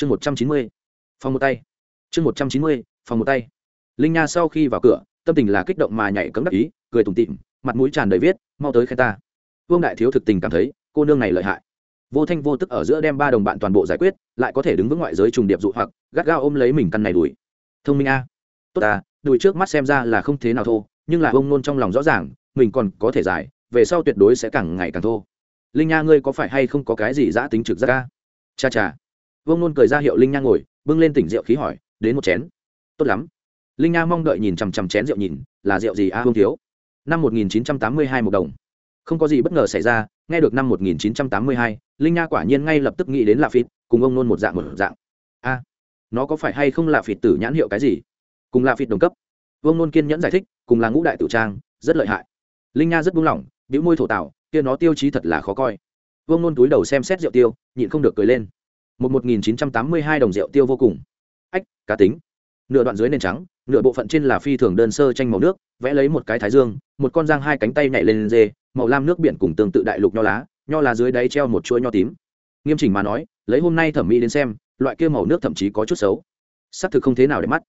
chương một trăm chín mươi. Phòng một tay. Chương một trăm chín mươi, phòng một tay. Linh nha sau khi vào cửa, tâm tình là kích động mà nhảy cấm đắc ý, cười tủm tịm mặt mũi tràn đầy viết, mau tới khen ta. Vương đại thiếu thực tình cảm thấy, cô nương này lợi hại. Vô thanh vô tức ở giữa đem ba đồng bạn toàn bộ giải quyết, lại có thể đứng vững ngoại giới trùng điệp dụ hoặc, gắt gao ôm lấy mình căn này đùi thông minh a. Tốt à đùi trước mắt xem ra là không thế nào thô, nhưng là ông nôn trong lòng rõ ràng, mình còn có thể giải, về sau tuyệt đối sẽ càng ngày càng thô. Linh nha ngươi có phải hay không có cái gì giã tính trực giác ca cha cha vông nôn cười ra hiệu linh nha ngồi bưng lên tỉnh rượu khí hỏi đến một chén. Tốt lắm. Linh nha mong đợi nhìn chằm chằm chén rượu nhìn là rượu gì a à, hông thiếu? Năm 1982 một đồng. Không có gì bất ngờ xảy ra nghe được năm 1982, linh nha quả nhiên ngay lập tức nghĩ đến lạ phịt cùng ông nôn một dạng một dạng. A nó có phải hay không lạ phịt tử nhãn hiệu cái gì? Cùng lạ phịt đồng cấp. Vương nôn kiên nhẫn giải thích cùng là ngũ đại tử trang rất lợi hại. Linh nha rất buông lỏng bĩu môi thổ tạo kia nó tiêu chí thật là khó coi. Vương nôn túi đầu xem xét rượu tiêu nhịn không được cười lên một một nghìn chín trăm tám mươi hai đồng rượu tiêu vô cùng. Ách, cá tính. Nửa đoạn dưới nền trắng, nửa bộ phận trên là phi thường đơn sơ tranh màu nước, vẽ lấy một cái thái dương, một con giang hai cánh tay nhảy lên dê, màu lam nước biển cùng tương tự đại lục nho lá nho lá dưới đáy treo một chuỗi nho tím. Nghiêm chỉnh mà nói, lấy hôm nay thẩm mỹ đến xem, loại kia màu nước thậm chí có chút xấu. Xác thực không thế nào để mắt.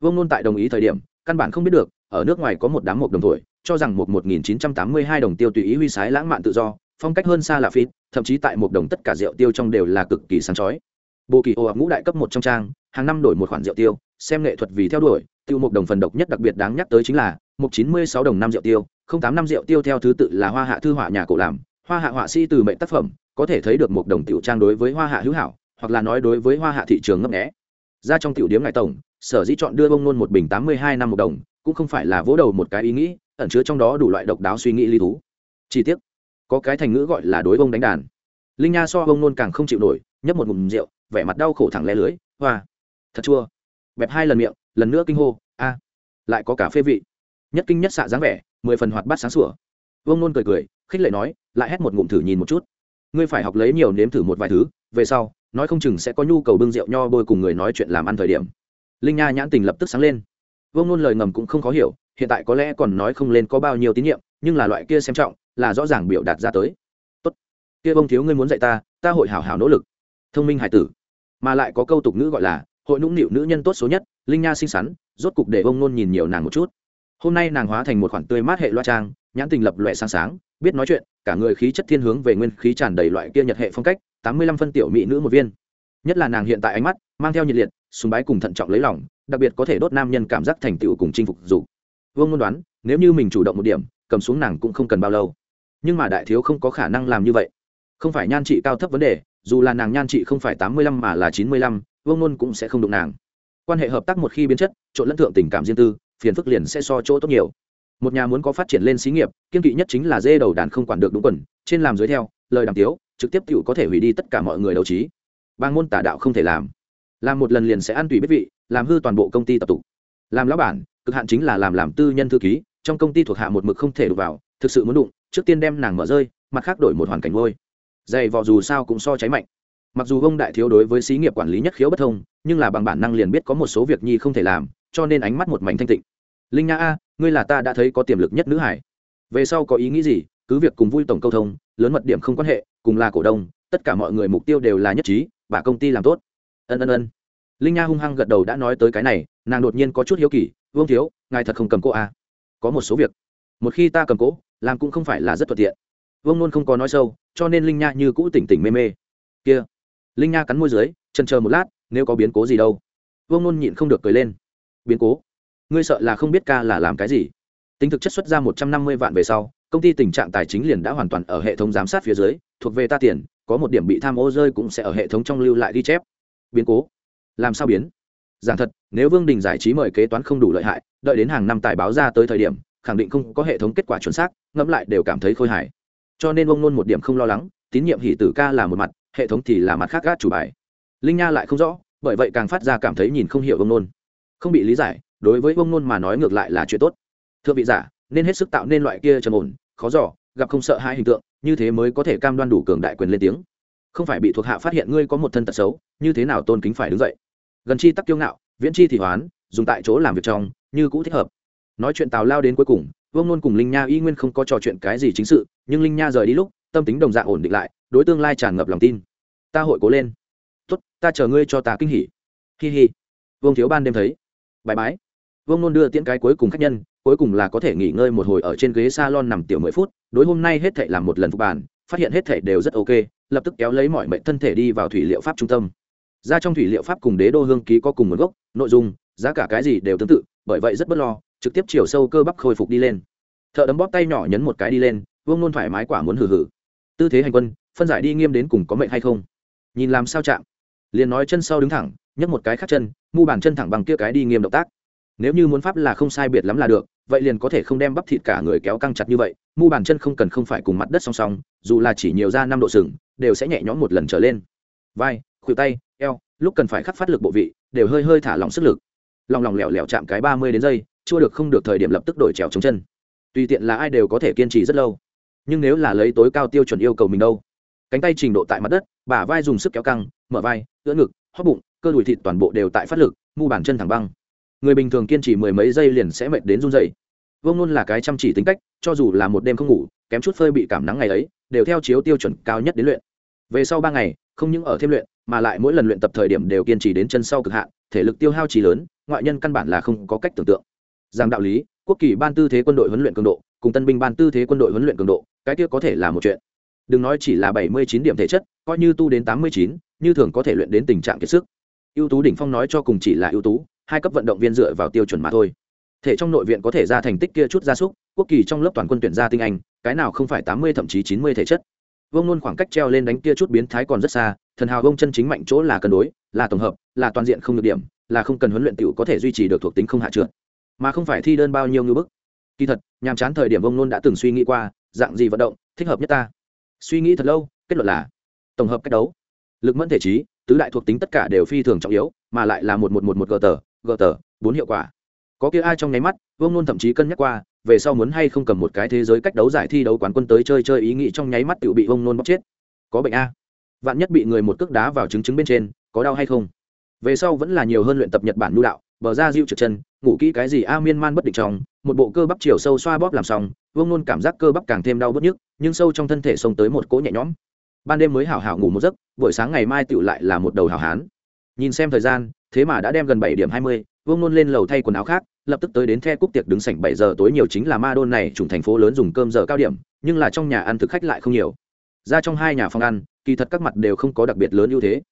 Vương nôn tại đồng ý thời điểm, căn bản không biết được, ở nước ngoài có một đám mộc đồng thổi, cho rằng một một nghìn chín trăm tám mươi hai đồng tiêu tùy ý huy sái lãng mạn tự do, phong cách hơn xa là phít thậm chí tại một đồng tất cả rượu tiêu trong đều là cực kỳ sáng chói. Bộ kỳ ô ạc ngũ đại cấp một trong trang, hàng năm đổi một khoản rượu tiêu, xem nghệ thuật vì theo đuổi, tiêu một đồng phần độc nhất đặc biệt đáng nhắc tới chính là, một chín mươi sáu đồng năm rượu tiêu, không tám năm rượu tiêu theo thứ tự là hoa hạ thư họa nhà cổ làm, hoa hạ họa sĩ từ mệnh tác phẩm, có thể thấy được một đồng tiểu trang đối với hoa hạ hữu hảo, hoặc là nói đối với hoa hạ thị trường ngấp nghé. Ra trong tiểu điếm ngài tổng, sở dĩ chọn đưa bông nôn một bình tám mươi hai năm một đồng, cũng không phải là vỗ đầu một cái ý nghĩ, ẩn chứa trong đó đủ loại độc đáo suy nghĩ lý thú. Chi tiết có cái thành ngữ gọi là đối bông đánh đàn. Linh nha so bông nôn càng không chịu nổi, nhấp một ngụm rượu, vẻ mặt đau khổ thẳng le lưới, hoa. Thật chua. Bẹp hai lần miệng, lần nữa kinh hô, a. Lại có cả phê vị. Nhất kinh nhất xạ dáng vẻ, mười phần hoạt bát sáng sủa. Vương nôn cười cười, khích lệ nói, lại hét một ngụm thử nhìn một chút. Ngươi phải học lấy nhiều nếm thử một vài thứ, về sau, nói không chừng sẽ có nhu cầu bưng rượu nho bôi cùng người nói chuyện làm ăn thời điểm. Linh nha nhãn tình lập tức sáng lên. Vương nôn lời ngầm cũng không khó hiểu, hiện tại có lẽ còn nói không lên có bao nhiêu tín nhiệm, nhưng là loại kia xem trọng là rõ ràng biểu đạt ra tới. Tốt. Kia bông thiếu ngươi muốn dạy ta ta hội hảo hảo nỗ lực. Thông minh hải tử. Mà lại có câu tục ngữ gọi là, hội nũng nịu nữ nhân tốt số nhất, linh nha xinh xắn, rốt cục để bông nôn nhìn nhiều nàng một chút. Hôm nay nàng hóa thành một khoản tươi mát hệ loa trang, nhãn tình lập loẹ sáng sáng, biết nói chuyện, cả người khí chất thiên hướng về nguyên khí tràn đầy loại kia nhật hệ phong cách, tám mươi lăm phân tiểu mỹ nữ một viên. Nhất là nàng hiện tại ánh mắt, mang theo nhiệt liệt, sùng bái cùng thận trọng lấy lòng, đặc biệt có thể đốt nam nhân cảm giác thành tựu cùng chinh phục dù vương muốn đoán, nếu như mình chủ động một điểm, cầm xuống nàng cũng không cần bao lâu nhưng mà đại thiếu không có khả năng làm như vậy. Không phải nhan trị cao thấp vấn đề, dù là nàng nhan trị không phải tám mươi lăm mà là chín mươi lăm, vương nôn cũng sẽ không đụng nàng. Quan hệ hợp tác một khi biến chất, trộn lẫn thượng tình cảm riêng tư, phiền phức liền sẽ so chỗ tốt nhiều. Một nhà muốn có phát triển lên xí nghiệp, kiên kỵ nhất chính là dê đầu đàn không quản được đúng quần, trên làm dưới theo, lời đàm tiếu, trực tiếp cựu có thể hủy đi tất cả mọi người đấu trí. Bang môn tả đạo không thể làm. Làm một lần liền sẽ ăn tùy biết vị, làm hư toàn bộ công ty tập tục làm lão bản, cực hạn chính là làm làm tư nhân thư ký, trong công ty thuộc hạ một mực không thể đụng vào, thực sự muốn đụng trước tiên đem nàng mở rơi, mặt khác đổi một hoàn cảnh vôi dày vò dù sao cũng so cháy mạnh. Mặc dù ông đại thiếu đối với xí nghiệp quản lý nhất khiếu bất thông, nhưng là bằng bản năng liền biết có một số việc nhi không thể làm, cho nên ánh mắt một mảnh thanh tịnh. Linh nha a, ngươi là ta đã thấy có tiềm lực nhất nữ hải. Về sau có ý nghĩ gì, cứ việc cùng vui tổng câu thông, lớn mật điểm không quan hệ, cùng là cổ đông, tất cả mọi người mục tiêu đều là nhất trí và công ty làm tốt. Ân ân ân. Linh nha hung hăng gật đầu đã nói tới cái này, nàng đột nhiên có chút hiếu kỳ, vương thiếu, ngài thật không cầm cô à. có một số việc. Một khi ta cầm cố làm cũng không phải là rất thuận tiện. Vương nôn không có nói sâu, cho nên linh nha như cũ tỉnh tỉnh mê mê. Kia. Linh nha cắn môi dưới trần chờ một lát, nếu có biến cố gì đâu. Vương nôn nhịn không được cười lên. Biến cố? Ngươi sợ là không biết ca là làm cái gì. Tính thực chất xuất ra một trăm năm mươi vạn về sau, công ty tình trạng tài chính liền đã hoàn toàn ở hệ thống giám sát phía dưới, thuộc về ta tiền, có một điểm bị tham ô rơi cũng sẽ ở hệ thống trong lưu lại ghi chép. Biến cố? Làm sao biến? Giảng thật, nếu vương đình giải trí mời kế toán không đủ lợi hại, đợi đến hàng năm tài báo ra tới thời điểm khẳng định không có hệ thống kết quả chuẩn xác, ngẫm lại đều cảm thấy khôi hài. Cho nên ông nôn một điểm không lo lắng, tín nhiệm hỷ tử ca là một mặt, hệ thống thì là mặt khác gác chủ bài. Linh nha lại không rõ, bởi vậy càng phát ra cảm thấy nhìn không hiểu ông nôn không bị lý giải, đối với ông nôn mà nói ngược lại là chuyện tốt. Thưa vị giả, nên hết sức tạo nên loại kia trầm ổn, khó giỏ gặp không sợ hai hình tượng, như thế mới có thể cam đoan đủ cường đại quyền lên tiếng. Không phải bị thuộc hạ phát hiện ngươi có một thân tật xấu, như thế nào tôn kính phải đứng dậy? Gần chi tắc kiêu ngạo, viễn chi thì hoán, dùng tại chỗ làm việc trong, như cũ thích hợp nói chuyện tào lao đến cuối cùng, vương nôn cùng linh nha y nguyên không có trò chuyện cái gì chính sự, nhưng linh nha rời đi lúc, tâm tính đồng dạng ổn định lại, đối tương lai tràn ngập lòng tin. Ta hội cố lên. Tốt, ta chờ ngươi cho ta kinh hỉ. Hi hi. Vương thiếu ban đêm thấy. Bài bái. Vương nôn đưa tiễn cái cuối cùng khách nhân, cuối cùng là có thể nghỉ ngơi một hồi ở trên ghế salon nằm tiểu mười phút, đối hôm nay hết thảy làm một lần phục bàn, phát hiện hết thảy đều rất ok, lập tức kéo lấy mọi mệnh thân thể đi vào thủy liệu pháp trung tâm. Ra trong thủy liệu pháp cùng đế đô hương ký có cùng nguồn gốc, nội dung, giá cả cái gì đều tương tự, bởi vậy rất bất lo trực tiếp chiều sâu cơ bắp khôi phục đi lên. Thợ đấm bóp tay nhỏ nhấn một cái đi lên vương nôn thoải mái quả muốn hử hử tư thế hành quân, phân giải đi nghiêm đến cùng có mệnh hay không? Nhìn làm sao chạm. Liền nói chân sau đứng thẳng, nhấc một cái khác chân, mu bàn chân thẳng bằng kia cái đi nghiêm động tác. Nếu như muốn pháp là không sai biệt lắm là được, vậy liền có thể không đem bắp thịt cả người kéo căng chặt như vậy, mu bàn chân không cần không phải cùng mặt đất song song, dù là chỉ nhiều ra năm độ sừng, đều sẽ nhẹ nhõm một lần trở lên. Vai, khuỷu tay, eo, lúc cần phải khắc phát lực bộ vị, đều hơi hơi thả lỏng sức lực. Lòng lòng lẻo lẻo chạm cái ba mươi đến giây chưa được không được thời điểm lập tức đổi trèo chống chân. Tùy tiện là ai đều có thể kiên trì rất lâu. Nhưng nếu là lấy tối cao tiêu chuẩn yêu cầu mình đâu? Cánh tay trình độ tại mặt đất, bả vai dùng sức kéo căng, mở vai, ưỡn ngực hóc bụng, cơ đùi thịt toàn bộ đều tại phát lực, mu bàn chân thẳng băng. Người bình thường kiên trì mười mấy giây liền sẽ mệt đến run dày vông nôn là cái chăm chỉ tính cách, cho dù là một đêm không ngủ, kém chút phơi bị cảm nắng ngày ấy, đều theo chiếu tiêu chuẩn cao nhất đến luyện. Về sau ba ngày, không những ở thêm luyện, mà lại mỗi lần luyện tập thời điểm đều kiên trì đến chân sau cực hạn, thể lực tiêu hao trí lớn, ngoại nhân căn bản là không có cách tưởng tượng rằng đạo lý, quốc kỳ ban tư thế quân đội huấn luyện cường độ, cùng tân binh ban tư thế quân đội huấn luyện cường độ, cái kia có thể là một chuyện. Đừng nói chỉ là bảy mươi chín điểm thể chất, coi như tu đến tám mươi chín, như thường có thể luyện đến tình trạng kiệt sức. Ưu tú đỉnh phong nói cho cùng chỉ là ưu tú, hai cấp vận động viên dựa vào tiêu chuẩn mà thôi. Thể trong nội viện có thể ra thành tích kia chút gia súc, quốc kỳ trong lớp toàn quân tuyển ra tinh anh, cái nào không phải tám mươi thậm chí chín mươi thể chất. Vông nôn khoảng cách treo lên đánh kia chút biến thái còn rất xa, thần hào vông chân chính mạnh chỗ là cân đối, là tổng hợp, là toàn diện không được điểm, là không cần huấn luyện tiểu có thể duy trì được thuộc tính không hạ trượt mà không phải thi đơn bao nhiêu ngư bức. Kỳ thật, nhàm chán thời điểm vông nôn đã từng suy nghĩ qua, dạng gì vận động thích hợp nhất ta. Suy nghĩ thật lâu, kết luận là tổng hợp cách đấu, lực mẫn thể trí, tứ đại thuộc tính tất cả đều phi thường trọng yếu, mà lại là một một một một gờ tờ gờ tờ, bốn hiệu quả. Có kia ai trong nháy mắt vương nôn thậm chí cân nhắc qua, về sau muốn hay không cầm một cái thế giới cách đấu giải thi đấu quán quân tới chơi chơi ý nghĩ trong nháy mắt tự bị vương nôn bóc chết. Có bệnh a. Vạn nhất bị người một cước đá vào trứng trứng bên trên, có đau hay không? Về sau vẫn là nhiều hơn luyện tập nhật bản nhu đạo, bờ ra diêu trượt chân ngủ kỹ cái gì a miên man bất định trong, một bộ cơ bắp chiều sâu xoa bóp làm xong, vương nôn cảm giác cơ bắp càng thêm đau bớt nhức, nhưng sâu trong thân thể xông tới một cỗ nhẹ nhõm. Ban đêm mới hảo hảo ngủ một giấc, buổi sáng ngày mai tựu lại là một đầu hảo hán. Nhìn xem thời gian, thế mà đã đem gần bảy điểm hai mươi, vương nôn lên lầu thay quần áo khác, lập tức tới đến the cúc tiệc đứng sảnh bảy giờ tối nhiều chính là ma đôn này chủng thành phố lớn dùng cơm giờ cao điểm, nhưng là trong nhà ăn thực khách lại không nhiều. Ra trong hai nhà phòng ăn, kỳ thật các mặt đều không có đặc biệt lớn ưu thế.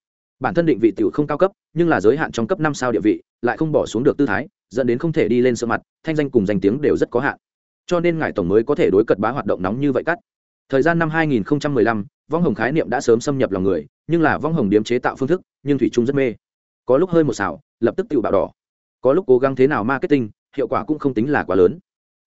Bản thân định vị tiểu không cao cấp, nhưng là giới hạn trong cấp năm sao địa vị, lại không bỏ xuống được tư thái dẫn đến không thể đi lên sợ mặt thanh danh cùng danh tiếng đều rất có hạn. Cho nên ngài tổng mới có thể đối cật bá hoạt động nóng như vậy cắt. Thời gian năm 2015, vong hồng khái niệm đã sớm xâm nhập lòng người nhưng là vong hồng điếm chế tạo phương thức nhưng thủy trung rất mê. Có lúc hơi một xảo lập tức tự bạo đỏ. Có lúc cố gắng thế nào marketing hiệu quả cũng không tính là quá lớn.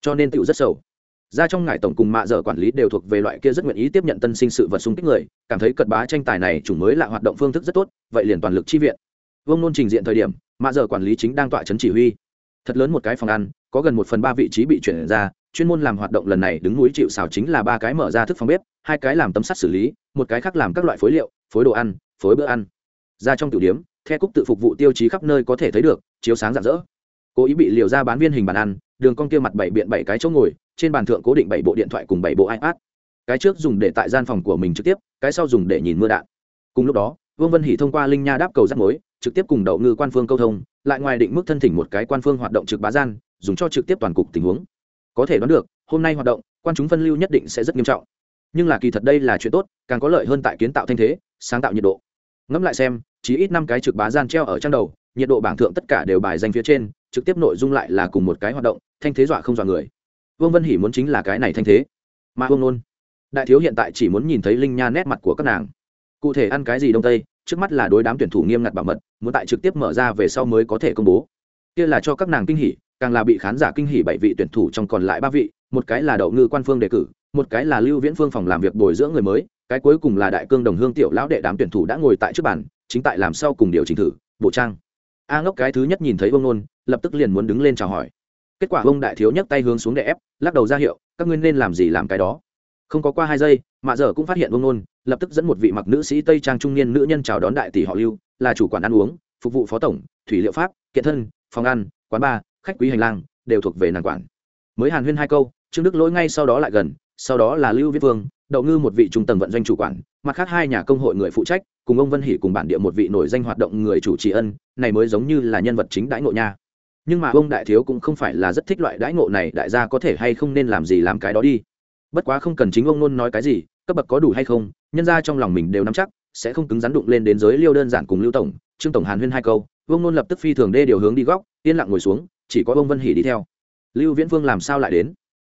Cho nên tự rất sâu ra trong ngải tổng cùng mạ dở quản lý đều thuộc về loại kia rất nguyện ý tiếp nhận tân sinh sự vật sung kích người cảm thấy cật bá tranh tài này chủng mới là hoạt động phương thức rất tốt vậy liền toàn lực chi viện. Vương nôn trình diện thời điểm mạ dở quản lý chính đang tọa chấn chỉ huy thật lớn một cái phòng ăn, có gần một phần ba vị trí bị chuyển ra, chuyên môn làm hoạt động lần này đứng núi chịu xào chính là ba cái mở ra thức phòng bếp, hai cái làm tấm sắt xử lý, một cái khác làm các loại phối liệu, phối đồ ăn, phối bữa ăn. Ra trong tiểu điếm the cúc tự phục vụ tiêu chí khắp nơi có thể thấy được, chiếu sáng rạng rỡ. Cố ý bị liều ra bán viên hình bàn ăn, đường con kia mặt bảy biện bảy cái chỗ ngồi, trên bàn thượng cố định bảy bộ điện thoại cùng bảy bộ ipad. Cái trước dùng để tại gian phòng của mình trực tiếp, cái sau dùng để nhìn mưa đạn. Cùng lúc đó vương vân hỷ thông qua linh nha đáp cầu rắc mối, trực tiếp cùng đậu ngư quan phương câu thông, lại ngoài định mức thân thỉnh một cái quan phương hoạt động trực bá gian, dùng cho trực tiếp toàn cục tình huống. Có thể đoán được, hôm nay hoạt động, quan chúng phân lưu nhất định sẽ rất nghiêm trọng. Nhưng là kỳ thật đây là chuyện tốt, càng có lợi hơn tại kiến tạo thanh thế, sáng tạo nhiệt độ. Ngẫm lại xem chỉ ít năm cái trực bá gian treo ở trang đầu, nhiệt độ bảng thượng tất cả đều bài danh phía trên, trực tiếp nội dung lại là cùng một cái hoạt động, thanh thế dọa không dọa người. Vương vân hỉ muốn chính là cái này thanh thế. Mà vương nôn, đại thiếu hiện tại chỉ muốn nhìn thấy linh nha nét mặt của các nàng cụ thể ăn cái gì đông tây, trước mắt là đối đám tuyển thủ nghiêm ngặt bảo mật, muốn tại trực tiếp mở ra về sau mới có thể công bố. Kia là cho các nàng kinh hỉ, càng là bị khán giả kinh hỉ bảy vị tuyển thủ trong còn lại ba vị, một cái là đậu ngư quan phương đề cử, một cái là lưu viễn phương phòng làm việc bồi dưỡng người mới, cái cuối cùng là đại cương đồng hương tiểu lão đệ đám tuyển thủ đã ngồi tại trước bàn, chính tại làm sau cùng điều chỉnh thử, bộ trang. A ngốc cái thứ nhất nhìn thấy ông nôn, lập tức liền muốn đứng lên chào hỏi. Kết quả ông đại thiếu nhấc tay hướng xuống để ép, lắc đầu ra hiệu, các ngươi nên làm gì làm cái đó? Không có qua hai giây, mạ dở cũng phát hiện vương nôn, lập tức dẫn một vị mặc nữ sĩ tây trang trung niên nữ nhân chào đón đại tỷ họ lưu, là chủ quản ăn uống, phục vụ phó tổng, thủy liệu pháp, kiện thân, phòng ăn, quán bar, khách quý hành lang, đều thuộc về nàng quản. Mới hàn huyên hai câu, trương đức lỗi ngay sau đó lại gần, sau đó là lưu viết vương, đậu ngư một vị trung tầng vận doanh chủ quản, mặt khác hai nhà công hội người phụ trách, cùng ông vân hỷ cùng bản địa một vị nổi danh hoạt động người chủ trì ân, này mới giống như là nhân vật chính đãi ngộ nha. Nhưng mà ông đại thiếu cũng không phải là rất thích loại đãi ngộ này, đại gia có thể hay không nên làm gì làm cái đó đi bất quá không cần chính ông nôn nói cái gì, cấp bậc có đủ hay không, nhân ra trong lòng mình đều nắm chắc, sẽ không cứng rắn đụng lên đến giới liêu đơn giản cùng lưu tổng, trương tổng hàn huyên hai câu vương nôn lập tức phi thường đê điều hướng đi góc, yên lặng ngồi xuống, chỉ có ông vân hỉ đi theo. Lưu viễn vương làm sao lại đến?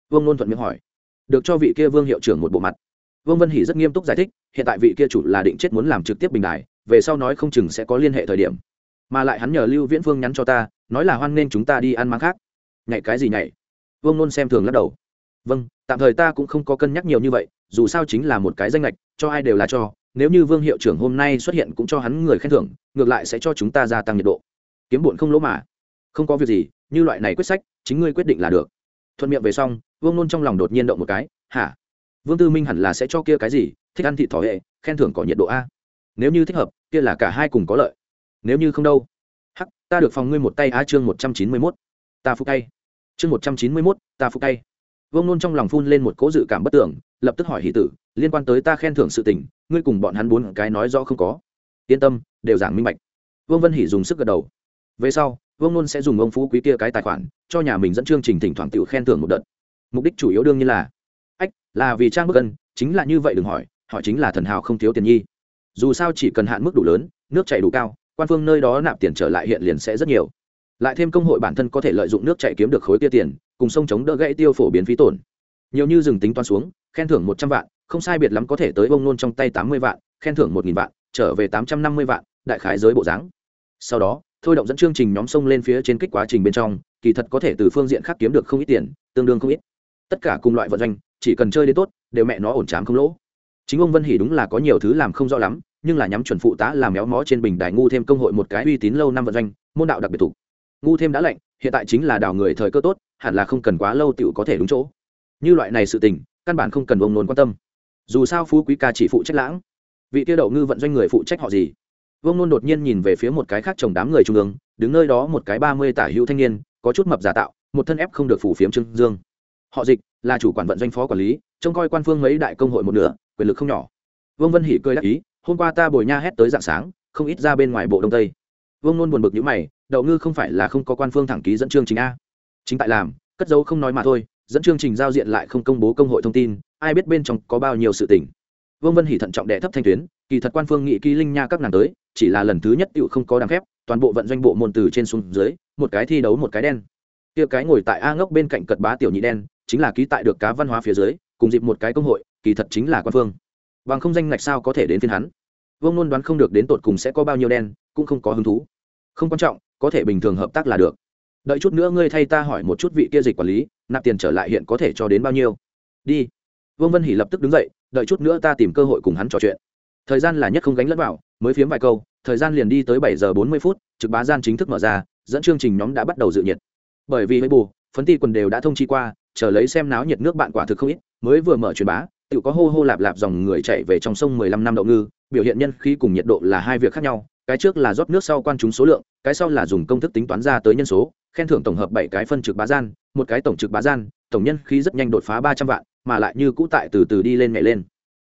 Vương nôn thuận miệng hỏi. Được cho vị kia vương hiệu trưởng một bộ mặt. Vương vân hỉ rất nghiêm túc giải thích, hiện tại vị kia chủ là định chết muốn làm trực tiếp bình đài, về sau nói không chừng sẽ có liên hệ thời điểm. Mà lại hắn nhờ lưu viễn Vương nhắn cho ta, nói là hoan nghênh chúng ta đi ăn máng khác. Nhảy cái gì nhảy? Vương nôn xem thường lắc đầu vâng tạm thời ta cũng không có cân nhắc nhiều như vậy, dù sao chính là một cái danh lệch cho ai đều là cho, nếu như vương hiệu trưởng hôm nay xuất hiện cũng cho hắn người khen thưởng, ngược lại sẽ cho chúng ta gia tăng nhiệt độ. Kiếm bụn không lỗ mà. Không có việc gì, như loại này quyết sách, chính ngươi quyết định là được. Thuận miệng về xong, vương nôn trong lòng đột nhiên động một cái, hả? Vương tư minh hẳn là sẽ cho kia cái gì? Thích ăn thịt thỏ hệ, khen thưởng có nhiệt độ a? Nếu như thích hợp, kia là cả hai cùng có lợi. Nếu như không đâu. Hắc, ta được phòng ngươi một tay a chương một trăm chín mươi mốt. Ta phục tay. Chương một trăm chín mươi mốt, ta phục tay vương nôn trong lòng phun lên một cố dự cảm bất tưởng, lập tức hỏi hỷ tử, liên quan tới ta khen thưởng sự tình, ngươi cùng bọn hắn bốn cái nói rõ không có. Yên tâm, đều giảng minh bạch. Vương vân hỷ dùng sức gật đầu. Về sau, vương nôn sẽ dùng ông phú quý kia cái tài khoản, cho nhà mình dẫn chương trình thỉnh thoảng tự khen thưởng một đợt. Mục đích chủ yếu đương nhiên là, ách, là vì trang bức cân chính là như vậy đừng hỏi họ chính là thần hào không thiếu tiền nhi. Dù sao chỉ cần hạn mức đủ lớn, nước chảy đủ cao, quan phương nơi đó nạp tiền trở lại hiện liền sẽ rất nhiều lại thêm công hội bản thân có thể lợi dụng nước chạy kiếm được khối kia tiền, cùng sông chống đỡ gãy tiêu phổ biến phí tổn. Nhiều như dừng tính toán xuống, khen thưởng một trăm vạn, không sai biệt lắm có thể tới bông nôn trong tay tám mươi vạn, khen thưởng một nghìn vạn, trở về tám trăm năm mươi vạn, đại khái giới bộ dáng. Sau đó, thôi động dẫn chương trình nhóm sông lên phía trên kích quá trình bên trong, kỳ thật có thể từ phương diện khác kiếm được không ít tiền, tương đương không ít. Tất cả cùng loại vận doanh, chỉ cần chơi đến tốt, đều mẹ nó ổn chám không lỗ. Chính ông vân hỉ đúng là có nhiều thứ làm không rõ lắm, nhưng là nhắm chuẩn phụ tá làm méo mó trên bình đài ngu thêm công hội một cái uy tín lâu năm vận doanh, môn đạo đặc biệt thủ ngu thêm đã lạnh, hiện tại chính là đào người thời cơ tốt, hẳn là không cần quá lâu tựu có thể đúng chỗ. Như loại này sự tình, căn bản không cần ông nôn quan tâm. Dù sao phú quý ca chỉ phụ trách lãng. Vị tiêu đậu ngư vận doanh người phụ trách họ gì? Vương nôn đột nhiên nhìn về phía một cái khác chồng đám người trung ương, đứng nơi đó một cái ba mươi tả hữu thanh niên, có chút mập giả tạo, một thân ép không được phủ phiếm trương dương. Họ dịch, là chủ quản vận doanh phó quản lý, trông coi quan phương mấy đại công hội một nửa, quyền lực không nhỏ. Vương vân hỉ cười đắc ý, hôm qua ta bồi nha hét tới dạng sáng, không ít ra bên ngoài bộ đông tây. Vương nôn buồn bực nhữ mày đậu ngư không phải là không có quan phương thẳng ký dẫn chương trình a. Chính tại làm, cất dấu không nói mà thôi, dẫn chương trình giao diện lại không công bố công hội thông tin, ai biết bên trong có bao nhiêu sự tình. Vương vân hỉ thận trọng đệ thấp thanh tuyến, kỳ thật quan phương nghị ký linh nha các nàng tới, chỉ là lần thứ nhất tựu không có đáng phép, toàn bộ vận doanh bộ môn từ trên xuống dưới, một cái thi đấu một cái đen. Kia cái ngồi tại a ngốc bên cạnh cật bá tiểu nhị đen, chính là ký tại được cá văn hóa phía dưới, cùng dịp một cái công hội, kỳ thật chính là quan phương. Bằng không danh ngạch sao có thể đến phiên hắn? Vương luôn đoán không được đến tột cùng sẽ có bao nhiêu đen, cũng không có hứng thú. Không quan trọng có thể bình thường hợp tác là được. Đợi chút nữa ngươi thay ta hỏi một chút vị kia dịch quản lý, nạp tiền trở lại hiện có thể cho đến bao nhiêu? Đi. Vương vân hỉ lập tức đứng dậy, đợi chút nữa ta tìm cơ hội cùng hắn trò chuyện. Thời gian là nhất không gánh lẫn vào, mới phiếm vài câu, thời gian liền đi tới bảy giờ bốn mươi phút, trực bá gian chính thức mở ra, dẫn chương trình nhóm đã bắt đầu dự nhiệt. Bởi vì với bù phấn ti quần đều đã thông chi qua, chờ lấy xem náo nhiệt nước bạn quả thực không ít, mới vừa mở truyền bá, tự có hô hô lạp lạp dòng người chạy về trong sông mười lăm năm đậu ngư, biểu hiện nhân khí cùng nhiệt độ là hai việc khác nhau cái trước là rót nước sau quan chúng số lượng, cái sau là dùng công thức tính toán ra tới nhân số, khen thưởng tổng hợp bảy cái phân trực bá gian, một cái tổng trực bá gian, tổng nhân khí rất nhanh đột phá ba trăm vạn, mà lại như cũ tại từ từ đi lên nhảy lên.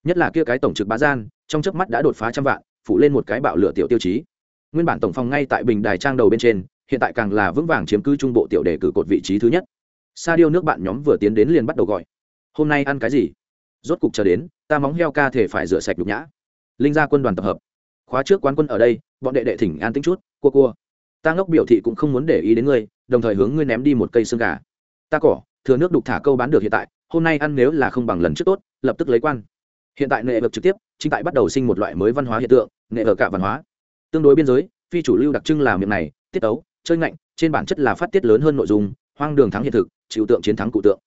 Nhất là kia cái tổng trực bá gian, trong chớp mắt đã đột phá trăm vạn phụ lên một cái bạo lửa tiểu tiêu chí. Nguyên bản tổng phòng ngay tại bình đài trang đầu bên trên, hiện tại càng là vững vàng chiếm cứ trung bộ tiểu đề cử cột vị trí thứ nhất. Sa điêu nước bạn nhóm vừa tiến đến liền bắt đầu gọi. Hôm nay ăn cái gì? Rốt cục chờ đến, ta móng heo ca thể phải rửa sạch nhục nhã. Linh gia quân đoàn tập hợp khóa trước quán quân ở đây, bọn đệ đệ thỉnh an tính chút, cua cua. Ta ngốc biểu thị cũng không muốn để ý đến ngươi, đồng thời hướng ngươi ném đi một cây xương gà. Ta cỏ, thừa nước đục thả câu bán được hiện tại, hôm nay ăn nếu là không bằng lần trước tốt, lập tức lấy quan. Hiện tại nệ vực trực tiếp, chính tại bắt đầu sinh một loại mới văn hóa hiện tượng, nệ ở cả văn hóa. Tương đối biên giới, phi chủ lưu đặc trưng là miệng này, tiết ấu chơi ngạnh, trên bản chất là phát tiết lớn hơn nội dung, hoang đường thắng hiện thực, chịu tượng chiến thắng cụ tượng.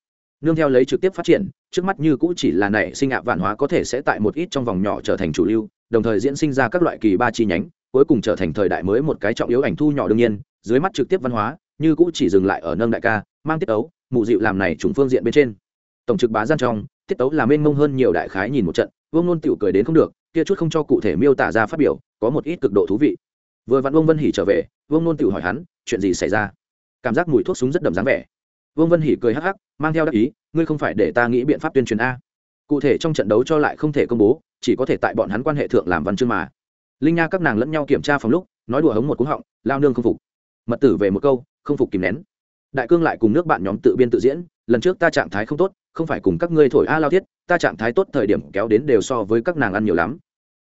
Nương theo lấy trực tiếp phát triển, trước mắt như cũ chỉ là nảy sinh ạ vạn hóa có thể sẽ tại một ít trong vòng nhỏ trở thành chủ lưu đồng thời diễn sinh ra các loại kỳ ba chi nhánh, cuối cùng trở thành thời đại mới một cái trọng yếu ảnh thu nhỏ đương nhiên, dưới mắt trực tiếp văn hóa, như cũ chỉ dừng lại ở nâng đại ca, mang tiết tấu, mụ dịu làm này trùng phương diện bên trên. Tổng trực bá gian trong, tiết tấu là mênh mông hơn nhiều đại khái nhìn một trận, vương nôn tiểu cười đến không được, kia chút không cho cụ thể miêu tả ra phát biểu, có một ít cực độ thú vị. Vừa vặn vương vân hỉ trở về, vương nôn tiểu hỏi hắn, chuyện gì xảy ra? Cảm giác mùi thuốc súng rất đậm dáng vẻ. Vương vân hỉ cười hắc hắc, mang theo đắc ý, ngươi không phải để ta nghĩ biện pháp tuyên truyền a cụ thể trong trận đấu cho lại không thể công bố, chỉ có thể tại bọn hắn quan hệ thượng làm văn chương mà. Linh nha các nàng lẫn nhau kiểm tra phòng lúc, nói đùa hống một cú họng, lao nương không phục. Mật tử về một câu, không phục kìm nén. Đại cương lại cùng nước bạn nhóm tự biên tự diễn, lần trước ta trạng thái không tốt, không phải cùng các ngươi thổi a lao thiết, ta trạng thái tốt thời điểm kéo đến đều so với các nàng ăn nhiều lắm.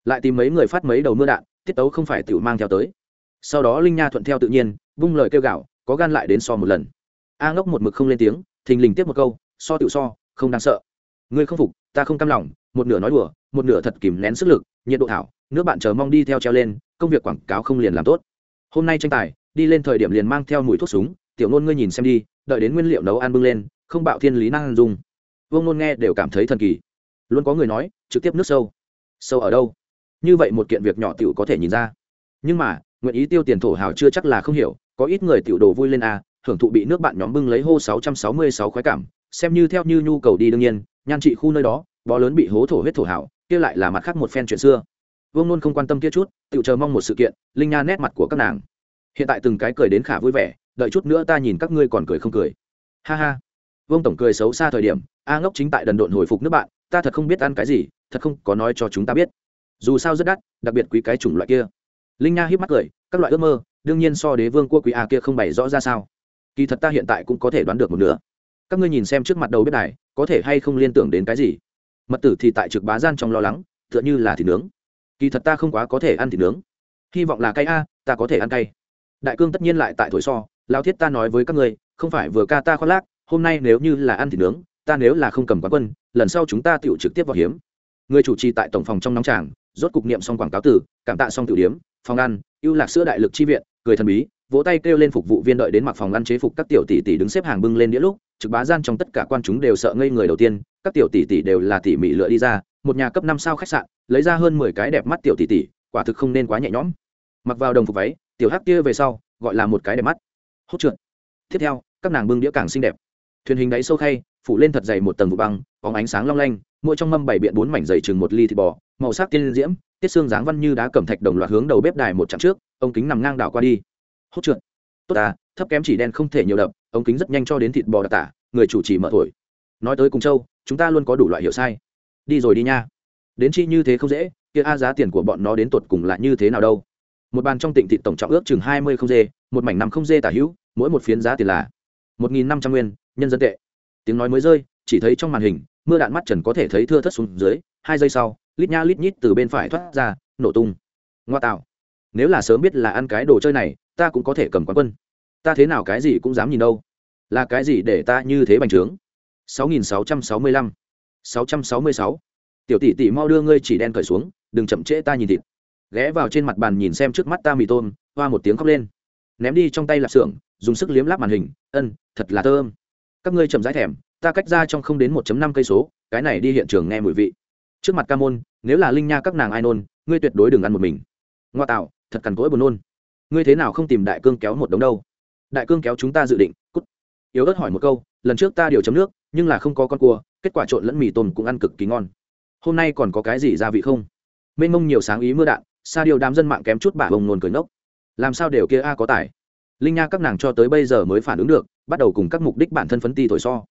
Lại tìm mấy người phát mấy đầu mưa đạn, tiết tấu không phải tự mang theo tới. Sau đó linh nha thuận theo tự nhiên, vung lời kêu gạo có gan lại đến so một lần. A ngốc một mực không lên tiếng, thình lình tiếp một câu, so tự so, không đáng sợ ngươi không phục, ta không cam lòng, một nửa nói đùa, một nửa thật kìm nén sức lực, nhiệt độ thảo, nước bạn chờ mong đi theo treo lên, công việc quảng cáo không liền làm tốt. Hôm nay tranh tài, đi lên thời điểm liền mang theo mùi thuốc súng, tiểu nôn ngươi nhìn xem đi, đợi đến nguyên liệu nấu ăn bưng lên, không bạo thiên lý năng dung vương nôn nghe đều cảm thấy thần kỳ. Luôn có người nói, trực tiếp nước sâu. Sâu ở đâu? Như vậy một kiện việc nhỏ tiểu có thể nhìn ra. Nhưng mà, nguyện ý tiêu tiền thổ hào chưa chắc là không hiểu, có ít người tiểu đồ vui lên a thưởng thụ bị nước bạn nhóm bưng lấy hô 666 khoái cảm xem như theo như nhu cầu đi đương nhiên, nhan trị khu nơi đó, bó lớn bị hố thổ huyết thổ hảo, kia lại là mặt khác một phen chuyện xưa. Vương luôn không quan tâm kia chút, tự chờ mong một sự kiện, linh nha nét mặt của các nàng. Hiện tại từng cái cười đến khả vui vẻ, đợi chút nữa ta nhìn các ngươi còn cười không cười. Ha ha. Vương tổng cười xấu xa thời điểm, a ngốc chính tại đần độn hồi phục nước bạn, ta thật không biết ăn cái gì, thật không có nói cho chúng ta biết. Dù sao rất đắt, đặc biệt quý cái chủng loại kia. Linh nha híp mắt cười, các loại ước mơ, đương nhiên so đế vương quốc quý a kia không bày rõ ra sao. Kỳ thật ta hiện tại cũng có thể đoán được một nửa các ngươi nhìn xem trước mặt đầu bếp này, có thể hay không liên tưởng đến cái gì? Mật tử thì tại trực bá gian trong lo lắng tựa như là thịt nướng. Kỳ thật ta không quá có thể ăn thịt nướng. Hy vọng là cay a ta có thể ăn cay. Đại cương tất nhiên lại tại thổi so lao thiết ta nói với các ngươi không phải vừa ca ta khoác lác hôm nay nếu như là ăn thịt nướng ta nếu là không cầm quán quân lần sau chúng ta tựu trực tiếp vào hiếm. Người chủ trì tại tổng phòng trong nóng tràng rốt cục niệm xong quảng cáo tử cảm tạ xong tiểu điếm phòng ăn ưu lạc sữa đại lực chi viện cười thần bí vỗ tay kêu lên phục vụ viên đợi đến mặc phòng ăn chế phục các tiểu tỷ tỷ đứng xếp hàng bưng lên đĩa lúc trực bá gian trong tất cả quan chúng đều sợ ngây người đầu tiên, các tiểu tỷ tỷ đều là tỉ mỉ lựa đi ra, một nhà cấp năm sao khách sạn, lấy ra hơn mười cái đẹp mắt tiểu tỷ tỷ, quả thực không nên quá nhẹ nhõm. Mặc vào đồng phục váy, tiểu hắc kia về sau, gọi là một cái đẹp mắt. Hốt trượt. Tiếp theo, các nàng bưng đĩa càng xinh đẹp. Thuyền hình đáy sâu khay, phủ lên thật dày một tầng vụ băng, bóng ánh sáng long lanh, mỗi trong mâm bảy biện bốn mảnh dày chừng một ly thịt bò, màu sắc tiên diễm, tiết xương dáng văn như đá cẩm thạch đồng loạt hướng đầu bếp đài một chặng trước, ông kính nằm ngang đảo qua đi. Hốt trượt. Tốt ta, thấp kém chỉ đen không thể nhiều đập ống kính rất nhanh cho đến thịt bò đặc tả người chủ trì mở thổi. Nói tới cùng châu, chúng ta luôn có đủ loại hiểu sai. Đi rồi đi nha. Đến chi như thế không dễ, kia a giá tiền của bọn nó đến tột cùng là như thế nào đâu. Một bàn trong tịnh thị tổng trọng ước chừng hai mươi không dê, một mảnh năm không dê tả hữu, mỗi một phiến giá tiền là một nghìn năm trăm nguyên, nhân dân tệ. Tiếng nói mới rơi, chỉ thấy trong màn hình, mưa đạn mắt trần có thể thấy thưa thất xuống dưới, hai giây sau, lít nha lít nhít từ bên phải thoát ra, nổ tung. Ngoa tạo. Nếu là sớm biết là ăn cái đồ chơi này, ta cũng có thể cầm quán quân. Ta thế nào cái gì cũng dám nhìn đâu là cái gì để ta như thế bành trướng? 6665 666 tiểu tỷ tỷ mau đưa ngươi chỉ đen cởi xuống, đừng chậm trễ ta nhìn thịt. Ghé vào trên mặt bàn nhìn xem trước mắt ta mì tôm, hoa một tiếng khóc lên. Ném đi trong tay lạp xưởng, dùng sức liếm láp màn hình, ân, thật là thơm. Các ngươi chậm rãi thèm, ta cách ra trong không đến 1 năm cây số, cái này đi hiện trường nghe mùi vị. Trước mặt ca môn, nếu là linh nha các nàng ai nôn, ngươi tuyệt đối đừng ăn một mình. Ngoa tạo, thật cằn cỗi buồn nôn. Ngươi thế nào không tìm đại cương kéo một đống đâu? Đại cương kéo chúng ta dự định, cút yếu ớt hỏi một câu, lần trước ta điều chấm nước, nhưng là không có con cua, kết quả trộn lẫn mì tôm cũng ăn cực kỳ ngon. Hôm nay còn có cái gì gia vị không? Mênh mông nhiều sáng ý mưa đạn, xa điều đám dân mạng kém chút bả bông nôn cười nốc. làm sao đều kia a có tài? Linh nha các nàng cho tới bây giờ mới phản ứng được, bắt đầu cùng các mục đích bản thân phấn ti thổi so.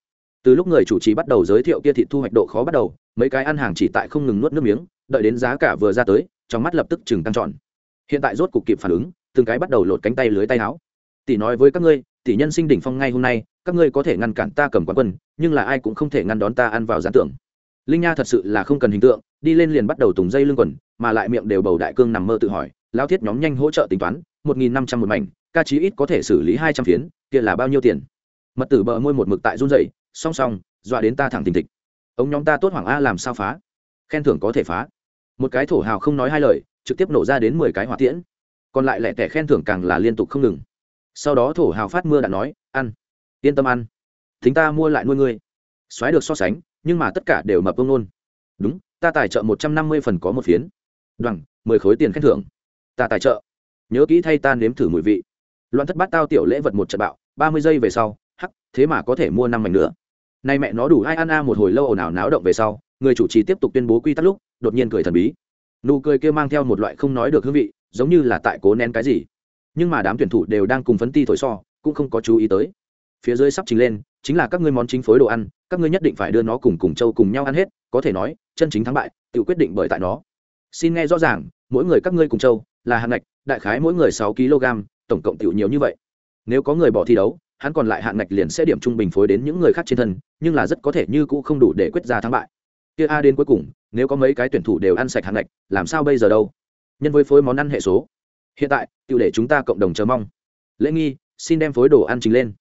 Từ lúc người chủ trì bắt đầu giới thiệu kia thịt thu hoạch độ khó bắt đầu, mấy cái ăn hàng chỉ tại không ngừng nuốt nước miếng, đợi đến giá cả vừa ra tới, trong mắt lập tức chừng tăng tròn hiện tại rốt cục kịp phản ứng, từng cái bắt đầu lột cánh tay lưới tay áo. Tỷ nói với các ngươi tỷ nhân sinh đỉnh phong ngay hôm nay, các ngươi có thể ngăn cản ta cầm quán quân, nhưng là ai cũng không thể ngăn đón ta ăn vào gián tưởng. Linh nha thật sự là không cần hình tượng, đi lên liền bắt đầu tùng dây lưng quần, mà lại miệng đều bầu đại cương nằm mơ tự hỏi lao thiết nhóm nhanh hỗ trợ tính toán, một nghìn năm trăm một mảnh, ca chí ít có thể xử lý hai trăm phiến, kia là bao nhiêu tiền? Mật tử bờ môi một mực tại run dậy song song, dọa đến ta thẳng tình thịch. Ông nhóm ta tốt hoàng a, làm sao phá? Khen thưởng có thể phá. Một cái thổ hào không nói hai lời, trực tiếp nổ ra đến mười cái hỏa tiễn. Còn lại lẻ tẻ khen thưởng càng là liên tục không ngừng sau đó thổ hào phát mưa đã nói, ăn, yên tâm ăn. Thính ta mua lại nuôi ngươi. Xoáy được so sánh, nhưng mà tất cả đều mập vương nôn. Đúng, ta tài trợ một trăm năm mươi phần có một phiến. Đoằng mười khối tiền khen thưởng. Ta tài trợ. Nhớ kỹ thay ta nếm thử mùi vị. Loạn thất bát tao tiểu lễ vật một trận bạo, ba mươi giây về sau, hắc, thế mà có thể mua năm mảnh nữa. Nay mẹ nó đủ ai ăn a, một hồi lâu ồn ào náo động về sau, người chủ trì tiếp tục tuyên bố quy tắc lúc, đột nhiên cười thần bí. Nụ cười kia mang theo một loại không nói được hương vị, giống như là tại cố nén cái gì nhưng mà đám tuyển thủ đều đang cùng phấn ti thổi so, cũng không có chú ý tới. Phía dưới sắp trình lên, chính là các ngươi món chính phối đồ ăn, các ngươi nhất định phải đưa nó cùng cùng châu cùng nhau ăn hết, có thể nói, chân chính thắng bại, tự quyết định bởi tại nó. Xin nghe rõ ràng, mỗi người các ngươi cùng châu, là hạng ngạch, đại khái mỗi người sáu kg, tổng cộng tiểu nhiều như vậy. Nếu có người bỏ thi đấu, hắn còn lại hạng ngạch liền sẽ điểm trung bình phối đến những người khác trên thân, nhưng là rất có thể như cũ không đủ để quyết ra thắng bại. Kia a đến cuối cùng, nếu có mấy cái tuyển thủ đều ăn sạch hạng ngạch, làm sao bây giờ đâu? Nhân với phối món ăn hệ số hiện tại tự để chúng ta cộng đồng chờ mong. Lễ nghi, xin đem phối đồ ăn chính lên.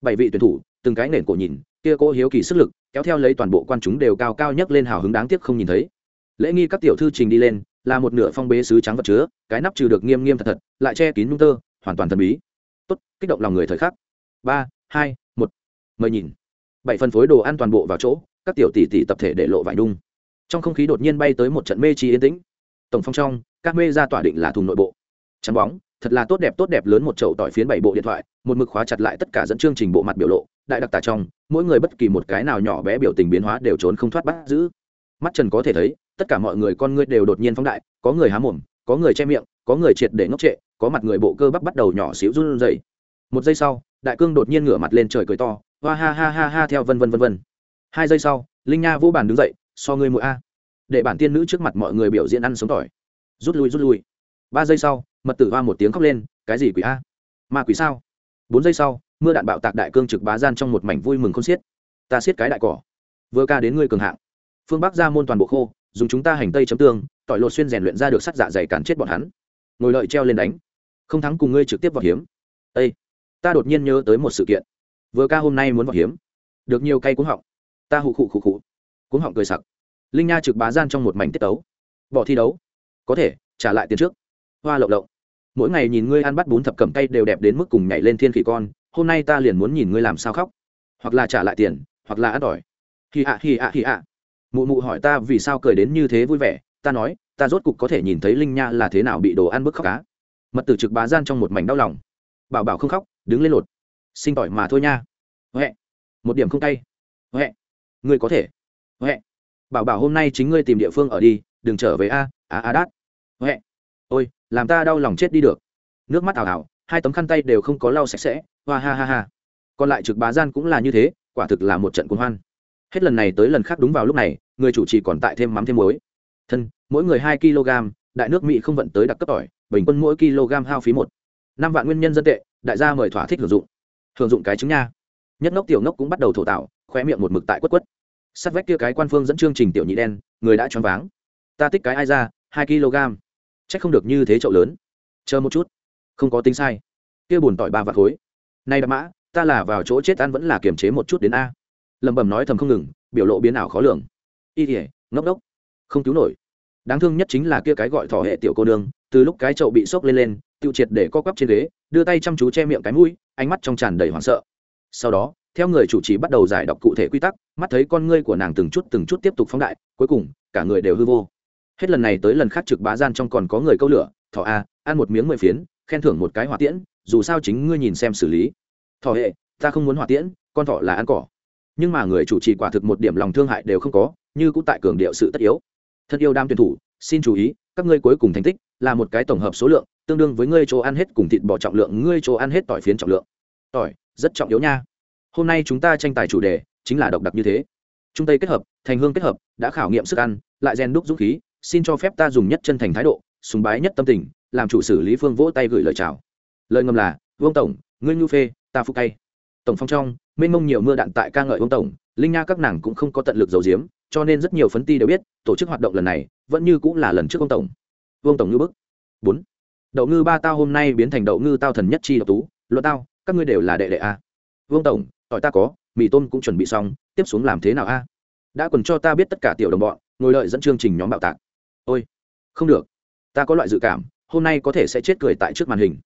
Bảy vị tuyển thủ, từng cái nền cổ nhìn, kia cô hiếu kỳ sức lực, kéo theo lấy toàn bộ quan chúng đều cao cao nhất lên hào hứng đáng tiếc không nhìn thấy. Lễ nghi các tiểu thư trình đi lên, là một nửa phong bế sứ trắng vật chứa, cái nắp trừ được nghiêm nghiêm thật thật, lại che kín nhung tơ, hoàn toàn thần bí. Tốt, kích động lòng người thời khắc. Ba, hai, một. Mời nhìn. Bảy phân phối đồ ăn toàn bộ vào chỗ, các tiểu tỷ tỷ tập thể để lộ vải đung. Trong không khí đột nhiên bay tới một trận mê chi yên tĩnh. Tổng phong trong, các mê ra tỏa định là thùng nội bộ trắng bóng, thật là tốt đẹp tốt đẹp lớn một chậu tỏi phiến bảy bộ điện thoại, một mực khóa chặt lại tất cả dẫn chương trình bộ mặt biểu lộ, đại đặc tả trong, mỗi người bất kỳ một cái nào nhỏ bé biểu tình biến hóa đều trốn không thoát bắt giữ. Mắt trần có thể thấy, tất cả mọi người con ngươi đều đột nhiên phóng đại, có người há mồm, có người che miệng, có người triệt để ngốc trệ, có mặt người bộ cơ bắp bắt đầu nhỏ xíu run rẩy. Một giây sau, đại cương đột nhiên ngửa mặt lên trời cười to, hoa ha ha ha ha theo vân vân vân vân. Hai giây sau, linh nha vô bàn đứng dậy, so ngươi mũi a. Để bản tiên nữ trước mặt mọi người biểu diễn ăn sống tỏi. Rút lui rút lui. Ba giây sau mật tử hoa một tiếng khóc lên, cái gì quỷ a? Ma quỷ sao? Bốn giây sau, mưa đạn bạo tạc đại cương trực bá gian trong một mảnh vui mừng không xiết. Ta xiết cái đại cỏ, vừa ca đến ngươi cường hạng. Phương bắc ra môn toàn bộ khô, dùng chúng ta hành tây chấm tương, tỏi lột xuyên rèn luyện ra được sắt dạ dày cản chết bọn hắn. Ngồi lợi treo lên đánh. Không thắng cùng ngươi trực tiếp vào hiếm. Ây ta đột nhiên nhớ tới một sự kiện. Vừa ca hôm nay muốn vào hiếm. Được nhiều cây cuống họng. Ta hụ khụ khụ khụ. Cuống họng cười sặc. Linh nha trực bá gian trong một mảnh tiết tấu. Bỏ thi đấu. Có thể, trả lại tiền trước. Hoa lộng lộng mỗi ngày nhìn ngươi ăn bắt bún thập cẩm tay đều đẹp đến mức cùng nhảy lên thiên khỉ con, hôm nay ta liền muốn nhìn ngươi làm sao khóc. Hoặc là trả lại tiền, hoặc là ăn đòi Hì ạ hì ạ hì ạ. Mụ mụ hỏi ta vì sao cười đến như thế vui vẻ, ta nói, ta rốt cục có thể nhìn thấy linh nha là thế nào bị đồ ăn bức khóc cá mật tử trực bá gian trong một mảnh đau lòng. Bảo bảo không khóc, đứng lên lột. Sinh tỏi mà thôi nha. Huệ. Một điểm không tay huệ. Ngươi có thể. Huệ. Bảo bảo hôm nay chính ngươi tìm địa phương ở đi, đừng trở về a, á a đát. Huệ. Ôi làm ta đau lòng chết đi được. Nước mắt ảo ảo, hai tấm khăn tay đều không có lau sạch sẽ, hoa ha ha ha. Còn lại trực bá gian cũng là như thế, quả thực là một trận cuồng hoan. Hết lần này tới lần khác đúng vào lúc này, người chủ trì còn tại thêm mắm thêm muối. Thân, mỗi người hai kg, đại nước mỹ không vận tới đặc cấp tỏi, bình quân mỗi kg hao phí một. Năm vạn nguyên nhân dân tệ, đại gia mời thỏa thích hưởng dụng. Hưởng dụng cái trứng nha. Nhất ngốc tiểu ngốc cũng bắt đầu thổ tạo khoe miệng một mực tại quất quất. Sắt vách kia cái quan phương dẫn chương trình tiểu nhị đen, người đã choáng váng. Ta tích cái ai ra, hai kg chắc không được như thế chậu lớn. Chờ một chút. Không có tính sai. Kia bùn tỏi ba vạt khối. Nay đã mã, ta là vào chỗ chết ăn vẫn là kiềm chế một chút đến a. Lẩm bẩm nói thầm không ngừng, biểu lộ biến ảo khó lường. Y thể ngốc đốc. Không cứu nổi. Đáng thương nhất chính là kia cái gọi thỏ hệ tiểu cô nương, từ lúc cái chậu bị sốc lên lên, tiêu triệt để co quắp trên ghế, đưa tay chăm chú che miệng cái mũi, ánh mắt trong tràn đầy hoảng sợ. Sau đó, theo người chủ trì bắt đầu giải đọc cụ thể quy tắc, mắt thấy con ngươi của nàng từng chút từng chút tiếp tục phóng đại, cuối cùng, cả người đều hư vô hết lần này tới lần khác trực bá gian trong còn có người câu lửa, thỏ a, ăn một miếng mười phiến, khen thưởng một cái hỏa tiễn, dù sao chính ngươi nhìn xem xử lý. Thỏ hệ, ta không muốn hỏa tiễn, con thỏ là ăn cỏ. Nhưng mà người chủ trì quả thực một điểm lòng thương hại đều không có, như cũng tại cường điệu sự tất yếu. Thân yêu đam tuyển thủ, xin chú ý, các ngươi cuối cùng thành tích là một cái tổng hợp số lượng, tương đương với ngươi chỗ ăn hết cùng thịt bò trọng lượng, ngươi chỗ ăn hết tỏi phiến trọng lượng. Tỏi, rất trọng yếu nha. Hôm nay chúng ta tranh tài chủ đề chính là độc đặc như thế. Trung tây kết hợp, thành hương kết hợp, đã khảo nghiệm sức ăn, lại rèn đúc dũng khí xin cho phép ta dùng nhất chân thành thái độ, sùng bái nhất tâm tình, làm chủ xử lý phương vỗ tay gửi lời chào. Lời ngầm là, vương tổng, ngươi nhu phê, ta phục tay tổng phong trong, mênh mông nhiều mưa đạn tại ca ngợi vương tổng, linh nha các nàng cũng không có tận lực dầu diếm cho nên rất nhiều phấn ti đều biết, tổ chức hoạt động lần này vẫn như cũng là lần trước ông tổng. Vương tổng như bức. Bốn. Đậu ngư ba tao hôm nay biến thành đậu ngư tao thần nhất chi độc tú, luận tao, các ngươi đều là đệ đệ a. Vương tổng, tỏi ta có, mì tôm cũng chuẩn bị xong, tiếp xuống làm thế nào a? Đã còn cho ta biết tất cả tiểu đồng bọn, ngồi đợi dẫn chương trình nhóm bạo tạc ôi, không được. Ta có loại dự cảm, hôm nay có thể sẽ chết cười tại trước màn hình.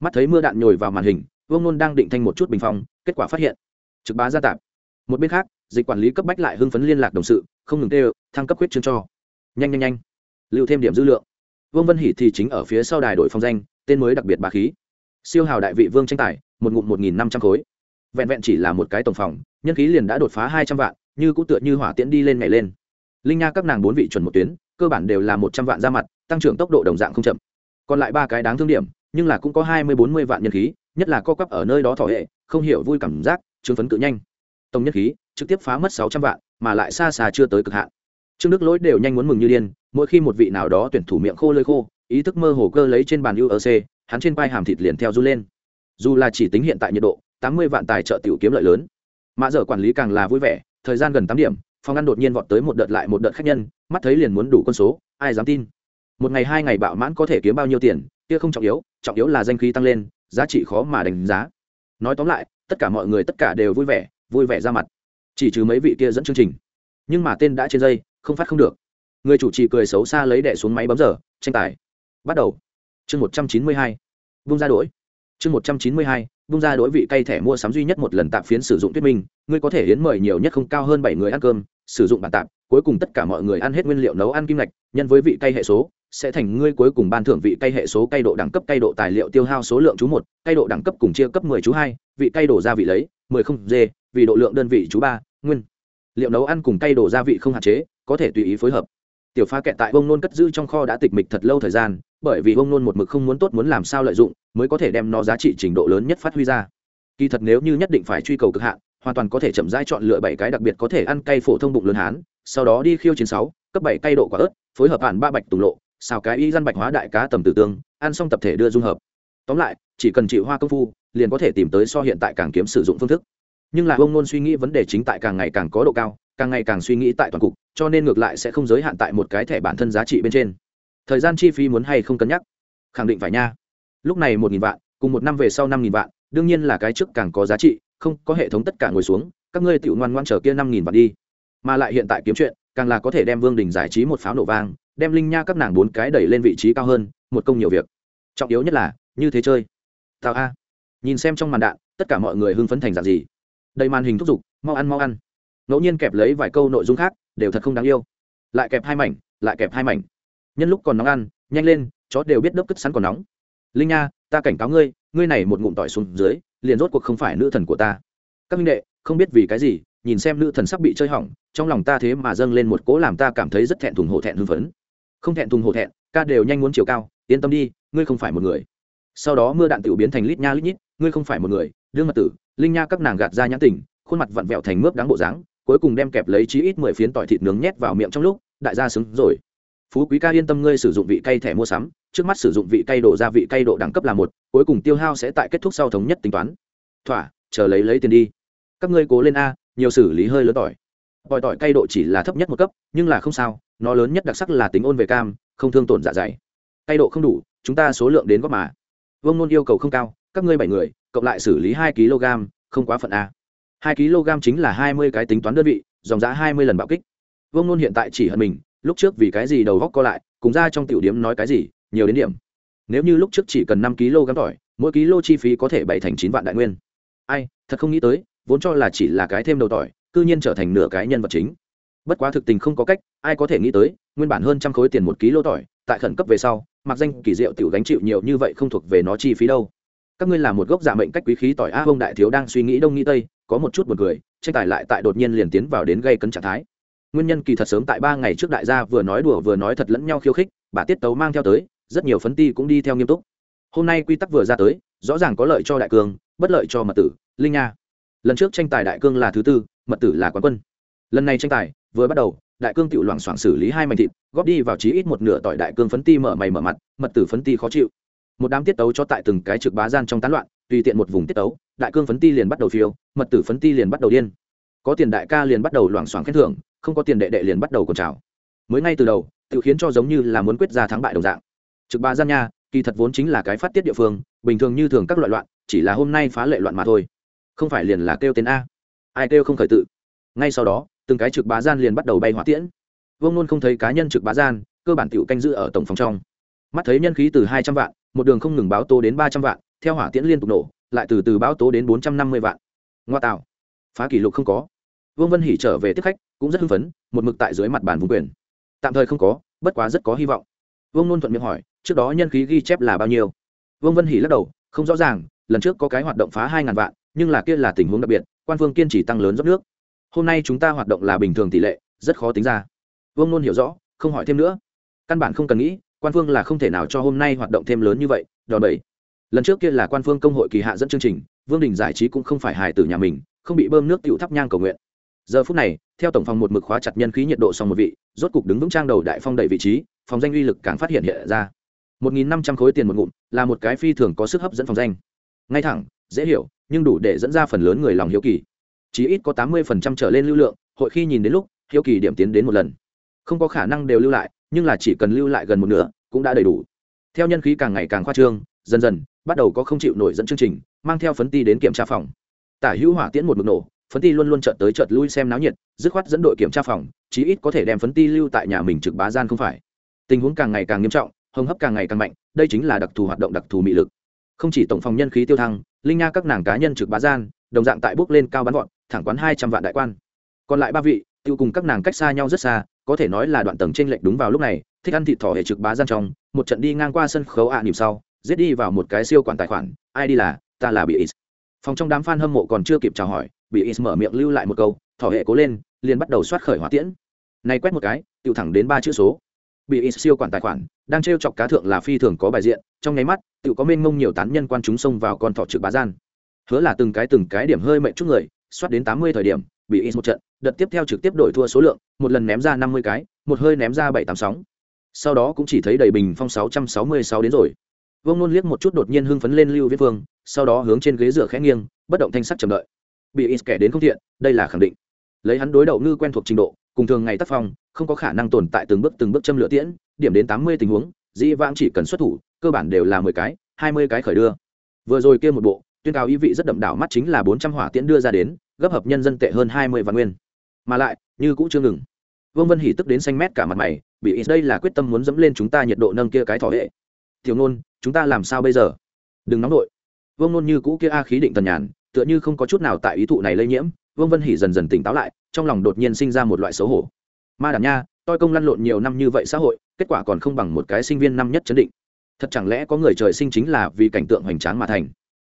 Mắt thấy mưa đạn nhồi vào màn hình, vương nôn đang định thanh một chút bình phong, kết quả phát hiện. Trực bá gia tạp. Một bên khác, dịch quản lý cấp bách lại hưng phấn liên lạc đồng sự, không ngừng tê thăng cấp huyết chương cho. Nhanh nhanh nhanh. Lưu thêm điểm dư lượng. Vương vân hỷ thì chính ở phía sau đài đội phong danh, tên mới đặc biệt bà khí. Siêu hào đại vị vương tranh tài, một ngụm một nghìn năm trăm khối. Vẹn vẹn chỉ là một cái tổng phòng, nhân khí liền đã đột phá hai trăm vạn, như cũng tựa như hỏa tiễn đi lên ngày lên. Linh nha các nàng bốn vị chuẩn một tuyến cơ bản đều là một trăm vạn ra mặt tăng trưởng tốc độ đồng dạng không chậm còn lại ba cái đáng thương điểm nhưng là cũng có hai mươi bốn mươi vạn nhân khí nhất là co quắp ở nơi đó thỏ hệ không hiểu vui cảm giác chứng phấn cự nhanh tổng nhân khí trực tiếp phá mất sáu trăm vạn mà lại xa xa chưa tới cực hạn trương đức lỗi đều nhanh muốn mừng như điên mỗi khi một vị nào đó tuyển thủ miệng khô lơi khô ý thức mơ hồ cơ lấy trên bàn UEC, hắn trên vai hàm thịt liền theo run lên. Dù là chỉ tính hiện tại nhiệt độ, tám mươi vạn tài trợ tiểu kiếm lợi lớn. Mã giờ quản lý càng là vui vẻ, thời gian gần tám điểm, phòng ăn đột nhiên vọt tới một đợt lại một đợt khách nhân, mắt thấy liền muốn đủ con số, ai dám tin. Một ngày hai ngày bạo mãn có thể kiếm bao nhiêu tiền, kia không trọng yếu, trọng yếu là danh khí tăng lên, giá trị khó mà đánh giá. Nói tóm lại, tất cả mọi người tất cả đều vui vẻ, vui vẻ ra mặt. Chỉ trừ mấy vị kia dẫn chương trình. Nhưng mà tên đã trên dây, không phát không được. Người chủ trì cười xấu xa lấy đẻ xuống máy bấm giờ, tranh tài bắt đầu chương một trăm chín mươi hai vung ra đỗi chương một trăm chín mươi hai vung ra đỗi vị cay thẻ mua sắm duy nhất một lần tạp phiến sử dụng thuyết minh ngươi có thể hiến mời nhiều nhất không cao hơn bảy người ăn cơm sử dụng bản tạp, cuối cùng tất cả mọi người ăn hết nguyên liệu nấu ăn kim ngạch, nhân với vị cay hệ số, sẽ thành ngươi cuối cùng ban thưởng vị cay hệ số cay độ đẳng cấp cay độ tài liệu tiêu hao số lượng chú một, cay độ đẳng cấp cùng chia cấp mười chú hai, vị cay đổ gia vị lấy, mười không d vì độ lượng đơn vị chú ba, nguyên. Liệu nấu ăn cùng cay đổ gia vị không hạn chế, có thể tùy ý phối hợp. Tiểu pha kẹt tại bông nôn cất giữ trong kho đã tịch mịch thật lâu thời gian, bởi vì bông nôn một mực không muốn tốt muốn làm sao lợi dụng, mới có thể đem nó giá trị trình độ lớn nhất phát huy ra. Kỳ thật nếu như nhất định phải truy cầu cực hạn hoàn toàn có thể chậm rãi chọn lựa bảy cái đặc biệt có thể ăn cay phổ thông bụng lớn hán, sau đó đi khiêu chiến sáu, cấp bảy cay độ quả ớt, phối hợp hẳn ba bạch tùng lộ, xào cái y dân bạch hóa đại cá tầm tử tương, ăn xong tập thể đưa dung hợp. Tóm lại, chỉ cần chịu hoa công phu, liền có thể tìm tới so hiện tại càng kiếm sử dụng phương thức. Nhưng là ông nôn suy nghĩ vấn đề chính tại càng ngày càng có độ cao, càng ngày càng suy nghĩ tại toàn cục, cho nên ngược lại sẽ không giới hạn tại một cái thẻ bản thân giá trị bên trên. Thời gian chi phí muốn hay không cân nhắc? Khẳng định phải nha. Lúc này một nghìn vạn, cùng một năm về sau năm nghìn vạn, đương nhiên là cái trước càng có giá trị không có hệ thống tất cả ngồi xuống, các ngươi tự ngoan ngoan chờ kia năm nghìn vạn đi. Mà lại hiện tại kiếm chuyện, càng là có thể đem vương đình giải trí một pháo nổ vang, đem linh nha các nàng bốn cái đẩy lên vị trí cao hơn, một công nhiều việc. Trọng yếu nhất là, như thế chơi. Tào a. Nhìn xem trong màn đạn, tất cả mọi người hưng phấn thành dạng gì. Đầy màn hình thúc giục, mau ăn mau ăn. Ngẫu nhiên kẹp lấy vài câu nội dung khác, đều thật không đáng yêu. Lại kẹp hai mảnh, lại kẹp hai mảnh. Nhân lúc còn nóng ăn, nhanh lên, chó đều biết đớp cất sẵn còn nóng. Linh nha, ta cảnh cáo ngươi ngươi này một ngụm tỏi xuống dưới liền rốt cuộc không phải nữ thần của ta. Các minh đệ, không biết vì cái gì, nhìn xem nữ thần sắp bị chơi hỏng, trong lòng ta thế mà dâng lên một cố làm ta cảm thấy rất thẹn thùng hổ thẹn hưng phấn. Không thẹn thùng hổ thẹn, ca đều nhanh muốn chiều cao, yên tâm đi, ngươi không phải một người. Sau đó mưa đạn tiểu biến thành lít nha lít nhít, ngươi không phải một người, đương mật tử, linh nha các nàng gạt ra nhãn tình, khuôn mặt vặn vẹo thành mướp đáng bộ dáng, cuối cùng đem kẹp lấy chí ít mười phiến tỏi thịt nướng nhét vào miệng trong lúc, đại gia xứng rồi phú quý ca yên tâm ngươi sử dụng vị cay thẻ mua sắm, trước mắt sử dụng vị cay độ gia vị cay độ đẳng cấp là một, cuối cùng tiêu hao sẽ tại kết thúc sau thống nhất tính toán. Thỏa, chờ lấy lấy tiền đi. Các ngươi cố lên a, nhiều xử lý hơi lớn tỏi. Tỏi tỏi cay độ chỉ là thấp nhất một cấp, nhưng là không sao, nó lớn nhất đặc sắc là tính ôn về cam, không thương tổn dạ dày. Cay độ không đủ, chúng ta số lượng đến góp mà. Vương nôn yêu cầu không cao, các ngươi bảy người, cộng lại xử lý hai kg, không quá phận a. Hai kg chính là hai mươi cái tính toán đơn vị, dòng giá hai mươi lần bạo kích. Vương nôn hiện tại chỉ hận mình lúc trước vì cái gì đầu góc co lại, cùng ra trong tiểu điểm nói cái gì, nhiều đến điểm. Nếu như lúc trước chỉ cần năm kg tỏi, mỗi kg chi phí có thể bảy thành chín vạn đại nguyên. Ai, thật không nghĩ tới, vốn cho là chỉ là cái thêm đầu tỏi, cư nhiên trở thành nửa cái nhân vật chính. Bất quá thực tình không có cách, ai có thể nghĩ tới, nguyên bản hơn trăm khối tiền một ký lô tỏi, tại khẩn cấp về sau, mặc danh kỳ diệu tiểu gánh chịu nhiều như vậy không thuộc về nó chi phí đâu. Các ngươi là một gốc giả mệnh cách quý khí tỏi a bông đại thiếu đang suy nghĩ đông nghĩ tây, có một chút buồn cười, tranh tài lại tại đột nhiên liền tiến vào đến gây cấn trạng thái nguyên nhân kỳ thật sớm tại ba ngày trước đại gia vừa nói đùa vừa nói thật lẫn nhau khiêu khích, bà tiết tấu mang theo tới, rất nhiều phấn ti cũng đi theo nghiêm túc. Hôm nay quy tắc vừa ra tới, rõ ràng có lợi cho đại cương bất lợi cho mật tử, linh nha. Lần trước tranh tài đại cương là thứ tư, mật tử là quán quân. Lần này tranh tài, vừa bắt đầu, đại cương tự loảng xoảng xử lý hai mảnh thịt, góp đi vào chí ít một nửa tỏi đại cương phấn ti mở mày mở mặt, mật tử phấn ti khó chịu. Một đám tiết tấu cho tại từng cái trực bá gian trong tán loạn, tùy tiện một vùng tiết tấu, đại cương phấn ti liền bắt đầu phiêu, mật tử phấn ti liền bắt đầu điên. Có tiền đại ca liền bắt đầu loảng xoảng khen thưởng không có tiền đệ đệ liền bắt đầu còn trào. Mới ngay từ đầu tự khiến cho giống như là muốn quyết ra thắng bại đồng dạng. Trực ba gian nha, kỳ thật vốn chính là cái phát tiết địa phương, bình thường như thường các loại loạn, chỉ là hôm nay phá lệ loạn mà thôi. Không phải liền là kêu tên a. Ai kêu không khởi tự. Ngay sau đó, từng cái trực bá gian liền bắt đầu bay hỏa tiễn. Vương luôn không thấy cá nhân trực bá gian, cơ bản tiểu canh giữ ở tổng phòng trong. Mắt thấy nhân khí từ hai trăm vạn, một đường không ngừng báo tố đến ba trăm vạn, theo hỏa tiễn liên tục nổ, lại từ từ báo tố đến bốn trăm năm mươi vạn. Ngoa tạo. Phá kỷ lục không có vương vân hỉ trở về tiếp khách, cũng rất hưng phấn, một mực tại dưới mặt bàn vùng quyền. Tạm thời không có, bất quá rất có hy vọng. Vương nôn thuận miệng hỏi, trước đó nhân khí ghi chép là bao nhiêu? Vương vân hỉ lắc đầu, không rõ ràng, lần trước có cái hoạt động phá hai ngàn vạn, nhưng là kia là tình huống đặc biệt, quan phương kiên trì tăng lớn dốc nước. Hôm nay chúng ta hoạt động là bình thường tỷ lệ, rất khó tính ra. Vương nôn hiểu rõ, không hỏi thêm nữa. Căn bản không cần nghĩ, quan phương là không thể nào cho hôm nay hoạt động thêm lớn như vậy, đòn bẩy. Lần trước kia là quan phương công hội kỳ hạ dẫn chương trình, vương đình giải trí cũng không phải hài tử nhà mình, không bị bơm nước tựu thắp nhang cầu nguyện giờ phút này, theo tổng phòng một mực khóa chặt nhân khí nhiệt độ xong một vị, rốt cục đứng vững trang đầu đại phong đầy vị trí, phòng danh uy lực càng phát hiện hiện ra. Một nghìn năm trăm khối tiền một ngụm là một cái phi thường có sức hấp dẫn phòng danh. Ngay thẳng, dễ hiểu, nhưng đủ để dẫn ra phần lớn người lòng hiếu kỳ. Chí ít có tám mươi phần trăm trở lên lưu lượng, hội khi nhìn đến lúc, hiếu kỳ điểm tiến đến một lần. Không có khả năng đều lưu lại, nhưng là chỉ cần lưu lại gần một nửa, cũng đã đầy đủ. Theo nhân khí càng ngày càng khoa trương, dần dần, bắt đầu có không chịu nổi dẫn chương trình, mang theo phấn ti đến kiểm tra phòng. Tả hữu hỏa tiễn một mực nổ phấn ti luôn luôn chợt tới chợt lui xem náo nhiệt, dứt khoát dẫn đội kiểm tra phòng, chí ít có thể đem phấn ti lưu tại nhà mình trực bá gian không phải. Tình huống càng ngày càng nghiêm trọng, hồng hấp càng ngày càng mạnh, đây chính là đặc thù hoạt động đặc thù mị lực. Không chỉ tổng phòng nhân khí tiêu thăng, linh nha các nàng cá nhân trực bá gian, đồng dạng tại bước lên cao bắn gọn thẳng quán hai trăm vạn đại quan. Còn lại ba vị, tiêu cùng các nàng cách xa nhau rất xa, có thể nói là đoạn tầng trên lệch đúng vào lúc này, thích ăn thịt thỏ hệ trực bá gian trong, một trận đi ngang qua sân khấu ạ à nhịp sau, giết đi vào một cái siêu quản tài khoản, ai đi là, ta là bị ít phòng trong đám fan hâm mộ còn chưa kịp chào hỏi bị Is mở miệng lưu lại một câu, thỏ hệ cố lên, liền bắt đầu soát khởi hỏa tiễn. Này quét một cái tự thẳng đến ba chữ số. Bị Is siêu quản tài khoản, đang t chọc cá thượng là phi thường có bài diện, trong nháy mắt tự có mênh mông nhiều tán nhân quan chúng xông vào con thọ trực bá gian. Hứa là từng cái từng cái điểm hơi mệnh chút người, soát đến tám mươi thời điểm, bị Is một trận, đợt tiếp theo trực tiếp đổi thua số lượng, một lần ném ra năm mươi cái, một hơi ném ra bảy tám sóng. Sau đó cũng chỉ thấy đầy bình phong sáu trăm sáu mươi sáu đến rồi. Vông nôn liếc một chút đột nhiên hưng phấn lên lưu viết vương sau đó hướng trên ghế dựa khẽ nghiêng, bất động thanh sắc chờ đợi bị ít kẻ đến không thiện, đây là khẳng định. Lấy hắn đối đầu ngư quen thuộc trình độ, cùng thường ngày tác phong, không có khả năng tồn tại từng bước từng bước châm lửa tiễn, điểm đến tám mươi tình huống, dĩ vãng chỉ cần xuất thủ, cơ bản đều là mười cái, hai mươi cái khởi đưa. Vừa rồi kia một bộ, tuyên cáo ý vị rất đậm đảo mắt chính là bốn trăm hỏa tiễn đưa ra đến, gấp hợp nhân dân tệ hơn hai mươi vạn nguyên. Mà lại, như cũng chưa ngừng. Vương vân hỉ tức đến xanh mét cả mặt mày, bị ít đây là quyết tâm muốn dẫm lên chúng ta nhiệt độ nâng kia cái thỏ hệ. Tiểu nôn, chúng ta làm sao bây giờ? Đừng nóng nổi vương nôn như cũ kia a khí định tần nhàn tựa như không có chút nào tại ý thụ này lây nhiễm, vương vân hỉ dần dần tỉnh táo lại, trong lòng đột nhiên sinh ra một loại xấu hổ. Ma đảm nha tôi công lăn lộn nhiều năm như vậy xã hội, kết quả còn không bằng một cái sinh viên năm nhất chấn định. Thật chẳng lẽ có người trời sinh chính là vì cảnh tượng hoành tráng mà thành?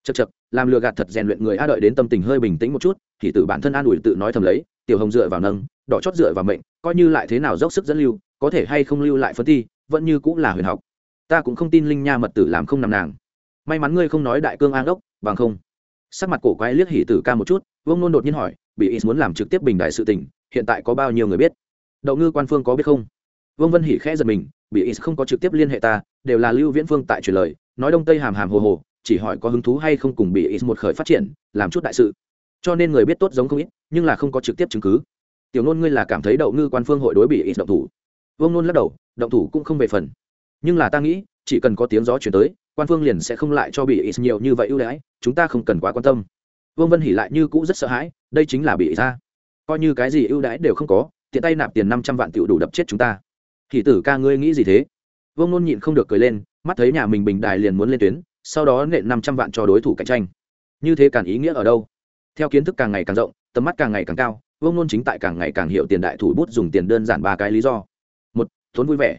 Chật chật làm lừa gạt thật rèn luyện người a đợi đến tâm tình hơi bình tĩnh một chút, thì tự bản thân an ủi tự nói thầm lấy, tiểu hồng dựa vào nâng, đỏ chót dựa vào mệnh, coi như lại thế nào dốc sức dẫn lưu, có thể hay không lưu lại phân thi, vẫn như cũng là huyền học. Ta cũng không tin linh nha mật tử làm không nằm nàng. May mắn ngươi không nói đại cương an ốc bằng không sắc mặt cổ quái liếc hỉ tử ca một chút, vương nôn đột nhiên hỏi, bị ít muốn làm trực tiếp bình đại sự tình, hiện tại có bao nhiêu người biết? Đậu ngư quan phương có biết không? Vương vân hỉ khẽ giật mình, bị ít không có trực tiếp liên hệ ta, đều là lưu viễn phương tại truyền lời, nói đông tây hàm hàm hồ hồ, chỉ hỏi có hứng thú hay không cùng bị ít một khởi phát triển, làm chút đại sự. Cho nên người biết tốt giống không ít, nhưng là không có trực tiếp chứng cứ. Tiểu nôn ngươi là cảm thấy đậu ngư quan phương hội đối bị ít động thủ? Vương nôn lắc đầu, động thủ cũng không về phần. Nhưng là ta nghĩ, chỉ cần có tiếng gió chuyển tới quan phương liền sẽ không lại cho bị ít nhiều như vậy ưu đãi, chúng ta không cần quá quan tâm. Vương vân hỉ lại như cũ rất sợ hãi, đây chính là bị ra. Coi như cái gì ưu đãi đều không có, tiện tay nạp tiền năm trăm vạn tiểu đủ đập chết chúng ta. Thì tử ca ngươi nghĩ gì thế? Vương nôn nhịn không được cười lên, mắt thấy nhà mình bình đài liền muốn lên tuyến, sau đó nện năm trăm vạn cho đối thủ cạnh tranh. Như thế càng ý nghĩa ở đâu? Theo kiến thức càng ngày càng rộng, tầm mắt càng ngày càng cao, vương nôn chính tại càng ngày càng hiểu tiền đại thủ bút dùng tiền đơn giản ba cái lý do. Một thốn vui vẻ.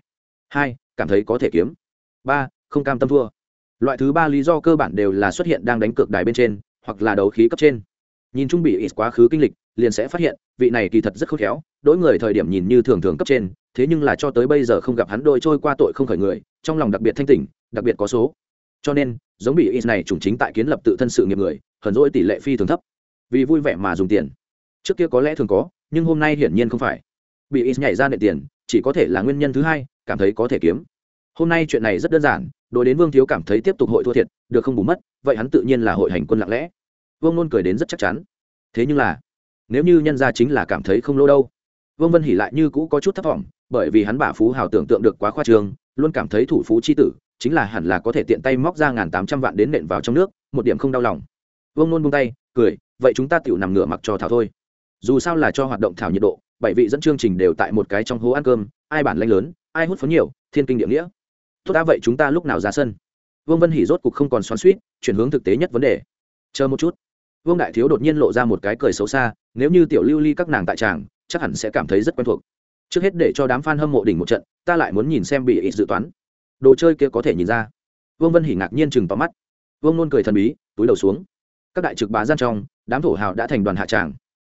Hai, cảm thấy có thể kiếm. Ba, không cam tâm thua loại thứ ba lý do cơ bản đều là xuất hiện đang đánh cược đài bên trên, hoặc là đấu khí cấp trên. Nhìn chung bị ít quá khứ kinh lịch, liền sẽ phát hiện, vị này kỳ thật rất khôn khéo đỗi người thời điểm nhìn như thường thường cấp trên, thế nhưng là cho tới bây giờ không gặp hắn đôi trôi qua tội không khởi người, trong lòng đặc biệt thanh tỉnh, đặc biệt có số. Cho nên, giống bị ít này chủng chính tại kiến lập tự thân sự nghiệp người, hờn dỗi tỷ lệ phi thường thấp. Vì vui vẻ mà dùng tiền. Trước kia có lẽ thường có, nhưng hôm nay hiển nhiên không phải. Bị ít nhảy ra nệ tiền, chỉ có thể là nguyên nhân thứ hai, cảm thấy có thể kiếm. Hôm nay chuyện này rất đơn giản đối đến vương thiếu cảm thấy tiếp tục hội thua thiệt, được không bù mất, vậy hắn tự nhiên là hội hành quân lặng lẽ. Vương nôn cười đến rất chắc chắn. Thế nhưng là, nếu như nhân gia chính là cảm thấy không lỗ đâu. Vương vân hỉ lại như cũ có chút thất vọng bởi vì hắn bả phú hào tưởng tượng được quá khoa trương, luôn cảm thấy thủ phú chi tử, chính là hẳn là có thể tiện tay móc ra ngàn tám trăm vạn đến nện vào trong nước, một điểm không đau lòng. Vương nôn buông tay, cười, vậy chúng ta tự nằm ngửa mặc cho thảo thôi. Dù sao là cho hoạt động thảo nhiệt độ, bảy vị dẫn chương trình đều tại một cái trong hố ăn cơm, ai bản lanh lớn, ai hút phấn nhiều, thiên kinh địa nghĩa tốt đã vậy chúng ta lúc nào ra sân? Vương vân hỉ rốt cục không còn xoắn suýt chuyển hướng thực tế nhất vấn đề. Chờ một chút. Vương đại thiếu đột nhiên lộ ra một cái cười xấu xa, nếu như tiểu lưu ly các nàng tại tràng, chắc hẳn sẽ cảm thấy rất quen thuộc. Trước hết để cho đám f a n hâm mộ đỉnh một trận, ta lại muốn nhìn xem bị ít dự toán. Đồ chơi kia có thể nhìn ra. Vương vân hỉ ngạc nhiên chừng tóm mắt. Vương luôn cười thần bí, túi đầu xuống. Các đại trực bá gian trong, đám thổ hào đã thành đoàn hạ tràng.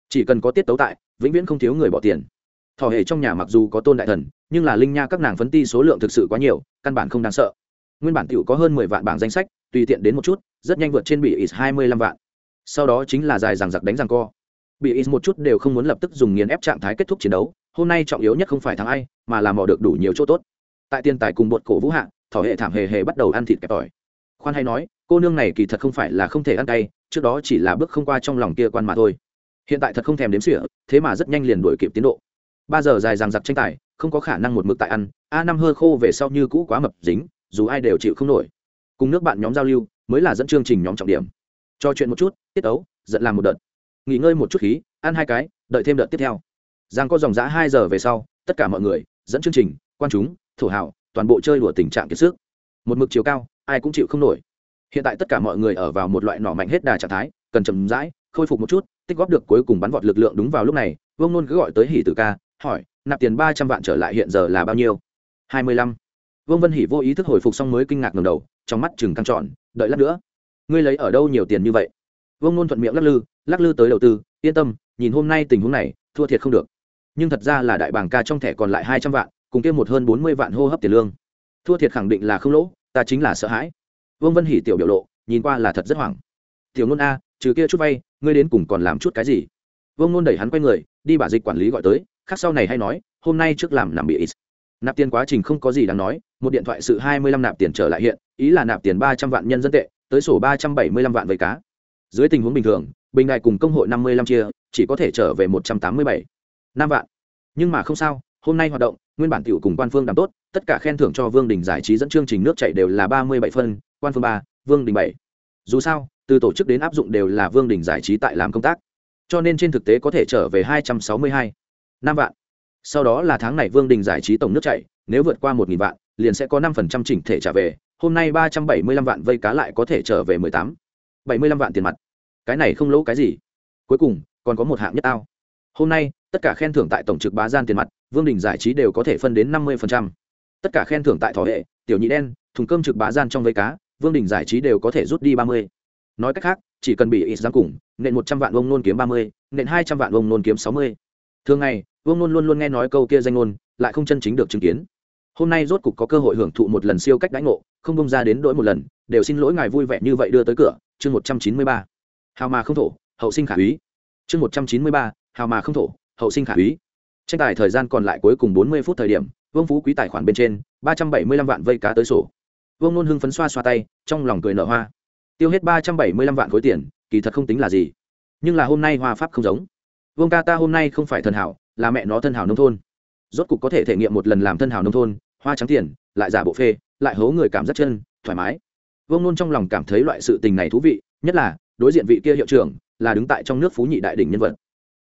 Chỉ cần có tiết tấu tại, vĩnh viễn không thiếu người bỏ tiền thỏ hệ trong nhà mặc dù có tôn đại thần, nhưng là linh nha các nàng phấn ti số lượng thực sự quá nhiều, căn bản không đáng sợ. Nguyên bản t có hơn mười vạn bảng danh sách, tùy tiện đến một chút, rất nhanh vượt trên bị is hai mươi lăm vạn. Sau đó chính là dài rằng giặc đánh rằng co. Bị ít một chút đều không muốn lập tức dùng nghiền ép trạng thái kết thúc chiến đấu, hôm nay trọng yếu nhất không phải thắng ai, mà là mò được đủ nhiều chỗ tốt. Tại tiền tài cùng bột cổ vũ hạ thỏ hệ thảm hề hề bắt đầu ăn thịt kẹp tỏi. Khoan hay nói, cô nương này kỳ thật không phải là không thể ăn cay, trước đó chỉ là bước không qua trong lòng kia quan mà thôi. Hiện tại thật không thèm đếm sỉa thế mà rất nhanh liền đuổi kịp tiến độ ba giờ dài dằng dặc tranh tài, không có khả năng một mực tại ăn, a năm hơ khô về sau như cũ quá mập dính, dù ai đều chịu không nổi. Cùng nước bạn nhóm giao lưu, mới là dẫn chương trình nhóm trọng điểm. Cho chuyện một chút, tiết ấu dẫn làm một đợt. Nghỉ ngơi một chút khí, ăn hai cái, đợi thêm đợt tiếp theo. Giang có dòng giã hai giờ về sau, tất cả mọi người, dẫn chương trình, quan chúng, thổ hảo toàn bộ chơi đùa tình trạng kiệt sức. Một mực chiều cao, ai cũng chịu không nổi. Hiện tại tất cả mọi người ở vào một loại nỏ mạnh hết đà trạng thái, cần chầm rãi, khôi phục một chút, tích góp được cuối cùng bắn vọt lực lượng đúng vào lúc này, vương nôn cứ gọi tới hỉ tử ca hỏi, nạp tiền ba trăm vạn trở lại hiện giờ là bao nhiêu? Hai mươi lăm. Vương vân hỉ vô ý thức hồi phục xong mới kinh ngạc ngầm đầu, trong mắt chừng căng trọn đợi lát nữa. Ngươi lấy ở đâu nhiều tiền như vậy? Vương nôn thuận miệng lắc lư lắc lư tới đầu tư, yên tâm, nhìn hôm nay tình huống này, thua thiệt không được. Nhưng thật ra là đại bảng ca trong thẻ còn lại hai trăm vạn, cùng kia một hơn bốn mươi vạn hô hấp tiền lương. Thua thiệt khẳng định là không lỗ, ta chính là sợ hãi. Vương vân hỉ tiểu biểu lộ, nhìn qua là thật rất hoảng. Tiểu nôn a, trừ kia chút vay, ngươi đến cùng còn làm chút cái gì? Vương nôn đẩy hắn quay người, đi bà dịch quản lý gọi tới khác sau này hay nói, hôm nay trước làm nằm bị ít. Nạp tiền quá trình không có gì đáng nói, một điện thoại sự hai mươi lăm nạp tiền trở lại hiện, ý là nạp tiền ba trăm vạn nhân dân tệ, tới sổ ba trăm bảy mươi lăm vạn vây cá. Dưới tình huống bình thường, bình đại cùng công hội năm mươi lăm chia, chỉ có thể trở về một trăm tám mươi bảy năm vạn. Nhưng mà không sao, hôm nay hoạt động, nguyên bản tiểu cùng quan phương đảm tốt, tất cả khen thưởng cho vương đình giải trí dẫn chương trình nước chạy đều là ba mươi bảy phân, quan phương ba, vương đình bảy. Dù sao, từ tổ chức đến áp dụng đều là vương đình giải trí tại làm công tác. Cho nên trên thực tế có thể trở về hai trăm sáu mươi hai năm vạn. Sau đó là tháng này vương đình giải trí tổng nước chạy nếu vượt qua một nghìn vạn, liền sẽ có năm phần trăm chỉnh thể trả về, hôm nay ba trăm bảy mươi lăm vạn vây cá lại có thể trở về mười tám. bảy mươi lăm vạn tiền mặt. Cái này không lỗ cái gì. Cuối cùng, còn có một hạng nhất ao. hôm nay, tất cả khen thưởng tại tổng trực bá gian tiền mặt, vương đình giải trí đều có thể phân đến năm mươi tất cả khen thưởng tại thỏ hệ, tiểu nhị đen, thùng cơm trực bá gian trong vây cá, vương đình giải trí đều có thể rút đi ba mươi. Nói cách khác, chỉ cần bị ít giáng cùng, nện một trăm vạn ông nôn kiếm ba mươi, nện hai trăm vạn ông nôn kiếm sáu mươi. Thường ngày vương luôn luôn luôn nghe nói câu kia danh ngôn, lại không chân chính được chứng kiến. Hôm nay rốt cục có cơ hội hưởng thụ một lần siêu cách đánh ngộ, không bông ra đến đỗi một lần, đều xin lỗi ngài vui vẻ như vậy đưa tới cửa. Chương một trăm chín mươi ba. Hào mà không thổ, hậu sinh khả úy. Chương một trăm chín mươi ba. Hào mà không thổ, hậu sinh khả úy. Tranh tài thời gian còn lại cuối cùng bốn mươi phút thời điểm, vương phú quý tài khoản bên trên, ba trăm bảy mươi lăm vạn vây cá tới sổ. Vương nôn hưng phấn xoa xoa tay, trong lòng cười nở hoa. Tiêu hết ba trăm bảy mươi lăm vạn khối tiền, kỳ thật không tính là gì. Nhưng là hôm nay hoa pháp không giống. Vương ca ta hôm nay không phải thần hảo là mẹ nó thân hảo nông thôn. Rốt cục có thể thể nghiệm một lần làm thân hảo nông thôn, hoa trắng tiền, lại giả bộ phê, lại hố người cảm giác chân, thoải mái. Vương nôn trong lòng cảm thấy loại sự tình này thú vị, nhất là, đối diện vị kia hiệu trưởng, là đứng tại trong nước phú nhị đại đỉnh nhân vật.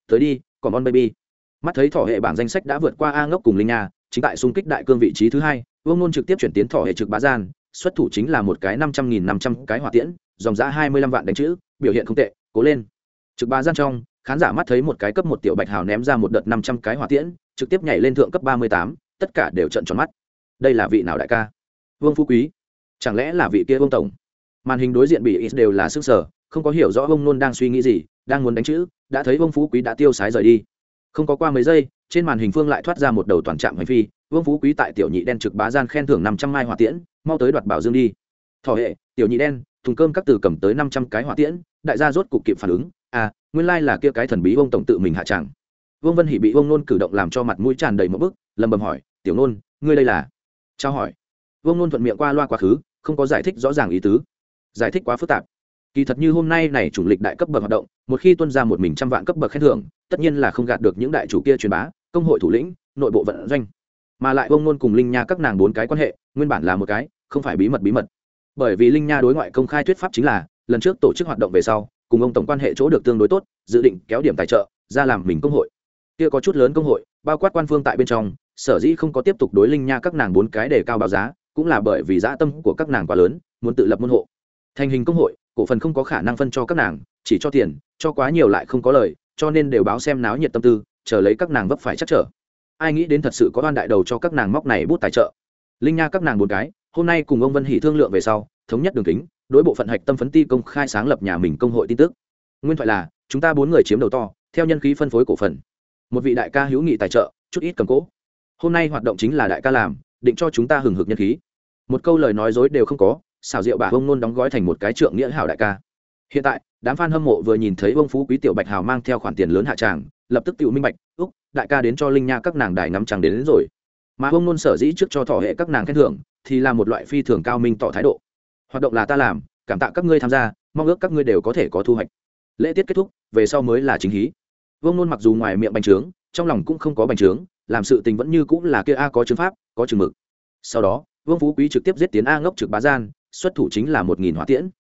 Tới đi, còn on baby. Mắt thấy thỏ hệ bảng danh sách đã vượt qua a ngốc cùng linh nha, chính tại xung kích đại cương vị trí thứ hai, vương nôn trực tiếp chuyển tiến thỏ hệ trực bá gian, xuất thủ chính là một cái năm trăm nghìn năm trăm cái hỏa tiễn, dòng giá hai mươi lăm vạn đánh chữ, biểu hiện không tệ, cố lên. Trực bá gian trong khán giả mắt thấy một cái cấp một tiểu bạch hào ném ra một đợt năm trăm cái hỏa tiễn, trực tiếp nhảy lên thượng cấp ba mươi tám, tất cả đều trận tròn mắt. Đây là vị nào đại ca? Vương phú quý. Chẳng lẽ là vị kia vương tổng? Màn hình đối diện bị ít đều là sức sở, không có hiểu rõ ông nôn đang suy nghĩ gì, đang muốn đánh chữ, đã thấy vương phú quý đã tiêu sái rời đi. Không có qua mấy giây, trên màn hình phương lại thoát ra một đầu toàn trạm hành phi, vương phú quý tại tiểu nhị đen trực bá gian khen thưởng năm trăm mai hỏa tiễn, mau tới đoạt bảo dương đi. Thỏ hệ, tiểu nhị đen, thùng cơm các từ cầm tới năm trăm cái hỏa tiễn, đại gia rốt cục kịp phản ứng nguyên lai là kia cái thần bí vương tổng tự mình hạ tràng. Vương vân hỷ bị vương nôn cử động làm cho mặt mũi tràn đầy một bức, lầm bầm hỏi, tiểu nôn, ngươi đây là? Trao hỏi. Vương nôn thuận miệng qua loa quá khứ, không có giải thích rõ ràng ý tứ. Giải thích quá phức tạp. Kỳ thật như hôm nay này chủng lịch đại cấp bậc hoạt động, một khi tuân ra một mình trăm vạn cấp bậc khen thưởng, tất nhiên là không gạt được những đại chủ kia truyền bá, công hội thủ lĩnh, nội bộ vận doanh. Mà lại ông nôn cùng linh nha các nàng bốn cái quan hệ, nguyên bản là một cái, không phải bí mật bí mật. Bởi vì linh nha đối ngoại công khai thuyết pháp chính là, lần trước tổ chức hoạt động về sau cùng ông tổng quan hệ chỗ được tương đối tốt, dự định kéo điểm tài trợ, ra làm mình công hội. Kia có chút lớn công hội, bao quát quan phương tại bên trong, sở dĩ không có tiếp tục đối linh nha các nàng bốn cái để cao báo giá, cũng là bởi vì dã tâm của các nàng quá lớn, muốn tự lập môn hộ. Thành hình công hội, cổ phần không có khả năng phân cho các nàng, chỉ cho tiền, cho quá nhiều lại không có lời, cho nên đều báo xem náo nhiệt tâm tư, chờ lấy các nàng vấp phải chắc trở. Ai nghĩ đến thật sự có đoan đại đầu cho các nàng móc này bút tài trợ. Linh nha các nàng bốn cái, hôm nay cùng ông vân hỷ thương lượng về sau, thống nhất đường kính đối bộ phận hạch tâm phấn ti công khai sáng lập nhà mình công hội tin tức. Nguyên thoại là chúng ta bốn người chiếm đầu to theo nhân khí phân phối cổ phần. Một vị đại ca hữu nghị tài trợ chút ít cầm cố. Hôm nay hoạt động chính là đại ca làm định cho chúng ta hừng hực nhân khí. Một câu lời nói dối đều không có xào rượu bà ông nôn đóng gói thành một cái trượng nghĩa hảo đại ca. Hiện tại đám f a n hâm mộ vừa nhìn thấy ông phú quý tiểu bạch hào mang theo khoản tiền lớn hạ tràng lập tức tự minh bạch úc đại ca đến cho linh nha các nàng đài ngắm tràng đến, đến rồi. Mà ông nôn sở dĩ trước cho thỏ hệ các nàng khen thưởng thì là một loại phi thường cao minh tỏ thái độ hoạt động là ta làm, cảm tạ các ngươi tham gia, mong ước các ngươi đều có thể có thu hoạch. Lễ tiết kết thúc, về sau mới là chính hí. Vương nôn mặc dù ngoài miệng bành trướng, trong lòng cũng không có bành trướng, làm sự tình vẫn như cũng là kia a có chứng pháp, có chừng mực. Sau đó, vương phú quý trực tiếp giết tiến a ngốc trực bá gian, xuất thủ chính là một nghìn hỏa tiễn.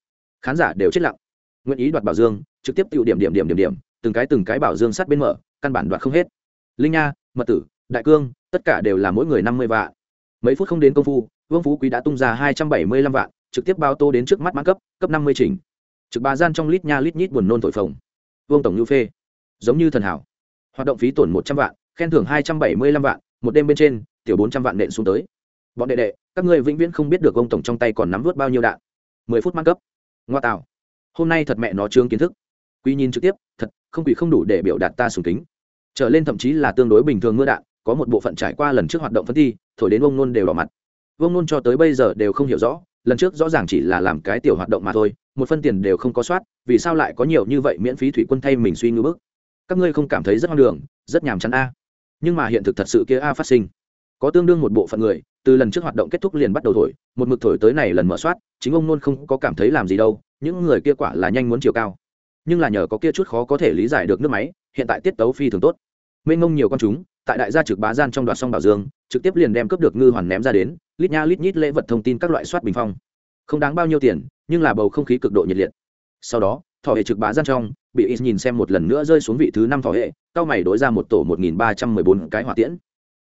Khán giả đều chết lặng. Nguyện ý đoạt bảo dương, trực tiếp tự điểm điểm điểm điểm điểm, từng cái từng cái bảo dương sát bên mở, căn bản đoạt không hết. Linh nha, mật tử, đại cương, tất cả đều là mỗi người năm mươi vạn. Mấy phút không đến công phu, vương phú quý đã tung ra hai trăm bảy mươi lăm vạn trực tiếp bao tô đến trước mắt mãn cấp cấp năm mươi trình. Trực bà gian trong lít nha lít nhít buồn nôn thổi phồng. Vương tổng nhu phê. Giống như thần hảo. Hoạt động phí tổn một trăm vạn, khen thưởng hai trăm bảy mươi lăm vạn, một đêm bên trên, tiểu bốn trăm vạn nện xuống tới. Bọn đệ đệ, các người vĩnh viễn không biết được ông tổng trong tay còn nắm vớt bao nhiêu đạn. Mười phút mãn cấp. Ngoa tạo. Hôm nay thật mẹ nó trương kiến thức. Quy nhìn trực tiếp, thật, không quỷ không đủ để biểu đạt ta sùng kính. Trở lên thậm chí là tương đối bình thường mưa đạn, có một bộ phận trải qua lần trước hoạt động phân thi, thổi đến ông nôn đều đỏ mặt. Vông nôn cho tới bây giờ đều không hiểu rõ lần trước rõ ràng chỉ là làm cái tiểu hoạt động mà thôi, một phân tiền đều không có soát, vì sao lại có nhiều như vậy miễn phí thủy quân thay mình suy ngưỡng bức? Các ngươi không cảm thấy rất hoang đường, rất nhàm chán a. Nhưng mà hiện thực thật sự kia a phát sinh. Có tương đương một bộ phận người, từ lần trước hoạt động kết thúc liền bắt đầu thổi, một mực thổi tới này lần mở soát, chính ông nôn không có cảm thấy làm gì đâu, những người kia quả là nhanh muốn chiều cao. Nhưng là nhờ có kia chút khó có thể lý giải được nước máy, hiện tại tiết tấu phi thường tốt. Mênh ngông nhiều con chúng, tại đại gia trực bá gian trong đoạt song bảo dương, trực tiếp liền đem cướp được ngư hoàn ném ra đến lít nha lít nhít lễ vật thông tin các loại soát bình phong. Không đáng bao nhiêu tiền, nhưng là bầu không khí cực độ nhiệt liệt. Sau đó, thỏ hệ trực bá gian trong, bị ít nhìn xem một lần nữa rơi xuống vị thứ năm thỏ hệ, cao mày đối ra một tổ một nghìn ba trăm mười bốn cái hỏa tiễn.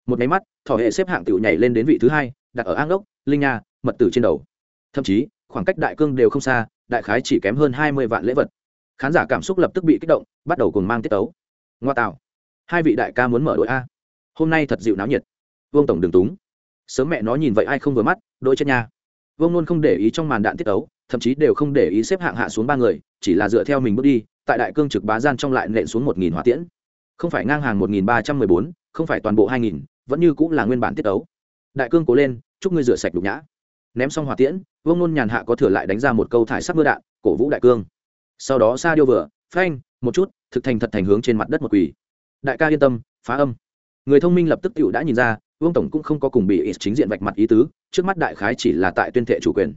Một máy mắt, thỏ hệ xếp hạng tiểu nhảy lên đến vị thứ hai, đặt ở an ốc, linh nha, mật tử trên đầu. Thậm chí, khoảng cách đại cương đều không xa, đại khái chỉ kém hơn hai mươi vạn lễ vật. Khán giả cảm xúc lập tức bị kích động, bắt đầu cùng mang tiết tấu. Ngoa tạo. Hai vị đại ca muốn mở đội a. Hôm nay thật dịu náo nhiệt. Vương tổng đường túng sớm mẹ nó nhìn vậy ai không vừa mắt, đôi chân nha. Vương nôn không để ý trong màn đạn tiết ấu thậm chí đều không để ý xếp hạng hạ xuống ba người, chỉ là dựa theo mình bước đi, tại đại cương trực bá gian trong lại nện xuống một nghìn hỏa tiễn. Không phải ngang hàng một nghìn ba trăm mười bốn, không phải toàn bộ hai nghìn, vẫn như cũng là nguyên bản tiết ấu đại cương cố lên, chúc ngươi rửa sạch đục nhã. Ném xong hỏa tiễn, vương nôn nhàn hạ có thừa lại đánh ra một câu thải sắc mưa đạn, cổ vũ đại cương. Sau đó xa điêu vừa, phanh, một chút, thực thành thật thành hướng trên mặt đất một quỳ. Đại ca yên tâm, phá âm. Người thông minh lập tức cựu đã nhìn ra vương tổng cũng không có cùng bị ít chính diện vạch mặt ý tứ, trước mắt đại khái chỉ là tại tuyên thệ chủ quyền.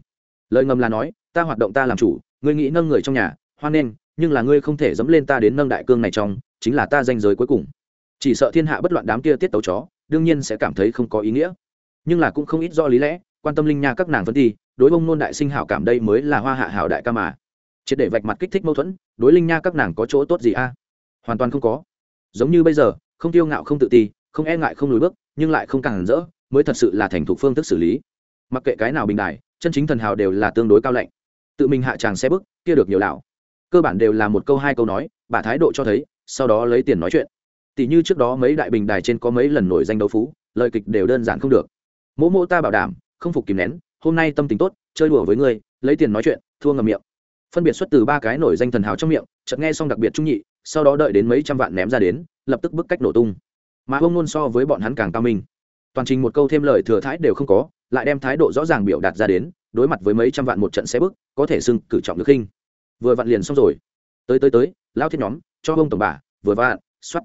Lời ngầm là nói, ta hoạt động ta làm chủ, ngươi nghĩ nâng người trong nhà, hoan nghênh, nhưng là ngươi không thể dẫm lên ta đến nâng đại cương này trong, chính là ta danh giới cuối cùng. Chỉ sợ thiên hạ bất loạn đám kia tiết tấu chó, đương nhiên sẽ cảm thấy không có ý nghĩa. Nhưng là cũng không ít do lý lẽ, quan tâm linh nha các nàng phân thi, đối bông nôn đại sinh hảo cảm đây mới là hoa hạ hảo đại ca mà. Triệt để vạch mặt kích thích mâu thuẫn, đối linh nha các nàng có chỗ tốt gì a? Hoàn toàn không có. Giống như bây giờ, không tiêu ngạo không tự ti không e ngại không lùi bước, nhưng lại không càng rỡ, mới thật sự là thành thục phương thức xử lý. Mặc kệ cái nào bình đài, chân chính thần hào đều là tương đối cao lạnh. Tự mình hạ tràng xe bức kia được nhiều lão. Cơ bản đều là một câu hai câu nói, bà thái độ cho thấy, sau đó lấy tiền nói chuyện. Tỷ như trước đó mấy đại bình đài trên có mấy lần nổi danh đấu phú, lời kịch đều đơn giản không được. Mỗ mỗ ta bảo đảm, không phục kìm nén, hôm nay tâm tình tốt, chơi đùa với ngươi, lấy tiền nói chuyện, thua ngầm miệng. Phân biệt xuất từ ba cái nổi danh thần hào trong miệng, chợt nghe xong đặc biệt trung nhị, sau đó đợi đến mấy trăm vạn ném ra đến, lập tức bức cách nổ tung mà ông nôn so với bọn hắn càng cao minh. Toàn trình một câu thêm lời thừa thái đều không có, lại đem thái độ rõ ràng biểu đạt ra đến, đối mặt với mấy trăm vạn một trận xe bức, có thể xưng cử trọng được khinh. Vừa vặn liền xong rồi. Tới tới tới, lao thiết nhóm, cho ông tổng bà, vừa vặn, soát.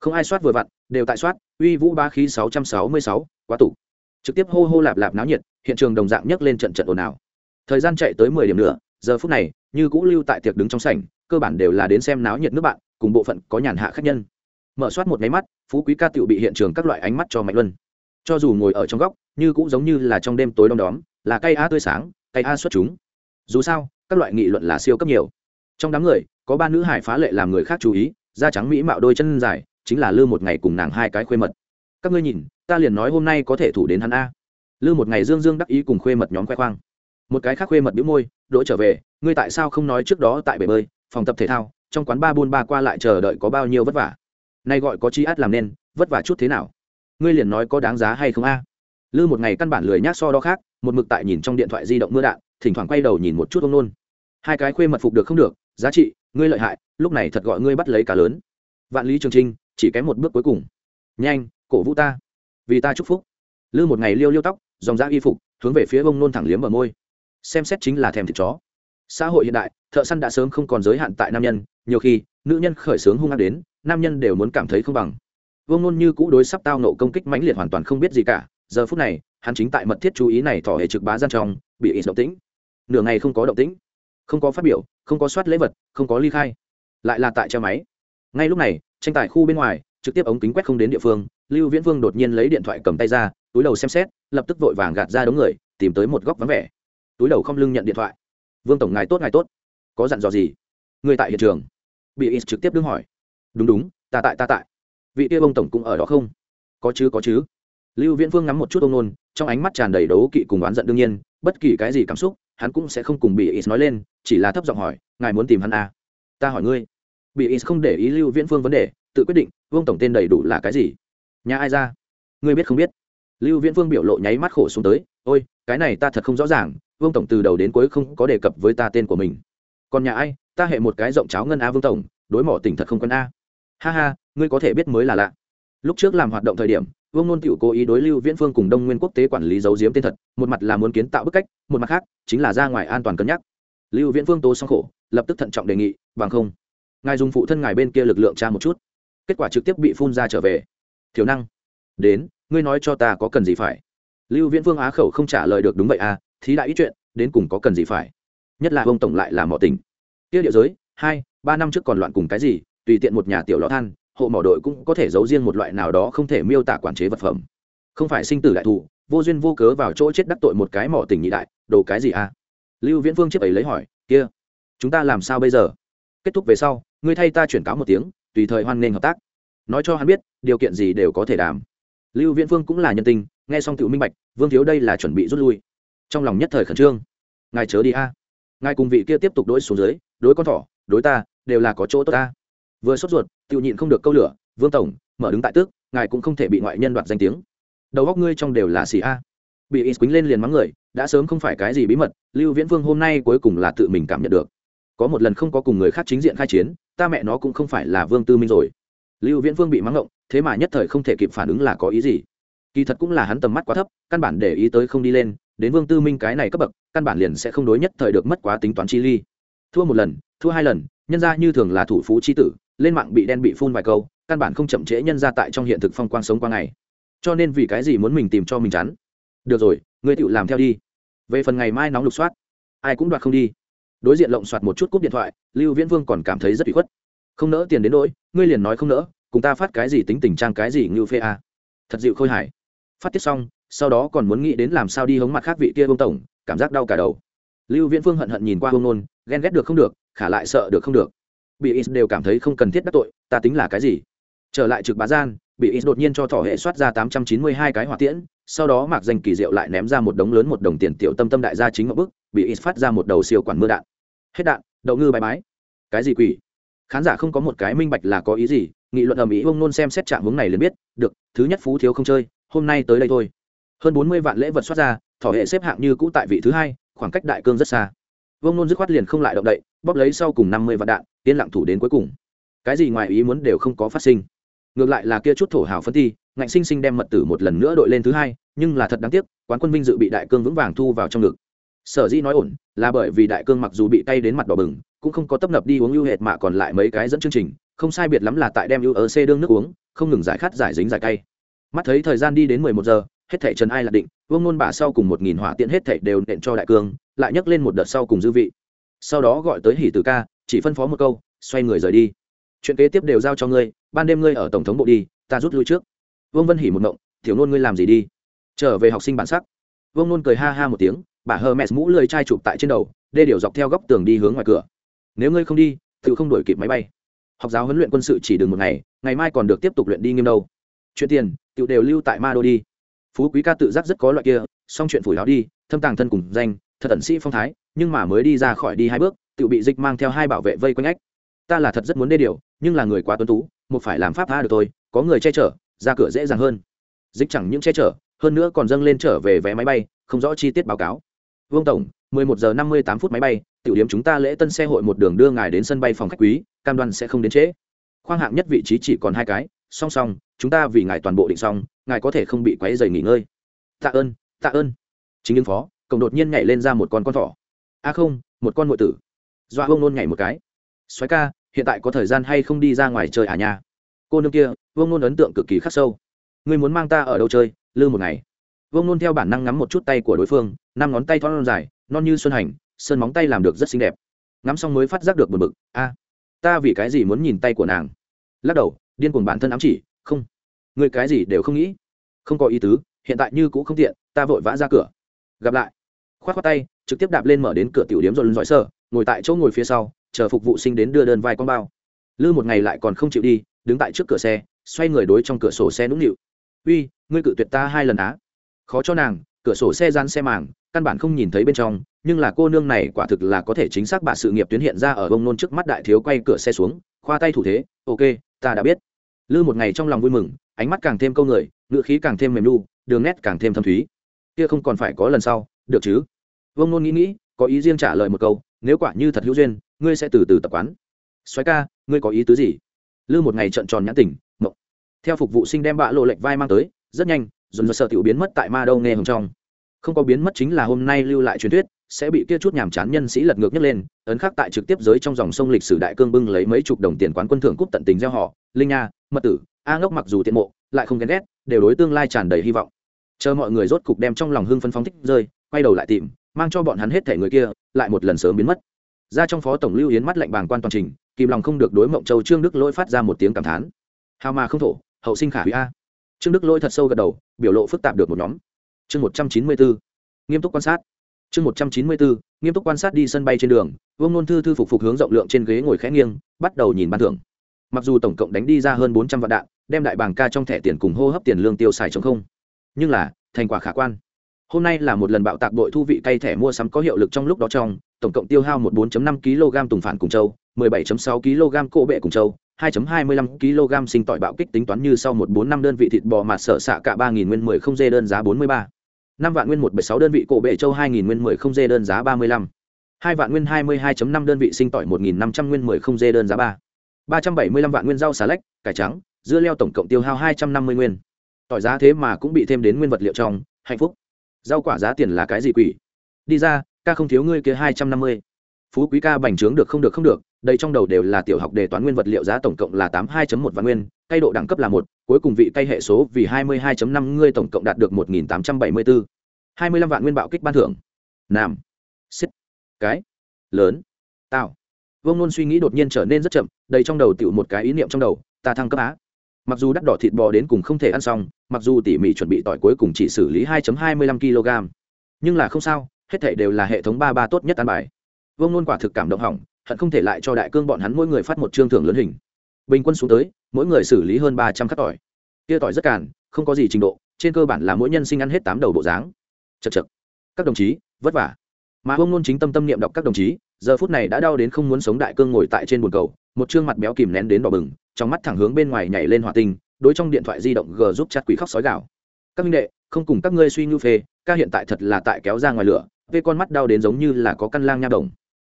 Không ai soát vừa vặn, đều tại soát, uy vũ ba khí sáu trăm sáu mươi sáu, quá tủ trực tiếp hô hô lạp lạp náo nhiệt, hiện trường đồng dạng nhấc lên trận trận ồn ào. Thời gian chạy tới mười điểm nữa, giờ phút này, như cũ lưu tại tiệc đứng trong sảnh, cơ bản đều là đến xem náo nhiệt nước bạn, cùng bộ phận có nhàn hạ khách nhân mở soát một máy mắt, phú quý ca tựu bị hiện trường các loại ánh mắt cho mạnh luân. Cho dù ngồi ở trong góc, như cũng giống như là trong đêm tối đom đóm, là cây a tươi sáng, cây a xuất chúng. Dù sao, các loại nghị luận là siêu cấp nhiều. Trong đám người, có ba nữ hải phá lệ làm người khác chú ý, da trắng mỹ mạo đôi chân dài, chính là lư một ngày cùng nàng hai cái khuê mật. Các ngươi nhìn, ta liền nói hôm nay có thể thủ đến hắn a. Lư một ngày dương dương đắc ý cùng khuê mật nhóm khoe khoang. Một cái khác khuê mật bĩu môi, đỗ trở về, ngươi tại sao không nói trước đó tại bể bơi, phòng tập thể thao, trong quán ba buôn ba qua lại chờ đợi có bao nhiêu vất vả? Nay gọi có chi át làm nên, vất vả chút thế nào? Ngươi liền nói có đáng giá hay không a? À? lư một ngày căn bản lười nhác so đo khác, một mực tại nhìn trong điện thoại di động mưa đạn, thỉnh thoảng quay đầu nhìn một chút ông nôn. Hai cái khuê mật phục được không được, giá trị, ngươi lợi hại, lúc này thật gọi ngươi bắt lấy cả lớn. Vạn lý trường trinh, chỉ kém một bước cuối cùng. Nhanh, cổ vũ ta. Vì ta chúc phúc. Lư một ngày liêu liêu tóc, dòng da y phục, hướng về phía ông nôn thẳng liếm ở môi. Xem xét chính là thèm thịt chó. Xã hội hiện đại, thợ săn đã sớm không còn giới hạn tại nam nhân, nhiều khi, nữ nhân khởi xướng hung ác đến nam nhân đều muốn cảm thấy không bằng. Vương nôn như cũ đối sắp tao nộ công kích mãnh liệt hoàn toàn không biết gì cả, giờ phút này, hắn chính tại mật thiết chú ý này thỏ hệ trực bá gian trong, bị ít động tĩnh. Nửa ngày không có động tĩnh, không có phát biểu, không có soát lễ vật, không có ly khai. Lại là tại treo máy. Ngay lúc này, tranh tài khu bên ngoài, trực tiếp ống kính quét không đến địa phương, lưu viễn vương đột nhiên lấy điện thoại cầm tay ra, túi đầu xem xét, lập tức vội vàng gạt ra đống người, tìm tới một góc vắng vẻ. Túi đầu không lưng nhận điện thoại. Vương tổng, ngài tốt ngài tốt. Có dặn dò gì? Người tại hiện trường. Bị ít trực tiếp đứng hỏi đúng đúng, ta tại ta tại. Vị kia ông tổng cũng ở đó không? Có chứ có chứ. Lưu viễn phương ngắm một chút ông nôn, trong ánh mắt tràn đầy đấu kỵ cùng oán giận đương nhiên, bất kỳ cái gì cảm xúc, hắn cũng sẽ không cùng bị Is nói lên, chỉ là thấp giọng hỏi, ngài muốn tìm hắn à? ta hỏi ngươi. Bị Is không để ý lưu viễn phương vấn đề, tự quyết định, vương tổng tên đầy đủ là cái gì? Nhà ai ra? Ngươi biết không biết. Lưu viễn phương biểu lộ nháy mắt khổ xuống tới, ôi, cái này ta thật không rõ ràng, vương tổng từ đầu đến cuối không có đề cập với ta tên của mình. Còn nhà ai? Ta hệ một cái rộng cháo ngân a vương tổng, đối mỏ tỉnh thật không quân a ha ha, ngươi có thể biết mới là lạ. Lúc trước làm hoạt động thời điểm, vương nôn tựu cố ý đối lưu viễn phương cùng đông nguyên quốc tế quản lý giấu giếm tên thật, một mặt là muốn kiến tạo bức cách, một mặt khác, chính là ra ngoài an toàn cân nhắc. Lưu viễn phương tố xong khổ, lập tức thận trọng đề nghị, bằng không, ngài dùng phụ thân ngài bên kia lực lượng tra một chút. Kết quả trực tiếp bị phun ra trở về. Thiếu năng, đến, ngươi nói cho ta có cần gì phải? Lưu viễn phương á khẩu không trả lời được đúng vậy à thí đại ít chuyện, đến cùng có cần gì phải? Nhất là ông tổng lại là mỏ tình kia địa giới, hai, ba năm trước còn loạn cùng cái gì tùy tiện một nhà tiểu lò than, hộ mỏ đội cũng có thể giấu riêng một loại nào đó không thể miêu tả quản chế vật phẩm. Không phải sinh tử đại thù, vô duyên vô cớ vào chỗ chết đắc tội một cái mỏ tình nhị đại, đồ cái gì à? Lưu viễn Vương chiếc ấy lấy hỏi, kia, chúng ta làm sao bây giờ? Kết thúc về sau ngươi thay ta chuyển cáo một tiếng, tùy thời hoan nghênh hợp tác. Nói cho hắn biết, điều kiện gì đều có thể đảm lưu viễn Vương cũng là nhân tình, nghe xong tự minh bạch, vương thiếu đây là chuẩn bị rút lui. Trong lòng nhất thời khẩn trương. Ngài chớ đi a. Ngài cùng vị kia tiếp tục đối xuống dưới, đối con thỏ, đối ta, đều là có chỗ tốt ta vừa sốt ruột tự nhịn không được câu lửa, vương tổng, mở đứng tại tước, ngài cũng không thể bị ngoại nhân đoạt danh tiếng. Đầu góc ngươi trong đều là xì a. Bị ít quýnh lên liền mắng người, đã sớm không phải cái gì bí mật, lưu viễn vương hôm nay cuối cùng là tự mình cảm nhận được. Có một lần không có cùng người khác chính diện khai chiến, ta mẹ nó cũng không phải là vương tư minh rồi. Lưu viễn vương bị mắng ngộng, thế mà nhất thời không thể kịp phản ứng là có ý gì. Kỳ thật cũng là hắn tầm mắt quá thấp, căn bản để ý tới không đi lên, đến vương tư minh cái này cấp bậc, căn bản liền sẽ không đối nhất thời được mất quá tính toán chi ly. Thua một lần, thua hai lần, nhân ra như thường là thủ phú chi tử lên mạng bị đen bị phun vài câu, căn bản không chậm trễ nhân ra tại trong hiện thực phong quang sống qua ngày. Cho nên vì cái gì muốn mình tìm cho mình chắn? Được rồi, ngươi tự làm theo đi. Về phần ngày mai nóng lục soát, ai cũng đoạt không đi. Đối diện lộng soạt một chút cúp điện thoại, lưu viễn vương còn cảm thấy rất bị khuất. Không nỡ tiền đến nỗi, ngươi liền nói không nỡ, cùng ta phát cái gì tính tình trang cái gì ngưu phê à? thật dịu khôi hài. Phát tiết xong, sau đó còn muốn nghĩ đến làm sao đi hống mặt khác vị kia bông tổng, cảm giác đau cả đầu. Lưu viễn phương hận hận nhìn qua Hương nôn, ghen ghét được không được, khả lại sợ được không được bị is đều cảm thấy không cần thiết đắc tội, ta tính là cái gì? Trở lại trực bá gian, bị is đột nhiên cho thỏ hệ soát ra tám trăm chín mươi hai cái hỏa tiễn, sau đó mạc danh kỳ diệu lại ném ra một đống lớn một đồng tiền tiểu tâm tâm đại gia chính một bức, bị is phát ra một đầu siêu quản mưa đạn. Hết đạn, đậu ngư bài bái. Cái gì quỷ? Khán giả không có một cái minh bạch là có ý gì, nghị luận ầm ĩ ông nôn xem xét trạng hướng này liền biết, được, thứ nhất phú thiếu không chơi, hôm nay tới đây thôi. Hơn bốn mươi vạn lễ vật xuất ra, thỏ hệ xếp hạng như cũ tại vị thứ hai, khoảng cách đại cương rất xa vông nôn dứt khoát liền không lại động đậy, bóp lấy sau cùng năm mươi vạn đạn, yên lặng thủ đến cuối cùng. Cái gì ngoài ý muốn đều không có phát sinh. Ngược lại là kia chút thổ hào phân thi, ngạnh sinh sinh đem mật tử một lần nữa đội lên thứ hai, nhưng là thật đáng tiếc, quán quân vinh dự bị đại cương vững vàng thu vào trong ngực. Sở dĩ nói ổn, là bởi vì đại cương mặc dù bị tay đến mặt đỏ bừng, cũng không có tấp nập đi uống ưu hệt mà còn lại mấy cái dẫn chương trình, không sai biệt lắm là tại đem ưu ở c đương nước uống, không ngừng giải khát giải dính giải cay. Mắt thấy thời gian đi đến mười một giờ hết thảy trần ai là định, vương nôn bà sau cùng một nghìn hỏa tiện hết thảy đều nện cho đại cương, lại nhấc lên một đợt sau cùng dư vị. Sau đó gọi tới hỉ tử ca, chỉ phân phó một câu, xoay người rời đi. Chuyện kế tiếp đều giao cho ngươi, ban đêm ngươi ở tổng thống bộ đi, ta rút lui trước. Vương vân hỉ một mộng tiểu nôn ngươi làm gì đi? Trở về học sinh bản sắc. Vương nôn cười ha ha một tiếng, bà hờ mẹ mũ lười chai chụp tại trên đầu, đê điều dọc theo góc tường đi hướng ngoài cửa. Nếu ngươi không đi, tự không đổi kịp máy bay. Học giáo huấn luyện quân sự chỉ đừng một ngày ngày mai còn được tiếp tục luyện đi nghiêm đâu. Chuyện tiền tự đều lưu tại ma đô đi phú quý ca tự giác rất có loại kia, xong chuyện phủi láo đi, thâm tàng thân cùng danh, thật ẩn sĩ phong thái, nhưng mà mới đi ra khỏi đi hai bước, tự bị dịch mang theo hai bảo vệ vây quanh ách. Ta là thật rất muốn đê điều, nhưng là người quá tuân tú, một phải làm pháp tha được thôi có người che chở, ra cửa dễ dàng hơn. Dịch chẳng những che chở, hơn nữa còn dâng lên trở về vé máy bay, không rõ chi tiết báo cáo. Vương tổng 11 giờ 58 phút máy bay, tiểu điểm chúng ta lễ tân xe hội một đường đưa ngài đến sân bay phòng khách quý, cam đoan sẽ không đến trễ. Khoang hạng nhất vị trí chỉ còn hai cái, song song, chúng ta vì ngài toàn bộ định xong ngài có thể không bị quấy dày nghỉ ngơi. Tạ ơn tạ ơn. Chính ứng phó, cổng đột nhiên nhảy lên ra một con con thỏ. A không, một con ngụy tử. Dọa vương nôn nhảy một cái. Soái ca, hiện tại có thời gian hay không đi ra ngoài chơi à nhà cô nương kia, vương nôn ấn tượng cực kỳ khắc sâu. Ngươi muốn mang ta ở đâu chơi, lư một ngày. Vương nôn theo bản năng ngắm một chút tay của đối phương, năm ngón tay thon dài, non như xuân hành, sơn móng tay làm được rất xinh đẹp. Ngắm xong mới phát giác được buồn bực. A ta vì cái gì muốn nhìn tay của nàng? Lắc đầu, điên cuồng bản thân ám chỉ, không người cái gì đều không nghĩ. Không có ý tứ, hiện tại như cũ không tiện, ta vội vã ra cửa. Gặp lại. K h o á t khoác tay, trực tiếp đạp lên mở đến cửa tiểu điếm rồi dõi sơ, ngồi tại chỗ ngồi phía sau, chờ phục vụ sinh đến đưa đơn vai con bao. Lư một ngày lại còn không chịu đi, đứng tại trước cửa xe, xoay người đối trong cửa sổ xe nũng nịu. Uy, ngươi cự tuyệt ta hai lần á? Khó cho nàng, cửa sổ xe gian xe màng, căn bản không nhìn thấy bên trong, nhưng là cô nương này quả thực là có thể chính xác bà sự nghiệp tuyến hiện ra ở bông nôn trước mắt đại thiếu quay cửa xe xuống, khoa tay thủ thế, ok, ta đã biết lư một ngày trong lòng vui mừng, ánh mắt càng thêm câu người ngựa khí càng thêm mềm lu đường nét càng thêm thâm thúy. Kia không còn phải có lần sau, được chứ? Vông nôn nghĩ nghĩ, có ý riêng trả lời một câu, nếu quả như thật hữu duyên, ngươi sẽ từ từ tập quán. Xoáy ca, ngươi có ý tứ gì? Lư một ngày trợn tròn nhãn tỉnh, mộng. Theo phục vụ sinh đem bạ lộ lệnh vai mang tới, rất nhanh, dồn dồn sợ tiểu biến mất tại ma đâu nghe hồng trong. Không có biến mất chính là hôm nay lưu lại truyền thuyết, sẽ bị kia chút nhàm chán nhân sĩ lật ngược nhất lên, ấn khắc tại trực tiếp giới trong dòng sông lịch sử đại cương bưng lấy mấy chục đồng tiền quán quân thưởng cúp tận tình gieo họ. Linh nha mật tử, a ngốc mặc dù tiện mộ, lại không ghen ghét, đều đối tương lai tràn đầy hy vọng. Chờ mọi người rốt cục đem trong lòng hưng phân phóng thích rơi, quay đầu lại tìm, mang cho bọn hắn hết thể người kia, lại một lần sớm biến mất. Ra trong phó tổng lưu yến mắt lạnh bàng quan toàn trình, kìm lòng không được đối mộng châu trương đức lỗi phát ra một tiếng cảm thán. Hào mà không thổ, hậu sinh khả hủy a. Trương đức lỗi thật sâu gật đầu, biểu lộ phức tạp được một nhóm. Chương một trăm chín mươi bốn nghiêm túc quan sát. Chương một trăm chín mươi bốn nghiêm túc quan sát đi sân bay trên đường, vương nôn thư thư phục phục hướng rộng lượng trên ghế ngồi khẽ nghiêng, bắt đầu nhìn ban thưởng mặc dù tổng cộng đánh đi ra hơn bốn trăm vạn đạn, đem lại bảng ca trong thẻ tiền cùng hô hấp tiền lương tiêu xài trong không nhưng là, thành quả khả quan hôm nay là một lần bạo tạc đội thu vị cay thẻ mua sắm có hiệu lực trong lúc đó trong, tổng cộng tiêu hao một 4 kg tùng phản cùng châu 17.6 kg cỗ bệ cùng châu 2.25 kg sinh tỏi bạo kích tính toán như sau một bốn năm đơn vị thịt bò mà sở xạ cả 3.000 nguyên 10 không dê đơn giá 43. 5 vạn nguyên 176 đơn vị cổ bệ châu 2.000 nguyên 10 không dê đơn giá 35. 2 vạn nguyên 22.5 đơn vị sinh tỏi 1.500 nguyên 10 không dê đơn giá 3 ba trăm bảy mươi lăm vạn nguyên rau xà lách, cải trắng, dưa leo tổng cộng tiêu hao hai trăm năm mươi nguyên. Tỏi giá thế mà cũng bị thêm đến nguyên vật liệu trong, hạnh phúc. Rau quả giá tiền là cái gì quỷ? Đi ra, ca không thiếu ngươi kia hai trăm năm mươi. Phú quý ca bành trướng được không được không được, đây trong đầu đều là tiểu học đề toán nguyên vật liệu giá tổng cộng là tám hai một vạn nguyên cay độ đẳng cấp là một, cuối cùng vị cay hệ số vì hai mươi hai năm ngươi tổng cộng đạt được một nghìn tám trăm bảy mươi bốn hai mươi lăm vạn nguyên bạo kích ban thưởng. Nam. Xích. Cái. Lớn. Tạo vương nôn suy nghĩ đột nhiên trở nên rất chậm, đầy trong đầu tựu một cái ý niệm trong đầu, ta thăng cấp á. Mặc dù đắt đỏ thịt bò đến cùng không thể ăn xong, mặc dù tỉ mỉ chuẩn bị tỏi cuối cùng chỉ xử lý 2.25 kg, nhưng là không sao, hết thể đều là hệ thống ba ba tốt nhất ăn bài. Vương nôn quả thực cảm động hỏng, hận không thể lại cho đại cương bọn hắn mỗi người phát một trương thưởng lớn hình. Bình quân xuống tới, mỗi người xử lý hơn ba trăm khắc tỏi. Kia tỏi rất càn, không có gì trình độ, trên cơ bản là mỗi nhân sinh ăn hết tám đầu bộ dáng. Chật chật các đồng chí, vất vả. Mà ông nôn chính tâm tâm niệm đọc các đồng chí giờ phút này đã đau đến không muốn sống đại cương ngồi tại trên bồn cầu, một chương mặt béo kìm nén đến đỏ bừng, trong mắt thẳng hướng bên ngoài nhảy lên hỏa tinh, đối trong điện thoại di động g giúp chặt quỷ khóc sói gạo các minh đệ, không cùng các ngươi suy ngưu phê, ca hiện tại thật là tại kéo ra ngoài lửa, vê con mắt đau đến giống như là có căn lang nha đồng.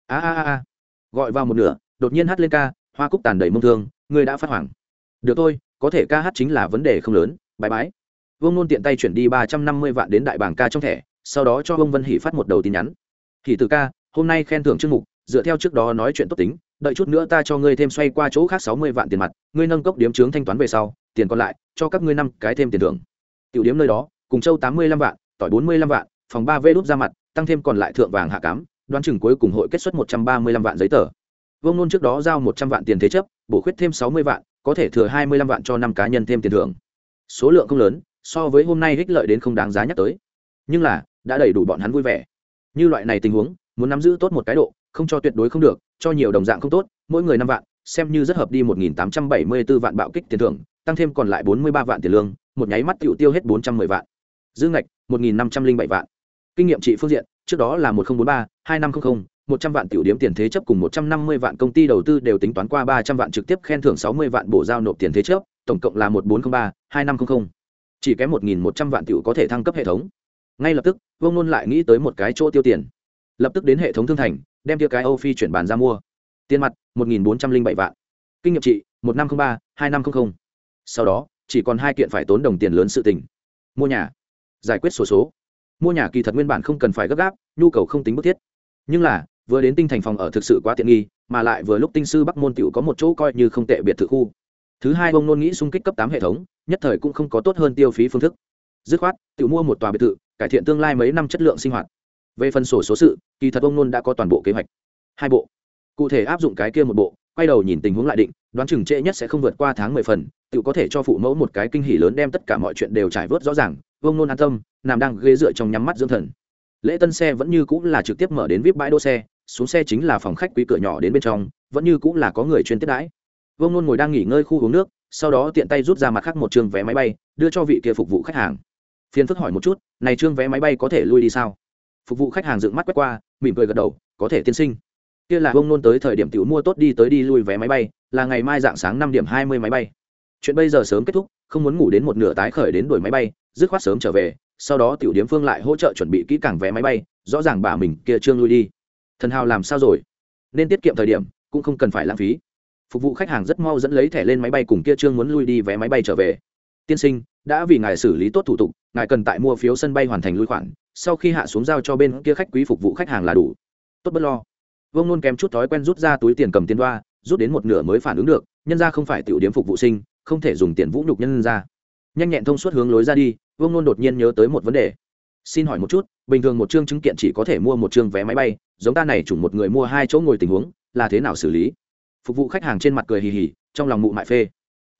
A a a a. Gọi vào một nửa, đột nhiên hát lên ca, hoa cúc tàn đầy mông thương ngươi đã phát hoảng. Được thôi, có thể ca hát chính là vấn đề không lớn bãi bãi vương nôn tiện tay chuyển đi ba trăm năm mươi vạn đến đại bảng ca trong thẻ, sau đó cho ông vân hỷ phát một đầu tin nhắn. Thì từ ca hôm nay khen thưởng chương mục, dựa theo trước đó nói chuyện tốt tính, đợi chút nữa ta cho ngươi thêm xoay qua chỗ khác sáu mươi vạn tiền mặt, ngươi nâng cốc điếm trướng thanh toán về sau, tiền còn lại, cho các ngươi năm cái thêm tiền thưởng. Tiểu điếm nơi đó, cùng châu tám mươi lăm vạn, tỏi bốn mươi lăm vạn, phòng ba v đút ra mặt, tăng thêm còn lại thượng vàng hạ cám, đoán chừng cuối cùng hội kết xuất một trăm ba mươi lăm vạn giấy tờ. Vương nôn trước đó giao một trăm vạn tiền thế chấp, bổ khuyết thêm sáu mươi vạn, có thể thừa hai mươi lăm vạn cho năm cá nhân thêm tiền thưởng. Số lượng không lớn, so với hôm nay hích lợi đến không đáng giá nhắc tới. Nhưng là, đã đầy đủ bọn hắn vui vẻ. Như loại này tình huống muốn nắm giữ tốt một cái độ, không cho tuyệt đối không được, cho nhiều đồng dạng không tốt, mỗi người năm vạn, xem như rất hợp đi một nghìn tám trăm bảy mươi 1874 vạn bạo kích tiền thưởng, tăng thêm còn lại bốn mươi ba vạn tiền lương, một nháy mắt tiêu tiêu hết bốn trăm mười vạn. Dư ngạch, một nghìn năm trăm linh bảy vạn. Kinh nghiệm trị phương diện, trước đó là một nghìn bốn ba, hai năm trăm linh một trăm vạn tiểu điểm tiền thế chấp cùng một trăm năm mươi vạn công ty đầu tư đều tính toán qua ba trăm vạn trực tiếp khen thưởng sáu mươi vạn bổ giao nộp tiền thế chấp, tổng cộng là một bốn trăm ba, hai năm trăm linh chỉ kém một nghìn một trăm vạn tiểu có thể thăng cấp hệ thống. Ngay lập tức, vương nôn lại nghĩ tới một cái chỗ tiêu tiền lập tức đến hệ thống thương thành đem tiêu cái âu phi chuyển bàn ra mua. Tiền mặt một nghìn bốn trăm linh bảy vạn. Kinh nghiệm trị một năm trăm ba hai năm trăm linh sau đó chỉ còn hai kiện phải tốn đồng tiền lớn sự tình. Mua nhà. Giải quyết sổ số, số mua nhà kỳ thật nguyên bản không cần phải gấp gáp nhu cầu không tính bức thiết. Nhưng là vừa đến tinh thành phòng ở thực sự quá tiện nghi mà lại vừa lúc tinh sư bắc môn t có một chỗ coi như không tệ biệt thự khu. Thứ hai ông nôn nghĩ xung kích cấp tám hệ thống nhất thời cũng không có tốt hơn tiêu phí phương thức. Dứt khoát tự mua một tòa biệt thự cải thiện tương lai mấy năm chất lượng sinh hoạt về phần sổ số sự, kỳ thật ông nôn đã có toàn bộ kế hoạch. Hai bộ. Cụ thể áp dụng cái kia một bộ, quay đầu nhìn tình huống lại định, đoán chừng trễ nhất sẽ không vượt qua tháng mười phần tự có thể cho phụ mẫu một cái kinh hỉ lớn đem tất cả mọi chuyện đều trải vớt rõ ràng. Ông nôn an tâm, nằm đang ghế dựa trong nhắm mắt dưỡng thần. Lễ tân xe vẫn như cũng là trực tiếp mở đến vip bãi đỗ xe, xuống xe chính là phòng khách quý cửa nhỏ đến bên trong, vẫn như cũng là có người chuyên tiếp đãi. Vương nôn ngồi đang nghỉ ngơi khu uống nước, sau đó tiện tay rút ra mặt khác một chương vé máy bay, đưa cho vị kia phục vụ khách hàng. Phiền phức hỏi một chút, này chương vé máy bay có thể lui đi sao? Phục vụ khách hàng dựng mắt quét qua, mỉm cười gật đầu, có thể tiên sinh. Kia là vương nôn tới thời điểm tiểu mua tốt đi tới đi lui vé máy bay, là ngày mai dạng sáng năm điểm hai mươi máy bay. Chuyện bây giờ sớm kết thúc, không muốn ngủ đến một nửa tái khởi đến đuổi máy bay, dứt khoát sớm trở về, sau đó tiểu điếm phương lại hỗ trợ chuẩn bị kỹ càng vé máy bay, rõ ràng bà mình kia trương lui đi. Thần hào làm sao rồi? Nên tiết kiệm thời điểm, cũng không cần phải lãng phí. Phục vụ khách hàng rất mau dẫn lấy thẻ lên máy bay cùng kia trương muốn lui đi vé máy bay trở về. Tiên sinh, đã vì ngài xử lý tốt thủ tục, ngài cần tại mua phiếu sân bay hoàn thành lui khoản sau khi hạ xuống giao cho bên kia khách quý phục vụ khách hàng là đủ. Tốt bất lo. Vương nôn kém chút thói quen rút ra túi tiền cầm tiền đoa, rút đến một nửa mới phản ứng được, nhân ra không phải tiểu điếm phục vụ sinh, không thể dùng tiền vũ nhục nhân ra. Nhanh nhẹn thông suốt hướng lối ra đi, vương nôn đột nhiên nhớ tới một vấn đề. Xin hỏi một chút, bình thường một chương chứng kiện chỉ có thể mua một chương vé máy bay, giống ta này chủng một người mua hai chỗ ngồi tình huống, là thế nào xử lý? Phục vụ khách hàng trên mặt cười hì hì, trong lòng mụ mại phê.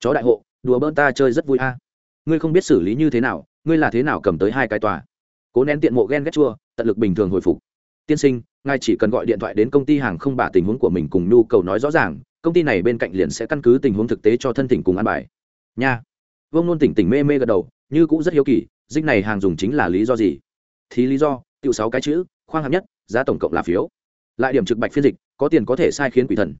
Chó đại hộ, đùa bỡn ta chơi rất vui a. Ngươi không biết xử lý như thế nào, ngươi là thế nào cầm tới hai cái tòa? Cố nén tiện mộ ghen ghét chua, tận lực bình thường hồi phục. Tiên sinh, ngài chỉ cần gọi điện thoại đến công ty hàng không bả tình huống của mình cùng nhu cầu nói rõ ràng, công ty này bên cạnh liền sẽ căn cứ tình huống thực tế cho thân tỉnh cùng ăn bài. Nha. Vông nôn tỉnh tỉnh mê mê gật đầu, như cũng rất hiếu kỳ dinh này hàng dùng chính là lý do gì? Thì lý do tiêu sáu cái chữ, khoang hạng nhất, giá tổng cộng là phiếu. Lại điểm trực bạch phiên dịch, có tiền có thể sai khiến quỷ thần.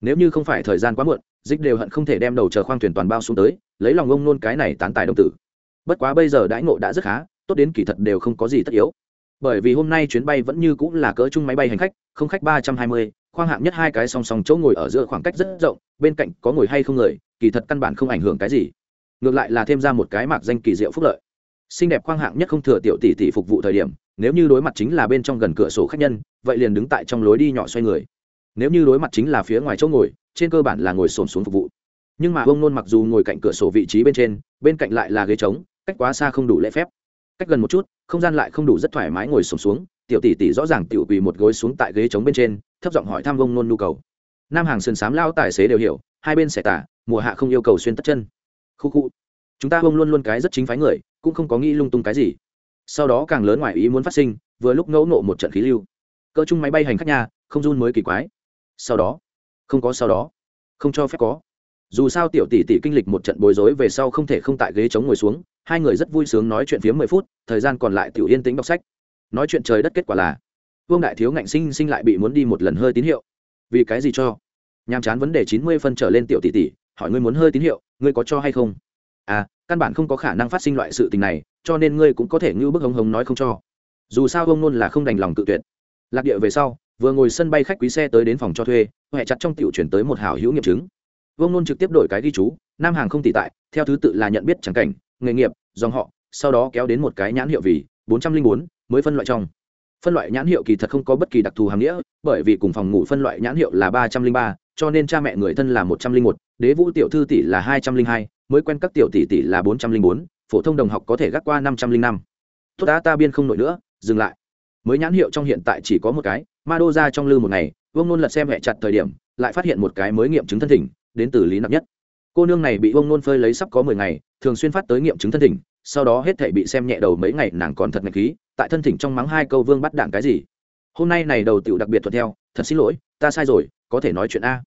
Nếu như không phải thời gian quá muộn dịch đều hận không thể đem đầu chờ khoang thuyền toàn bao xuống tới, lấy lòng ông nôn cái này tán tài đồng tử. Bất quá bây giờ đãi ngộ đã rất khá tốt đến kỳ thật đều không có gì tất yếu. Bởi vì hôm nay chuyến bay vẫn như cũng là cỡ chung máy bay hành khách, không khách ba trăm hai mươi, khoang hạng nhất hai cái song song chỗ ngồi ở giữa khoảng cách rất rộng, bên cạnh có ngồi hay không người, kỳ thật căn bản không ảnh hưởng cái gì. Ngược lại là thêm ra một cái mạc danh kỳ diệu phúc lợi. Xinh đẹp khoang hạng nhất không thừa tiểu tỷ tỷ phục vụ thời điểm, nếu như đối mặt chính là bên trong gần cửa sổ khách nhân, vậy liền đứng tại trong lối đi nhỏ xoay người. Nếu như đối mặt chính là phía ngoài chỗ ngồi, trên cơ bản là ngồi xổm xuống phục vụ. Nhưng mà ông nôn mặc dù ngồi cạnh cửa sổ vị trí bên trên, bên cạnh lại là ghế trống, cách quá xa không đủ lễ phép cách gần một chút, không gian lại không đủ rất thoải mái ngồi xổm xuống, tiểu tỷ tỷ rõ ràng tiểu quỳ một gối xuống tại ghế trống bên trên, thấp giọng hỏi tham vông nôn nhu cầu. Nam hàng sườn xám lao tài xế đều hiểu, hai bên xẻ tả, mùa hạ không yêu cầu xuyên tất chân. Khu khu. Chúng ta vông luôn luôn cái rất chính phái người, cũng không có nghĩ lung tung cái gì. Sau đó càng lớn ngoài ý muốn phát sinh, vừa lúc ngẫu nộ một trận khí lưu. Cỡ chung máy bay hành khách nhà không run mới kỳ quái. Sau đó. Không có sau đó. Không cho phép có dù sao tiểu tỷ tỷ kinh lịch một trận bối rối về sau không thể không tại ghế chống ngồi xuống, hai người rất vui sướng nói chuyện phía mười phút, thời gian còn lại tiểu yên tĩnh đọc sách. Nói chuyện trời đất kết quả là, vương đại thiếu ngạnh sinh sinh lại bị muốn đi một lần hơi tín hiệu. Vì cái gì cho? Nhàm chán vấn đề chín mươi phân trở lên tiểu tỷ tỷ, hỏi ngươi muốn hơi tín hiệu, ngươi có cho hay không? À căn bản không có khả năng phát sinh loại sự tình này, cho nên ngươi cũng có thể ngưu bức hống hống nói không cho. Dù sao ông nôn là không đành lòng tự tuyệt. Lạc địa về sau, vừa ngồi sân bay khách quý xe tới đến phòng cho thuê huệ chặt trong tiểu chuyển tới một hảo hữu nghiệm chứng vương nôn trực tiếp đổi cái ghi chú, nam hàng không tỷ tại, theo thứ tự là nhận biết chẳng cảnh, nghề nghiệp, dòng họ, sau đó kéo đến một cái nhãn hiệu vì bốn trăm linh bốn, mới phân loại trong. Phân loại nhãn hiệu kỳ thật không có bất kỳ đặc thù hàm nghĩa, bởi vì cùng phòng ngủ phân loại nhãn hiệu là ba trăm linh ba, cho nên cha mẹ người thân là một trăm linh một, đế vũ tiểu thư tỷ là hai trăm linh hai, mới quen các tiểu tỷ tỷ là bốn trăm linh bốn, phổ thông đồng học có thể gác qua năm trăm linh năm. Tốt đã, ta biên không nổi nữa, dừng lại. Mới nhãn hiệu trong hiện tại chỉ có một cái ma đô ra trong lư một ngày, vương nôn lật xem hẹ chặt thời điểm, lại phát hiện một cái mới nghiệm chứng thân thỉnh đến từ lý nặng nhất. Cô nương này bị vương nôn phơi lấy sắp có mười ngày, thường xuyên phát tới nghiệm chứng thân thỉnh, sau đó hết thể bị xem nhẹ đầu mấy ngày nàng còn thật ngạch khí, tại thân thỉnh trong mắng hai câu vương bắt đảng cái gì. Hôm nay này đầu tiểu đặc biệt thuận theo, thật xin lỗi, ta sai rồi, có thể nói chuyện a.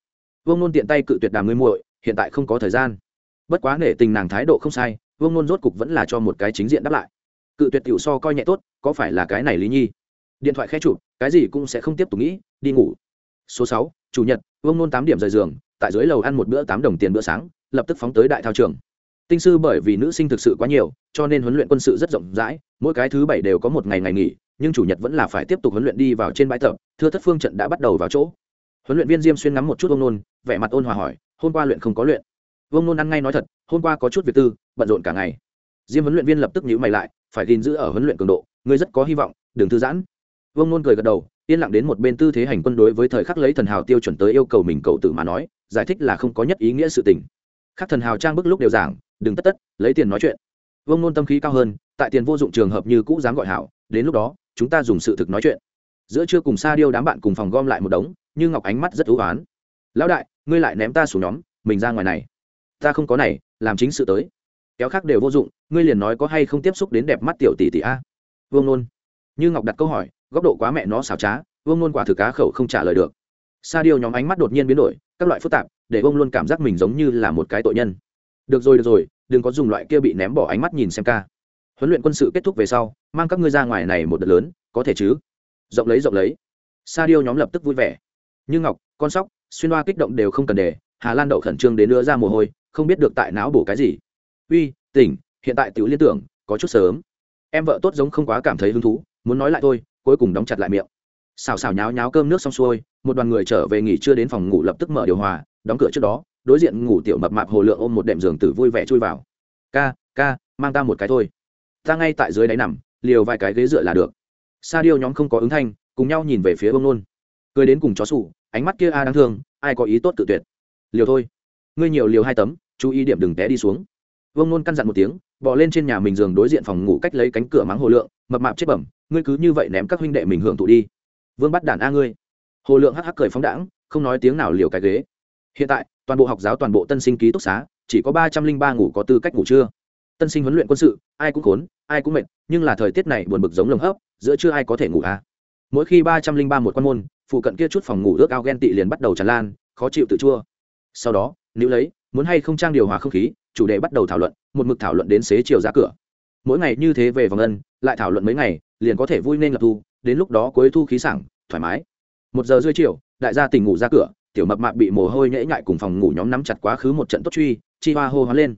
Vương nôn tiện tay cự tuyệt đàm ngươi muội, hiện tại không có thời gian. Bất quá nể tình nàng thái độ không sai, vương nôn rốt cục vẫn là cho một cái chính diện đáp lại. Cự tuyệt tiểu so coi nhẹ tốt, có phải là cái này lý nhi? Điện thoại khẽ chụp, cái gì cũng sẽ không tiếp tục nghĩ, đi ngủ. Số sáu, chủ nhật, vương nôn tám điểm rời giường tại dưới lầu ăn một bữa tám đồng tiền bữa sáng, lập tức phóng tới đại thao trường. Tinh sư bởi vì nữ sinh thực sự quá nhiều, cho nên huấn luyện quân sự rất rộng rãi, mỗi cái thứ bảy đều có một ngày ngày nghỉ, nhưng chủ nhật vẫn là phải tiếp tục huấn luyện đi vào trên bãi tập, thưa thất phương trận đã bắt đầu vào chỗ. Huấn luyện viên diêm xuyên ngắm một chút ông nôn, vẻ mặt ôn hòa hỏi, hôm qua luyện không có luyện? Vương nôn ăn ngay nói thật, hôm qua có chút việc tư, bận rộn cả ngày. Diêm huấn luyện viên lập tức nhíu mày lại, phải gìn giữ ở huấn luyện cường độ, ngươi rất có hy vọng, đừng thư giãn. Vương nôn cười gật đầu yên lặng đến một bên tư thế hành quân đối với thời khắc lấy thần hào tiêu chuẩn tới yêu cầu mình cậu tự mà nói, giải thích là không có nhất ý nghĩa sự tình. Khác thần hào trang bức lúc đều giảng, đừng tất tất, lấy tiền nói chuyện. Vương nôn tâm khí cao hơn, tại tiền vô dụng trường hợp như cũ dám gọi hảo, đến lúc đó, chúng ta dùng sự thực nói chuyện. Giữa trưa cùng sa điêu đám bạn cùng phòng gom lại một đống, như ngọc ánh mắt rất thú oán lão đại, ngươi lại ném ta xuống nhóm, mình ra ngoài này. Ta không có này, làm chính sự tới. Kéo khác đều vô dụng, ngươi liền nói có hay không tiếp xúc đến đẹp mắt tiểu tỷ tỷ a? Vương nôn. Như ngọc đặt câu hỏi góc độ quá mẹ nó xảo trá, vương luôn quả thực cá khẩu không trả lời được. Sa điêu nhóm ánh mắt đột nhiên biến đổi, các loại phức tạp, để vương luôn cảm giác mình giống như là một cái tội nhân. Được rồi được rồi, đừng có dùng loại kia bị ném bỏ ánh mắt nhìn xem ca. Huấn luyện quân sự kết thúc về sau, mang các ngươi ra ngoài này một đợt lớn, có thể chứ? Rộng lấy rộng lấy. Sa điêu nhóm lập tức vui vẻ. Như ngọc, con sóc, xuyên hoa kích động đều không cần để, hà lan đậu khẩn trương đến đưa ra mồ hôi, không biết được tại não bổ cái gì. Uy, tỉnh, hiện tại tiểu liên tưởng, có chút sớm. Em vợ tốt giống không quá cảm thấy hứng thú, muốn nói lại thôi cuối cùng đóng chặt lại miệng. Xào xào nháo nháo cơm nước xong xuôi, một đoàn người trở về nghỉ trưa đến phòng ngủ lập tức mở điều hòa, đóng cửa trước đó, đối diện ngủ tiểu mập mạp hồ lượng ôm một đệm giường tử vui vẻ chui vào. Ca ca, mang ta một cái thôi. Ta ngay tại dưới đáy nằm, liều vài cái ghế dựa là được. Sa điêu nhóm không có ứng thanh, cùng nhau nhìn về phía bông nôn. Cười đến cùng chó sủ, ánh mắt kia a đáng thương, ai có ý tốt tự tuyệt. Liều thôi. Ngươi nhiều liều hai tấm, chú ý điểm đừng té đi xuống. Vương nôn căn dặn một tiếng bỏ lên trên nhà mình giường đối diện phòng ngủ cách lấy cánh cửa mắng hồ lượng mập mạp chết bẩm, ngươi cứ như vậy ném các huynh đệ mình hưởng thụ đi. Vương bắt đàn a ngươi. Hồ lượng hắc hắc cười phóng đãng, không nói tiếng nào liều cái ghế. Hiện tại, toàn bộ học giáo toàn bộ tân sinh ký túc xá, chỉ có ba trăm linh ba ngủ có tư cách ngủ trưa. Tân sinh huấn luyện quân sự, ai cũng khốn, ai cũng mệt, nhưng là thời tiết này buồn bực giống lồng hấp, giữa chưa ai có thể ngủ à. mỗi khi ba trăm linh ba một quan môn, phụ cận kia chút phòng ngủ ước ao ghen tị liền bắt đầu tràn lan, khó chịu tự chua. Sau đó nếu lấy, muốn hay không trang điều hòa không khí, chủ đề bắt đầu thảo luận, một mực thảo luận đến xế chiều ra cửa mỗi ngày như thế về vòng ân, lại thảo luận mấy ngày, liền có thể vui nên lập thu, đến lúc đó cuối thu khí sảng, thoải mái. Một giờ rưỡi chiều, đại gia tỉnh ngủ ra cửa, tiểu mập mạp bị mồ hôi nhễ nhại cùng phòng ngủ nhóm nắm chặt quá khứ một trận tốt truy, chi hoa hô hoán lên.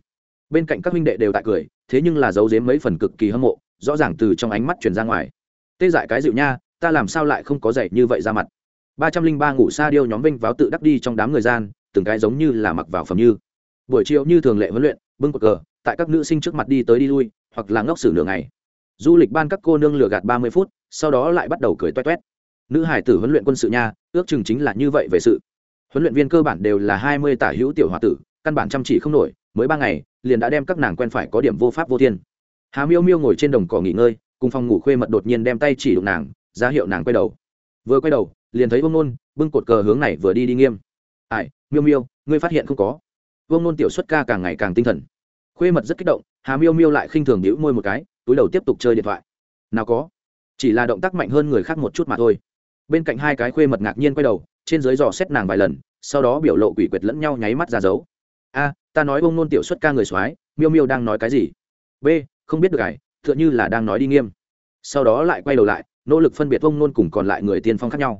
Bên cạnh các huynh đệ đều tại cười, thế nhưng là giấu giếm mấy phần cực kỳ hâm mộ, rõ ràng từ trong ánh mắt truyền ra ngoài. Tê dại cái dịu nha, ta làm sao lại không có dạy như vậy ra mặt? Ba trăm linh ba ngủ xa điêu nhóm vinh váo tự đắc đi trong đám người gian, từng cái giống như là mặc vào phẩm như. Buổi chiều như thường lệ huấn luyện, bưng cờ, tại các nữ sinh trước mặt đi tới đi lui hoặc là ngốc xử nửa ngày. Du lịch ban các cô nương lừa gạt ba mươi phút, sau đó lại bắt đầu cười toét toét. Nữ hải tử huấn luyện quân sự nha, ước chừng chính là như vậy về sự. Huấn luyện viên cơ bản đều là hai mươi tả hữu tiểu h o a tử, căn bản chăm chỉ không nổi, mới ba ngày, liền đã đem các nàng quen phải có điểm vô pháp vô thiên. Hà miêu miêu ngồi trên đồng cỏ nghỉ ngơi, cùng phòng ngủ khuê mật đột nhiên đem tay chỉ đụng nàng, ra hiệu nàng quay đầu. Vừa quay đầu, liền thấy vương nôn, bưng cột cờ hướng này vừa đi đi nghiêm. Ai, miêu miêu, ngươi phát hiện không có? Vương nôn tiểu xuất ca càng ngày càng tinh thần khuê mật rất kích động, hà miêu miêu lại khinh thường đĩu môi một cái, túi đầu tiếp tục chơi điện thoại. Nào có, chỉ là động tác mạnh hơn người khác một chút mà thôi. Bên cạnh hai cái khuê mật ngạc nhiên quay đầu, trên dưới dò xét nàng vài lần, sau đó biểu lộ quỷ quyệt lẫn nhau nháy mắt ra dấu. A, ta nói bông nôn tiểu xuất ca người soái, miêu miêu đang nói cái gì? B, không biết được ải t h ư ợ n như là đang nói đi nghiêm. Sau đó lại quay đầu lại, nỗ lực phân biệt bông nôn cùng còn lại người tiên phong khác nhau.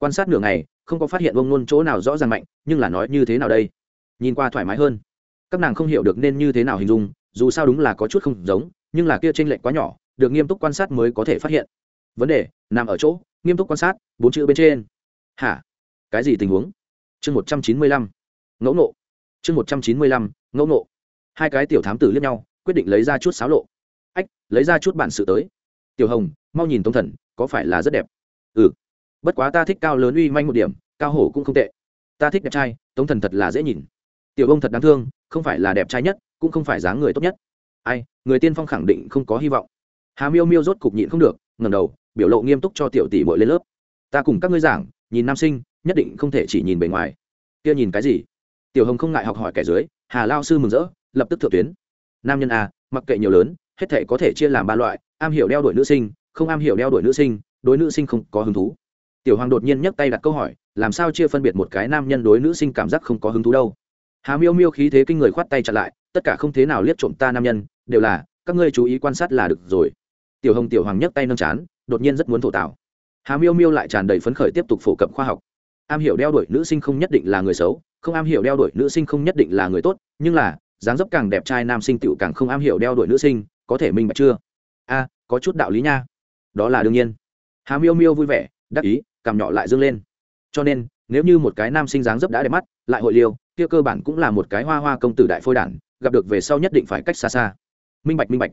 Quan sát nửa ngày, không có phát hiện bông nôn chỗ nào rõ ràng mạnh, nhưng là nói như thế nào đây? Nhìn qua thoải mái hơn các nàng không hiểu được nên như thế nào hình dung, dù sao đúng là có chút không giống, nhưng là kia t r ê n lệch quá nhỏ, được nghiêm túc quan sát mới có thể phát hiện. Vấn đề, nằm ở chỗ, nghiêm túc quan sát, bốn chữ bên trên. Hả? Cái gì tình huống? Chương một trăm chín mươi lăm. Ngẫu nộ. Chương một trăm chín mươi lăm, ngẫu nộ. Hai cái tiểu thám tử liếc nhau, quyết định lấy ra chút xáo lộ. Ách, lấy ra chút bản sự tới. Tiểu hồng, mau nhìn tống thần, có phải là rất đẹp? Ừ. Bất quá ta thích cao lớn uy manh một điểm, cao hổ cũng không tệ. Ta thích đẹp trai, tống thần thật là dễ nhìn. Tiểu ông thật đáng thương không phải là đẹp trai nhất, cũng không phải dáng người tốt nhất. Ai, người tiên phong khẳng định không có hy vọng. Hà miêu miêu rốt cục nhịn không được ngầm đầu, biểu lộ nghiêm túc cho tiểu tỷ bội lên lớp. Ta cùng các ngươi giảng, nhìn nam sinh, nhất định không thể chỉ nhìn bề ngoài. Kia nhìn cái gì? Tiểu hồng không ngại học hỏi kẻ dưới, hà lao sư mừng rỡ, lập tức thượng tuyến. Nam nhân a, mặc kệ nhiều lớn, hết thể có thể chia làm ba loại, am hiểu đeo đuổi nữ sinh, không am hiểu đeo đuổi nữ sinh, đối nữ sinh không có hứng thú. Tiểu hoàng đột nhiên nhấc tay đặt câu hỏi, làm sao chia phân biệt một cái nam nhân đối nữ sinh cảm giác không có hứng thú đâu? Hà miêu miêu khí thế kinh người khoát tay chặn lại, tất cả không thế nào liếc trộm ta nam nhân, đều là, các ngươi chú ý quan sát là được rồi. Tiểu hồng tiểu hoàng nhấc tay nâng chán, đột nhiên rất muốn thổ tào. hà miêu miêu lại tràn đầy phấn khởi tiếp tục phổ cập khoa học. Am hiểu đeo đuổi nữ sinh không nhất định là người xấu, không am hiểu đeo đuổi nữ sinh không nhất định là người tốt, nhưng là, dáng dấp càng đẹp trai nam sinh tựu càng không am hiểu đeo đuổi nữ sinh, có thể minh bạch chưa? A, có chút đạo lý nha. Đó là đương nhiên. Hà miêu miêu vui vẻ, đắc ý, cằm nhỏ lại dâng lên. Cho nên nếu như một cái nam sinh dáng dấp đã đẹp mắt, lại hội liêu, kia cơ bản cũng là một cái hoa hoa công tử đại phôi đản, gặp được về sau nhất định phải cách xa xa. Minh bạch minh bạch.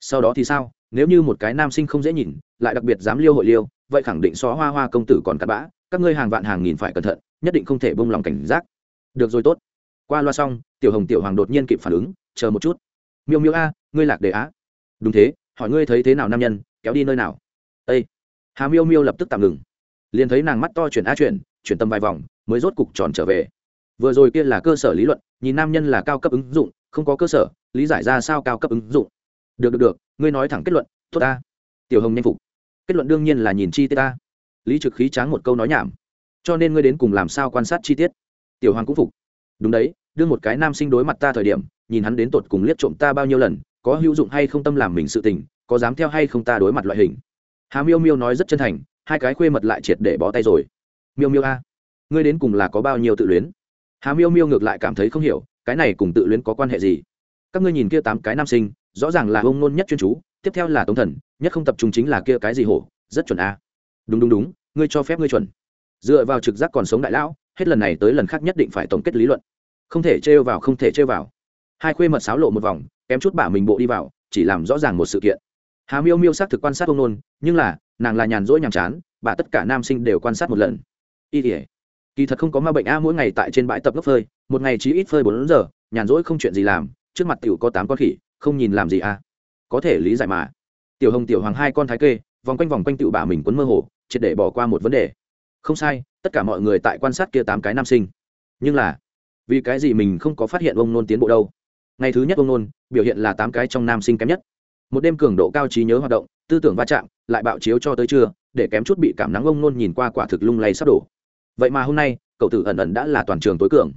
Sau đó thì sao? Nếu như một cái nam sinh không dễ nhìn, lại đặc biệt dám liêu hội liêu, vậy khẳng định xóa hoa hoa công tử còn cắt bã, các ngươi hàng vạn hàng nghìn phải cẩn thận, nhất định không thể bông lòng cảnh giác. Được rồi, tốt. Qua loa xong, tiểu hồng, tiểu hoàng đột nhiên kịp phản ứng, chờ một chút. Miêu miêu a, ngươi lạc đề á. Đúng thế, hỏi ngươi thấy thế nào nam nhân, kéo đi nơi nào? Ây hà miêu miêu lập tức tạm ngừng. Liền thấy nàng mắt to chuyển a chuyển chuyển tâm vài vòng, mới rốt cục tròn trở về. Vừa rồi kia là cơ sở lý luận, nhìn nam nhân là cao cấp ứng dụng, không có cơ sở, lý giải ra sao cao cấp ứng dụng. Được được được, ngươi nói thẳng kết luận, tốt ta. Tiểu hồng nhanh phục. Kết luận đương nhiên là nhìn chi tiết ta. Lý trực khí tráng một câu nói nhảm. Cho nên ngươi đến cùng làm sao quan sát chi tiết? Tiểu hoàng cũng phục. Đúng đấy đưa một cái nam sinh đối mặt ta thời điểm, nhìn hắn đến tột cùng liếc trộm ta bao nhiêu lần, có hữu dụng hay không tâm làm mình sự tình, có dám theo hay không ta đối mặt loại hình. Hà miêu miêu nói rất chân thành, hai cái khuê mật lại triệt để bó tay rồi miêu miêu a. Ngươi đến cùng là có bao nhiêu tự luyến? Hà miêu miêu ngược lại cảm thấy không hiểu, cái này cùng tự luyến có quan hệ gì? Các ngươi nhìn kia tám cái nam sinh, rõ ràng là ông nôn nhất chuyên chú, tiếp theo là tống thần, nhất không tập trung chính là kia cái gì hổ, rất chuẩn a. Đúng đúng đúng, ngươi cho phép ngươi chuẩn. Dựa vào trực giác còn sống đại lão, hết lần này tới lần khác nhất định phải tổng kết lý luận. Không thể trêu vào, không thể trêu vào. Hai khuê mật sáo lộ một vòng, kém chút bả mình bộ đi vào, chỉ làm rõ ràng một sự kiện. Hà miêu miêu xác thực quan sát ông nôn, nhưng là, nàng là nhàn rỗi nhàm chán, bà tất cả nam sinh đều quan sát một lần y tỉa kỳ thật không có ma bệnh a mỗi ngày tại trên bãi tập lớp phơi, một ngày chỉ ít phơi bốn giờ, nhàn rỗi không chuyện gì làm, trước mặt tiểu có tám con khỉ, không nhìn làm gì a. Có thể lý giải mà. Tiểu hồng, tiểu hoàng hai con thái kê, vòng quanh vòng quanh tiểu bà mình quấn mơ hồ, triệt để bỏ qua một vấn đề. Không sai, tất cả mọi người tại quan sát kia tám cái nam sinh. Nhưng là, vì cái gì mình không có phát hiện ông nôn tiến bộ đâu? Ngày thứ nhất ông nôn, biểu hiện là tám cái trong nam sinh kém nhất. Một đêm cường độ cao trí nhớ hoạt động, tư tưởng va chạm, lại bạo chiếu cho tới trưa, để kém chút bị cảm nắng ông nôn nhìn qua quả thực lung lay sắp đổ vậy mà hôm nay, cậu tử ẩn ẩn đã là toàn trường tối cường.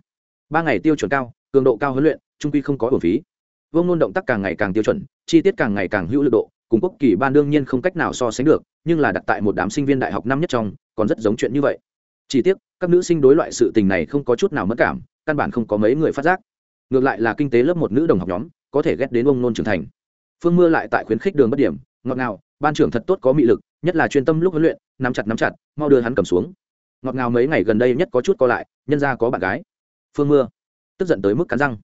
Ba ngày tiêu chuẩn cao, cường độ cao huấn luyện, trung quy không có hồn phí. Vương nôn động tác càng ngày càng tiêu chuẩn, chi tiết càng ngày càng hữu lực độ, cùng quốc kỳ ban đương nhiên không cách nào so sánh được, nhưng là đặt tại một đám sinh viên đại học năm nhất trong, còn rất giống chuyện như vậy. Chi tiết các nữ sinh đối loại sự tình này không có chút nào mất cảm, căn bản không có mấy người phát giác. Ngược lại là kinh tế lớp một nữ đồng học nhóm, có thể ghét đến ông nôn trưởng thành. Phương mưa lại tại khuyến khích đường bất điểm, ngọt ngào, ban trưởng thật tốt có mị lực, nhất là chuyên tâm lúc huấn luyện, nắm chặt nắm chặt, mau đưa hắn cầm xuống ngọt ngào mấy ngày gần đây nhất có chút co lại, nhân ra có bạn gái. Phương mưa, tức giận tới mức cắn răng.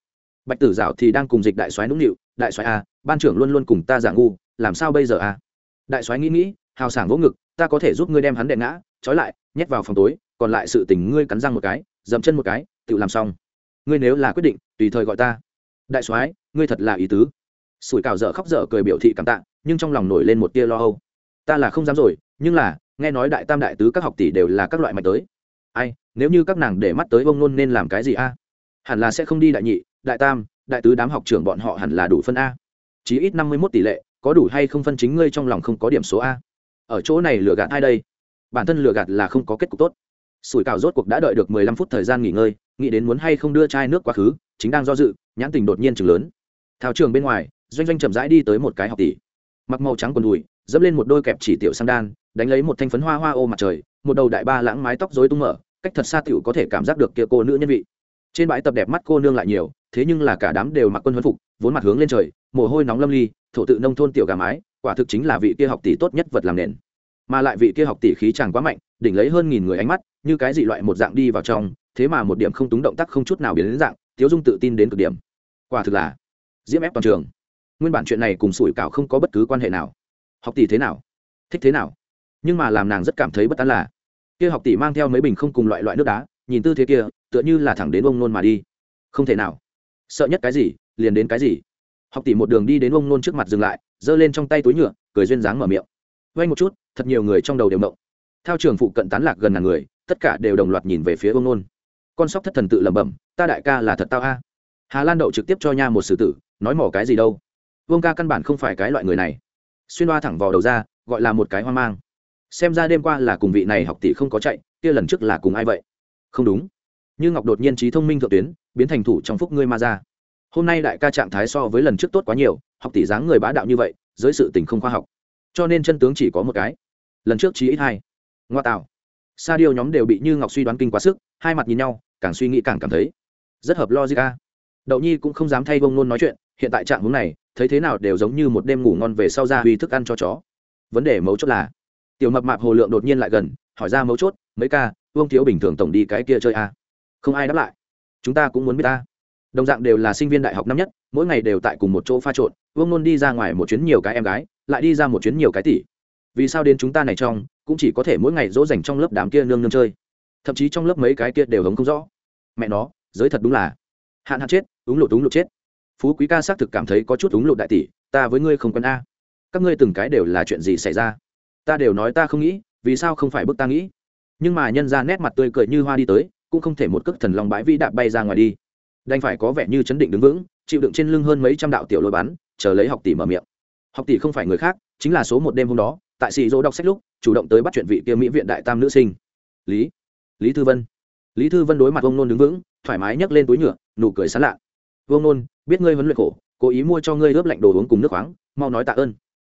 Bạch tử dạo thì đang cùng dịch đại soái nũng nịu, đại soái a ban trưởng luôn luôn cùng ta giả ngu, làm sao bây giờ a đại soái nghĩ nghĩ, hào sảng vỗ ngực, ta có thể giúp ngươi đem hắn đệ ngã, trói lại, nhét vào phòng tối, còn lại sự tình ngươi cắn răng một cái, dậm chân một cái, tự làm xong. Ngươi nếu là quyết định, tùy thời gọi ta. Đại soái, ngươi thật là ý tứ. Sủi cào dở khóc dở cười biểu thị cảm tạ, nhưng trong lòng nổi lên một tia lo âu. Ta là không dám rồi, nhưng là nghe nói đại tam đại tứ các học tỷ đều là các loại mạch tới. Ai, nếu như các nàng để mắt tới bông nôn nên làm cái gì a? Hẳn là sẽ không đi đại nhị, đại tam, đại tứ đám học trưởng bọn họ hẳn là đủ phân a. Chí ít năm mươi mốt tỷ lệ, có đủ hay không phân chính ngươi trong lòng không có điểm số a. Ở chỗ này lừa gạt ai đây? Bản thân lừa gạt là không có kết cục tốt. Sủi cào rốt cuộc đã đợi được mười lăm phút thời gian nghỉ ngơi, nghĩ đến muốn hay không đưa chai nước quá khứ, chính đang do dự, nhãn tình đột nhiên chừng lớn. Thao trường bên ngoài, doanh doanh chậm rãi đi tới một cái học tỷ. Mặc màu trắng quần đùi, dẫm lên một đôi kẹp chỉ tiểu sang đan đánh lấy một thanh phấn hoa hoa ô mặt trời, một đầu đại ba lãng mái tóc rối tung mở, cách thật xa tiểu có thể cảm giác được kia cô nữ nhân vị. Trên bãi tập đẹp mắt cô nương lại nhiều, thế nhưng là cả đám đều mặc quân huấn phục, vốn mặt hướng lên trời, mồ hôi nóng lâm ly, thổ tự nông thôn tiểu gà mái, quả thực chính là vị kia học tỷ tốt nhất vật làm nền. Mà lại vị kia học tỷ khí chàng quá mạnh, đỉnh lấy hơn nghìn người ánh mắt, như cái dị loại một dạng đi vào trong, thế mà một điểm không túng động tác không chút nào biến đến dạng, tiếu dung tự tin đến cực điểm. Quả thực là diễm ép toàn trường. Nguyên bản chuyện này cùng sủi cảo không có bất cứ quan hệ nào. Học tỷ thế nào? Thích thế nào? Nhưng mà làm nàng rất cảm thấy bất an là, kia học tỷ mang theo mấy bình không cùng loại loại nước đá, nhìn tư thế kia, tựa như là thẳng đến ông nôn mà đi. Không thể nào. Sợ nhất cái gì, liền đến cái gì. Học tỷ một đường đi đến ông nôn trước mặt dừng lại, giơ lên trong tay túi nhựa, cười duyên dáng mở miệng. Vay một chút, thật nhiều người trong đầu đều mộng theo trường phụ cận tán lạc gần ngàn người, tất cả đều đồng loạt nhìn về phía ông nôn. Con sóc thất thần tự lẩm bẩm, ta đại ca là thật tao a. Hà lan đậu trực tiếp cho nha một sử tử, nói mỏ cái gì đâu. Vương ca căn bản không phải cái loại người này. Xuyên hoa thẳng vào đầu ra, gọi là một cái hoang mang xem ra đêm qua là cùng vị này học tỷ không có chạy, kia lần trước là cùng ai vậy? Không đúng. Như ngọc đột nhiên trí thông minh thượng tuyến, biến thành thủ trong phúc ngươi ma ra. Hôm nay đại ca trạng thái so với lần trước tốt quá nhiều, học tỷ dáng người bá đạo như vậy dưới sự tình không khoa học. Cho nên chân tướng chỉ có một cái. Lần trước chí ít hai. Ngoa tạo. Sa điêu nhóm đều bị như ngọc suy đoán kinh quá sức, hai mặt nhìn nhau, càng suy nghĩ càng cảm thấy rất hợp logic a. Đậu nhi cũng không dám thay bông nôn nói chuyện, hiện tại trạng hướng này, thấy thế nào đều giống như một đêm ngủ ngon về sau ra uy thức ăn cho chó. Vấn đề mấu chốt là tiểu mập mạp hồ lượng đột nhiên lại gần, hỏi ra mấu chốt, mấy ca, vương thiếu bình thường tổng đi cái kia chơi a không ai đáp lại. Chúng ta cũng muốn biết ta. Đồng dạng đều là sinh viên đại học năm nhất, mỗi ngày đều tại cùng một chỗ pha trộn, vương nôn đi ra ngoài một chuyến nhiều cái em gái, lại đi ra một chuyến nhiều cái tỷ. Vì sao đến chúng ta này trong, cũng chỉ có thể mỗi ngày dỗ dành trong lớp đám kia nương nương chơi. Thậm chí trong lớp mấy cái kia đều hống không rõ. Mẹ nó, giới thật đúng là hạn hạn chết, úng lụt úng lụt chết. Phú quý ca xác thực cảm thấy có chút úng lụt đại tỷ, ta với ngươi không quen a. Các ngươi từng cái đều là chuyện gì xảy ra? Ta đều nói ta không nghĩ, vì sao không phải bức ta nghĩ? Nhưng mà nhân ra nét mặt tươi cười như hoa đi tới, cũng không thể một cước thần lòng bãi vĩ đạp bay ra ngoài đi. Đành phải có vẻ như chấn định đứng vững, chịu đựng trên lưng hơn mấy trăm đạo tiểu lôi bắn, chờ lấy học tỷ mở miệng. Học tỷ không phải người khác, chính là số một đêm hôm đó, tại xì dỗ đọc sách lúc, chủ động tới bắt chuyện vị kia mỹ viện đại tam nữ sinh. Lý lý thư vân. Lý thư vân đối mặt ông nôn đứng vững, thoải mái nhấc lên túi nhựa, nụ cười sán lạ. Vương nôn, biết ngươi huấn luyện khổ, cố ý mua cho ngươi ướp lạnh đồ uống cùng nước khoáng, mau nói tạ ơn.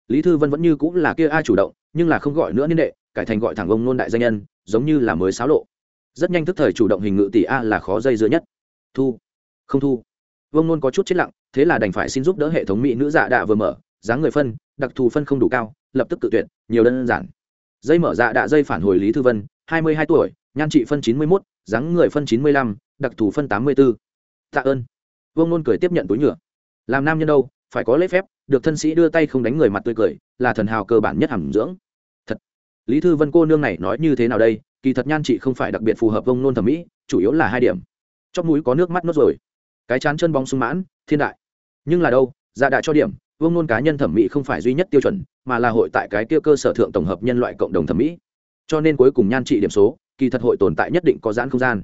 Lý thư vân vẫn như cũng là kia ai chủ động nhưng là không gọi nữa niên đệ, cải thành gọi thẳng ông nôn đại danh nhân, giống như là mới xáo lộ. Rất nhanh tức thời chủ động hình ngự tỷ a là khó dây dưa nhất. Thu. Không thu. Vương nôn có chút chết lặng, thế là đành phải xin giúp đỡ hệ thống mỹ nữ dạ đạ vừa mở, dáng người phân, đặc thù phân không đủ cao, lập tức tự tuyệt, nhiều đơn giản. Dây mở dạ đạ dây phản hồi lý thư vân, hai mươi hai tuổi, nhan trị phân chín mươi mốt, dáng người phân chín mươi lăm, đặc thù phân tám mươi b ố tạ ơn. Vương nôn cười tiếp nhận túi nhựa. Làm nam nhân đâu, phải có lễ phép được thân sĩ đưa tay không đánh người mặt tươi cười, là thần hào cơ bản nhất hàm dưỡng. Thật. Lý thư vân cô nương này nói như thế nào đây? Kỳ thật nhan trị không phải đặc biệt phù hợp vông nôn thẩm mỹ, chủ yếu là hai điểm. Chóp mũi có nước mắt nốt rồi. Cái chán chân bóng sung mãn, thiên đại. Nhưng là đâu? Dạ đại cho điểm, vông nôn cá nhân thẩm mỹ không phải duy nhất tiêu chuẩn, mà là hội tại cái kia cơ sở thượng tổng hợp nhân loại cộng đồng thẩm mỹ. Cho nên cuối cùng nhan trị điểm số, kỳ thật hội tồn tại nhất định có giãn không gian.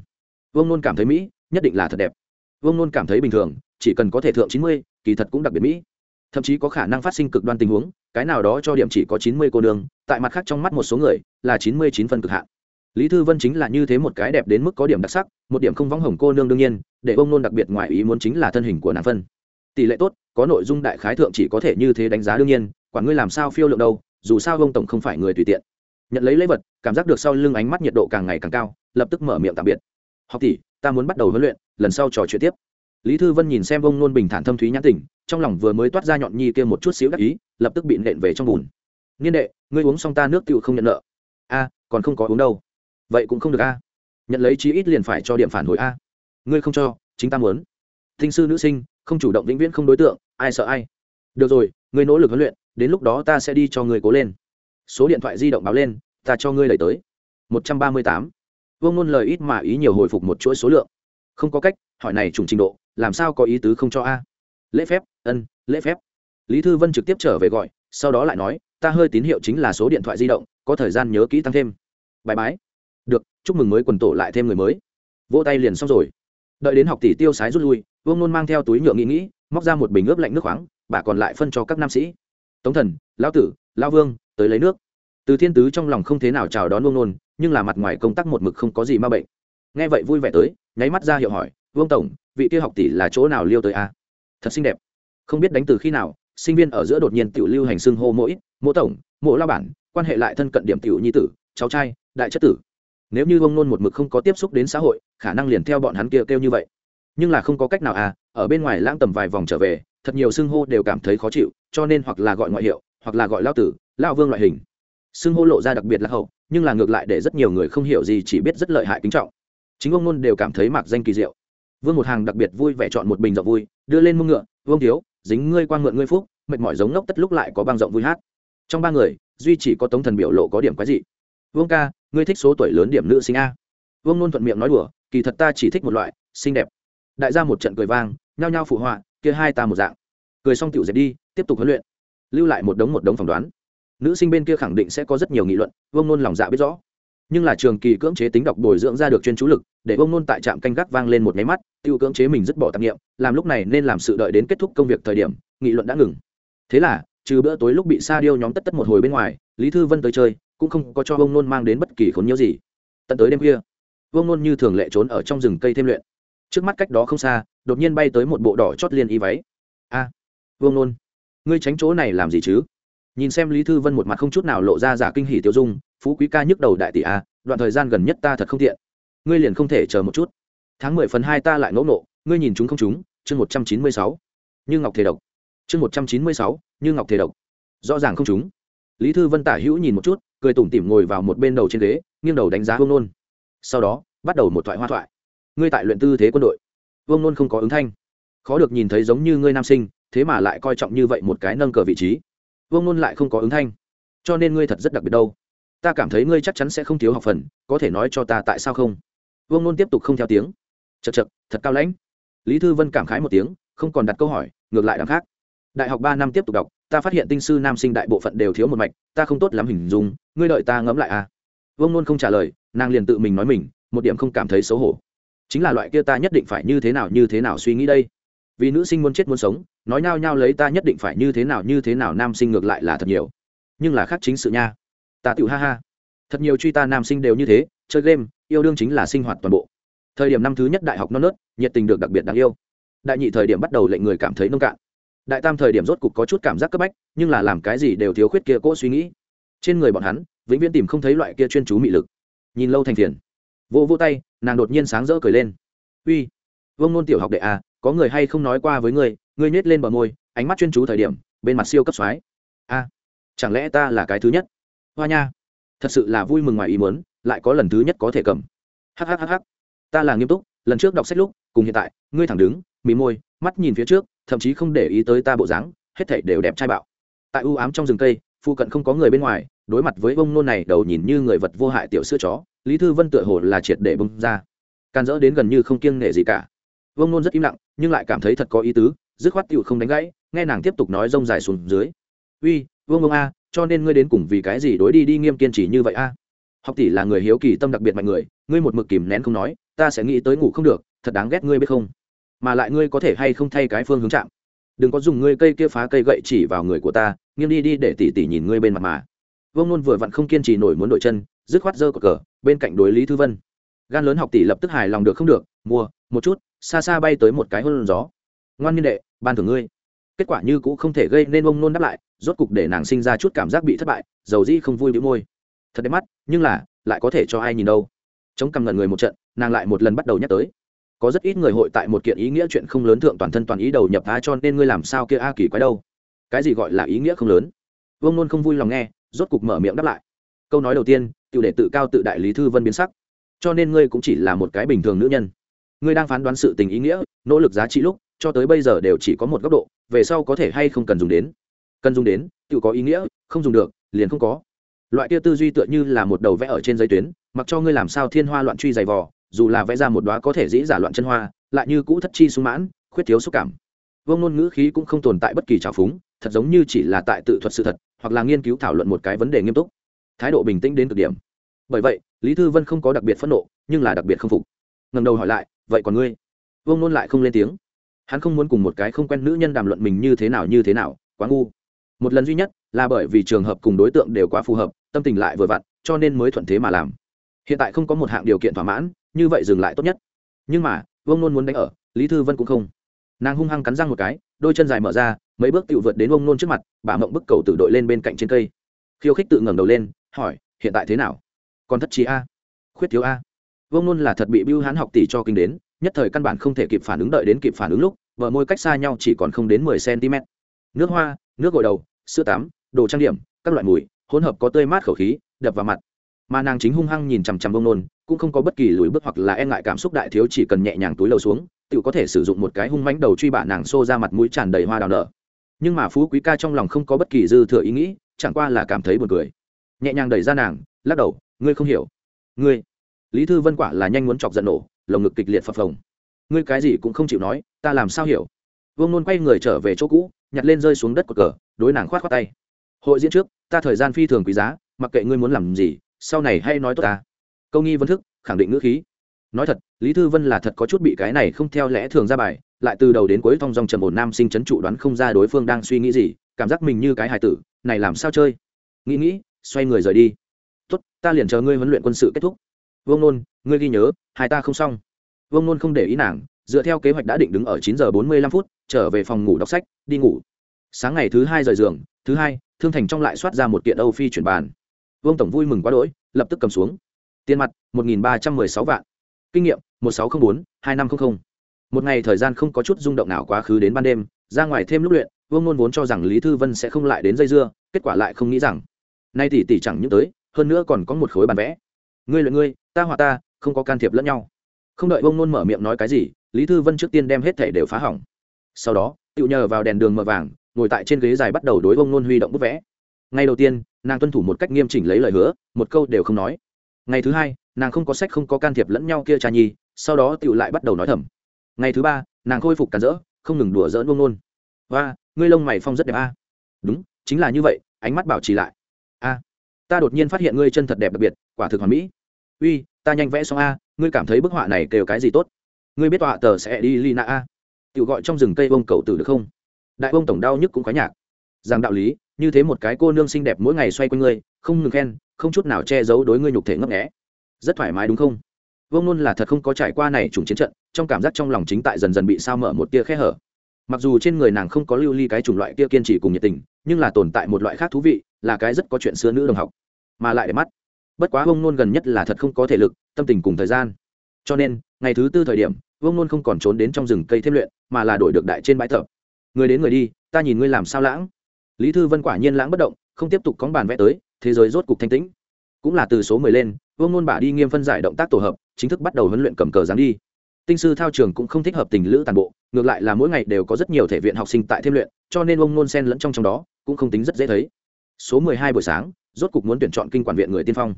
Vương nôn cảm thấy mỹ, nhất định là thật đẹp. Vương nôn cảm thấy bình thường, chỉ cần có thể thượng chín mươi, kỳ thật cũng đặc biệt mỹ thậm chí có khả năng phát sinh cực đoan tình huống, cái nào đó cho điểm chỉ có chín mươi cô nương tại mặt khác trong mắt một số người, là chín mươi chín phần cực hạn. Lý thư vân chính là như thế một cái đẹp đến mức có điểm đặc sắc, một điểm không vắng hồng cô nương đương nhiên, để ông nôn đặc biệt ngoài ý muốn chính là thân hình của nàng phân. Tỷ lệ tốt, có nội dung đại khái thượng chỉ có thể như thế đánh giá đương nhiên, quản ngươi làm sao phiêu lượng đâu, dù sao ông tổng không phải người tùy tiện. Nhận lấy lễ vật, cảm giác được sau lưng ánh mắt nhiệt độ càng ngày càng cao, lập tức mở miệng tạm biệt. Học tỷ, ta muốn bắt đầu huấn luyện, lần sau trò chuyện tiếp. Lý thư vân nhìn xem ông nôn bình thản thâm thúy nhãn tình trong lòng vừa mới toát ra nhọn nhi kia một chút xíu đắc ý, lập tức bị nện về trong bùn. Niên đệ, ngươi uống xong ta nước tựu không nhận nợ. A, còn không có uống đâu. Vậy cũng không được a. Nhận lấy chí ít liền phải cho điểm phản hồi a. Ngươi không cho, chính ta muốn. Thinh sư nữ sinh, không chủ động vĩnh viễn không đối tượng, ai sợ ai? Được rồi, ngươi nỗ lực huấn luyện, đến lúc đó ta sẽ đi cho ngươi cố lên. Số điện thoại di động báo lên, ta cho ngươi lấy tới. Một trăm ba mươi tám. Vương ngôn lời ít mà ý nhiều hồi phục một chuỗi số lượng. Không có cách, hỏi này trùng trình độ, làm sao có ý tứ không cho a? Lễ phép, ân, lễ phép. Lý thư vân trực tiếp trở về gọi, sau đó lại nói, ta hơi tín hiệu chính là số điện thoại di động, có thời gian nhớ kỹ tăng thêm. Bài bái. Được, chúc mừng mới quần tổ lại thêm người mới. Vỗ tay liền xong rồi. Đợi đến học tỷ tiêu sái rút lui, vương nôn mang theo túi nhựa nghĩ nghĩ, móc ra một bình ướp lạnh nước khoáng, bà còn lại phân cho các nam sĩ. Tống thần, lão tử, lão vương, tới lấy nước. Từ thiên tứ trong lòng không thế nào chào đón vương nôn, nhưng là mặt ngoài công tác một mực không có gì ma bệnh. Nghe vậy vui vẻ tới, nháy mắt ra hiệu hỏi, vương tổng, vị kia học tỷ là chỗ nào liêu tới a? à? Thật xinh đẹp. Không biết đánh từ khi nào sinh viên ở giữa đột nhiên tiểu lưu hành xưng hô mỗi mỗ tổng mỗ lao bản quan hệ lại thân cận điểm tiểu nhi tử cháu trai đại chất tử. Nếu như ông nôn một mực không có tiếp xúc đến xã hội khả năng liền theo bọn hắn kia kêu, kêu như vậy. Nhưng là không có cách nào à ở bên ngoài lãng tầm vài vòng trở về thật nhiều xưng hô đều cảm thấy khó chịu cho nên hoặc là gọi ngoại hiệu hoặc là gọi lao tử lao vương loại hình. Xưng hô lộ ra đặc biệt là hậu nhưng là ngược lại để rất nhiều người không hiểu gì chỉ biết rất lợi hại kính trọng. Chính ông nôn đều cảm thấy mạc danh kỳ diệu vương một hàng đặc biệt vui vẻ chọn một bình rộng vui, đưa lên mông ngựa, vương thiếu, dính ngươi quan ngựa ngươi phúc, mệt mỏi giống ngốc tất lúc lại có băng rộng vui hát. Trong ba người, duy chỉ có tống thần biểu lộ có điểm quái dị. Vương ca, ngươi thích số tuổi lớn điểm nữ sinh a. Vương nôn thuận miệng nói đùa, kỳ thật ta chỉ thích một loại, xinh đẹp. Đại gia một trận cười vang, nhao nhao phụ họa, kia hai ta một dạng. Cười xong tiểu dẹp đi, tiếp tục huấn luyện. Lưu lại một đống một đống phỏng đoán. Nữ sinh bên kia khẳng định sẽ có rất nhiều nghị luận, vương nôn lòng dạ biết rõ. Nhưng là trường kỳ cưỡng chế tính đọc bồi dưỡng ra được chuyên chú lực, để vương nôn tại trạm canh gác vang lên một nháy mắt tiêu cưỡng chế mình dứt bỏ tạp nghiệm làm lúc này nên làm sự đợi đến kết thúc công việc thời điểm, nghị luận đã ngừng. Thế là, trừ bữa tối lúc bị sa điêu nhóm tất tất một hồi bên ngoài, lý thư vân tới chơi, cũng không có cho vương nôn mang đến bất kỳ khốn nhiễu gì. Tận tới đêm khuya, vương nôn như thường lệ trốn ở trong rừng cây thêm luyện. Trước mắt cách đó không xa, đột nhiên bay tới một bộ đỏ chót liên y váy. A, vương nôn, ngươi tránh chỗ này làm gì chứ? Nhìn xem lý thư vân một mặt không chút nào lộ ra giả kinh hỉ tiêu dung, phú quý ca nhức đầu đại tỷ a, đoạn thời gian gần nhất ta thật không tiện. Ngươi liền không thể chờ một chút tháng mười phần hai ta lại ngẫu nộ ngươi nhìn chúng không chúng, chương một trăm chín mươi sáu. Như ngọc thể độc. Chương một trăm chín mươi sáu, như ngọc thể độc. Rõ ràng không chúng. Lý thư vân tả hữu nhìn một chút, cười tủm tỉm ngồi vào một bên đầu trên ghế, nghiêng đầu đánh giá vương nôn. Sau đó, bắt đầu một thoại hoa thoại. Ngươi tại luyện tư thế quân đội. Vương nôn không có ứng thanh. Khó được nhìn thấy giống như ngươi nam sinh, thế mà lại coi trọng như vậy một cái nâng cờ vị trí. Vương nôn lại không có ứng thanh. Cho nên ngươi thật rất đặc biệt đâu. Ta cảm thấy ngươi chắc chắn sẽ không thiếu học phần, có thể nói cho ta tại sao không? Vương nôn tiếp tục không theo tiếng chật chật, thật cao lãnh. Lý thư vân cảm khái một tiếng, không còn đặt câu hỏi, ngược lại đằng khác. Đại học ba năm tiếp tục đọc, ta phát hiện tinh sư nam sinh đại bộ phận đều thiếu một mạch, ta không tốt lắm hình dung, ngươi đợi ta ngẫm lại à? Vương nôn không trả lời, nàng liền tự mình nói mình, một điểm không cảm thấy xấu hổ. Chính là loại kia ta nhất định phải như thế nào như thế nào suy nghĩ đây? Vì nữ sinh muốn chết muốn sống, nói nhao nhao lấy ta nhất định phải như thế nào như thế nào nam sinh ngược lại là thật nhiều. Nhưng là khác chính sự nha. Ta tự ha ha. Thật nhiều truy ta nam sinh đều như thế, chơi game, yêu đương chính là sinh hoạt toàn bộ thời điểm năm thứ nhất đại học non nớt, nhiệt tình được đặc biệt đáng yêu. Đại nhị thời điểm bắt đầu lệnh người cảm thấy nông cạn. Đại tam thời điểm rốt cục có chút cảm giác cấp bách, nhưng là làm cái gì đều thiếu khuyết kia cỗ suy nghĩ. Trên người bọn hắn, vĩnh viễn tìm không thấy loại kia chuyên chú mị lực. Nhìn lâu thành phiền vô vỗ tay, nàng đột nhiên sáng rỡ cười lên. Uy vông nôn tiểu học đệ à có người hay không nói qua với ngươi ngươi nhét lên bờ môi, ánh mắt chuyên chú thời điểm, bên mặt siêu cấp soái. A, chẳng lẽ ta là cái thứ nhất? Hoa nha, thật sự là vui mừng ngoài ý muốn, lại có lần thứ nhất có thể cầm. Hhhh ta là nghiêm túc, lần trước đọc sách lúc, cùng hiện tại, ngươi thẳng đứng mì môi, mắt nhìn phía trước, thậm chí không để ý tới ta bộ dáng, hết thảy đều đẹp trai bạo. Tại u ám trong rừng cây, phụ cận không có người bên ngoài, đối mặt với bông nôn này đầu nhìn như người vật vô hại tiểu sữa chó, lý thư vân tựa hồ là triệt để bông ra. Can dỡ đến gần như không kiêng nghệ gì cả. Vông nôn rất im lặng, nhưng lại cảm thấy thật có ý tứ, dứt khoát tựu không đánh gãy, nghe nàng tiếp tục nói rông dài xuống dưới. Uy, vương ông a, cho nên ngươi đến cùng vì cái gì đối đi đi nghiêm kiên trì như vậy a? Học tỷ là người hiếu kỳ tâm đặc biệt mạnh người, ngươi một mực kìm nén không nói ta sẽ nghĩ tới ngủ không được, thật đáng ghét ngươi biết không? Mà lại ngươi có thể hay không thay cái phương hướng chạm? Đừng có dùng ngươi cây kia phá cây gậy chỉ vào người của ta nghiêng đi đi để tỉ tỉ nhìn ngươi bên mặt mà. Vương nôn vừa vặn không kiên trì nổi muốn đội chân, dứt khoát dơ cờ cờ, bên cạnh đối lý thư vân. Gan lớn học tỷ lập tức hài lòng được không được, mua, một chút, xa xa bay tới một cái hôn gió. Ngoan nhân đệ, ban thưởng ngươi. Kết quả như cũng không thể gây nên ông nôn đáp lại, rốt cục để nàng sinh ra chút cảm giác bị thất bại, dầu dĩ không vui bị môi. Thật đẹp mắt, nhưng là, lại có thể cho ai nhìn đâu? Chống cằm ngẩn người một trận, nàng lại một lần bắt đầu nhắc tới. Có rất ít người hội tại một kiện ý nghĩa chuyện không lớn thượng toàn thân toàn ý đầu nhập a cho nên ngươi làm sao kia a kỳ quái đâu? Cái gì gọi là ý nghĩa không lớn? Vương luôn không vui lòng nghe, rốt cục mở miệng đáp lại. Câu nói đầu tiên tự để tự cao tự đại lý thư vân biến sắc. Cho nên ngươi cũng chỉ là một cái bình thường nữ nhân. Ngươi đang phán đoán sự tình ý nghĩa, nỗ lực giá trị lúc, cho tới bây giờ đều chỉ có một góc độ, về sau có thể hay không cần dùng đến? Cần dùng đến tự có ý nghĩa, không dùng được, liền không có loại kia tư duy tựa như là một đầu vẽ ở trên giấy tuyến, mặc cho ngươi làm sao thiên hoa loạn truy dày vò, dù là vẽ ra một đoá có thể dĩ giả loạn chân hoa, lại như cũ thất chi sung mãn, khuyết thiếu xúc cảm. Vông ngôn ngữ khí cũng không tồn tại bất kỳ trào phúng, thật giống như chỉ là tại tự thuật sự thật, hoặc là nghiên cứu thảo luận một cái vấn đề nghiêm túc. Thái độ bình tĩnh đến cực điểm. Bởi vậy, lý thư vân không có đặc biệt phẫn nộ, nhưng là đặc biệt không phục. Ngầm đầu hỏi lại, vậy còn ngươi? Vông nôn lại không lên tiếng. Hắn không muốn cùng một cái không quen nữ nhân đàm luận mình như thế nào, như thế nào, quá ngu một lần duy nhất là bởi vì trường hợp cùng đối tượng đều quá phù hợp, tâm tình lại vừa vặn, cho nên mới thuận thế mà làm. Hiện tại không có một hạng điều kiện thỏa mãn, như vậy dừng lại tốt nhất. Nhưng mà, Vương nôn muốn đánh ở, lý thư vân cũng không. Nàng hung hăng cắn răng một cái, đôi chân dài mở ra, mấy bước tự vượt đến Vương nôn trước mặt, bà mộng bức cầu tự đội lên bên cạnh trên cây. Khiêu khích tự ngẩng đầu lên, hỏi, hiện tại thế nào? Còn thất trí a, khuyết thiếu a. Vương nôn là thật bị bưu hán học tỷ cho kinh đến, nhất thời căn bản không thể kịp phản ứng đợi đến kịp phản ứng lúc vợ môi cách xa nhau chỉ còn không đến mười cm nước hoa nước gội đầu, sữa tắm, đồ trang điểm, các loại mùi, hỗn hợp có tươi mát khẩu khí, đập vào mặt. Mà nàng chính hung hăng nhìn chằm chằm bông nôn, cũng không có bất kỳ lùi bước hoặc là e ngại cảm xúc đại thiếu, chỉ cần nhẹ nhàng túi lầu xuống tự có thể sử dụng một cái hung mánh đầu truy bạ nàng xô ra mặt mũi tràn đầy hoa đào nở. Nhưng mà phú quý ca trong lòng không có bất kỳ dư thừa ý nghĩ, chẳng qua là cảm thấy buồn cười. Nhẹ nhàng đẩy ra nàng, lắc đầu, ngươi không hiểu. Ngươi. Lý thư vân quả là nhanh muốn chọc giận nổ, lồng ngực kịch liệt phập phồng. Ngươi cái gì cũng không chịu nói, ta làm sao hiểu? Vương nôn quay người trở về chỗ cũ nhặt lên rơi xuống đất cột cờ, đối nàng khoát khoát tay. Hội diễn trước, ta thời gian phi thường quý giá, mặc kệ ngươi muốn làm gì, sau này hay nói tốt ta. Câu nghi vân thức, khẳng định ngữ khí. Nói thật, lý thư vân là thật có chút bị cái này không theo lẽ thường ra bài, lại từ đầu đến cuối thong dong trầm ổn nam sinh chấn trụ đoán không ra đối phương đang suy nghĩ gì, cảm giác mình như cái hài tử, này làm sao chơi? Nghĩ nghĩ, xoay người rời đi. Tốt, ta liền chờ ngươi huấn luyện quân sự kết thúc. Vương nôn, ngươi ghi nhớ, hai ta không xong. Vương nôn không để ý nàng dựa theo kế hoạch đã định đứng ở chín giờ bốn mươi lăm phút, trở về phòng ngủ đọc sách, đi ngủ. Sáng ngày thứ hai rời giường, thứ hai, thương thành trong lại soát ra một kiện âu phi chuyển bàn. Vương tổng vui mừng quá đỗi, lập tức cầm xuống. Tiền mặt, một nghìn ba trăm mười sáu vạn. Kinh nghiệm, một sáu trăm bốn, hai năm trăm linh một ngày thời gian không có chút rung động nào quá khứ đến ban đêm, ra ngoài thêm lúc luyện, vương luôn vốn cho rằng lý thư vân sẽ không lại đến dây dưa, kết quả lại không nghĩ rằng. Nay tỷ tỷ chẳng những tới, hơn nữa còn có một khối bàn vẽ. Ngươi là ngươi, ta hòa ta, không có can thiệp lẫn nhau không đợi bông nôn mở miệng nói cái gì, lý thư vân trước tiên đem hết thể đều phá hỏng. Sau đó tự nhờ vào đèn đường mờ vàng, ngồi tại trên ghế dài bắt đầu đối vông nôn huy động bút vẽ. Ngay đầu tiên, nàng tuân thủ một cách nghiêm chỉnh lấy lời hứa, một câu đều không nói. Ngày thứ hai, nàng không có sách không có can thiệp lẫn nhau kia cha nhi, sau đó tựu lại bắt đầu nói thầm. Ngày thứ ba, nàng khôi phục cản rỡ, không ngừng đùa dỡn vông nôn. Và ngươi lông mày phong rất đẹp a. Đúng, chính là như vậy, ánh mắt bảo trì lại. A, ta đột nhiên phát hiện ngươi chân thật đẹp đặc biệt, quả thực hoàn mỹ. Uy, ta nhanh vẽ xong a ngươi cảm thấy bức họa này kêu cái gì tốt? Ngươi biết họa tờ sẽ đi lina a? Tự gọi trong rừng cây bông cậu tử được không? Đại bông tổng đau nhức cũng khoái nhạc. Rằng đạo lý, như thế một cái cô nương xinh đẹp mỗi ngày xoay quanh ngươi, không ngừng khen, không chút nào che giấu đối ngươi nhục thể ngấp nghẽ rất thoải mái đúng không? Vương luôn là thật không có trải qua này trùng chiến trận, trong cảm giác trong lòng chính tại dần dần bị sao mở một tia khe hở. Mặc dù trên người nàng không có lưu ly cái chủng loại kia kiên trì cùng nhiệt tình, nhưng là tồn tại một loại khác thú vị, là cái rất có chuyện xưa nữ đồng học. Mà lại để mắt. Bất quá vương luôn gần nhất là thật không có thể lực tâm tình cùng thời gian. Cho nên, ngày thứ tư thời điểm, Vương nôn không còn trốn đến trong rừng cây thêm luyện, mà là đổi được đại trên bãi thợ người đến người đi, ta nhìn ngươi làm sao lãng. Lý thư vân quả nhiên lãng bất động, không tiếp tục cóng bàn vẽ tới, thế giới rốt cục thanh tĩnh. Cũng là từ số mười lên, vương nôn bả đi nghiêm phân giải động tác tổ hợp, chính thức bắt đầu huấn luyện cầm cờ dám đi. Tinh sư thao trường cũng không thích hợp tình lữ toàn bộ, ngược lại là mỗi ngày đều có rất nhiều thể viện học sinh tại thêm luyện, cho nên ông nôn sen lẫn trong trong đó, cũng không tính rất dễ thấy. Số mười hai buổi sáng, rốt cục muốn tuyển chọn kinh quản viện người tiên phong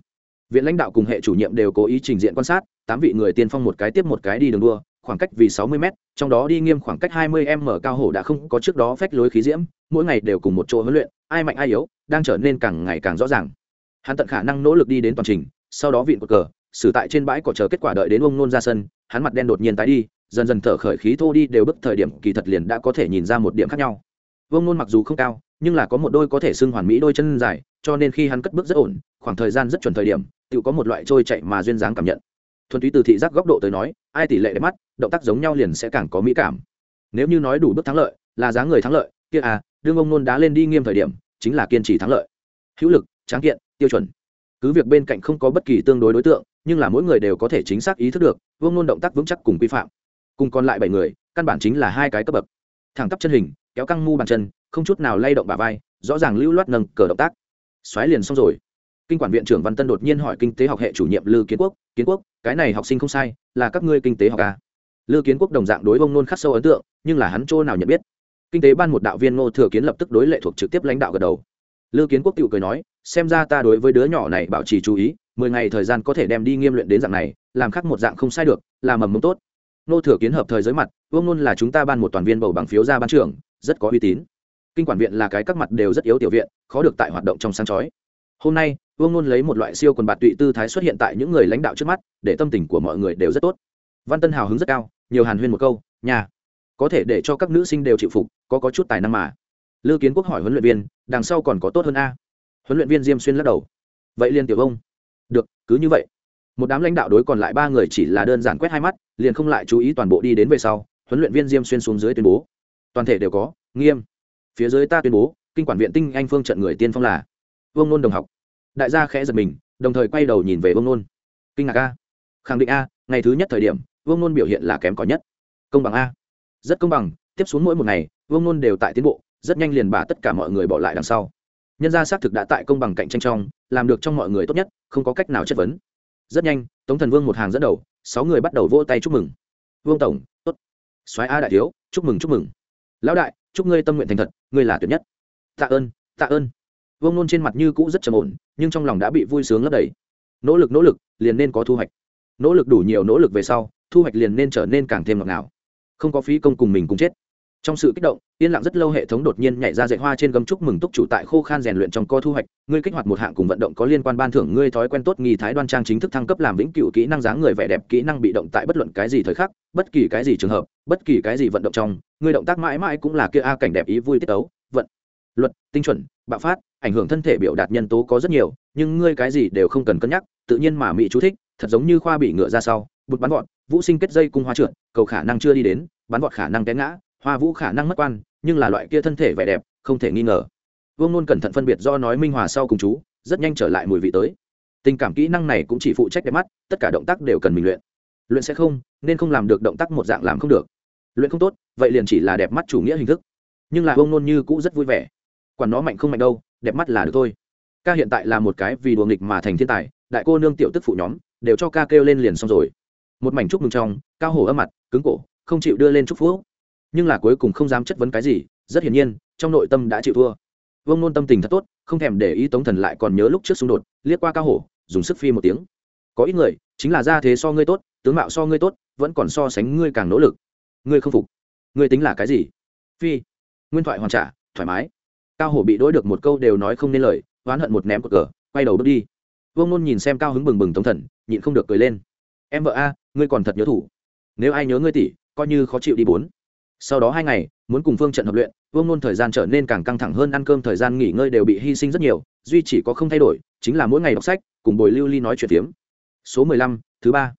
viện lãnh đạo cùng hệ chủ nhiệm đều cố ý trình diện quan sát, tám vị người tiên phong một cái tiếp một cái đi đường đua, khoảng cách vì sáu mươi m trong đó đi nghiêm khoảng cách hai mươi m cao hổ đã không có trước đó phách lối khí diễm, mỗi ngày đều cùng một chỗ huấn luyện, ai mạnh ai yếu, đang trở nên càng ngày càng rõ ràng. Hắn tận khả năng nỗ lực đi đến toàn trình, sau đó vịn cột cờ, xử tại trên bãi cỏ chờ kết quả đợi đến ông nôn ra sân, hắn mặt đen đột nhiên tái đi, dần dần thở khởi khí thô đi đều bức thời điểm kỳ thật liền đã có thể nhìn ra một điểm khác nhau. Vương nôn mặc dù không cao, nhưng là có một đôi có thể xưng hoàn mỹ đôi chân dài, cho nên khi hắn cất bước rất ổn, khoảng thời gian rất chuẩn thời điểm tự có một loại trôi chạy mà duyên dáng cảm nhận. Thuần túy từ thị giác góc độ tới nói, ai tỷ lệ đẹp mắt, động tác giống nhau liền sẽ càng có mỹ cảm. Nếu như nói đủ bước thắng lợi, là dáng người thắng lợi, kia à đương ông nôn đá lên đi nghiêm thời điểm, chính là kiên trì thắng lợi. Hữu lực, tráng kiện, tiêu chuẩn. Cứ việc bên cạnh không có bất kỳ tương đối đối tượng, nhưng là mỗi người đều có thể chính xác ý thức được, vương nôn động tác vững chắc cùng quy phạm. Cùng còn lại bảy người, căn bản chính là hai cái cấp bậc. Thẳng tắp chân hình, kéo căng mu bàn chân, không chút nào lay động bà vai, rõ ràng lưu loát nâng cờ động tác. Xoáy liền xong rồi kinh quản viện trưởng văn tân đột nhiên hỏi kinh tế học hệ chủ nhiệm lư kiến quốc kiến quốc, cái này học sinh không sai, là các ngươi kinh tế học à. lư kiến quốc đồng dạng đối bông nôn khắc sâu ấn tượng, nhưng là hắn chỗ nào nhận biết? Kinh tế ban một đạo viên ngô thừa kiến lập tức đối lệ thuộc trực tiếp lãnh đạo gật đầu. Lư kiến quốc tự cười nói, xem ra ta đối với đứa nhỏ này bảo trì chú ý, mười ngày thời gian có thể đem đi nghiêm luyện đến dạng này, làm khác một dạng không sai được, là mầm mống tốt. Nô thừa kiến hợp thời giới mặt, vương nôn là chúng ta ban một toàn viên bầu bằng phiếu ra ban trưởng, rất có uy tín. Kinh quản viện là cái các mặt đều rất yếu tiểu viện, khó được tại hoạt động trong sáng chói. Hôm nay vương nôn lấy một loại siêu quần bạt tụy tư thái xuất hiện tại những người lãnh đạo trước mắt, để tâm tình của mọi người đều rất tốt. Văn tân hào hứng rất cao, nhiều hàn huyên một câu, nhà, có thể để cho các nữ sinh đều chịu phục, có có chút tài năng mà. Lư kiến quốc hỏi huấn luyện viên, đằng sau còn có tốt hơn a? Huấn luyện viên diêm xuyên lắc đầu. Vậy liền tiểu ông được, cứ như vậy. Một đám lãnh đạo đối còn lại ba người chỉ là đơn giản quét hai mắt, liền không lại chú ý toàn bộ đi đến về sau, huấn luyện viên diêm xuyên xuống dưới tuyên bố. Toàn thể đều có, nghiêm. Phía dưới ta tuyên bố, kinh quản viện tinh anh phương trận người tiên phong là vương nôn đồng học đại gia khẽ giật mình, đồng thời quay đầu nhìn về vương nôn. Kinh ngạc a. Khẳng định a, ngày thứ nhất thời điểm, vương nôn biểu hiện là kém cỏi nhất. Công bằng a. Rất công bằng, tiếp xuống mỗi một ngày, vương nôn đều tại tiến bộ, rất nhanh liền bà tất cả mọi người bỏ lại đằng sau. Nhân gia xác thực đã tại công bằng cạnh tranh trong, làm được trong mọi người tốt nhất, không có cách nào chất vấn. Rất nhanh, tống thần vương một hàng dẫn đầu, sáu người bắt đầu vỗ tay chúc mừng. Vương tổng, tốt. Soái a đại thiếu, chúc mừng chúc mừng. Lão đại, chúc ngươi tâm nguyện thành thật, ngươi là tuyệt nhất. Tạ ơn tạ ơn vương nôn trên mặt như cũ rất trầm ổn, nhưng trong lòng đã bị vui sướng lấp đầy. Nỗ lực nỗ lực, liền nên có thu hoạch. Nỗ lực đủ nhiều nỗ lực về sau, thu hoạch liền nên trở nên càng thêm ngọt ngào. Không có phí công cùng mình cùng chết. Trong sự kích động, yên lặng rất lâu hệ thống đột nhiên nhảy ra dạy hoa trên gấm trúc mừng túc chủ tại khô khan rèn luyện trong co thu hoạch, ngươi kích hoạt một hạng cùng vận động có liên quan ban thưởng, ngươi thói quen tốt nghi thái đoan trang chính thức thăng cấp làm vĩnh cựu kỹ năng dáng người vẻ đẹp, kỹ năng bị động tại bất luận cái gì thời khắc, bất kỳ cái gì trường hợp, bất kỳ cái gì vận động trong, ngươi động tác mãi mãi cũng là kia a cảnh đẹp ý vui tiết ấu vận, luật, tinh chuẩn, bạo phát ảnh hưởng thân thể biểu đạt nhân tố có rất nhiều nhưng ngươi cái gì đều không cần cân nhắc tự nhiên mà mỹ chú thích thật giống như khoa bị ngựa ra sau bụt bắn vọt, vũ sinh kết dây cung hoa trượt cầu khả năng chưa đi đến bắn vọt khả năng té ngã hoa vũ khả năng mất quan nhưng là loại kia thân thể vẻ đẹp không thể nghi ngờ. Vương nôn cẩn thận phân biệt do nói minh hòa sau cùng chú rất nhanh trở lại mùi vị tới. Tình cảm kỹ năng này cũng chỉ phụ trách đẹp mắt tất cả động tác đều cần mình luyện. Luyện sẽ không nên không làm được động tác một dạng làm không được. Luyện không tốt vậy liền chỉ là đẹp mắt chủ nghĩa hình thức. Nhưng là vương nôn như cũ rất vui vẻ. Quản nó mạnh không mạnh đâu đẹp mắt là được thôi. Ca hiện tại là một cái vì đùa nghịch mà thành thiên tài, đại cô nương tiểu tức phụ nhóm, đều cho ca kêu lên liền xong rồi. Một mảnh chúc mừng trong cao hổ âm mặt, cứng cổ, không chịu đưa lên chúc phúc. Nhưng là cuối cùng không dám chất vấn cái gì, rất hiển nhiên, trong nội tâm đã chịu thua. Vương nôn tâm tình thật tốt, không thèm để ý tống thần lại còn nhớ lúc trước xung đột, liếc qua cao hổ, dùng sức phi một tiếng. Có ít người, chính là ra thế so ngươi tốt, tướng mạo so ngươi tốt, vẫn còn so sánh ngươi càng nỗ lực. Ngươi không phục. Ngươi tính là cái gì? Phi. Nguyên thoại hoàn trả, thoải mái cao hổ bị đ ố i được một câu đều nói không nên lời, oán hận một ném cờ, quay đầu bước đi. Vương nôn nhìn xem cao hứng bừng bừng tống thần, nhịn không được cười lên. Em vợ a, ngươi còn thật nhớ thủ. Nếu ai nhớ ngươi tỷ, coi như khó chịu đi bốn. Sau đó hai ngày, muốn cùng phương trận hợp luyện, vương nôn thời gian trở nên càng căng thẳng hơn, ăn cơm thời gian nghỉ ngơi đều bị hy sinh rất nhiều, duy chỉ có không thay đổi, chính là mỗi ngày đọc sách, cùng bồi lưu ly nói chuyện phiếm. Số mười lăm, thứ ba.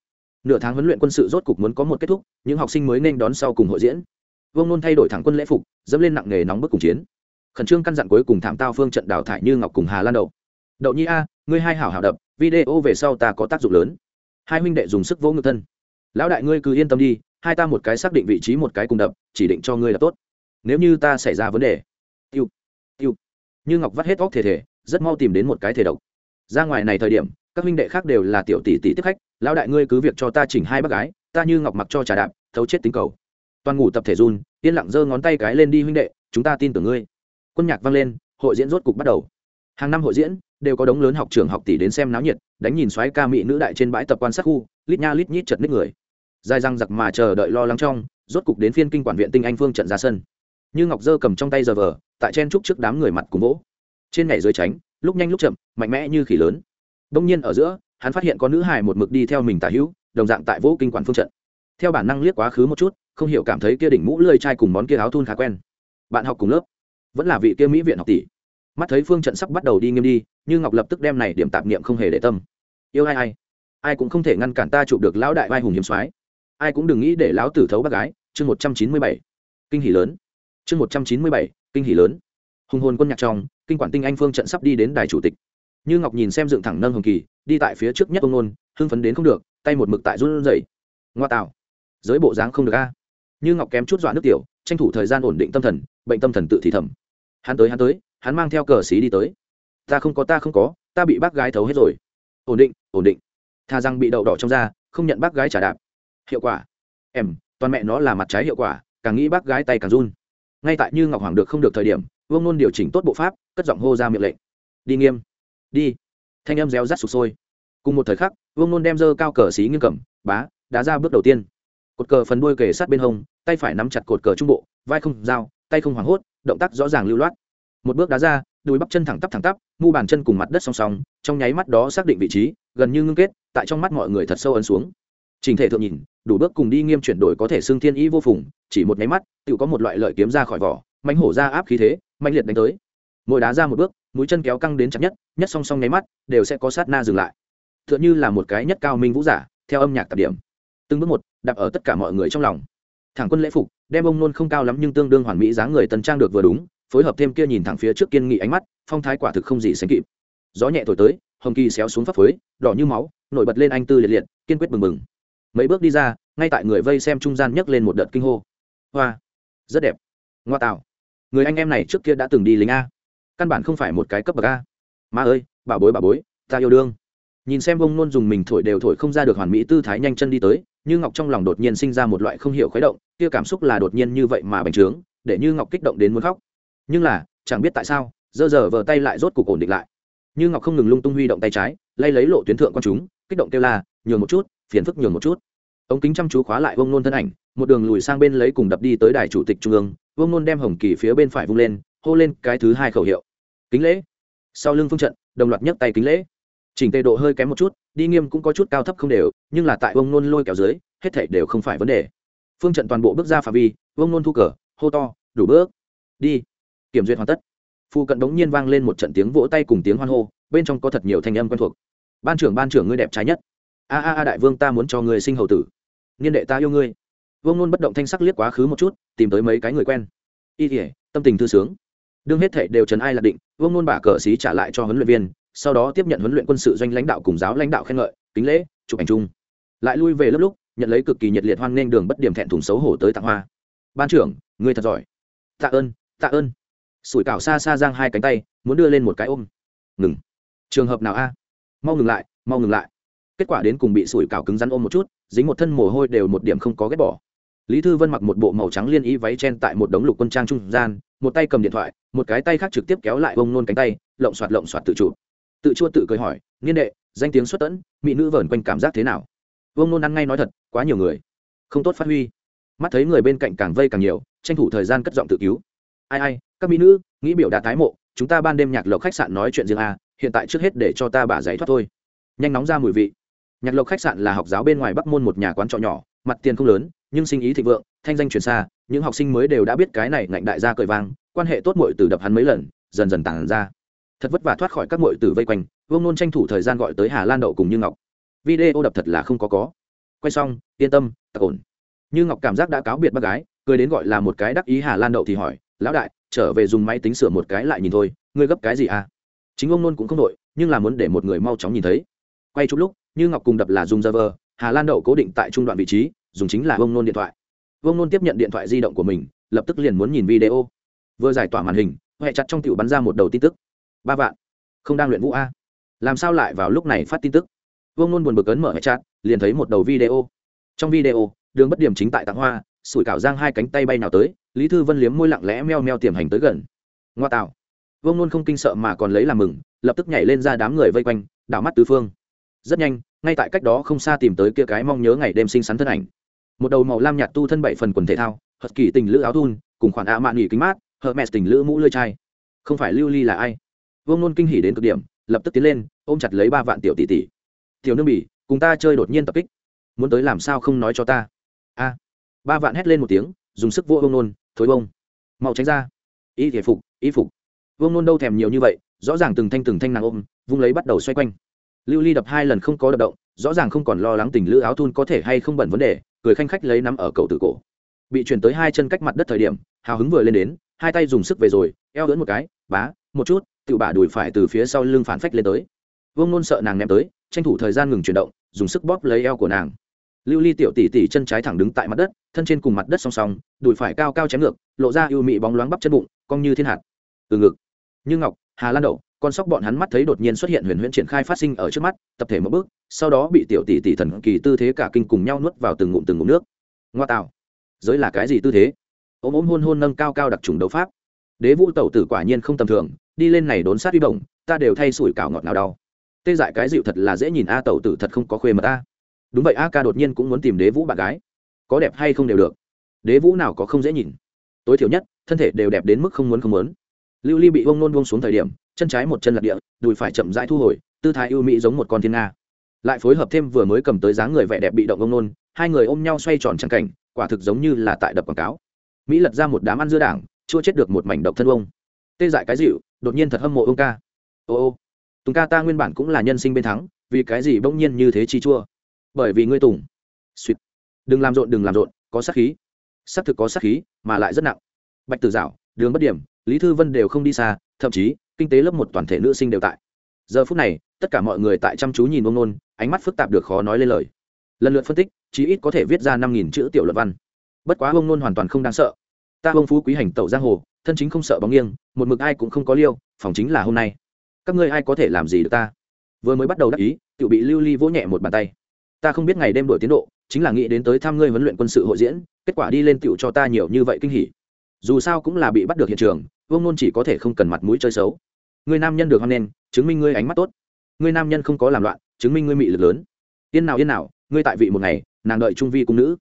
Nửa tháng huấn luyện quân sự rốt cục muốn có một kết thúc, những học sinh mới nên đón sau cùng hội diễn. Vương nôn thay đổi thẳng quân lễ phục, dẫm lên nặng nghề nóng bức cùng chiến khẩn trương căn dặn cuối cùng thảm tao phương trận đào thải như ngọc cùng hà lan đậu. Đậu nhi a, ngươi hai hảo hảo đập, video về sau ta có tác dụng lớn. Hai huynh đệ dùng sức vỗ ngực thân. Lão đại ngươi cứ yên tâm đi, hai ta một cái xác định vị trí một cái cùng đập, chỉ định cho ngươi là tốt. Nếu như ta xảy ra vấn đề. Tiêu tiêu. Như ngọc vắt hết óc thể thể rất mau tìm đến một cái thể độc. Ra ngoài này thời điểm, các huynh đệ khác đều là tiểu tỷ tỷ tiếp khách, lão đại ngươi cứ việc cho ta chỉnh hai bác gái, ta như ngọc mặc cho trà đạp, thấu chết tính cầu. Toàn ngủ tập thể run, yên lặng giơ ngón tay cái lên đi huynh đệ, chúng ta tin tưởng ngươi quân nhạc vang lên, hội diễn rốt cục bắt đầu. Hàng năm hội diễn đều có đống lớn học trường học tỷ đến xem náo nhiệt, đánh nhìn xoáy ca mỹ nữ đại trên bãi tập quan sát khu, lít nha lít nhít chật ních người. Dài răng giặc mà chờ đợi lo lắng trong, rốt cục đến phiên kinh quản viện tinh anh phương trận ra sân. Như ngọc dơ cầm trong tay giờ vờ, tại chen trúc trước đám người mặt cùng vỗ. Trên nhảy dưới tránh, lúc nhanh lúc chậm, mạnh mẽ như khỉ lớn. Đông nhiên ở giữa, hắn phát hiện có nữ hài một mực đi theo mình tả hữu, đồng dạng tại vỗ kinh quản phương trận. Theo bản năng liếc quá khứ một chút, không hiểu cảm thấy kia đỉnh mũ lơi chai cùng món kia áo thun khá quen. Bạn học cùng lớp vẫn là vị kia mỹ viện học tỷ. Mắt thấy phương trận sắp bắt đầu đi nghiêm đi, như ngọc lập tức đem này điểm tạp niệm không hề để tâm. Yêu ai ai? Ai cũng không thể ngăn cản ta chụp được lão đại vai hùng hiếm soái. Ai cũng đừng nghĩ để lão tử thấu bác gái. Chương một trăm chín mươi bảy. Kinh hỷ lớn. Chương một trăm chín mươi bảy. Kinh hỷ lớn. Hùng hồn quân nhạc trong, kinh quản tinh anh phương trận sắp đi đến đài chủ tịch. Như ngọc nhìn xem dựng thẳng nâng hồng kỳ, đi tại phía trước nhất ông nôn, hưng phấn đến không được, tay một mực tại run rẩy. Ngoa tạo. Giới bộ dáng không được a. Như ngọc kém chút dọa nước tiểu, tranh thủ thời gian ổn định tâm thần bệnh tâm thần tự thì thầm. Hắn tới hắn tới, hắn mang theo cờ xí đi tới. Ta không có, ta không có, ta bị bác gái thấu hết rồi. Ổn định ổn định. Tha rằng bị đậu đỏ trong da, không nhận bác gái trả đạp. Hiệu quả. Em, toàn mẹ nó là mặt trái hiệu quả, càng nghĩ bác gái tay càng run. Ngay tại như ngọc hoàng được không được thời điểm, vương nôn điều chỉnh tốt bộ pháp, cất giọng hô ra miệng lệnh. Đi nghiêm. Đi. Thanh âm réo rắt sụp sôi. Cùng một thời khắc, vương nôn đem dơ cao cờ xí nghiêng cầm, bá, đá ra bước đầu tiên. Cột cờ phần đuôi kề sát bên hông, tay phải nắm chặt cột cờ trung bộ, vai không dao tay không hoảng hốt, động tác rõ ràng lưu loát. Một bước đá ra, đùi bắp chân thẳng tắp thẳng tắp, mu bàn chân cùng mặt đất song song, trong nháy mắt đó xác định vị trí, gần như ngưng kết, tại trong mắt mọi người thật sâu ấn xuống. Trình thể thượng nhìn, đủ bước cùng đi nghiêm chuyển đổi có thể xương thiên ý vô phùng, chỉ một nháy mắt tự có một loại lợi kiếm ra khỏi vỏ mánh hổ ra áp khí thế mạnh liệt đánh tới. Mỗi đá ra một bước, mũi chân kéo căng đến chặt nhất nhất song song nháy mắt, đều sẽ có sát na dừng lại. Tựa như là một cái nhất cao minh vũ giả, theo âm nhạc tập điểm. Từng bước một, đạp ở tất cả mọi người trong lòng thẳng quân lễ phục, đem ông nôn không cao lắm nhưng tương đương hoàn mỹ dáng người tần trang được vừa đúng, phối hợp thêm kia nhìn thẳng phía trước kiên nghị ánh mắt, phong thái quả thực không gì sánh kịp. Gió nhẹ thổi tới, hồng kỳ xéo xuống phấp phới đỏ như máu, nổi bật lên anh tư liệt liệt, kiên quyết bừng bừng. Mấy bước đi ra, ngay tại người vây xem trung gian nhấc lên một đợt kinh hô. Hoa, rất đẹp. Ngoa tạo. Người anh em này trước kia đã từng đi lính a. Căn bản không phải một cái cấp bậc a. Ma ơi, bà bối bà bối, ta yêu đương nhìn xem bông nôn dùng mình thổi đều thổi không ra được hoàn mỹ tư thái nhanh chân đi tới, như ngọc trong lòng đột nhiên sinh ra một loại không hiểu khuấy động, kia cảm xúc là đột nhiên như vậy mà bành trướng, để như ngọc kích động đến muốn khóc. Nhưng là, chẳng biết tại sao dơ dở vờ tay lại rốt cục ổn định lại. Như ngọc không ngừng lung tung huy động tay trái, lay lấy lộ tuyến thượng con chúng, kích động kêu la, nhường một chút, phiền phức nhường một chút. Ống kính chăm chú khóa lại vông nôn thân ảnh, một đường lùi sang bên lấy cùng đập đi tới đài chủ tịch trung ương, vông nôn đem hồng kỳ phía bên phải vung lên, hô lên cái thứ hai khẩu hiệu. Kính lễ. Sau lưng phương trận, đồng loạt nhấc tay kính lễ chỉnh tề độ hơi kém một chút, đi nghiêm cũng có chút cao thấp không đều, nhưng là tại ông nôn lôi kéo dưới, hết thảy đều không phải vấn đề. Phương trận toàn bộ bước ra phạm vi ông nôn thu cờ, hô to, đủ bước, đi. Kiểm duyệt hoàn tất. Phu cận đống nhiên vang lên một trận tiếng vỗ tay cùng tiếng hoan hô, bên trong có thật nhiều thanh âm quen thuộc. Ban trưởng ban trưởng ngươi đẹp trái nhất. A a a, đại vương ta muốn cho người sinh hầu tử. Niên đệ ta yêu ngươi. Vương nôn bất động thanh sắc liếc quá khứ một chút, tìm tới mấy cái người quen. Y thể tâm tình thư sướng. Đương hết thệ đều trấn ai là định, vương nôn bả cờ xí trả lại cho huấn luyện viên sau đó tiếp nhận huấn luyện quân sự doanh lãnh đạo cùng giáo lãnh đạo khen ngợi, kính lễ, chụp ảnh chung. Lại lui về lớp lúc, nhận lấy cực kỳ nhiệt liệt hoan nghênh đường bất điểm thẹn thùng xấu hổ tới tặng hoa. Ban trưởng người thật giỏi. Tạ ơn tạ ơn. Sủi cảo xa xa giang hai cánh tay, muốn đưa lên một cái ôm. Ngừng. Trường hợp nào a? Mau ngừng lại, mau ngừng lại. Kết quả đến cùng bị sủi cảo cứng rắn ôm một chút, dính một thân mồ hôi đều một điểm không có ghét bỏ. Lý thư vân mặc một bộ màu trắng liên y váy chen tại một đống lục quân trang trung gian, một tay cầm điện thoại, một cái tay khác trực tiếp kéo lại bông nôn cánh tay, lộng xoạt lộng xoạt tự chủ tự chua tự cười hỏi, niên đệ, danh tiếng xuất tẫn, mỹ nữ vờn quanh cảm giác thế nào? Vương nôn ăn ngay nói thật, quá nhiều người, không tốt phát huy. Mắt thấy người bên cạnh càng vây càng nhiều, tranh thủ thời gian cất giọng tự cứu. Ai ai, các mỹ nữ, nghĩ biểu đạt thái mộ, chúng ta ban đêm nhạc lộc khách sạn nói chuyện riêng à? hiện tại trước hết để cho ta bả giấy thoát thôi. Nhanh nóng ra mùi vị. Nhạc lộc khách sạn là học giáo bên ngoài bắc môn một nhà quán trọ nhỏ, mặt tiền không lớn, nhưng sinh ý thịnh vượng, thanh danh truyền xa, những học sinh mới đều đã biết cái này ngạnh đại gia cởi vang, quan hệ tốt mội từ đập hắn mấy lần, dần dần tàn ra thật vất vả thoát khỏi các mội từ vây quanh, vương nôn tranh thủ thời gian gọi tới hà lan đậu cùng như ngọc. Video đập thật là không có có. Quay xong, yên tâm tặc ổn. Như ngọc cảm giác đã cáo biệt bác gái, cười đến gọi là một cái đắc ý hà lan đậu thì hỏi, lão đại, trở về dùng máy tính sửa một cái lại nhìn thôi, ngươi gấp cái gì à? Chính ông nôn cũng không đội nhưng là muốn để một người mau chóng nhìn thấy. Quay chút lúc, như ngọc cùng đập là dùng server, hà lan đậu cố định tại trung đoạn vị trí, dùng chính là ông nôn điện thoại. Ông nôn tiếp nhận điện thoại di động của mình, lập tức liền muốn nhìn video. Vừa giải tỏa màn hình huệ chặt trong tiểu bắn ra một đầu tin tức ba vạn. Không đang luyện vũ a. Làm sao lại vào lúc này phát tin tức? Vương nôn buồn bực ấn mở hệ chat, liền thấy một đầu video. Trong video, đường bất điểm chính tại tặng hoa, sủi cảo giang hai cánh tay bay nào tới, lý thư vân liếm môi lặng lẽ meo meo tiềm hành tới gần. Ngoa tạo. Vương nôn không kinh sợ mà còn lấy làm mừng, lập tức nhảy lên ra đám người vây quanh, đảo mắt tứ phương. Rất nhanh, ngay tại cách đó không xa tìm tới kia cái mong nhớ ngày đêm sinh sắn thân ảnh. Một đầu màu lam nhạt tu thân bảy phần quần thể thao, hật kỳ tình lữ áo thun, cùng khoản ạ mạn nghỉ kính mát hờ mẹ tình lữ mũ lơi chai. Không phải lưu ly là ai? Vương nôn kinh hỉ đến cực điểm, lập tức tiến lên, ôm chặt lấy ba vạn tiểu tỷ tỷ. Tiểu nương bỉ, cùng ta chơi đột nhiên tập kích. Muốn tới làm sao không nói cho ta? A. Ba vạn hét lên một tiếng, dùng sức vua vương nôn thối bông, mau tránh ra. Y thể phục, y phục. Vương nôn đâu thèm nhiều như vậy, rõ ràng từng thanh từng thanh nàng ôm, vung lấy bắt đầu xoay quanh. Lưu ly đập hai lần không có đập động, rõ ràng không còn lo lắng tình lữ áo thun có thể hay không bẩn vấn đề, cười khanh khách lấy nắm ở cầu tử cổ. Bị chuyển tới hai chân cách mặt đất thời điểm, hào hứng vừa lên đến, hai tay dùng sức về rồi, eo lưỡn một cái, bá, một chút tự bả đùi phải từ phía sau lưng phản phách lên tới. Vương nôn sợ nàng ném tới, tranh thủ thời gian ngừng chuyển động, dùng sức bóp lấy eo của nàng. Lưu ly tiểu tỷ tỷ chân trái thẳng đứng tại mặt đất, thân trên cùng mặt đất song song, đùi phải cao cao chém ngược, lộ ra ưu mị bóng loáng bắp chân bụng, cong như thiên hạt. Từ ngực. Như ngọc, hà lan đậu, con sóc bọn hắn mắt thấy đột nhiên xuất hiện huyền huyễn triển khai phát sinh ở trước mắt, tập thể một bước, sau đó bị tiểu tỷ tỷ thần kỳ tư thế cả kinh cùng nhau nuốt vào từng ngụm từng ngụm nước. Ngoa tạo. Giới là cái gì tư thế? Ôm ôm hôn hôn nâng cao cao đặc trùng đấu pháp. Đế vũ tẩu tử quả nhiên không tầm thường đi lên này đốn sát uy bổng, ta đều thay sủi cảo ngọt nào đau. Tê dại cái dịu thật là dễ nhìn, a tẩu tử thật không có khuê mà ta. Đúng vậy, a ca đột nhiên cũng muốn tìm đế vũ bạn gái. Có đẹp hay không đều được. Đế vũ nào có không dễ nhìn. Tối thiểu nhất, thân thể đều đẹp đến mức không muốn không muốn. Lưu ly bị bông nôn buông xuống thời điểm, chân trái một chân lật địa, đùi phải chậm rãi thu hồi, tư thái ưu mỹ giống một con thiên nga. Lại phối hợp thêm vừa mới cầm tới dáng người vẻ đẹp bị động bông nôn, hai người ôm nhau xoay tròn trắng cảnh, quả thực giống như là tại đập quảng cáo. Mỹ lật ra một đám ăn dưa đảng chưa chết được một mảnh độc thân ông tê dại cái dịu, đột nhiên thật hâm mộ ông ca. Ô ô, tùng ca ta nguyên bản cũng là nhân sinh bên thắng, vì cái gì bỗng nhiên như thế chi chua? Bởi vì ngươi tùng. Suýt đừng làm rộn, đừng làm rộn, có sát khí. Xác thực có sát khí, mà lại rất nặng. Bạch tử dạo đường bất điểm, lý thư vân đều không đi xa, thậm chí, kinh tế lớp một toàn thể nữ sinh đều tại. Giờ phút này, tất cả mọi người tại chăm chú nhìn ông nôn, ánh mắt phức tạp được khó nói lên lời. Lần lượt phân tích, chí ít có thể viết ra năm nghìn chữ tiểu luận văn. Bất quá ông nôn hoàn toàn không đáng sợ. Ta ông phú quý hành tẩu giang hồ thân chính không sợ bóng nghiêng, một mực ai cũng không có liêu, phòng chính là hôm nay. Các ngươi ai có thể làm gì được ta? Vừa mới bắt đầu đắc ý tự bị lưu ly vỗ nhẹ một bàn tay. Ta không biết ngày đêm đổi tiến độ, chính là nghĩ đến tới thăm ngươi huấn luyện quân sự hội diễn, kết quả đi lên tựu cho ta nhiều như vậy kinh hỉ. Dù sao cũng là bị bắt được hiện trường, vương nôn chỉ có thể không cần mặt mũi chơi xấu. Người nam nhân được hoan nghênh, chứng minh ngươi ánh mắt tốt. Người nam nhân không có làm loạn, chứng minh ngươi mị lực lớn. Yên nào yên nào, ngươi tại vị một ngày, nàng đợi trung vi cung nữ.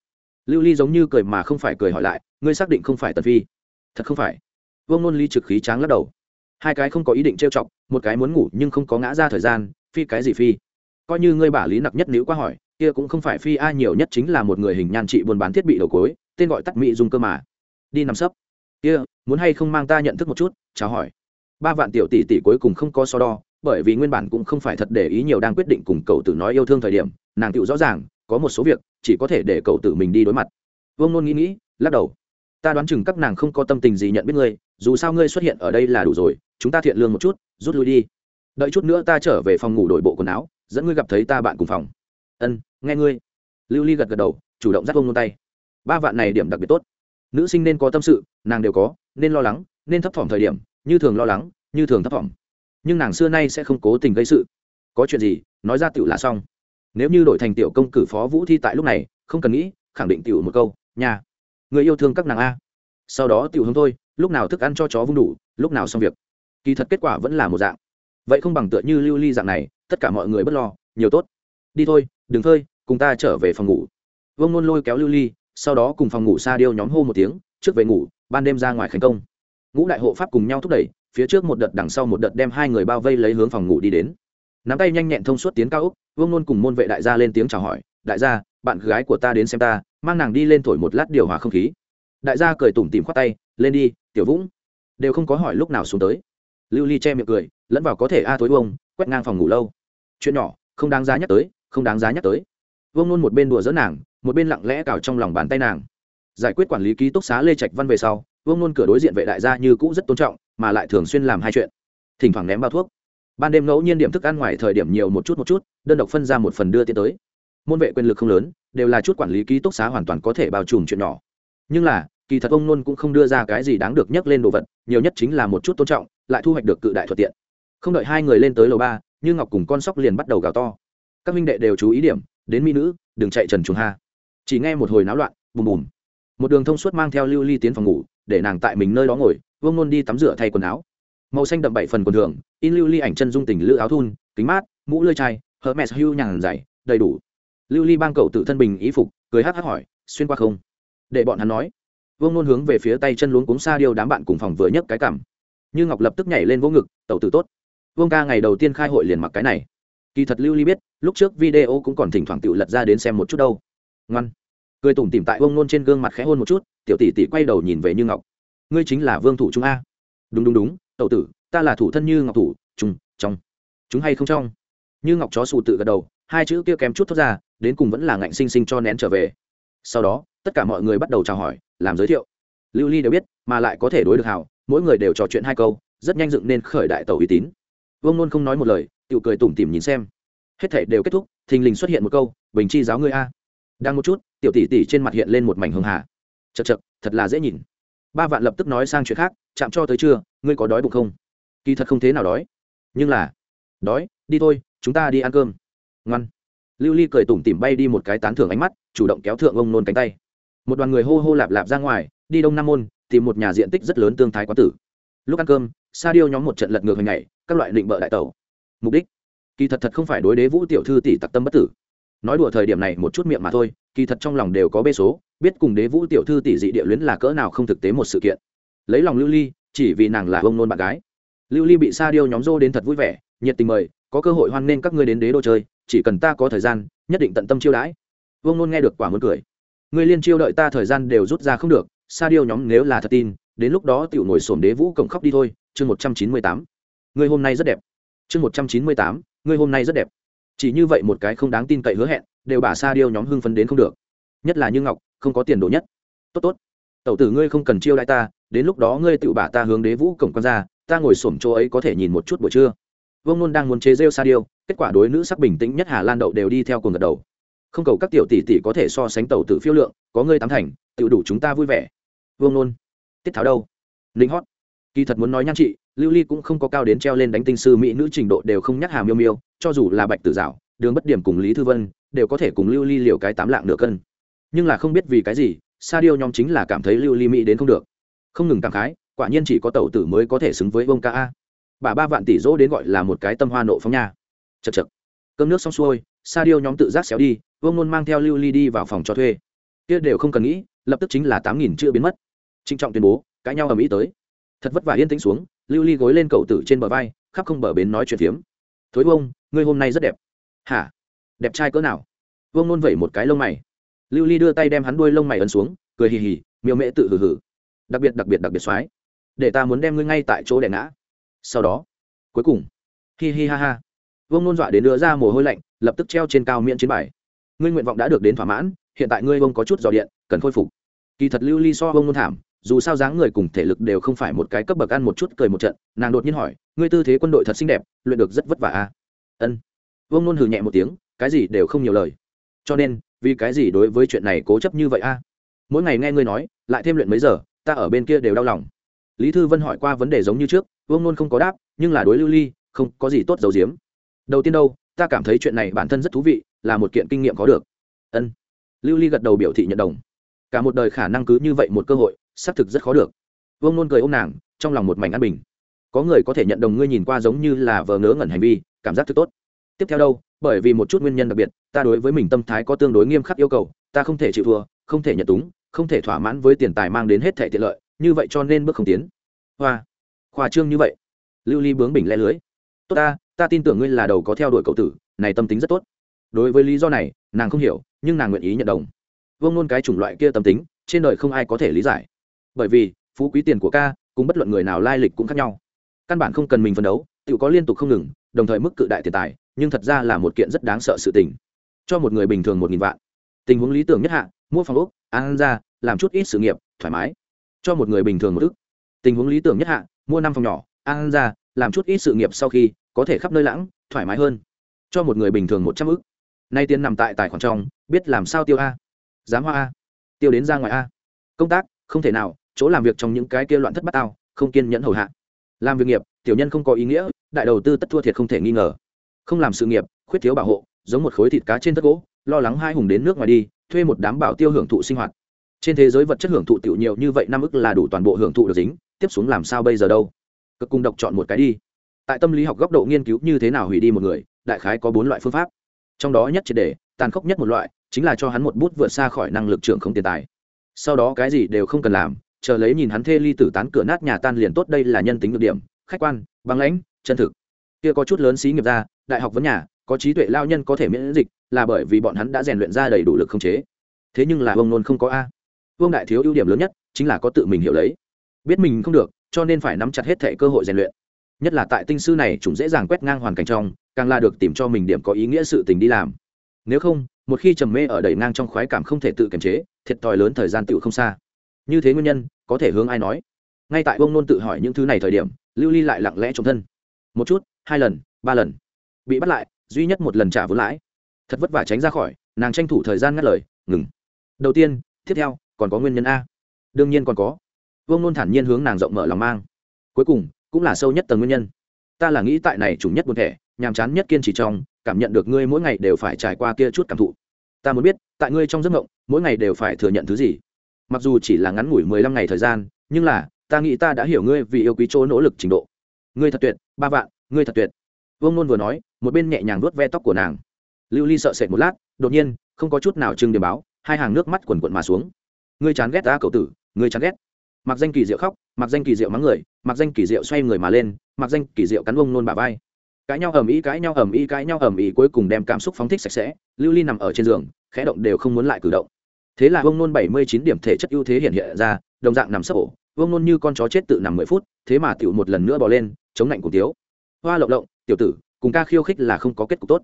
Lưu ly giống như cười mà không phải cười hỏi lại, ngươi xác định không phải tần phi. Thật không phải vương nôn ly trực khí tráng lắc đầu. Hai cái không có ý định trêu chọc, một cái muốn ngủ nhưng không có ngã ra thời gian, phi cái gì phi? Coi như ngươi bả lý nặc nhất nữ qua hỏi, kia cũng không phải phi ai nhiều nhất chính là một người hình nhan trị buôn bán thiết bị đầu cối, tên gọi tắt mỹ dung cơ mà. Đi nằm sấp. Kia, muốn hay không mang ta nhận thức một chút, chào hỏi. Ba vạn tiểu tỷ tỷ cuối cùng không có so đo, bởi vì nguyên bản cũng không phải thật để ý nhiều đang quyết định cùng cậu tử nói yêu thương thời điểm, nàng tựu rõ ràng, có một số việc, chỉ có thể để cậu tử mình đi đối mặt. Vương nôn nghĩ nghĩ, lắc đầu ta đoán chừng các nàng không có tâm tình gì nhận biết ngươi, dù sao ngươi xuất hiện ở đây là đủ rồi, chúng ta thiện lương một chút, rút lui đi. Đợi chút nữa ta trở về phòng ngủ đổi bộ quần áo, dẫn ngươi gặp thấy ta bạn cùng phòng. Ân, nghe ngươi. Lưu ly gật gật đầu, chủ động dắt vông tay. Ba vạn này điểm đặc biệt tốt. Nữ sinh nên có tâm sự, nàng đều có, nên lo lắng, nên thấp thỏm thời điểm, như thường lo lắng, như thường thấp thỏm. Nhưng nàng xưa nay sẽ không cố tình gây sự. Có chuyện gì, nói ra tựu là xong. Nếu như đổi thành tiểu công cử phó vũ thi tại lúc này, không cần nghĩ, khẳng định tiểu một câu nhà người yêu thương các nàng a. Sau đó tiểu hướng thôi, lúc nào thức ăn cho chó vung đủ, lúc nào xong việc. Kỳ thật kết quả vẫn là một dạng. Vậy không bằng tựa như lưu ly dạng này, tất cả mọi người bất lo, nhiều tốt. Đi thôi, đừng phơi, cùng ta trở về phòng ngủ. Vương nôn lôi kéo lưu ly, sau đó cùng phòng ngủ xa điêu nhóm hô một tiếng, trước về ngủ, ban đêm ra ngoài khánh công. Ngũ đại hộ pháp cùng nhau thúc đẩy, phía trước một đợt đằng sau một đợt đem hai người bao vây lấy hướng phòng ngủ đi đến. Nắm tay nhanh nhẹn thông suốt tiến cao úc vương nôn cùng môn vệ đại gia lên tiếng chào hỏi, đại gia, bạn gái của ta đến xem ta mang nàng đi lên thổi một lát điều hòa không khí. Đại gia cười tủm tìm khoát tay, lên đi, tiểu vũng. Đều không có hỏi lúc nào xuống tới. Lưu ly che miệng cười, lẫn vào có thể a à tối vông, quét ngang phòng ngủ lâu. Chuyện nhỏ, không đáng giá nhắc tới, không đáng giá nhắc tới. Vương nôn một bên đùa dỡ nàng, một bên lặng lẽ cào trong lòng bàn tay nàng. Giải quyết quản lý ký túc xá lê trạch văn về sau vương nôn cửa đối diện vệ đại gia như cũ rất tôn trọng, mà lại thường xuyên làm hai chuyện. Thỉnh thoảng ném bao thuốc. Ban đêm ngẫu nhiên điểm thức ăn ngoài thời điểm nhiều một chút một chút, đơn độc phân ra một phần đưa tiến tới. Môn vệ quyền lực không lớn đều là chút quản lý ký túc xá hoàn toàn có thể bao trùm chuyện nhỏ. Nhưng là, kỳ thật ông luôn cũng không đưa ra cái gì đáng được nhắc lên đồ vật, nhiều nhất chính là một chút tôn trọng, lại thu hoạch được cự đại thuận tiện. Không đợi hai người lên tới lầu ba, như ngọc cùng con sóc liền bắt đầu gào to. Các minh đệ đều chú ý điểm, đến mỹ nữ, đừng chạy trần trùng ha. Chỉ nghe một hồi náo loạn, bùm bùm. Một đường thông suốt mang theo lưu ly tiến phòng ngủ, để nàng tại mình nơi đó ngồi, vương nôn đi tắm rửa thay quần áo. Màu xanh đậm bảy phần quần thường, in lưu ly ảnh chân dung tình lữ áo thun, kính mát, mũ lơi chai, hermes hưu nhàn dày, đầy đủ lưu ly bang cậu tự thân bình ý phục, cười hắc hắc hỏi, xuyên qua không? Để bọn hắn nói. Vương nôn hướng về phía tay chân luống cúng xa điêu đám bạn cùng phòng vừa nhấc cái cảm. Như ngọc lập tức nhảy lên vỗ ngực, tẩu tử tốt. Vương ca ngày đầu tiên khai hội liền mặc cái này. Kỳ thật lưu ly biết, lúc trước video cũng còn thỉnh thoảng tự lật ra đến xem một chút đâu. Ngoan. Cười tủm tỉm tại vương nôn trên gương mặt khẽ hôn một chút, tiểu tỷ tỷ quay đầu nhìn về như ngọc. Ngươi chính là vương thủ trung a. Đúng đúng đúng, tẩu tử, ta là thủ thân như ngọc thủ trung trong chúng hay không trong? Như ngọc chó sù tự gật đầu, hai chữ kia kém chút thoát ra đến cùng vẫn là ngạnh sinh sinh cho nén trở về. Sau đó, tất cả mọi người bắt đầu chào hỏi, làm giới thiệu. Lưu ly đều biết, mà lại có thể đối được hảo, mỗi người đều trò chuyện hai câu, rất nhanh dựng nên khởi đại tàu uy tín. Vương nôn không nói một lời tự cười tủm tỉm nhìn xem. Hết thể đều kết thúc, thình lình xuất hiện một câu, bình chi giáo ngươi a. Đang một chút, tiểu tỷ tỷ trên mặt hiện lên một mảnh hường hà. Chật chật thật là dễ nhìn. Ba vạn lập tức nói sang chuyện khác, chạm cho tới trưa, ngươi có đói bụng không? Kỳ thật không thế nào đói. Nhưng là, đói, đi thôi, chúng ta đi ăn cơm. Ngoan lưu ly cười tủm tỉm bay đi một cái tán thưởng ánh mắt, chủ động kéo thượng ông nôn cánh tay. Một đoàn người hô hô lạp lạp ra ngoài, đi đông nam môn, tìm một nhà diện tích rất lớn tương thái quá tử. Lúc ăn cơm, sa điêu nhóm một trận lật ngược hình này các loại định bợ đại tẩu. Mục đích? Kỳ thật thật không phải đối đế vũ tiểu thư tỷ tặc tâm bất tử. Nói đùa thời điểm này một chút miệng mà thôi, kỳ thật trong lòng đều có bê số, biết cùng đế vũ tiểu thư tỷ dị địa luyến là cỡ nào không thực tế một sự kiện. Lấy lòng lưu ly, chỉ vì nàng là ông nôn bạn gái. Lưu ly bị sa điêu nhóm dô đến thật vui vẻ, nhiệt tình mời, có cơ hội hoan nghênh các ngươi đến đế đô chơi chỉ cần ta có thời gian, nhất định tận tâm chiêu đãi. Vương nôn nghe được quả muốn cười. Ngươi liên chiêu đợi ta thời gian đều rút ra không được, sa điêu nhóm nếu là thật tin, đến lúc đó tiểu ngồi sổm đế vũ cổng khóc đi thôi. Chương một trăm chín mươi tám. Người hôm nay rất đẹp. Chương một trăm chín mươi tám. Người hôm nay rất đẹp. Chỉ như vậy một cái không đáng tin cậy hứa hẹn, đều bà sa điêu nhóm hưng phấn đến không được. Nhất là như ngọc, không có tiền đồ nhất. Tốt tốt. Tẩu tử ngươi không cần chiêu đãi ta, đến lúc đó ngươi tự bả ta hướng đế vũ cổng quan ra, ta ngồi xổm chỗ ấy có thể nhìn một chút buổi trưa vương nôn đang muốn chế rêu sa điêu, kết quả đối nữ sắc bình tĩnh nhất hà lan đậu đều đi theo cùng gật đầu. Không cầu các tiểu tỷ tỷ có thể so sánh tàu tử phiêu lượng, có ngươi tám thành tự đủ chúng ta vui vẻ. Vương nôn, tiết tháo đâu? Linh hót. Kỳ thật muốn nói nhan chị lưu ly cũng không có cao đến treo lên đánh tinh sư mỹ nữ trình độ đều không nhắc hà miêu miêu, cho dù là bạch tử dạo, đường bất điểm cùng lý thư vân, đều có thể cùng lưu ly liều cái tám lạng nửa cân. Nhưng là không biết vì cái gì, sa điêu nhóm chính là cảm thấy lưu ly mỹ đến không được. Không ngừng cảm khái, quả nhiên chỉ có tẩu tử mới có thể xứng với bông ca a bà ba vạn tỷ dỗ đến gọi là một cái tâm hoa nộ phóng nha. Chật chật cơm nước xong xuôi, sa điêu nhóm tự giác xéo đi, vương nôn mang theo lưu ly đi vào phòng cho thuê. Kia đều không cần nghĩ, lập tức chính là tám nghìn chưa biến mất. Trinh trọng tuyên bố, cãi nhau ở mỹ tới. Thật vất vả yên tĩnh xuống, lưu ly gối lên cậu tử trên bờ vai, khắp không bờ bến nói chuyện phiếm. Thối vông ngươi hôm nay rất đẹp. Hả? Đẹp trai cỡ nào? Vương nôn vẩy một cái lông mày. Lưu ly đưa tay đem hắn đuôi lông mày ấn xuống, cười hì hì, miêu mễ tự hừ hừ. Đặc biệt đặc biệt đặc biệt soái, để ta muốn đem ngươi ngay tại chỗ đẻ ngã sau đó, cuối cùng, hi hi ha ha, vương nôn dọa đến đưa ra mồ hôi lạnh, lập tức treo trên cao miễn chiến bài. Ngươi nguyện vọng đã được đến thỏa mãn, hiện tại ngươi vông có chút dò điện, cần khôi phục. Kỳ thật lưu ly so vông nôn thảm, dù sao dáng người cùng thể lực đều không phải một cái cấp bậc ăn một chút cười một trận, nàng đột nhiên hỏi, ngươi tư thế quân đội thật xinh đẹp, luyện được rất vất vả à? ân. Vương nôn hừ nhẹ một tiếng, cái gì đều không nhiều lời. Cho nên, vì cái gì đối với chuyện này cố chấp như vậy a mỗi ngày nghe ngươi nói, lại thêm luyện mấy giờ, ta ở bên kia đều đau lòng lý thư vân hỏi qua vấn đề giống như trước, vương nôn không có đáp, nhưng là đối lưu ly, không có gì tốt dầu diếm đầu tiên đâu, ta cảm thấy chuyện này bản thân rất thú vị, là một kiện kinh nghiệm có được. Ân. Lưu ly gật đầu biểu thị nhận đồng. Cả một đời khả năng cứ như vậy một cơ hội, xác thực rất khó được. Vương nôn cười ôm nàng, trong lòng một mảnh an bình. Có người có thể nhận đồng ngươi nhìn qua giống như là vờ ngớ ngẩn hành vi, cảm giác thực tốt. Tiếp theo đâu, bởi vì một chút nguyên nhân đặc biệt, ta đối với mình tâm thái có tương đối nghiêm khắc yêu cầu, ta không thể chịu thua, không thể nhận túng, không thể thỏa mãn với tiền tài mang đến hết thể tiện lợi như vậy cho nên bước không tiến. Hoa, khoa trương như vậy. Lưu ly bướng bình lẽ lưới. Tốt ta ta tin tưởng ngươi là đầu có theo đuổi cậu tử, này tâm tính rất tốt. Đối với lý do này, nàng không hiểu, nhưng nàng nguyện ý nhận đồng. Vông nôn cái chủng loại kia tâm tính, trên đời không ai có thể lý giải. Bởi vì, phú quý tiền của ca cũng bất luận người nào lai lịch cũng khác nhau. Căn bản không cần mình phấn đấu tự có liên tục không ngừng, đồng thời mức cự đại tiền tài, nhưng thật ra là một kiện rất đáng sợ sự tình. Cho một người bình thường một nghìn vạn. Tình huống lý tưởng nhất hạ, mua phòng ốc, ăn ra, làm chút ít sự nghiệp, thoải mái cho một người bình thường một ức. Tình huống lý tưởng nhất hạ, mua năm phòng nhỏ, ăn ra, làm chút ít sự nghiệp sau khi, có thể khắp nơi lãng, thoải mái hơn. Cho một người bình thường một trăm ức. Nay tiền nằm tại tài khoản trong, biết làm sao tiêu a. Dám hoa a. Tiêu đến ra ngoài a. Công tác, không thể nào, chỗ làm việc trong những cái kia loạn thất bát ao không kiên nhẫn hầu hạ. Làm việc nghiệp, tiểu nhân không có ý nghĩa, đại đầu tư tất thua thiệt không thể nghi ngờ. Không làm sự nghiệp, khuyết thiếu bảo hộ, giống một khối thịt cá trên tất gỗ, lo lắng hai hùng đến nước ngoài đi, thuê một đám bảo tiêu hưởng thụ sinh hoạt trên thế giới vật chất hưởng thụ tiểu nhiều như vậy năm ức là đủ toàn bộ hưởng thụ được dính, tiếp xuống làm sao bây giờ đâu? Cực cung độc chọn một cái đi. Tại tâm lý học góc độ nghiên cứu như thế nào hủy đi một người, đại khái có bốn loại phương pháp. Trong đó nhất triệt đề, tàn khốc nhất một loại, chính là cho hắn một bút vượt xa khỏi năng lực trưởng không tiền tài. Sau đó cái gì đều không cần làm, chờ lấy nhìn hắn thê ly tử tán cửa nát nhà tan liền tốt đây là nhân tính được điểm, khách quan, băng lãnh, chân thực. Kia có chút lớn xí nghiệp ra, đại học vấn nhà, có trí tuệ lao nhân có thể miễn dịch, là bởi vì bọn hắn đã rèn luyện ra đầy đủ lực không chế. Thế nhưng là ông nôn không có a vương đại thiếu ưu điểm lớn nhất chính là có tự mình hiểu lấy. Biết mình không được, cho nên phải nắm chặt hết thệ cơ hội rèn luyện. Nhất là tại tinh sư này chúng dễ dàng quét ngang hoàn cảnh trong, càng là được tìm cho mình điểm có ý nghĩa sự tình đi làm. Nếu không, một khi trầm mê ở đẩy ngang trong khoái cảm không thể tự kiềm chế, thiệt thòi lớn thời gian tựu không xa. Như thế nguyên nhân, có thể hướng ai nói? Ngay tại bông nôn tự hỏi những thứ này thời điểm, lưu ly lại lặng lẽ trong thân. Một chút, hai lần, ba lần. Bị bắt lại, duy nhất một lần trả vốn lãi. Thật vất vả tránh ra khỏi, nàng tranh thủ thời gian ngắt lời, ngừng. Đầu tiên, tiếp theo còn có nguyên nhân a? Đương nhiên còn có. Vương nôn thản nhiên hướng nàng rộng mở lòng mang. Cuối cùng, cũng là sâu nhất tầng nguyên nhân. Ta là nghĩ tại này chủ nhất buồn thẻ, nhàm chán nhất kiên trì trong, cảm nhận được ngươi mỗi ngày đều phải trải qua kia chút cảm thụ. Ta muốn biết, tại ngươi trong giấc mộng, mỗi ngày đều phải thừa nhận thứ gì? Mặc dù chỉ là ngắn ngủi mười lăm ngày thời gian, nhưng là, ta nghĩ ta đã hiểu ngươi vì yêu quý chỗ nỗ lực trình độ. Ngươi thật tuyệt, ba vạn, ngươi thật tuyệt. Vương nôn vừa nói, một bên nhẹ nhàng vuốt ve tóc của nàng. Lưu ly sợ sệt một lát, đột nhiên, không có chút nào trưng điểm báo, hai hàng nước mắt quần quận mà xuống ngươi chán ghét ta cậu tử, ngươi chán ghét. Mặc danh kỳ diệu khóc, mặc danh kỳ diệu mắng người, mặc danh kỳ diệu xoay người mà lên, mặc danh kỳ diệu cắn bông nôn bà vai. Cãi nhau ầm ĩ, cãi nhau ầm ĩ, cãi nhau ầm ĩ cuối cùng đem cảm xúc phóng thích sạch sẽ, lưu ly nằm ở trên giường, khẽ động đều không muốn lại cử động. Thế là bông nôn bảy mươi chín điểm thể chất ưu thế hiện hiện ra, đồng dạng nằm sấp ổ bông nôn như con chó chết tự nằm mười phút, thế mà tiểu một lần nữa bỏ lên, chống lạnh cùng tiếu. Hoa lộng lộng, tiểu tử, cùng ca khiêu khích là không có kết cục tốt.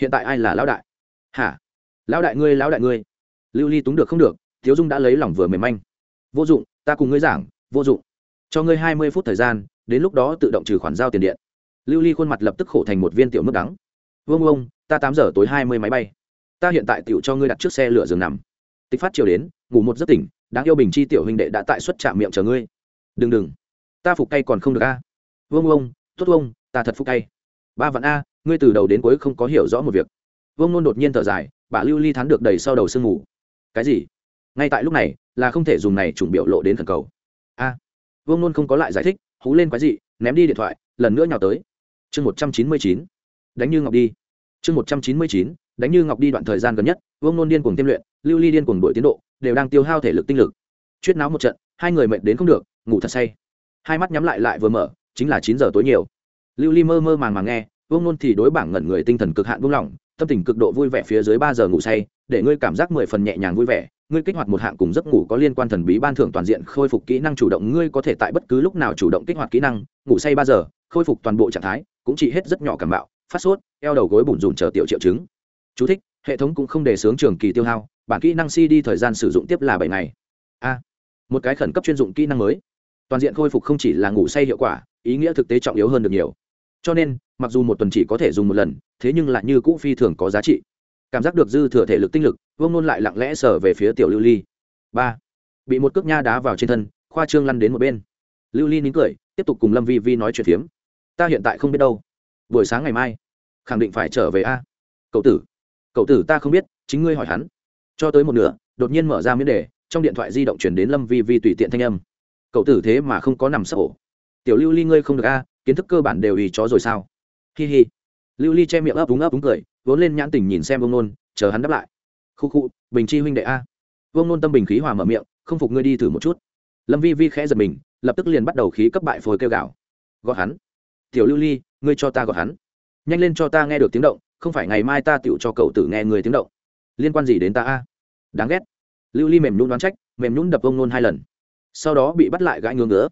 Hiện tại ai là lão đại? Hả? Lão đại ngươi, lão đại ngươi. Lưu ly túng được không được thiếu dung đã lấy lòng vừa mềm manh. Vô dụng, ta cùng ngươi giảng, vô dụng. Cho ngươi hai mươi phút thời gian, đến lúc đó tự động trừ khoản giao tiền điện. Lưu ly khuôn mặt lập tức khổ thành một viên tiểu mức đắng. Vương ông ta tám giờ tối hai mươi máy bay. Ta hiện tại tiểu cho ngươi đặt trước xe lửa giường nằm. Tịch phát chiều đến, ngủ một giấc tỉnh, đáng yêu bình chi tiểu huynh đệ đã tại xuất trạm miệng chờ ngươi. Đừng đừng. Ta phục cay còn không được a. Vương ông tốt ông ta thật phục cay. Ba vạn a, ngươi từ đầu đến cuối không có hiểu rõ một việc. Vương nôn đột nhiên thở dài, bà lưu ly thắng được đầy sau đầu sương ngủ cái gì? Ngay tại lúc này, là không thể dùng này trùng biểu lộ đến thần cầu. A, vương nôn không có lại giải thích, hú lên quái dị, ném đi điện thoại, lần nữa nhào tới. Chương một trăm chín mươi chín, đánh như ngọc đi. Chương một trăm chín mươi chín, đánh như ngọc đi đoạn thời gian gần nhất, vương nôn điên cuồng tiêm luyện, lưu ly điên cuồng đổi tiến độ, đều đang tiêu hao thể lực tinh lực. Chuyết náo một trận, hai người mệt đến không được, ngủ thật say. Hai mắt nhắm lại lại vừa mở, chính là chín giờ tối nhiều. Lưu ly mơ mơ màng màng nghe, vương nôn thì đối bảng ngẩn người tinh thần cực hạn buông lỏng, tâm tình cực độ vui vẻ phía dưới ba giờ ngủ say, để ngươi cảm giác mười phần nhẹ nhàng vui vẻ ngươi kích hoạt một hạng cùng giấc ngủ có liên quan thần bí ban thưởng toàn diện khôi phục kỹ năng chủ động ngươi có thể tại bất cứ lúc nào chủ động kích hoạt kỹ năng ngủ say ba giờ khôi phục toàn bộ trạng thái cũng chỉ hết rất nhỏ cảm bạo phát sốt eo đầu gối bùn rùn chờ tiểu triệu chứng. Chú thích, hệ thống cũng không đề xướng trường kỳ tiêu hao bản kỹ năng cd thời gian sử dụng tiếp là bảy ngày. A một cái khẩn cấp chuyên dụng kỹ năng mới. Toàn diện khôi phục không chỉ là ngủ say hiệu quả ý nghĩa thực tế trọng yếu hơn được nhiều. Cho nên mặc dù một tuần chỉ có thể dùng một lần thế nhưng lại như cũ phi thường có giá trị cảm giác được dư thừa thể lực tinh lực, vương nôn lại lặng lẽ sở về phía tiểu lưu ly. Ba, bị một cước nha đá vào trên thân, khoa trương lăn đến một bên. Lưu ly nín cười, tiếp tục cùng lâm vi vi nói chuyện phiếm. Ta hiện tại không biết đâu. Buổi sáng ngày mai, khẳng định phải trở về a. Cậu tử cậu tử ta không biết, chính ngươi hỏi hắn. Cho tới một nửa, đột nhiên mở ra miễn đề, trong điện thoại di động chuyển đến lâm vi vi tùy tiện thanh âm. Cậu tử thế mà không có nằm sấp ổ tiểu lưu ly ngươi không được a, kiến thức cơ bản đều ý chó rồi sao? Hi hi lưu ly che miệng ấp úng ấp úng cười, vốn lên nhãn tình nhìn xem vương nôn, chờ hắn đáp lại. Khu khu, bình chi huynh đệ a. Vương nôn tâm bình khí hòa mở miệng, không phục ngươi đi thử một chút. Lâm vi vi khẽ giật mình, lập tức liền bắt đầu khí cấp bại phối kêu gào. Gọi hắn. Tiểu lưu ly, ngươi cho ta gọi hắn. Nhanh lên cho ta nghe được tiếng động, không phải ngày mai ta tựu cho cậu tử nghe người tiếng động. Liên quan gì đến ta a? Đáng ghét. Lưu ly mềm nhún đoán trách, mềm nhún đập ông nôn hai lần. Sau đó bị bắt lại gãi ngứa ngứa.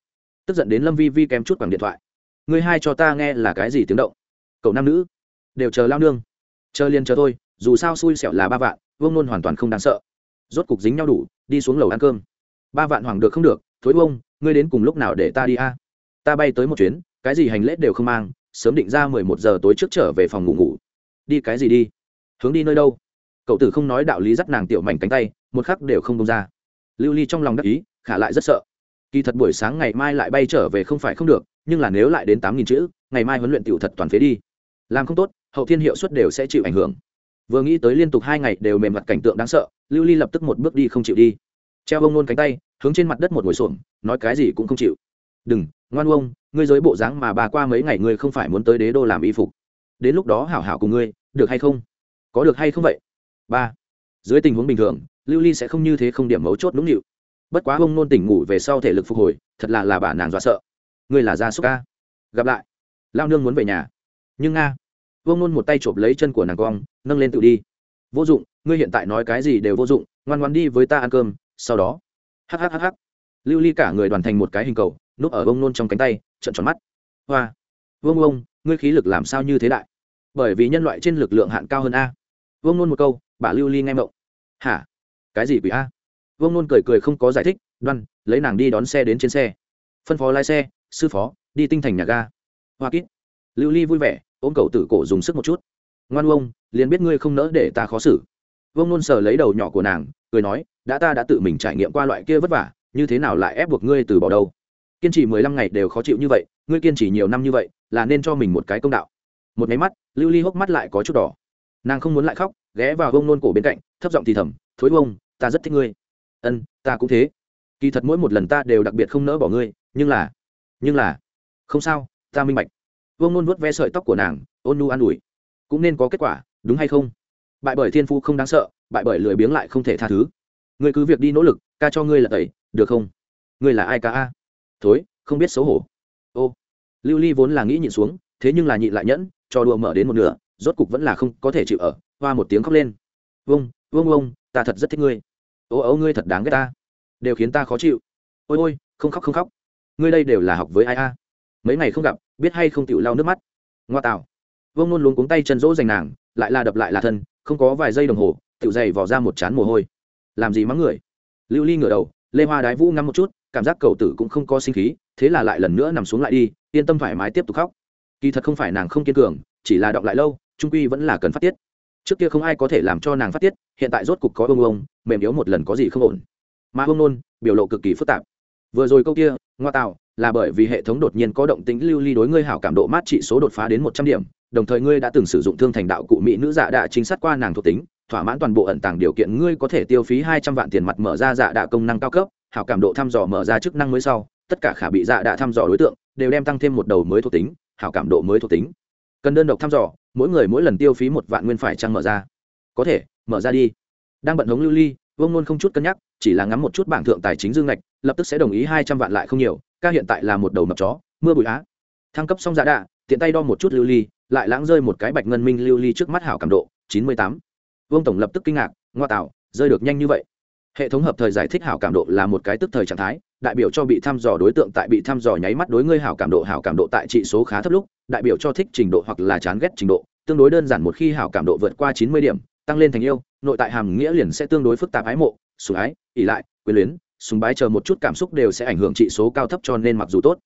Tức giận đến lâm vi vi kém chút bằng điện thoại. Ngươi hai cho ta nghe là cái gì tiếng động? Cậu nam nữ, đều chờ lao nương. Chờ liền chờ thôi, dù sao xui xẻo là ba vạn, vương nôn hoàn toàn không đáng sợ. Rốt cục dính nhau đủ, đi xuống lầu ăn cơm. Ba vạn hoàng được không được, thối vông ngươi đến cùng lúc nào để ta đi a? Ta bay tới một chuyến, cái gì hành lễ đều không mang, sớm định ra mười một giờ tối trước trở về phòng ngủ ngủ. Đi cái gì đi? Hướng đi nơi đâu? Cậu tử không nói đạo lý dắt nàng tiểu mảnh cánh tay, một khắc đều không đông ra. Lưu ly trong lòng đắc ý, khả lại rất sợ. Kỳ thật buổi sáng ngày mai lại bay trở về không phải không được, nhưng là nếu lại đến tám nghìn chữ, ngày mai huấn luyện tiểu thật toàn phế đi làm không tốt, hậu thiên hiệu suất đều sẽ chịu ảnh hưởng. Vừa nghĩ tới liên tục hai ngày đều mềm mặt cảnh tượng đáng sợ, lưu ly lập tức một bước đi không chịu đi. Treo ông nôn cánh tay, hướng trên mặt đất một ngồi xuồng nói cái gì cũng không chịu. Đừng, ngoan ông, ngươi giới bộ dáng mà bà qua mấy ngày ngươi không phải muốn tới đế đô làm y phục. Đến lúc đó hảo hảo cùng ngươi, được hay không? Có được hay không vậy? Ba. Dưới tình huống bình thường, lưu ly sẽ không như thế không điểm mấu chốt đúng nịu. Bất quá ông nôn tỉnh ngủ về sau thể lực phục hồi, thật là là bà nàng dọa sợ. Ngươi là gia súc ca. Gặp lại. Lao nương muốn về nhà nhưng nga vương nôn một tay chộp lấy chân của nàng cong, nâng lên tự đi. Vô dụng, ngươi hiện tại nói cái gì đều vô dụng, ngoan ngoan đi với ta ăn cơm, sau đó. Hhhh lưu ly cả người đoàn thành một cái hình cầu, núp ở vương nôn trong cánh tay trận tròn mắt. Hoa. Vương ông ngươi khí lực làm sao như thế đại? Bởi vì nhân loại trên lực lượng hạn cao hơn a. Vương nôn một câu, bà lưu ly nghe mộng. Hả? Cái gì quỷ a? Vương nôn cười cười không có giải thích, đoan, lấy nàng đi đón xe đến trên xe. Phân phó lái xe, sư phó, đi tinh thành nhà ga. Hoa kít. Lưu ly vui vẻ ôm cậu tử cổ dùng sức một chút. Ngoan ông, liền biết ngươi không nỡ để ta khó xử. Vương nôn sờ lấy đầu nhỏ của nàng, cười nói, đã ta đã tự mình trải nghiệm qua loại kia vất vả, như thế nào lại ép buộc ngươi từ bỏ đâu? Kiên trì mười lăm ngày đều khó chịu như vậy, ngươi kiên trì nhiều năm như vậy, là nên cho mình một cái công đạo. Một máy mắt, lưu ly hốc mắt lại có chút đỏ. Nàng không muốn lại khóc, ghé vào vông nôn cổ bên cạnh, thấp giọng thì thầm, thối vông ta rất thích ngươi. Ân, ta cũng thế. Kỳ thật mỗi một lần ta đều đặc biệt không nỡ bỏ ngươi, nhưng là nhưng là, không sao, ta minh bạch vương nôn vuốt ve sợi tóc của nàng, ôn nu an ủi. Cũng nên có kết quả, đúng hay không? Bại bởi thiên phu không đáng sợ, bại bởi lười biếng lại không thể tha thứ. Ngươi cứ việc đi nỗ lực, ca cho ngươi là tẩy, được không? Ngươi là ai ca a? Thối, không biết xấu hổ. Ô. Lưu ly vốn là nghĩ nhịn xuống, thế nhưng là nhịn lại nhẫn, cho đùa mở đến một nửa, rốt cục vẫn là không có thể chịu ở, hoa một tiếng khóc lên. Vâng vâng vâng ta thật rất thích ngươi. Ô ấu ngươi thật đáng ghét ta. Đều khiến ta khó chịu. Ôi ôi, không khóc không khóc. Ngươi đây đều là học với ai a? Mấy ngày không gặp, biết hay không tiểu lau nước mắt. Ngoa tạo vông luôn luống cuống tay chân dỗ dành nàng, lại là đập lại là thân, không có vài giây đồng hồ, tiểu dày vỏ ra một chán mồ hôi. Làm gì mắng người? Lưu ly ngửa đầu, lê hoa đái vũ ngắm một chút, cảm giác cầu tử cũng không có sinh khí, thế là lại lần nữa nằm xuống lại đi, yên tâm thoải mái tiếp tục khóc. Kỳ thật không phải nàng không kiên cường, chỉ là đọng lại lâu, trung quy vẫn là cần phát tiết. Trước kia không ai có thể làm cho nàng phát tiết, hiện tại rốt cục có ông ông, mềm yếu một lần có gì không ổn. Mà ông nôn, biểu lộ cực kỳ phức tạp. Vừa rồi câu kia, ngoa tạo là bởi vì hệ thống đột nhiên có động tính lưu ly đối ngươi hảo cảm độ mát trị số đột phá đến một trăm điểm, đồng thời ngươi đã từng sử dụng thương thành đạo cụ mỹ nữ dạ đã chính sát qua nàng thuộc tính, thỏa mãn toàn bộ ẩn tàng điều kiện ngươi có thể tiêu phí hai trăm vạn tiền mặt mở ra dạ đạ công năng cao cấp, hảo cảm độ thăm dò mở ra chức năng mới sau, tất cả khả bị dạ đạ thăm dò đối tượng đều đem tăng thêm một đầu mới thuộc tính, hảo cảm độ mới thuộc tính. Cần đơn độc thăm dò, mỗi người mỗi lần tiêu phí một vạn nguyên phải trang mở ra? Có thể, mở ra đi. Đang bận hống lưu ly, vương luôn không chút cân nhắc, chỉ là ngắm một chút bảng thượng tài chính dương ngạch, lập tức sẽ đồng ý hai trăm vạn lại không nhiều ca hiện tại là một đầu mập chó, mưa bụi á. Thăng cấp xong dạ đạ, tiện tay đo một chút lưu ly, lại lãng rơi một cái bạch ngân minh lưu ly trước mắt hảo cảm độ, chín mươi tám. Vương tổng lập tức kinh ngạc, ngoa tạo, rơi được nhanh như vậy. Hệ thống hợp thời giải thích hảo cảm độ là một cái tức thời trạng thái, đại biểu cho bị thăm dò đối tượng tại bị thăm dò nháy mắt đối ngươi hảo cảm độ, hảo cảm độ tại trị số khá thấp lúc, đại biểu cho thích trình độ hoặc là chán ghét trình độ, tương đối đơn giản một khi hảo cảm độ vượt qua chín mươi điểm, tăng lên thành yêu, nội tại hàm nghĩa liền sẽ tương đối phức tạp ái mộ, sủng ái ỉ lại, quyền luyến súng bái chờ một chút cảm xúc đều sẽ ảnh hưởng trị số cao thấp cho nên mặc dù tốt,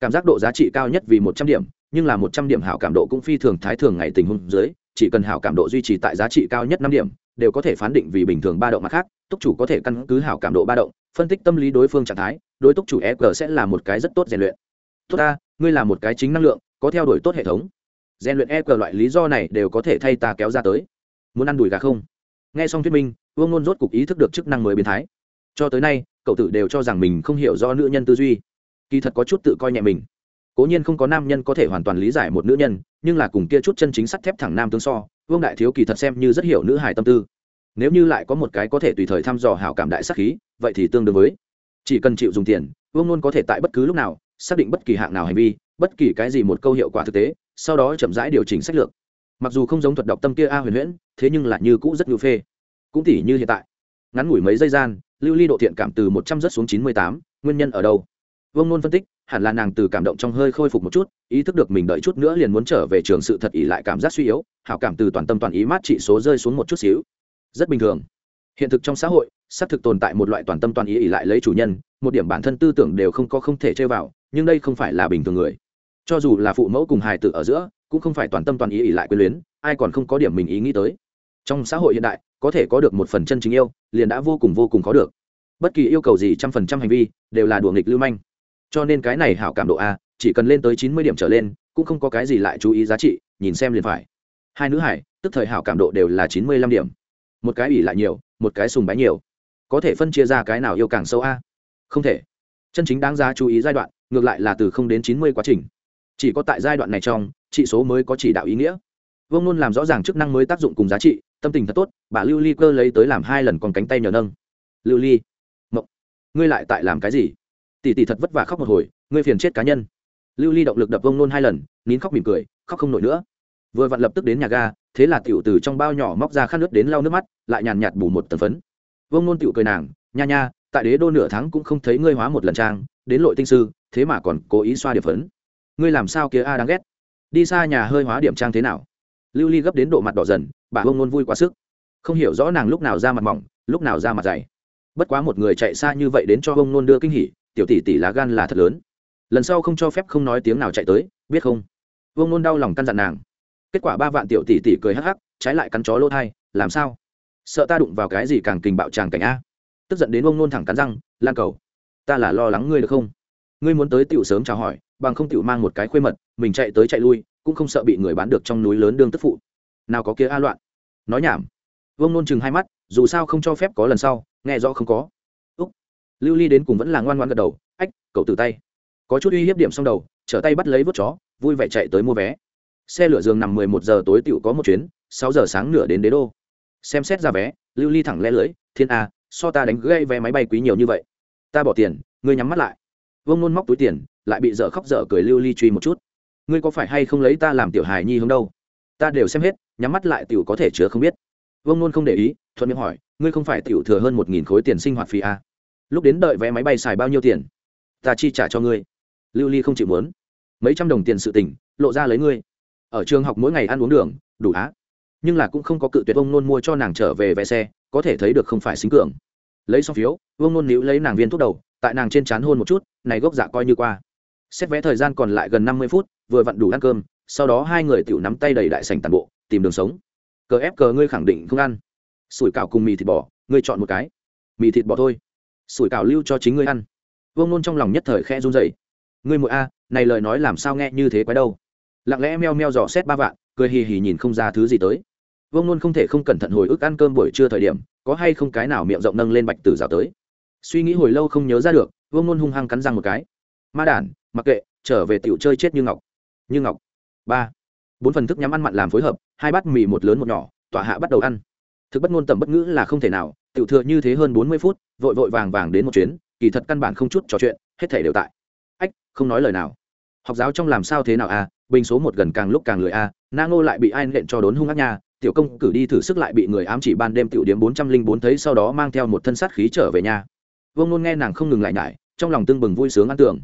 cảm giác độ giá trị cao nhất vì một trăm điểm, nhưng là một trăm điểm hảo cảm độ cũng phi thường thái thường ngày tình huống dưới, chỉ cần hảo cảm độ duy trì tại giá trị cao nhất năm điểm, đều có thể phán định vì bình thường ba động mặt khác, túc chủ có thể căn cứ hảo cảm độ ba động, phân tích tâm lý đối phương trạng thái, đối túc chủ e g sẽ là một cái rất tốt rèn luyện. Tốt ta, ngươi là một cái chính năng lượng, có theo đuổi tốt hệ thống. Rèn luyện e g loại lý do này đều có thể thay ta kéo ra tới. Muốn ăn đùi gà không? Nghe xong thuyết minh, vương ngôn rốt cục ý thức được chức năng mới biến thái cho tới nay, cậu tử đều cho rằng mình không hiểu do nữ nhân tư duy. Kỳ thật có chút tự coi nhẹ mình. Cố nhiên không có nam nhân có thể hoàn toàn lý giải một nữ nhân, nhưng là cùng kia chút chân chính sắt thép thẳng nam tương so, vương đại thiếu kỳ thật xem như rất hiểu nữ hài tâm tư. Nếu như lại có một cái có thể tùy thời thăm dò hảo cảm đại sắc khí, vậy thì tương đương với chỉ cần chịu dùng tiền, vương luôn có thể tại bất cứ lúc nào xác định bất kỳ hạng nào hành vi, bất kỳ cái gì một câu hiệu quả thực tế, sau đó chậm rãi điều chỉnh sách lược. Mặc dù không giống thuật đọc tâm kia a huyền huyễn, thế nhưng lại như cũ rất ngữ phê. Cũng tỉ như hiện tại, ngắn ngủi mấy giây gian lưu ly độ thiện cảm từ một trăm rớt xuống chín mươi tám, nguyên nhân ở đâu? Vương nôn phân tích, hẳn là nàng từ cảm động trong hơi khôi phục một chút, ý thức được mình đợi chút nữa liền muốn trở về trường sự thật ỉ lại cảm giác suy yếu, hảo cảm từ toàn tâm toàn ý mát trị số rơi xuống một chút xíu. Rất bình thường. Hiện thực trong xã hội, xác thực tồn tại một loại toàn tâm toàn ý ỉ lại lấy chủ nhân, một điểm bản thân tư tưởng đều không có không thể chơi vào, nhưng đây không phải là bình thường người. Cho dù là phụ mẫu cùng hài tử ở giữa, cũng không phải toàn tâm toàn ý ỉ lại quyền luyến, ai còn không có điểm mình ý nghĩ tới trong xã hội hiện đại, có thể có được một phần chân chính yêu, liền đã vô cùng vô cùng khó được. Bất kỳ yêu cầu gì trăm phần trăm hành vi, đều là đùa nghịch lưu manh. Cho nên cái này hảo cảm độ a, chỉ cần lên tới chín mươi điểm trở lên, cũng không có cái gì lại chú ý giá trị, nhìn xem liền phải. Hai nữ hải, tức thời hảo cảm độ đều là chín mươi lăm điểm. Một cái ủy lại nhiều, một cái sùng bái nhiều. Có thể phân chia ra cái nào yêu càng sâu a? Không thể. Chân chính đáng giá chú ý giai đoạn, ngược lại là từ không đến chín mươi quá trình. Chỉ có tại giai đoạn này trong trị số mới có chỉ đạo ý nghĩa. Vương nôn làm rõ ràng chức năng mới tác dụng cùng giá trị tâm tình thật tốt, bà lưu ly cơ lấy tới làm hai lần còn cánh tay nhờ nâng. Lưu ly, mộng, ngươi lại tại làm cái gì? Tỷ tỷ thật vất vả khóc một hồi, ngươi phiền chết cá nhân. Lưu ly động lực đập vông nôn hai lần, nín khóc mỉm cười, khóc không nổi nữa. Vừa vặn lập tức đến nhà ga, thế là tiểu từ trong bao nhỏ móc ra khăn nước đến lau nước mắt, lại nhàn nhạt bù một tần phấn. Vông nôn tiểu cười nàng, nha nha, tại đế đô nửa tháng cũng không thấy ngươi hóa một lần trang, đến lội tinh sư, thế mà còn cố ý xoa điểm phấn. Ngươi làm sao kia a à đáng ghét? Đi xa nhà hơi hóa điểm trang thế nào? Lưu ly gấp đến độ mặt đỏ dần bà hông nôn vui quá sức. Không hiểu rõ nàng lúc nào ra mặt mỏng, lúc nào ra mặt dày. Bất quá một người chạy xa như vậy đến cho hông nôn đưa kinh hỉ, tiểu tỷ tỷ lá gan là thật lớn. Lần sau không cho phép không nói tiếng nào chạy tới, biết không? Hông nôn đau lòng căn dặn nàng. Kết quả ba vạn tiểu tỷ tỷ cười hắc hắc, trái lại cắn chó lỗ thai, làm sao? Sợ ta đụng vào cái gì càng kình bạo tràng cảnh a? Tức giận đến ông nôn thẳng cắn răng, lan cầu, ta là lo lắng ngươi được không? Ngươi muốn tới tiểu sớm chào hỏi, bằng không tiểu mang một cái khuê mật, mình chạy tới chạy lui, cũng không sợ bị người bán được trong núi lớn đương tức phụ nào có kia a loạn. Nói nhảm. Vương nôn chừng hai mắt, dù sao không cho phép có lần sau, nghe rõ không có. Úc. Lưu ly đến cùng vẫn là ngoan ngoan gật đầu, ách, cậu từ tay. Có chút uy hiếp điểm xong đầu, trở tay bắt lấy vớt chó, vui vẻ chạy tới mua vé. Xe lửa giường nằm mười một giờ tối tựu có một chuyến, sáu giờ sáng nửa đến đế đô. Xem xét ra vé, lưu ly thẳng lẽ lưới thiên a, so ta đánh gây vé máy bay quý nhiều như vậy. Ta bỏ tiền, ngươi nhắm mắt lại. Vương nôn móc túi tiền, lại bị dở khóc dở cười lưu ly truy một chút. Ngươi có phải hay không lấy ta làm tiểu hài nhi hướng đâu? Ta đều xem hết nhắm mắt lại tiểu có thể chứa không biết. Vương nôn không để ý, thuận miệng hỏi, ngươi không phải tiểu thừa hơn một nghìn khối tiền sinh hoạt phí à? lúc đến đợi vé máy bay xài bao nhiêu tiền? Ta chi trả cho ngươi. Lưu ly không chịu muốn. Mấy trăm đồng tiền sự tình, lộ ra lấy ngươi. Ở trường học mỗi ngày ăn uống đường, đủ á. Nhưng là cũng không có cự tuyệt ông nôn mua cho nàng trở về vé xe, có thể thấy được không phải xính cường. Lấy xong phiếu, vương nôn níu lấy nàng viên thuốc đầu, tại nàng trên trán hôn một chút, này gốc dạ coi như qua. Xét vé thời gian còn lại gần năm mươi phút, vừa vặn đủ ăn cơm, sau đó hai người tiểu nắm tay đầy đại sành tàn bộ tìm đường sống. Cờ ép cờ ngươi khẳng định không ăn. Sủi cảo cùng mì thịt bò, ngươi chọn một cái. Mì thịt bò thôi. Sủi cảo lưu cho chính ngươi ăn. Vương nôn trong lòng nhất thời khe run dậy ngươi mụi a, này lời nói làm sao nghe như thế quái đâu. Lặng lẽ meo meo dò xét ba vạn, cười hì hì nhìn không ra thứ gì tới. Vương nôn không thể không cẩn thận hồi ức ăn cơm buổi trưa thời điểm, có hay không cái nào miệng rộng nâng lên bạch tử rào tới. Suy nghĩ hồi lâu không nhớ ra được, vương nôn hung hăng cắn răng một cái. Ma đản, mặc kệ, trở về tiểu chơi chết như ngọc. Như ngọc. Ba. Bốn phần thức nhắm ăn mặn làm phối hợp hai bát mì một lớn một nhỏ tọa hạ bắt đầu ăn. Thực bất ngôn tầm bất ngữ là không thể nào, tiểu thừa như thế hơn bốn mươi phút, vội vội vàng vàng đến một chuyến, kỳ thật căn bản không chút trò chuyện, hết thể đều tại. Ách, không nói lời nào. Học giáo trong làm sao thế nào a bình số một gần càng lúc càng lười a na ngô lại bị ai nện cho đốn hung ác nha. Tiểu công cử đi thử sức lại bị người ám chỉ ban đêm tiểu điểm bốn trăm linh bốn thấy sau đó mang theo một thân sát khí trở về nhà vông nôn nghe nàng không ngừng lại nhải, trong lòng tưng bừng vui sướng ăn tưởng.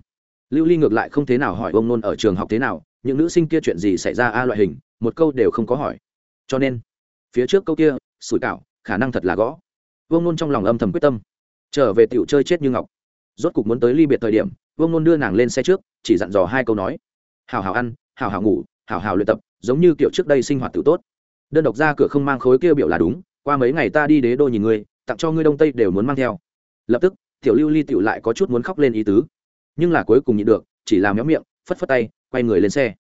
Lưu ly ngược lại không thế nào hỏi vông nôn ở trường học thế nào, những nữ sinh kia chuyện gì xảy ra a loại hình một câu đều không có hỏi. Cho nên, phía trước câu kia, sủi cảo, khả năng thật là gõ. Vương nôn trong lòng âm thầm quyết tâm. Trở về tiểu chơi chết như ngọc. Rốt cục muốn tới ly biệt thời điểm, vương nôn đưa nàng lên xe trước, chỉ dặn dò hai câu nói. Hào hào ăn, hào hào ngủ, hào hào luyện tập, giống như kiểu trước đây sinh hoạt tự tốt. Đơn độc ra cửa không mang khối kia biểu là đúng, qua mấy ngày ta đi đế đô nhìn ngươi, tặng cho ngươi đông tây đều muốn mang theo. Lập tức, tiểu lưu ly tiểu lại có chút muốn khóc lên ý tứ. Nhưng là cuối cùng nhịn được, chỉ làm méo miệng, phất phất tay, quay người lên xe.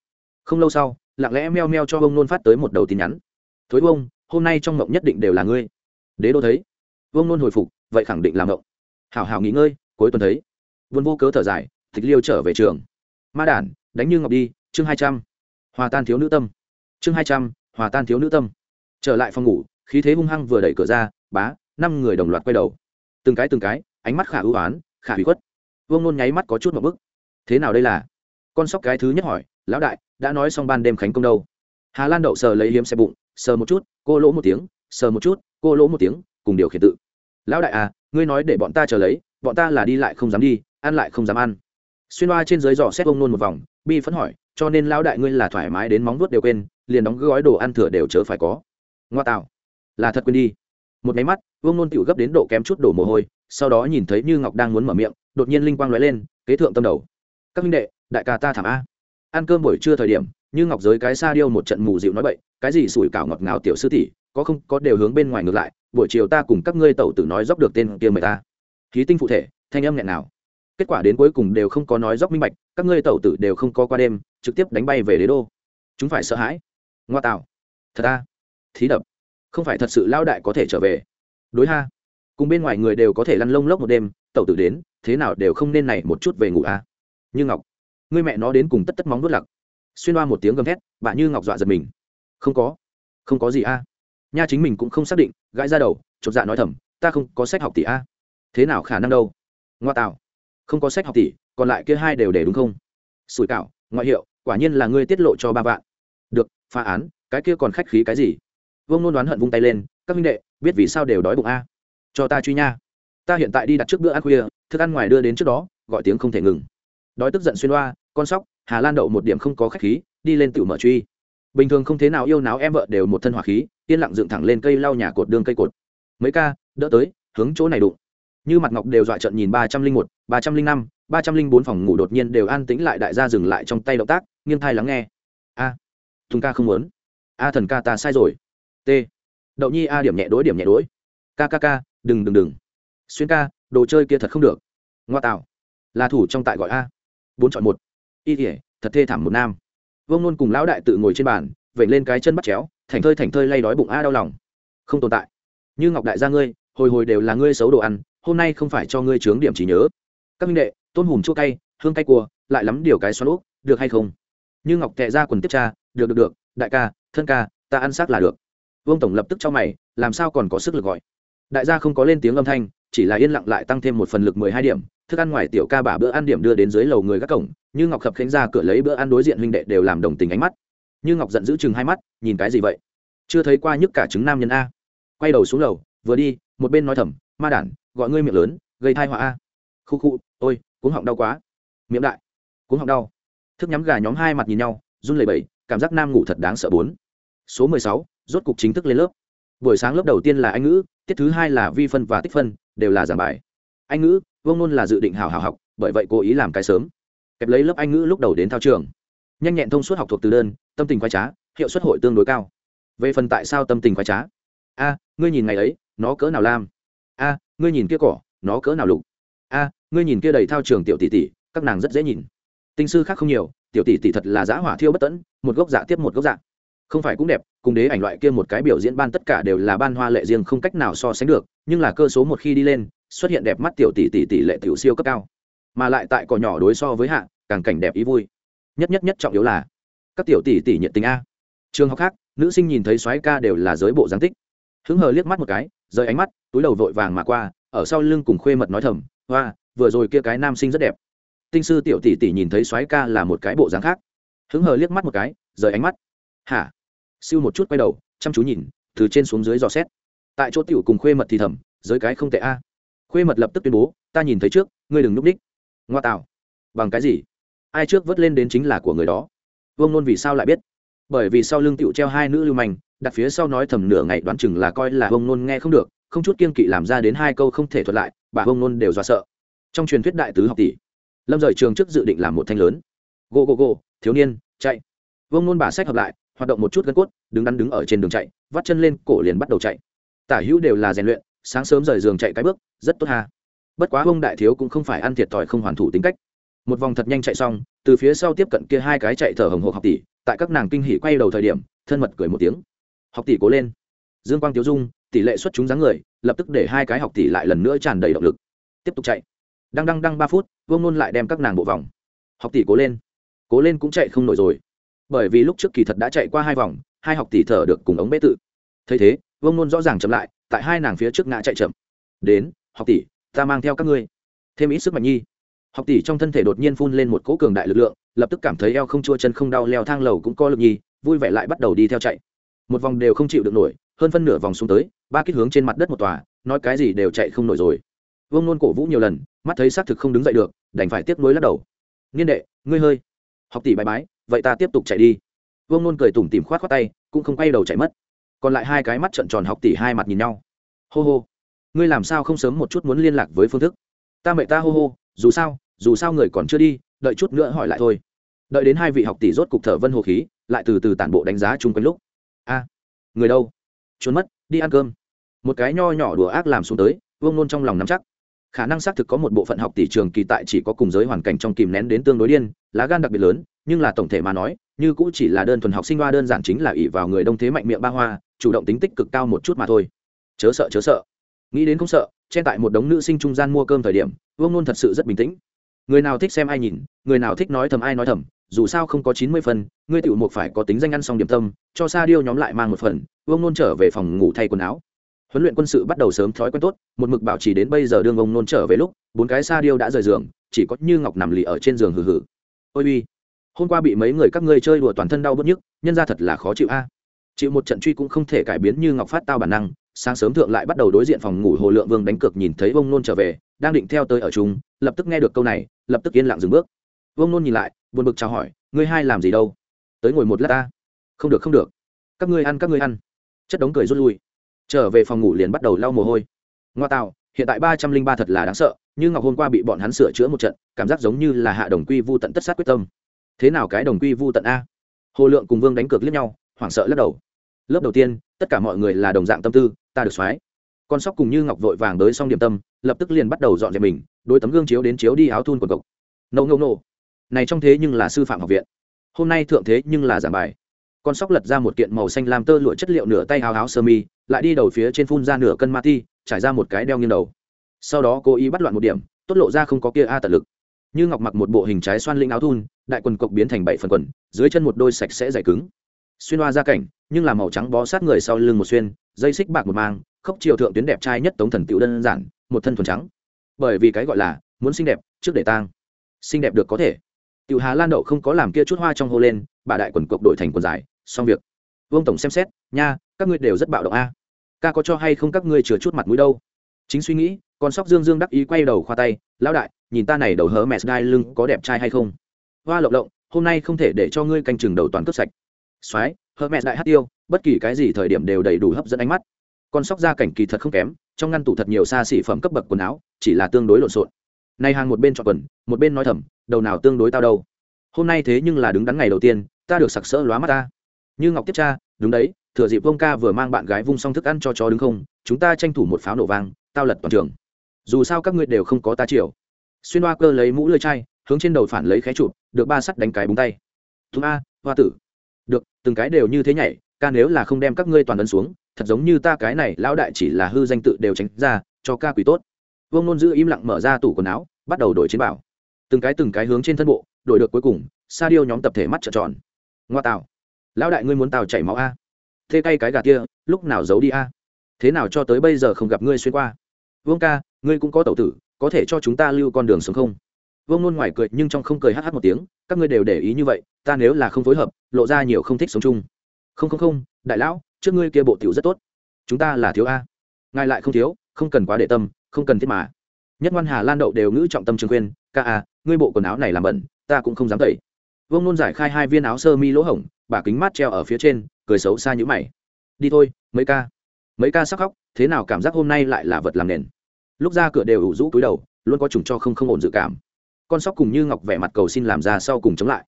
Không lâu sau lặng lẽ meo meo cho ông nôn phát tới một đầu tin nhắn. Thối bông hôm nay trong mộng nhất định đều là ngươi. Đế đô thấy. Vương nôn hồi phục, vậy khẳng định là mộng. Hảo hảo nghỉ ngơi, cuối tuần thấy. Vốn vô cớ thở dài tịch liêu trở về trường. Ma đản, đánh như ngọc đi, chương hai trăm. Hòa tan thiếu nữ tâm. Chương hai trăm, hòa tan thiếu nữ tâm. Trở lại phòng ngủ, khí thế hung hăng vừa đẩy cửa ra, bá, năm người đồng loạt quay đầu. Từng cái từng cái, ánh mắt khả ưu oán, khả hủy khuất. Vương nôn nháy mắt có chút một bức. Thế nào đây là? Con sóc cái thứ nhất hỏi lão đại, đã nói xong ban đêm khánh công đâu? Hà lan đậu sờ lấy hiếm xe bụng, sờ một chút, cô lỗ một tiếng, sờ một chút, cô lỗ một tiếng, cùng điều khiển tự. Lão đại à ngươi nói để bọn ta chờ lấy, bọn ta là đi lại không dám đi, ăn lại không dám ăn. Xuyên hoa trên dưới giỏ xét ông nôn một vòng, bi phấn hỏi, cho nên lão đại ngươi là thoải mái đến móng vuốt đều quên, liền đóng gói đồ ăn thừa đều chớ phải có. Ngoa tạo, là thật quên đi. Một máy mắt vương nôn tựu gấp đến độ kém chút đổ mồ hôi, sau đó nhìn thấy như ngọc đang muốn mở miệng, đột nhiên linh quang lóe lên, kế thượng tâm đầu. Các minh đệ, đại ca ta thảm a ăn cơm buổi trưa thời điểm, như ngọc giới cái xa điêu một trận mù dịu nói bậy, cái gì sủi cảo ngọt ngào tiểu sư tỷ, có không, có đều hướng bên ngoài ngược lại, buổi chiều ta cùng các ngươi tẩu tử nói dốc được tên kia mời ta. Khí tinh phụ thể, thanh âm nghẹn nào kết quả đến cuối cùng đều không có nói dốc minh bạch, các ngươi tẩu tử đều không có qua đêm, trực tiếp đánh bay về đế đô. Chúng phải sợ hãi. Ngoa tạo. Thật ta thí đập. Không phải thật sự lao đại có thể trở về. Đối ha. Cùng bên ngoài người đều có thể lăn lông lốc một đêm, tẩu tử đến, thế nào đều không nên này một chút về ngủ à như ngọc ngươi mẹ nó đến cùng tất tất móng đốt lặc. Xuyên qua một tiếng gầm thét, bà như ngọc dọa giật mình. Không có. Không có gì a. Nha chính mình cũng không xác định, gãi ra đầu, chột dạ nói thầm, ta không có sách học tỷ a. Thế nào khả năng đâu? Ngoa tạo. Không có sách học tỷ, còn lại kia hai đều để đúng không? Sủi cảo, ngoại hiệu, quả nhiên là ngươi tiết lộ cho ba vạn. Được, phá án, cái kia còn khách khí cái gì? Vương nôn đoán hận vung tay lên, các minh đệ, biết vì sao đều đói bụng a? Cho ta truy nha. Ta hiện tại đi đặt trước bữa ăn khuya, thức ăn ngoài đưa đến trước đó, gọi tiếng không thể ngừng đói tức giận xuyên loa con sóc hà lan đậu một điểm không có khách khí đi lên tự mở truy. Bình thường không thế nào yêu náo em vợ đều một thân hỏa khí yên lặng dựng thẳng lên cây lau nhà cột đường cây cột. Mấy ca đỡ tới hướng chỗ này đụng. Như mặt ngọc đều dọa trận nhìn ba trăm linh một ba trăm linh năm ba trăm linh bốn phòng ngủ đột nhiên đều an tĩnh lại đại gia dừng lại trong tay động tác nghiêng thai lắng nghe. A à, thùng ca không muốn. A thần ca ta sai rồi. T. Đậu nhi a điểm nhẹ đối điểm nhẹ đối. K k k đừng đừng đừng. Xuyên ca đồ chơi kia thật không được. Ngoa tạo. Là thủ trong tại gọi a bốn chọn một. Y thể thật thê thảm một nam. Vông nôn cùng lão đại tự ngồi trên bàn, vểnh lên cái chân bắt chéo, thành thơi thành thơi lay đói bụng a đau lòng. Không tồn tại. Như ngọc đại gia ngươi, hồi hồi đều là ngươi xấu đồ ăn, hôm nay không phải cho ngươi trướng điểm chỉ nhớ. Các minh đệ tôn hùm chua cay, hương cay cua, lại lắm điều cái xoắn úp, được hay không? Như ngọc tệ ra quần tiếp cha được được được, đại ca, thân ca, ta ăn xác là được. Vương tổng lập tức cho mày, làm sao còn có sức lực gọi? Đại gia không có lên tiếng âm thanh, chỉ là yên lặng lại tăng thêm một phần lực mười hai điểm thức ăn ngoài tiểu ca bà bữa ăn điểm đưa đến dưới lầu người gác cổng, như ngọc khập khánh ra cửa lấy bữa ăn đối diện huynh đệ đều làm đồng tình ánh mắt. Như ngọc giận giữ chừng hai mắt, nhìn cái gì vậy? Chưa thấy qua nhức cả chứng nam nhân a. Quay đầu xuống lầu, vừa đi, một bên nói thầm, ma đản, gọi ngươi miệng lớn, gây thai họa a. Khu khu, ôi, cuống họng đau quá. Miệng đại, cuống họng đau. Thức nhắm gà nhóm hai mặt nhìn nhau, run lẩy bẩy, cảm giác nam ngủ thật đáng sợ bốn. Số mười sáu, rốt cục chính thức lên lớp. Buổi sáng lớp đầu tiên là anh ngữ, tiết thứ hai là vi phân và tích phân, đều là giảng bài. Anh ngữ vương nôn là dự định hào hào học, bởi vậy cố ý làm cái sớm. Kẹp lấy lớp anh ngữ lúc đầu đến thao trường. Nhanh nhẹn thông suốt học thuộc từ đơn, tâm tình khoái trá, hiệu suất hội tương đối cao. Về phần tại sao tâm tình khoái trá? A, ngươi nhìn ngày ấy, nó cỡ nào lam? A, ngươi nhìn kia cỏ, nó cỡ nào lục? A, ngươi nhìn kia đầy thao trường tiểu tỷ tỷ, các nàng rất dễ nhìn. Tinh sư khác không nhiều, tiểu tỷ tỷ thật là giã hỏa thiêu bất tẫn, một gốc dạ tiếp một gốc dạ. Không phải cũng đẹp, cùng đế ảnh loại kia một cái biểu diễn ban tất cả đều là ban hoa lệ riêng không cách nào so sánh được, nhưng là cơ số một khi đi lên xuất hiện đẹp mắt tiểu tỷ tỷ tỷ lệ tiểu siêu cấp cao. Mà lại tại cỏ nhỏ đối so với hạ, càng cảnh đẹp ý vui. Nhất nhất nhất trọng yếu là, các tiểu tỷ tỷ nhiệt tình a. Trường học khác, nữ sinh nhìn thấy soái ca đều là giới bộ giáng tích. Hứng hờ liếc mắt một cái, rời ánh mắt, túi đầu vội vàng mà qua, ở sau lưng cùng khuê mật nói thầm hoa vừa rồi kia cái nam sinh rất đẹp. Tinh sư tiểu tỷ tỷ nhìn thấy soái ca là một cái bộ dáng khác. Hứng hờ liếc mắt một cái, rời ánh mắt. Hả? Siêu một chút quay đầu, chăm chú nhìn, từ trên xuống dưới dò xét. Tại chỗ tiểu cùng khuê mật thì thầm, giới cái không tệ a khuê mật lập tức tuyên bố, ta nhìn thấy trước, ngươi đừng núp đích. Ngoa tạo bằng cái gì? Ai trước vớt lên đến chính là của người đó. Vương nôn vì sao lại biết? Bởi vì sau lưng tựu treo hai nữ lưu manh, đặt phía sau nói thầm nửa ngày đoán chừng là coi là vương nôn nghe không được, không chút kiên kỵ làm ra đến hai câu không thể thuật lại, bà vương nôn đều do sợ. Trong truyền thuyết đại tứ học tỷ, lâm rời trường trước dự định làm một thanh lớn. Go go go thiếu niên, chạy. Vương nôn bà sách hợp lại, hoạt động một chút gân cốt, đứng đắn đứng ở trên đường chạy, vắt chân lên, cổ liền bắt đầu chạy. Tả hữu đều là rèn luyện sáng sớm rời giường chạy cái bước, rất tốt ha. Bất quá ông đại thiếu cũng không phải ăn thiệt thòi không hoàn thủ tính cách. Một vòng thật nhanh chạy xong, từ phía sau tiếp cận kia hai cái chạy thở hồng hộc học tỷ, tại các nàng kinh hỉ quay đầu thời điểm, thân mật cười một tiếng. Học tỷ cố lên. Dương quang tiếu dung, tỷ lệ xuất chúng dáng người, lập tức để hai cái học tỷ lại lần nữa tràn đầy động lực. Tiếp tục chạy. Đăng đăng đăng ba phút, vương nôn lại đem các nàng bộ vòng. Học tỷ cố lên. Cố lên cũng chạy không nổi rồi. Bởi vì lúc trước kỳ thật đã chạy qua hai vòng, hai học tỷ thở được cùng ống bế tự. Thấy thế vương nôn rõ ràng chậm lại, tại hai nàng phía trước ngã chạy chậm. Đến, học tỷ, ta mang theo các ngươi. Thêm ít sức mạnh nhi. Học tỷ trong thân thể đột nhiên phun lên một cỗ cường đại lực lượng, lập tức cảm thấy eo không chua chân không đau leo thang lầu cũng có lực nhi, vui vẻ lại bắt đầu đi theo chạy. Một vòng đều không chịu được nổi, hơn phân nửa vòng xuống tới, ba kích hướng trên mặt đất một tòa, nói cái gì đều chạy không nổi rồi. Vương nôn cổ vũ nhiều lần, mắt thấy xác thực không đứng dậy được, đành phải tiếp nối lắc đầu. Niên đệ, ngươi hơi. Học tỷ bài bái, vậy ta tiếp tục chạy đi. Vương nôn cười tủm tìm khoát khoát tay, cũng không quay đầu chạy mất còn lại hai cái mắt trận tròn học tỷ hai mặt nhìn nhau. Hô hô. Ngươi làm sao không sớm một chút muốn liên lạc với phương thức? Ta mẹ ta hô hô, dù sao dù sao người còn chưa đi, đợi chút nữa hỏi lại thôi. Đợi đến hai vị học tỷ rốt cục thở vân hồ khí, lại từ từ tản bộ đánh giá chung quanh lúc. A, người đâu? Trốn mất, đi ăn cơm. Một cái nho nhỏ đùa ác làm xuống tới, vương nôn trong lòng nắm chắc. Khả năng xác thực có một bộ phận học tỷ trường kỳ tại chỉ có cùng giới hoàn cảnh trong kìm nén đến tương đối điên, lá gan đặc biệt lớn, nhưng là tổng thể mà nói, như cũng chỉ là đơn thuần học sinh hoa đơn giản chính là ỷ vào người đông thế mạnh miệng ba hoa chủ động tính tích cực cao một chút mà thôi. Chớ sợ chớ sợ. Nghĩ đến không sợ chen tại một đống nữ sinh trung gian mua cơm thời điểm, vương nôn thật sự rất bình tĩnh. Người nào thích xem ai nhìn, người nào thích nói thầm ai nói thầm, dù sao không có chín mươi phần, ngươi tiểu một phải có tính danh ăn xong điểm tâm, cho sa điêu nhóm lại mang một phần, vương nôn trở về phòng ngủ thay quần áo. Huấn luyện quân sự bắt đầu sớm thói quen tốt, một mực bảo trì đến bây giờ đương ông nôn trở về lúc, bốn cái sa điêu đã rời giường, chỉ có như ngọc nằm lì ở trên giường hừ hừ. Ôi uy, hôm qua bị mấy người các ngươi chơi đùa toàn thân đau bớt nhức, nhân ra thật là khó chịu a chịu một trận truy cũng không thể cải biến như ngọc phát tao bản năng, sáng sớm thượng lại bắt đầu đối diện phòng ngủ hồ lượng vương đánh cược nhìn thấy vông nôn trở về, đang định theo tới ở chúng lập tức nghe được câu này, lập tức yên lặng dừng bước. Vông nôn nhìn lại, buồn bực chào hỏi, ngươi hai làm gì đâu? Tới ngồi một lát ta. Không được không được. Các ngươi ăn, các ngươi ăn. Chất đống cười rút lui. Trở về phòng ngủ liền bắt đầu lau mồ hôi. Ngoa tạo, hiện tại ba trăm linh ba thật là đáng sợ nhưng ngọc hôm qua bị bọn hắn sửa chữa một trận, cảm giác giống như là hạ đồng quy vu tận tất sát quyết tâm. Thế nào cái đồng quy vu tận a? Hồ lượng cùng vương đánh cược liếc nhau, hoảng sợ lắc đầu lớp đầu tiên, tất cả mọi người là đồng dạng tâm tư, ta được soái. Con sóc cùng như ngọc vội vàng tới xong điểm tâm, lập tức liền bắt đầu dọn dẹp mình, đôi tấm gương chiếu đến chiếu đi áo thun quần cộc. Nâu nâu nâu này trong thế nhưng là sư phạm học viện. Hôm nay thượng thế nhưng là giảng bài. Con sóc lật ra một kiện màu xanh làm tơ lụa chất liệu nửa tay áo áo sơ mi, lại đi đầu phía trên phun ra nửa cân ma ti, trải ra một cái đeo nghiêng đầu. Sau đó cố ý bắt loạn một điểm, tốt lộ ra không có kia a tật lực. Như ngọc mặc một bộ hình trái xoan lĩnh áo thun, đại quần cộc biến thành bảy phần quần, dưới chân một đôi sạch sẽ dày cứng xuyên hoa ra cảnh, nhưng là màu trắng bó sát người sau lưng một xuyên, dây xích bạc một mang khóc chiều thượng tuyến đẹp trai nhất tống thần tiểu đơn giản, một thân thuần trắng. Bởi vì cái gọi là, muốn xinh đẹp, trước để tang. Xinh đẹp được có thể. Tiểu hà lan đậu không có làm kia chút hoa trong hô lên, bà đại quần cộc đổi thành quần dài, xong việc. Vương tổng xem xét, nha, các ngươi đều rất bạo động a. Ca có cho hay không các ngươi chừa chút mặt mũi đâu? Chính suy nghĩ, con sóc dương dương đắc ý quay đầu khoa tay, lão đại, nhìn ta này đầu hớ mẹ đai lưng có đẹp trai hay không? Hoa lộng lộng, hôm nay không thể để cho ngươi canh chừng đầu toàn cướp sạch soái hớ mẹ đại hát tiêu, bất kỳ cái gì thời điểm đều đầy đủ hấp dẫn ánh mắt. Con sóc ra cảnh kỳ thật không kém, trong ngăn tủ thật nhiều xa xỉ phẩm cấp bậc quần áo, chỉ là tương đối lộn xộn. Nay hàng một bên chọn quần, một bên nói thầm, đầu nào tương đối tao đâu. Hôm nay thế nhưng là đứng đắn ngày đầu tiên, ta được sặc sỡ lóa mắt ta. Như ngọc tiếp cha, đúng đấy, thừa dịp vông ca vừa mang bạn gái vung xong thức ăn cho chó đứng không, chúng ta tranh thủ một pháo nổ vang, tao lật toàn trường. Dù sao các ngươi đều không có ta chiều. Xuyên hoa cơ lấy mũ lơi chai, hướng trên đầu phản lấy khé chụp được ba sắt đánh cái búng tay. Thú a, hoa tử được, từng cái đều như thế nhảy, ca nếu là không đem các ngươi toàn ấn xuống, thật giống như ta cái này lão đại chỉ là hư danh tự đều tránh ra, cho ca quỷ tốt. Vương nôn giữ im lặng mở ra tủ quần áo, bắt đầu đổi chiến bảo. Từng cái từng cái hướng trên thân bộ, đổi được cuối cùng, sa điêu nhóm tập thể mắt trợn tròn. Ngoa tạo. Lão đại ngươi muốn tào chảy máu a? Thế tay cái gà kia, lúc nào giấu đi a? Thế nào cho tới bây giờ không gặp ngươi xuyên qua? Vương ca, ngươi cũng có tẩu tử, có thể cho chúng ta lưu con đường sống không? Vương nôn ngoài cười nhưng trong không cười hh một tiếng, các ngươi đều để ý như vậy, ta nếu là không phối hợp, lộ ra nhiều không thích sống chung. Không không không, đại lão, trước ngươi kia bộ tiểu rất tốt. Chúng ta là thiếu a. Ngài lại không thiếu, không cần quá để tâm, không cần thiết mà. Nhất ngoan hà lan đậu đều ngữ trọng tâm trường khuyên, ca a, ngươi bộ quần áo này làm bẩn, ta cũng không dám tẩy. Vương nôn giải khai hai viên áo sơ mi lỗ hổng, bà kính mát treo ở phía trên, cười xấu xa như mày. Đi thôi, mấy ca. Mấy ca sắc khóc, thế nào cảm giác hôm nay lại là vật làm nền? Lúc ra cửa đều ủ rũ cúi đầu, luôn có trùng cho không không ổn dự cảm con sóc cùng như ngọc vẻ mặt cầu xin làm ra sau cùng chống lại.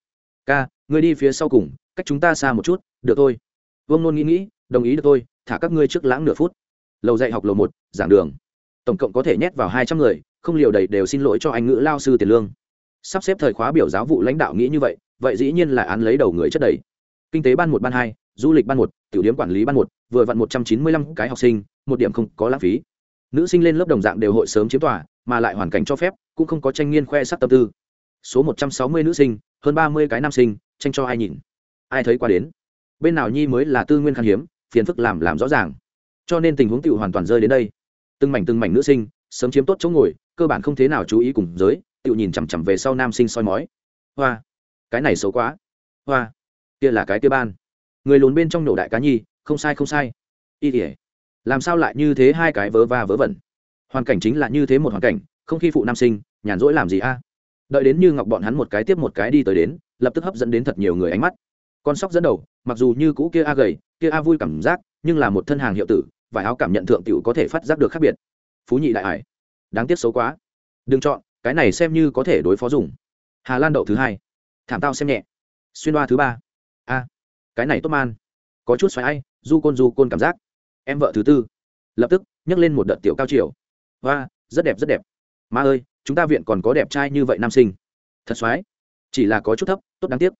Ca, ngươi đi phía sau cùng, cách chúng ta xa một chút, được thôi. Vương nôn nghĩ nghĩ, đồng ý được thôi, thả các ngươi trước lãng nửa phút. Lầu dạy học lầu một, giảng đường. Tổng cộng có thể nhét vào hai trăm người, không liều đầy đều xin lỗi cho anh ngữ lao sư tiền lương. Sắp xếp thời khóa biểu giáo vụ lãnh đạo nghĩ như vậy vậy dĩ nhiên là án lấy đầu người chất đầy. Kinh tế ban một ban hai, du lịch ban một, tiểu điểm quản lý ban một, vừa vặn một trăm chín mươi lăm cái học sinh, một điểm không có lãng phí nữ sinh lên lớp đồng dạng đều hội sớm chiếm tòa, mà lại hoàn cảnh cho phép, cũng không có tranh nghiên khoe sắc tâm tư. Số một trăm sáu mươi nữ sinh, hơn ba mươi cái nam sinh, tranh cho ai nhìn? Ai thấy qua đến? Bên nào nhi mới là tư nguyên khan hiếm, phiền phức làm làm rõ ràng. Cho nên tình huống tự hoàn toàn rơi đến đây. Từng mảnh từng mảnh nữ sinh, sớm chiếm tốt chỗ ngồi, cơ bản không thế nào chú ý cùng giới tự nhìn chằm chằm về sau nam sinh soi mói. Hoa, cái này xấu quá. Hoa, kia là cái kia ban. Người lùn bên trong nổ đại cá nhi, không sai không sai. Y tỉa làm sao lại như thế hai cái vớ va vớ vẩn? Hoàn cảnh chính là như thế một hoàn cảnh, không khi phụ nam sinh, nhàn rỗi làm gì a? Đợi đến như ngọc bọn hắn một cái tiếp một cái đi tới đến, lập tức hấp dẫn đến thật nhiều người ánh mắt. Con sóc dẫn đầu, mặc dù như cũ kia a gầy, kia a vui cảm giác, nhưng là một thân hàng hiệu tử, vải áo cảm nhận thượng tiểu có thể phát giác được khác biệt. Phú nhị đại hải, đáng tiếc xấu quá. Đừng chọn, cái này xem như có thể đối phó dùng. Hà lan đậu thứ hai, thảm tao xem nhẹ. Xuyên đoa thứ ba. A, cái này tốt man. Có chút xoáy ai, du côn du côn cảm giác em vợ thứ tư. Lập tức, nhấc lên một đợt tiểu cao chiều. Và rất đẹp rất đẹp. Ma ơi, chúng ta viện còn có đẹp trai như vậy nam sinh. Thật soái chỉ là có chút thấp, tốt đáng tiếc.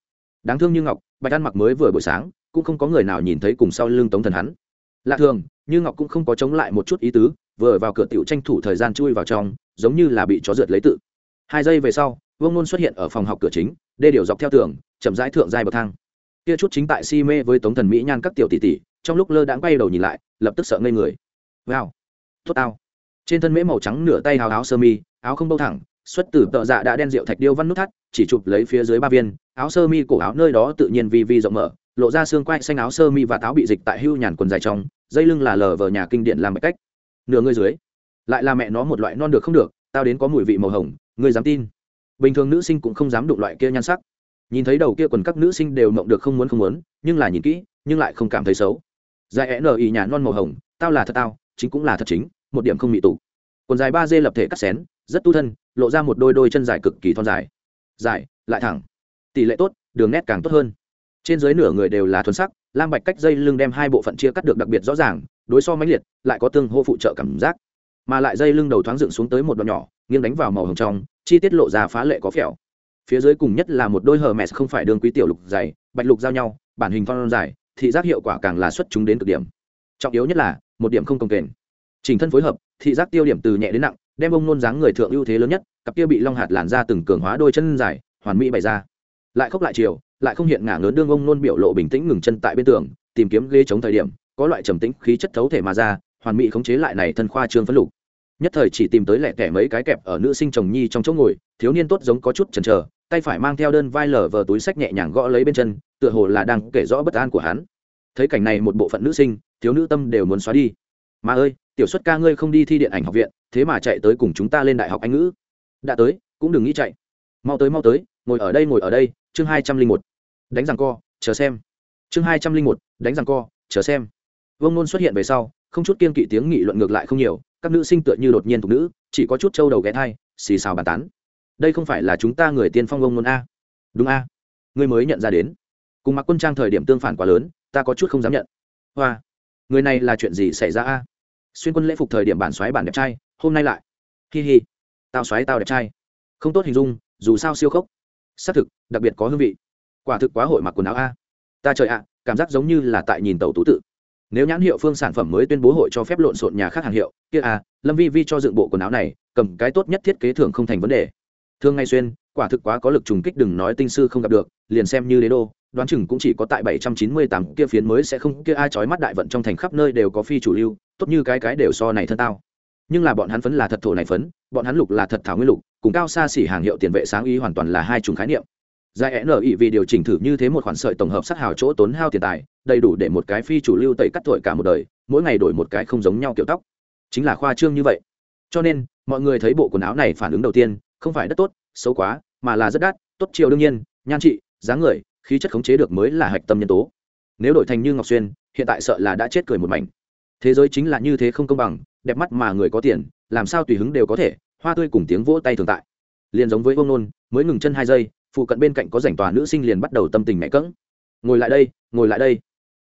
Đáng thương như ngọc, bạch ăn mặc mới vừa buổi sáng, cũng không có người nào nhìn thấy cùng sau lưng tống thần hắn. Lạ thường, như ngọc cũng không có chống lại một chút ý tứ, vừa vào cửa tiểu tranh thủ thời gian chui vào trong, giống như là bị chó rượt lấy tự. Hai giây về sau, vương nôn xuất hiện ở phòng học cửa chính, đê điều dọc theo tường, chậm rãi thượng giai bậc thang. Kia chút chính tại si mê với tống thần mỹ nhan các tiểu tỷ tỷ trong lúc lơ đãng quay đầu nhìn lại, lập tức sợ ngây người. Wow, tốt tao. Trên thân mễ màu trắng nửa tay áo áo sơ mi, áo không bâu thẳng, xuất từ tợ dạ đã đen rượu thạch điêu văn nút thắt, chỉ chụp lấy phía dưới ba viên. Áo sơ mi cổ áo nơi đó tự nhiên vi vi rộng mở, lộ ra xương quai xanh áo sơ mi và táo bị dịch tại hưu nhàn quần dài trong, dây lưng là lờ vờ nhà kinh điện làm bạch cách. Nửa người dưới, lại là mẹ nó một loại non được không được, tao đến có mùi vị màu hồng, ngươi dám tin. Bình thường nữ sinh cũng không dám đụng loại kia nhan sắc. Nhìn thấy đầu kia quần các nữ sinh đều mộng được không muốn không muốn, nhưng là nhìn kỹ, nhưng lại không cảm thấy xấu dài n ý nhà non màu hồng, tao là thật tao, chính cũng là thật chính, một điểm không mị tụ. Còn dài ba d lập thể cắt xén, rất tu thân, lộ ra một đôi đôi chân dài cực kỳ thon dài. Dài, lại thẳng. Tỷ lệ tốt, đường nét càng tốt hơn. Trên dưới nửa người đều là thuần sắc, lam bạch cách dây lưng đem hai bộ phận chia cắt được đặc biệt rõ ràng, đối so mãnh liệt, lại có tương hô phụ trợ cảm giác. Mà lại dây lưng đầu thoáng dựng xuống tới một đoạn nhỏ, nghiêng đánh vào màu hồng trong, chi tiết lộ ra phá lệ có phèo. Phía dưới cùng nhất là một đôi hờ mẹ không phải đường quý tiểu lục dày bạch lục giao nhau, bản hình phong dài thị giác hiệu quả càng là xuất chúng đến cực điểm. Trọng yếu nhất là, một điểm không công kềnh Trình thân phối hợp, thị giác tiêu điểm từ nhẹ đến nặng, đem ông nôn dáng người thượng ưu thế lớn nhất, cặp kia bị long hạt làn ra từng cường hóa đôi chân dài, hoàn mỹ bày ra. Lại khóc lại chiều, lại không hiện ngả ngớn đương ông nôn biểu lộ bình tĩnh ngừng chân tại bên tường, tìm kiếm ghế chống thời điểm, có loại trầm tĩnh khí chất thấu thể mà ra, hoàn mỹ khống chế lại này thân khoa trương phấn lục. Nhất thời chỉ tìm tới lẻ tẻ mấy cái kẹp ở nữ sinh chồng nhi trong chỗ ngồi, thiếu niên tốt giống có chút chần chờ, tay phải mang theo đơn vai lở vờ túi sách nhẹ nhàng gõ lấy bên chân tựa hồ là đang kể rõ bất an của hắn. Thấy cảnh này một bộ phận nữ sinh, thiếu nữ tâm đều muốn xóa đi. Mà ơi, tiểu xuất ca ngươi không đi thi điện ảnh học viện, thế mà chạy tới cùng chúng ta lên đại học anh ngữ. Đã tới, cũng đừng nghĩ chạy. Mau tới mau tới, ngồi ở đây, ngồi ở đây, chương hai trăm linh một, đánh rằng co, chờ xem. Chương hai trăm linh một, đánh rằng co, chờ xem. Vương nôn xuất hiện về sau, không chút kiên kỵ tiếng nghị luận ngược lại không nhiều, các nữ sinh tựa như đột nhiên thuộc nữ, chỉ có chút trâu đầu ghé thai, xì xào bàn tán. Đây không phải là chúng ta người tiên phong ông nôn a? Đúng a, ngươi mới nhận ra đến cùng mặc quân trang thời điểm tương phản quá lớn, ta có chút không dám nhận. Hoa, người này là chuyện gì xảy ra a? Xuyên quân lễ phục thời điểm bản xoáy bản đẹp trai, hôm nay lại. Hi hi, tao xoáy tao đẹp trai. Không tốt hình dung, dù sao siêu khốc. Xác thực, đặc biệt có hương vị. Quả thực quá hội mặc quần áo a. Ta trời ạ, cảm giác giống như là tại nhìn tàu tú tự. Nếu nhãn hiệu phương sản phẩm mới tuyên bố hội cho phép lộn xộn nhà khác hàng hiệu, kia a lâm vi vi cho dựng bộ quần áo này, cầm cái tốt nhất thiết kế thường không thành vấn đề. Thương ngay xuyên, quả thực quá có lực trùng kích đừng nói tinh sư không gặp được, liền xem như đế đô đoán chừng cũng chỉ có tại 798 kia phiến mới sẽ không kia ai chói mắt đại vận trong thành khắp nơi đều có phi chủ lưu, tốt như cái cái đều so này thân tao. Nhưng là bọn hắn phấn là thật thổ này phấn, bọn hắn lục là thật thảo nguyên lục, cùng cao xa xỉ hàng hiệu tiền vệ sáng ý hoàn toàn là hai chủng khái niệm. Giải NI vì điều chỉnh thử như thế một khoản sợi tổng hợp sát hào chỗ tốn hao tiền tài, đầy đủ để một cái phi chủ lưu tẩy cắt tuổi cả một đời, mỗi ngày đổi một cái không giống nhau kiểu tóc. Chính là khoa trương như vậy. Cho nên, mọi người thấy bộ quần áo này phản ứng đầu tiên, không phải đất tốt, xấu quá, mà là rất đắt, tốt chiều đương nhiên, nhan trị, dáng người, khí chất khống chế được mới là hạch tâm nhân tố. Nếu đổi thành như ngọc xuyên, hiện tại sợ là đã chết cười một mảnh. Thế giới chính là như thế không công bằng, đẹp mắt mà người có tiền, làm sao tùy hứng đều có thể, hoa tươi cùng tiếng vỗ tay thường tại. Liền giống với ông nôn, mới ngừng chân hai giây, phụ cận bên cạnh có rảnh tòa nữ sinh liền bắt đầu tâm tình mẹ cỡng ngồi lại đây, ngồi lại đây.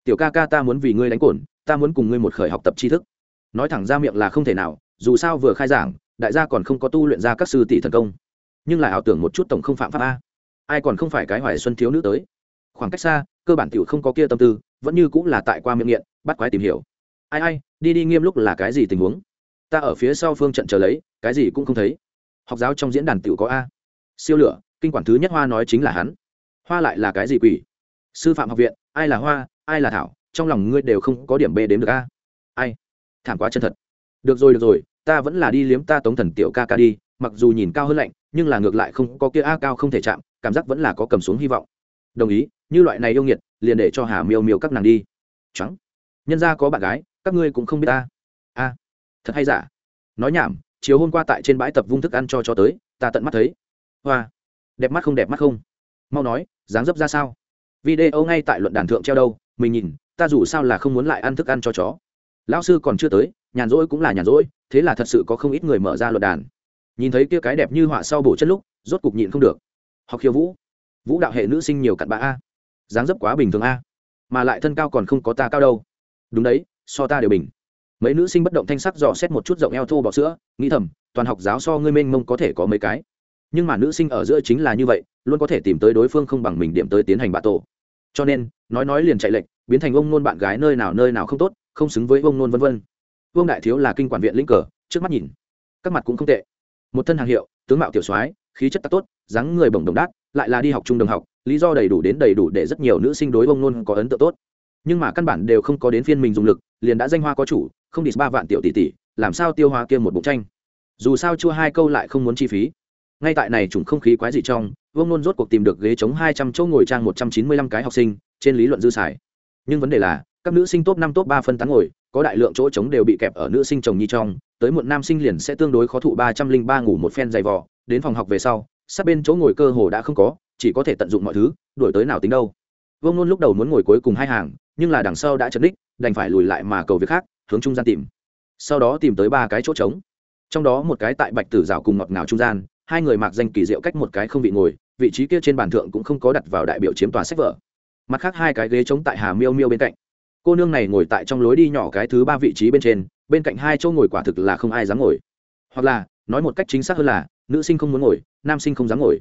Tiểu ca ca ta muốn vì ngươi đánh cổn ta muốn cùng ngươi một khởi học tập tri thức. Nói thẳng ra miệng là không thể nào, dù sao vừa khai giảng, đại gia còn không có tu luyện ra các sư tỷ thần công. Nhưng lại ảo tưởng một chút tổng không phạm pháp a. Ai còn không phải cái hoài xuân thiếu nữ tới? Khoảng cách xa, cơ bản tiểu không có kia tâm tư, vẫn như cũng là tại qua miệng nghiện, bắt quái tìm hiểu. Ai ai, đi đi nghiêm lúc là cái gì tình huống? Ta ở phía sau phương trận chờ lấy, cái gì cũng không thấy. Học giáo trong diễn đàn tiểu có a. Siêu lửa, kinh quản thứ nhất hoa nói chính là hắn. Hoa lại là cái gì quỷ? Sư phạm học viện, ai là hoa, ai là thảo, trong lòng ngươi đều không có điểm b đếm được a. Ai? Thảm quá chân thật. Được rồi được rồi, ta vẫn là đi liếm ta tống thần tiểu ca ca đi, mặc dù nhìn cao hơn lạnh, nhưng là ngược lại không có kia a cao không thể chạm, cảm giác vẫn là có cầm xuống hy vọng đồng ý, như loại này yêu nghiệt, liền để cho hà miêu miêu các nàng đi. Trắng. Nhân ra có bạn gái, các ngươi cũng không biết ta. A. Thật hay giả? Nói nhảm, chiều hôm qua tại trên bãi tập vung thức ăn cho cho tới, ta tận mắt thấy. Hoa. Đẹp mắt không đẹp mắt không? Mau nói, dáng dấp ra sao? Video ngay tại luận đàn thượng treo đâu, mình nhìn, ta dù sao là không muốn lại ăn thức ăn cho chó. Lão sư còn chưa tới, nhàn rỗi cũng là nhàn rỗi, thế là thật sự có không ít người mở ra luận đàn. Nhìn thấy kia cái đẹp như họa sau bổ chất lúc, rốt cục nhịn không được. Học khiêu vũ vũ đạo hệ nữ sinh nhiều cặn bã a, dáng dấp quá bình thường a, mà lại thân cao còn không có ta cao đâu. Đúng đấy, so ta đều bình. Mấy nữ sinh bất động thanh sắc dò xét một chút rộng eo thô bọc sữa, nghĩ thầm, toàn học giáo so ngươi mênh mông có thể có mấy cái. Nhưng mà nữ sinh ở giữa chính là như vậy, luôn có thể tìm tới đối phương không bằng mình điểm tới tiến hành bạ tổ. Cho nên, nói nói liền chạy lệnh biến thành ông nôn bạn gái nơi nào nơi nào không tốt, không xứng với ông nôn vân vân. Vương đại thiếu là kinh quản viện linh cờ, trước mắt nhìn, các mặt cũng không tệ. Một thân hàng hiệu, tướng mạo tiểu soái, khí chất tốt, dáng người bổng đồng đát lại là đi học trung đồng học, lý do đầy đủ đến đầy đủ để rất nhiều nữ sinh đối bông nôn có ấn tượng tốt. Nhưng mà căn bản đều không có đến phiên mình dùng lực, liền đã danh hoa có chủ, không đi ba vạn tiểu tỷ tỷ, làm sao tiêu hoa kia một bụng tranh? Dù sao chua hai câu lại không muốn chi phí. Ngay tại này chủng không khí quái dị trong vương nôn rốt cuộc tìm được ghế chống hai trăm chỗ ngồi trang một trăm chín mươi lăm cái học sinh, trên lý luận dư xài. Nhưng vấn đề là, các nữ sinh top năm, top ba phân tán ngồi, có đại lượng chỗ trống đều bị kẹp ở nữ sinh chồng nhi trong, tới muộn nam sinh liền sẽ tương đối khó thụ ba trăm linh ba ngủ một phen dày vò, đến phòng học về sau sát bên chỗ ngồi cơ hồ đã không có, chỉ có thể tận dụng mọi thứ đổi tới nào tính đâu. Vương nôn lúc đầu muốn ngồi cuối cùng hai hàng, nhưng là đằng sau đã chấn đích đành phải lùi lại mà cầu việc khác, hướng trung gian tìm. Sau đó tìm tới ba cái chỗ trống. Trong đó một cái tại bạch tử rào cùng ngọt ngào trung gian, hai người mặc danh kỳ diệu cách một cái không vị ngồi, vị trí kia trên bàn thượng cũng không có đặt vào đại biểu chiếm tòa sách vở. Mặt khác hai cái ghế trống tại hà miêu miêu bên cạnh. Cô nương này ngồi tại trong lối đi nhỏ cái thứ ba vị trí bên trên, bên cạnh hai chỗ ngồi quả thực là không ai dám ngồi. Hoặc là, nói một cách chính xác hơn là nữ sinh không muốn ngồi, nam sinh không dám ngồi.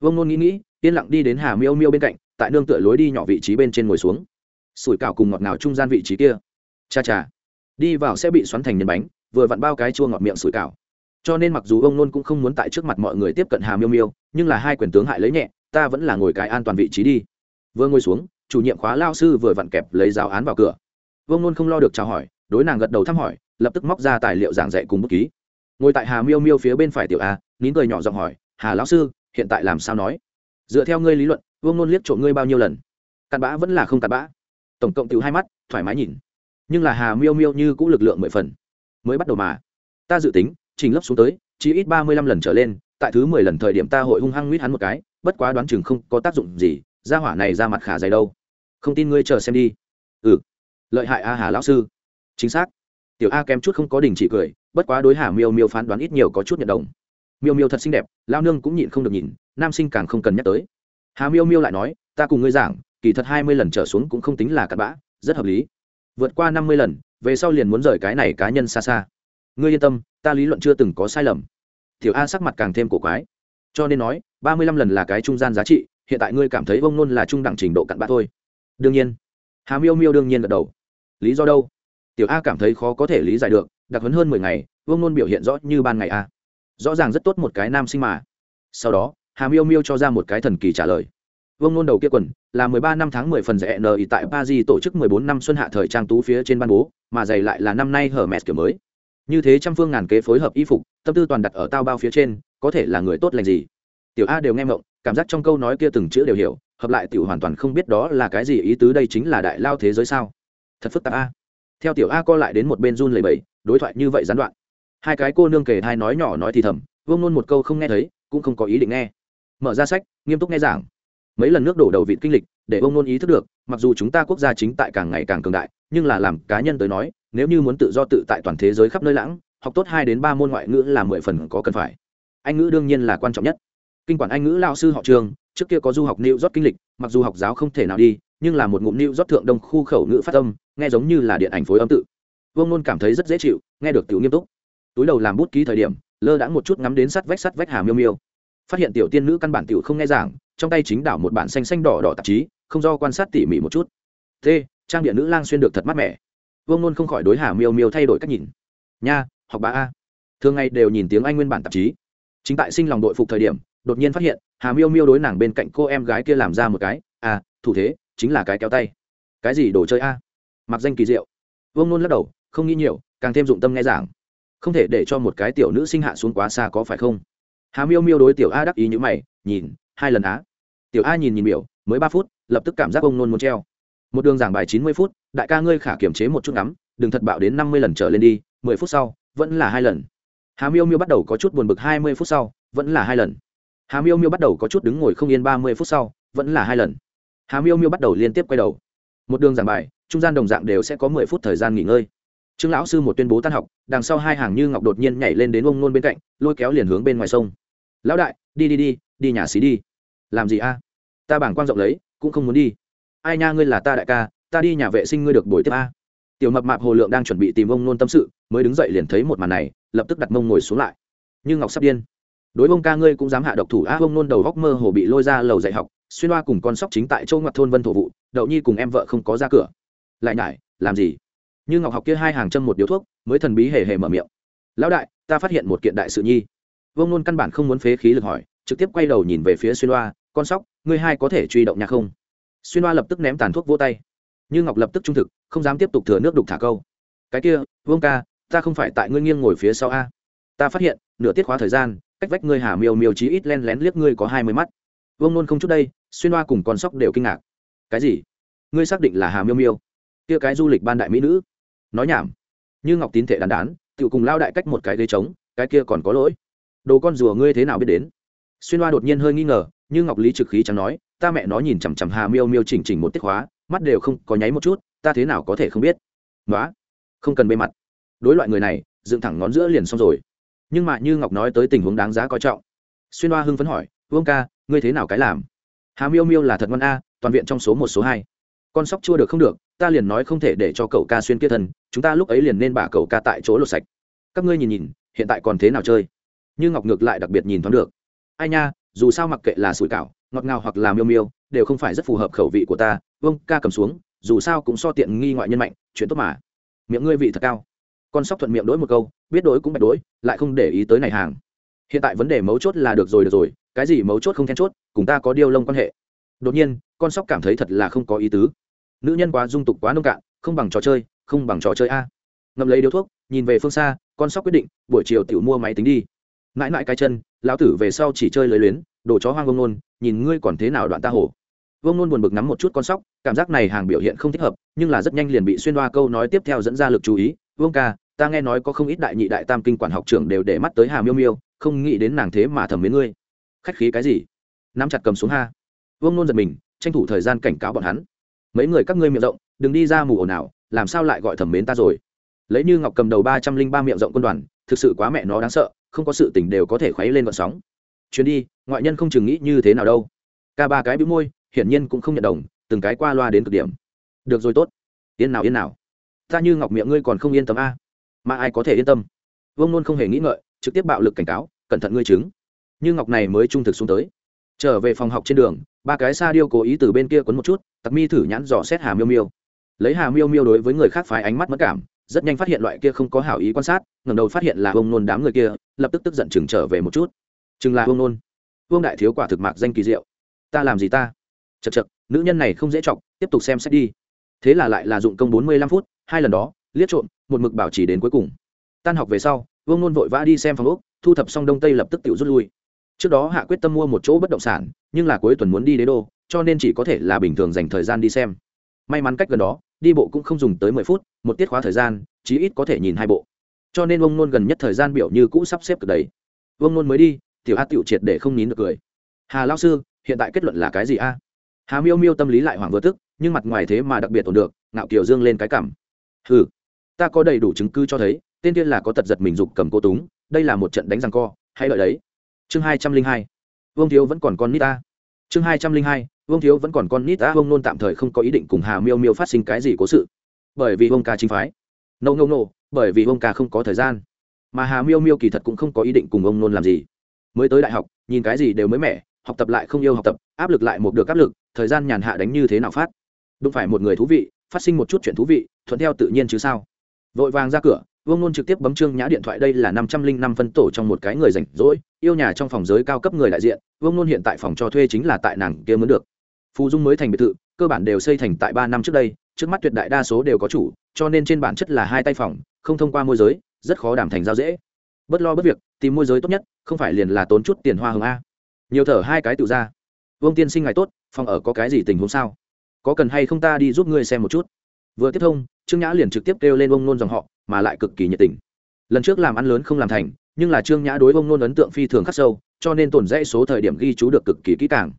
Vông nôn nghĩ nghĩ, yên lặng đi đến hà miêu miêu bên cạnh, tại nương tựa lối đi nhỏ vị trí bên trên ngồi xuống. Sủi cảo cùng ngọt ngào trung gian vị trí kia. Cha cha. Đi vào sẽ bị xoắn thành nhân bánh, vừa vặn bao cái chua ngọt miệng sủi cảo. Cho nên mặc dù ông nôn cũng không muốn tại trước mặt mọi người tiếp cận hà miêu miêu, nhưng là hai quyền tướng hại lấy nhẹ, ta vẫn là ngồi cái an toàn vị trí đi. Vừa ngồi xuống, chủ nhiệm khóa lao sư vừa vặn kẹp lấy giáo án vào cửa. Vương nôn không lo được chào hỏi, đối nàng gật đầu thăm hỏi, lập tức móc ra tài liệu giảng dạy cùng bút ký ngồi tại hà miêu miêu phía bên phải tiểu a, nín cười nhỏ giọng hỏi, hà lão sư, hiện tại làm sao nói? Dựa theo ngươi lý luận, vương nôn liếc trộm ngươi bao nhiêu lần? Cặn bã vẫn là không cặn bã. Tổng cộng tiểu hai mắt, thoải mái nhìn. Nhưng là hà miêu miêu như cũng lực lượng mười phần. Mới bắt đầu mà. Ta dự tính, trình lớp xuống tới, chỉ ít ba mươi lăm lần trở lên, tại thứ mười lần thời điểm ta hội hung hăng nguyết hắn một cái, bất quá đoán chừng không có tác dụng gì ra hỏa này ra mặt khả dày đâu. Không tin ngươi chờ xem đi. Ừ. Lợi hại a hà lão sư. Chính xác tiểu a kém chút không có đình chỉ cười, bất quá đối hà miêu miêu phán đoán ít nhiều có chút nhận đồng. Miêu miêu thật xinh đẹp lao nương cũng nhịn không được nhìn, nam sinh càng không cần nhắc tới. Hà miêu miêu lại nói, ta cùng ngươi giảng, kỳ thật hai mươi lần trở xuống cũng không tính là cặn bã, rất hợp lý. Vượt qua năm mươi lần, về sau liền muốn rời cái này cá nhân xa xa. Ngươi yên tâm, ta lý luận chưa từng có sai lầm. Tiểu a sắc mặt càng thêm cổ quái. Cho nên nói, ba mươi lăm lần là cái trung gian giá trị, hiện tại ngươi cảm thấy vông nôn là trung đẳng trình độ cặn bã thôi. Đương nhiên. Hà miêu miêu đương nhiên gật đầu. Lý do đâu? Tiểu a cảm thấy khó có thể lý giải được, đặc hấn hơn mười ngày, Vương nôn biểu hiện rõ như ban ngày a. Rõ ràng rất tốt một cái nam sinh mà. Sau đó, hà miêu miêu cho ra một cái thần kỳ trả lời. Vương nôn đầu kia quần, là mười ba năm tháng mười phần rẻ nờ tại paris tổ chức mười bốn năm xuân hạ thời trang tú phía trên ban bố, mà giày lại là năm nay hở mẹt kiểu mới. Như thế trăm phương ngàn kế phối hợp y phục, tâm tư toàn đặt ở tao bao phía trên, có thể là người tốt lành gì? Tiểu a đều nghe mộng cảm giác trong câu nói kia từng chữ đều hiểu, hợp lại tiểu hoàn toàn không biết đó là cái gì, ý tứ đây chính là đại lao thế giới sao? Thật phức tạp a theo tiểu a co lại đến một bên run lầy bẫy đối thoại như vậy gián đoạn. Hai cái cô nương kể hai nói nhỏ nói thì thầm, vương nôn một câu không nghe thấy, cũng không có ý định nghe. Mở ra sách, nghiêm túc nghe giảng. Mấy lần nước đổ đầu vịt kinh lịch, để ông nôn ý thức được, mặc dù chúng ta quốc gia chính tại càng ngày càng cường đại, nhưng là làm cá nhân tới nói, nếu như muốn tự do tự tại toàn thế giới khắp nơi lãng, học tốt hai đến ba môn ngoại ngữ là mười phần có cần phải. Anh ngữ đương nhiên là quan trọng nhất. Kinh quản anh ngữ lao sư họ trường, trước kia có du học new rót kinh lịch, mặc dù học giáo không thể nào đi, nhưng là một ngụm new rót thượng đông khu khẩu ngữ phát âm nghe giống như là điện ảnh phối âm tự. Vương nôn cảm thấy rất dễ chịu, nghe được tiểu nghiêm túc. Túi đầu làm bút ký thời điểm, lơ đãng một chút ngắm đến sắt vách sắt vách hà miêu miêu. Phát hiện tiểu tiên nữ căn bản tiểu không nghe giảng, trong tay chính đảo một bản xanh xanh đỏ đỏ tạp chí, không do quan sát tỉ mỉ một chút. T trang điện nữ lang xuyên được thật mát mẻ. Vương nôn không khỏi đối hà miêu miêu thay đổi cách nhìn. Nha, học bà a. Thường ngày đều nhìn tiếng anh nguyên bản tạp chí. Chính tại sinh lòng đội phục thời điểm, đột nhiên phát hiện, hà miêu miêu đối nàng bên cạnh cô em gái kia làm ra một cái à thủ thế, chính là cái kéo tay. Cái gì đồ chơi a? Mặc danh kỳ diệu. Vương nôn lắc đầu, không nghĩ nhiều, càng thêm dụng tâm nghe giảng. Không thể để cho một cái tiểu nữ sinh hạ xuống quá xa có phải không? Hà miêu miêu đối tiểu a đắc ý như mày, nhìn, hai lần á. Tiểu a nhìn nhìn biểu, mới ba phút, lập tức cảm giác ông nôn muốn treo. Một đường giảng bài chín mươi phút, đại ca ngươi khả kiểm chế một chút ngắm, đừng thật bạo đến năm mươi lần trở lên đi, mười phút sau, vẫn là hai lần. Hà miêu miêu bắt đầu có chút buồn bực hai mươi phút sau, vẫn là hai lần. Hà miêu miêu bắt đầu có chút đứng ngồi không yên ba mươi phút sau, vẫn là hai lần. Hà miêu miêu bắt đầu liên tiếp quay đầu. Một đường giảng bài trung gian đồng dạng đều sẽ có mười phút thời gian nghỉ ngơi. Trương lão sư một tuyên bố tan học, đằng sau hai hàng như ngọc đột nhiên nhảy lên đến ông nôn bên cạnh, lôi kéo liền hướng bên ngoài sông. Lão đại, đi đi đi đi nhà xí đi. Làm gì a? Ta bảng quan rộng lấy, cũng không muốn đi. Ai nha, ngươi là ta đại ca, ta đi nhà vệ sinh ngươi được buổi tiếp a. Tiểu mập mạp hồ lượng đang chuẩn bị tìm ông nôn tâm sự, mới đứng dậy liền thấy một màn này, lập tức đặt mông ngồi xuống lại. Như ngọc sắp điên. Đối bông ca ngươi cũng dám hạ độc thủ a. Ông nôn đầu góc mơ hồ bị lôi ra lầu dạy học, xuyên hoa cùng con sóc chính tại châu ngoặt thôn vân thổ vụ, đậu nhi cùng em vợ không có ra cửa lại nhải, làm gì? Như ngọc học kia hai hàng châm một điếu thuốc, mới thần bí hề hề mở miệng. Lão đại, ta phát hiện một kiện đại sự nhi. Vương nôn căn bản không muốn phế khí lực hỏi, trực tiếp quay đầu nhìn về phía xuyên loa. con sóc, ngươi hai có thể truy động nhạc không? Xuyên loa lập tức ném tàn thuốc vô tay. Như ngọc lập tức trung thực, không dám tiếp tục thừa nước đục thả câu. Cái kia, vương ca, ta không phải tại ngươi nghiêng ngồi phía sau a. Ta phát hiện, nửa tiết khóa thời gian, cách vách ngươi hà miêu miêu chí ít len lén liếc ngươi có hai mươi mắt. Vương nôn không chút đây, xuyên hoa cùng con sóc đều kinh ngạc. Cái gì? Ngươi xác định là hà miêu miêu? Kia cái du lịch ban đại mỹ nữ. Nói nhảm. Như ngọc tín thể đàn đán tự cùng lao đại cách một cái ghế trống, cái kia còn có lỗi. Đồ con rùa ngươi thế nào biết đến? Xuyên hoa đột nhiên hơi nghi ngờ, như ngọc lý trực khí chẳng nói, ta mẹ nó nhìn chằm chằm hà miêu miêu chỉnh chỉnh một tiết hóa, mắt đều không có nháy một chút, ta thế nào có thể không biết? Nói không cần bề mặt. Đối loại người này, dựng thẳng ngón giữa liền xong rồi. Nhưng mà như ngọc nói tới tình huống đáng giá coi trọng. Xuyên hoa hưng phấn hỏi, vương ca, ngươi thế nào cái làm? Hà miêu miêu là thật ngon a, toàn viện trong số một, số hai. Con sóc chua được không được ta liền nói không thể để cho cậu ca xuyên kia thân, chúng ta lúc ấy liền nên bả cậu ca tại chỗ lột sạch. Các ngươi nhìn nhìn, hiện tại còn thế nào chơi? Như ngọc ngược lại đặc biệt nhìn thoáng được. Ai nha, dù sao mặc kệ là sủi cảo, ngọt ngào hoặc là miêu miêu, đều không phải rất phù hợp khẩu vị của ta. Vâng ca cầm xuống, dù sao cũng so tiện nghi ngoại nhân mạnh, chuyện tốt mà. Miệng ngươi vị thật cao. Con sóc thuận miệng đối một câu, biết đối cũng bạch đối, lại không để ý tới này hàng. Hiện tại vấn đề mấu chốt là được rồi được rồi. Cái gì mấu chốt không then chốt, cùng ta có điêu lông quan hệ. Đột nhiên, con sóc cảm thấy thật là không có ý tứ nữ nhân quá dung tục quá nông cạn, không bằng trò chơi, không bằng trò chơi a. Ngậm lấy điếu thuốc, nhìn về phương xa, con sóc quyết định, buổi chiều tiểu mua máy tính đi. Mãi mãi cái chân, lão tử về sau chỉ chơi lưới luyến, đồ chó hoang vông nôn, nhìn ngươi còn thế nào đoạn ta hổ. Vông nôn buồn bực nắm một chút con sóc, cảm giác này hàng biểu hiện không thích hợp, nhưng là rất nhanh liền bị xuyên đoa câu nói tiếp theo dẫn ra lực chú ý. Vương ca, ta nghe nói có không ít đại nhị đại tam kinh quản học trưởng đều để mắt tới hà miêu miêu, không nghĩ đến nàng thế mà thẩm mến ngươi. Khách khí cái gì? Nắm chặt cầm xuống ha. Vương nôn giật mình, tranh thủ thời gian cảnh cáo bọn hắn mấy người các ngươi miệng rộng, đừng đi ra mù ồn nào làm sao lại gọi thẩm mến ta rồi? Lấy như ngọc cầm đầu ba trăm linh ba miệng rộng quân đoàn, thực sự quá mẹ nó đáng sợ, không có sự tỉnh đều có thể khuấy lên vận sóng. Chuyến đi, ngoại nhân không chừng nghĩ như thế nào đâu. Ca ba cái bĩu môi, hiển nhiên cũng không nhận đồng, từng cái qua loa đến cực điểm. Được rồi tốt. Yên nào yên nào. Ta như ngọc miệng ngươi còn không yên tâm a. Mà ai có thể yên tâm? Vương nôn không hề nghĩ ngợi, trực tiếp bạo lực cảnh cáo, cẩn thận ngươi chứng. Như ngọc này mới trung thực xuống tới. Trở về phòng học trên đường ba cái sa điêu cố ý từ bên kia quấn một chút, tặc mi thử nhãn dò xét hà miêu miêu. Lấy hà miêu miêu đối với người khác phái ánh mắt mất cảm, rất nhanh phát hiện loại kia không có hảo ý quan sát, ngẩng đầu phát hiện là ông nôn đám người kia, lập tức tức giận chừng trở về một chút. Chừng là ông nôn. Vương đại thiếu quả thực mạc danh kỳ diệu. Ta làm gì ta? Chật chật nữ nhân này không dễ chọc, tiếp tục xem xét đi. Thế là lại là dụng công bốn mươi lăm phút, hai lần đó, liếc trộm, một mực bảo trì đến cuối cùng. Tan học về sau, vương nôn vội vã đi xem phòng úc thu thập xong đông tây lập tức tự rút lui trước đó hạ quyết tâm mua một chỗ bất động sản, nhưng là cuối tuần muốn đi đế đô, cho nên chỉ có thể là bình thường dành thời gian đi xem. May mắn cách gần đó, đi bộ cũng không dùng tới mười phút, một tiết khóa thời gian, chí ít có thể nhìn hai bộ. Cho nên ông nôn gần nhất thời gian biểu như cũ sắp xếp cực đấy ông nôn mới đi, tiểu a tiểu triệt để không nín được cười. Hà lao sư, hiện tại kết luận là cái gì a? Hà miêu miêu tâm lý lại hoảng vừa tức, nhưng mặt ngoài thế mà đặc biệt ổn được, ngạo kiều dương lên cái cảm. Ừ ta có đầy đủ chứng cứ cho thấy, tên tiên là có tật giật mình dục cầm cô túng, đây là một trận đánh răng co hay lợi đấy chương hai trăm linh hai vương thiếu vẫn còn con nít ta chương hai trăm linh hai vương thiếu vẫn còn con nít ta vương nôn tạm thời không có ý định cùng hà miêu miêu phát sinh cái gì cố sự. Bởi vì vương ca chính phái. Nâu no, nâu no, nâu bởi vì vương ca không có thời gian. Mà hà miêu miêu kỳ thật cũng không có ý định cùng ông nôn làm gì. Mới tới đại học nhìn cái gì đều mới mẻ học tập lại không yêu học tập áp lực lại một được áp lực thời gian nhàn hạ đánh như thế nào phát? Đúng phải một người thú vị phát sinh một chút chuyện thú vị thuận theo tự nhiên chứ sao? Vội vàng ra cửa vương nôn trực tiếp bấm trương nhã điện thoại, đây là năm trăm linh năm phân tổ trong một cái người rảnh rỗi, yêu nhà trong phòng giới cao cấp người đại diện, vương nôn hiện tại phòng cho thuê chính là tại nàng kia mới được. Phù dung mới thành biệt thự, cơ bản đều xây thành tại ba năm trước đây, trước mắt tuyệt đại đa số đều có chủ, cho nên trên bản chất là hai tay phòng, không thông qua môi giới, rất khó đảm thành giao dễ. Bất lo bất việc, tìm môi giới tốt nhất, không phải liền là tốn chút tiền hoa hồng a. Nhiều thở hai cái tự ra. Vương tiên sinh ngài tốt, phòng ở có cái gì tình huống sao? Có cần hay không ta đi giúp ngươi xem một chút? Vừa tiếp thông trương nhã liền trực tiếp kêu lên ông nôn dòng họ, mà lại cực kỳ nhiệt tình. Lần trước làm ăn lớn không làm thành, nhưng là trương nhã đối ông nôn ấn tượng phi thường khắc sâu, cho nên tồn dãy số thời điểm ghi chú được cực kỳ kỹ càng.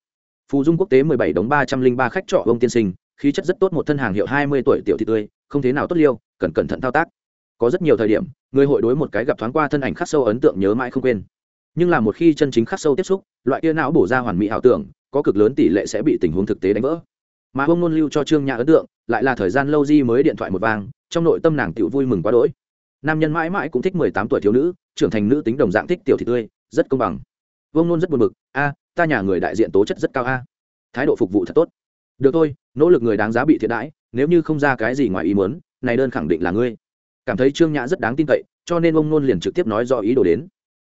Phù dung quốc tế mười bảy đống ba trăm linh ba khách trọ ông tiên sinh, khí chất rất tốt một thân hàng hiệu hai mươi tuổi tiểu thị tươi, không thế nào tốt liêu, cần cẩn thận thao tác. Có rất nhiều thời điểm, người hội đối một cái gặp thoáng qua thân ảnh khắc sâu ấn tượng nhớ mãi không quên. Nhưng là một khi chân chính khắc sâu tiếp xúc, loại kia não bổ ra hoàn mỹ ảo tưởng, có cực lớn tỷ lệ sẽ bị tình huống thực tế đánh vỡ mà ông nôn lưu cho trương nhã ấn tượng, lại là thời gian lâu di mới điện thoại một vang, trong nội tâm nàng tiểu vui mừng quá đỗi. Nam nhân mãi mãi cũng thích mười tám tuổi thiếu nữ, trưởng thành nữ tính đồng dạng thích tiểu thị tươi, rất công bằng. Vương nôn rất buồn bực, a, ta nhà người đại diện tố chất rất cao a. Thái độ phục vụ thật tốt. Được thôi, nỗ lực người đáng giá bị thiệt đãi, nếu như không ra cái gì ngoài ý muốn, này đơn khẳng định là ngươi. Cảm thấy trương nhã rất đáng tin cậy, cho nên ông nôn liền trực tiếp nói do ý đồ đến.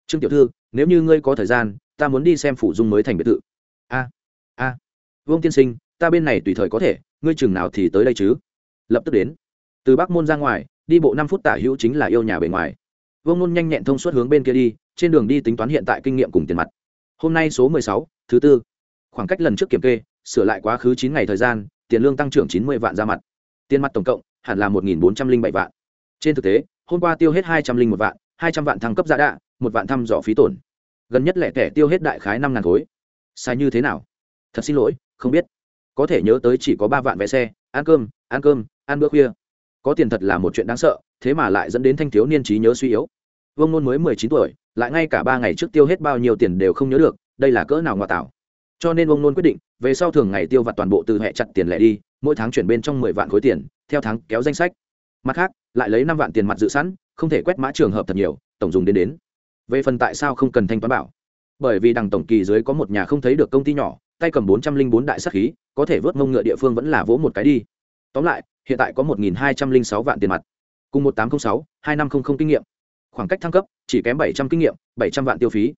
Trương tiểu thư, nếu như ngươi có thời gian, ta muốn đi xem phủ dung mới thành biệt thự. A a. Vương tiên sinh ta bên này tùy thời có thể, ngươi chừng nào thì tới đây chứ? Lập tức đến. Từ bắc môn ra ngoài, đi bộ năm phút tả hữu chính là yêu nhà bề ngoài. Vương nôn nhanh nhẹn thông suốt hướng bên kia đi, trên đường đi tính toán hiện tại kinh nghiệm cùng tiền mặt. Hôm nay số mười sáu, thứ tư. Khoảng cách lần trước kiểm kê, sửa lại quá khứ chín ngày thời gian, tiền lương tăng trưởng chín mươi vạn ra mặt. Tiền mặt tổng cộng, hẳn là một nghìn bốn trăm linh bảy vạn. Trên thực tế, hôm qua tiêu hết hai trăm linh một vạn, hai trăm vạn thăng cấp giá đạ, một vạn thăm dò phí tổn. Gần nhất lẻ tẻ tiêu hết đại khái năm ngàn khối. Sai như thế nào? Thật xin lỗi, không biết có thể nhớ tới chỉ có ba vạn vé xe, ăn cơm ăn cơm, ăn bữa khuya. Có tiền thật là một chuyện đáng sợ, thế mà lại dẫn đến thanh thiếu niên trí nhớ suy yếu. Vương nôn mới mười chín tuổi, lại ngay cả ba ngày trước tiêu hết bao nhiêu tiền đều không nhớ được, đây là cỡ nào ngoại tạo. Cho nên vương nôn quyết định, về sau thường ngày tiêu vặt toàn bộ từ hệ chặt tiền lẻ đi, mỗi tháng chuyển bên trong mười vạn khối tiền, theo tháng kéo danh sách. Mặt khác, lại lấy năm vạn tiền mặt dự sẵn, không thể quét mã trường hợp thật nhiều, tổng dùng đến đến. Về phần tại sao không cần thanh toán bảo? Bởi vì đằng tổng kỳ dưới có một nhà không thấy được công ty nhỏ tay cầm bốn trăm linh bốn đại sắc khí, có thể vớt mông ngựa địa phương vẫn là vỗ một cái đi. Tóm lại, hiện tại có một hai trăm linh sáu vạn tiền mặt. Cùng một tám trăm sáu, hai năm trăm linh kinh nghiệm. Khoảng cách thăng cấp, chỉ kém bảy trăm kinh nghiệm, bảy trăm vạn tiêu phí.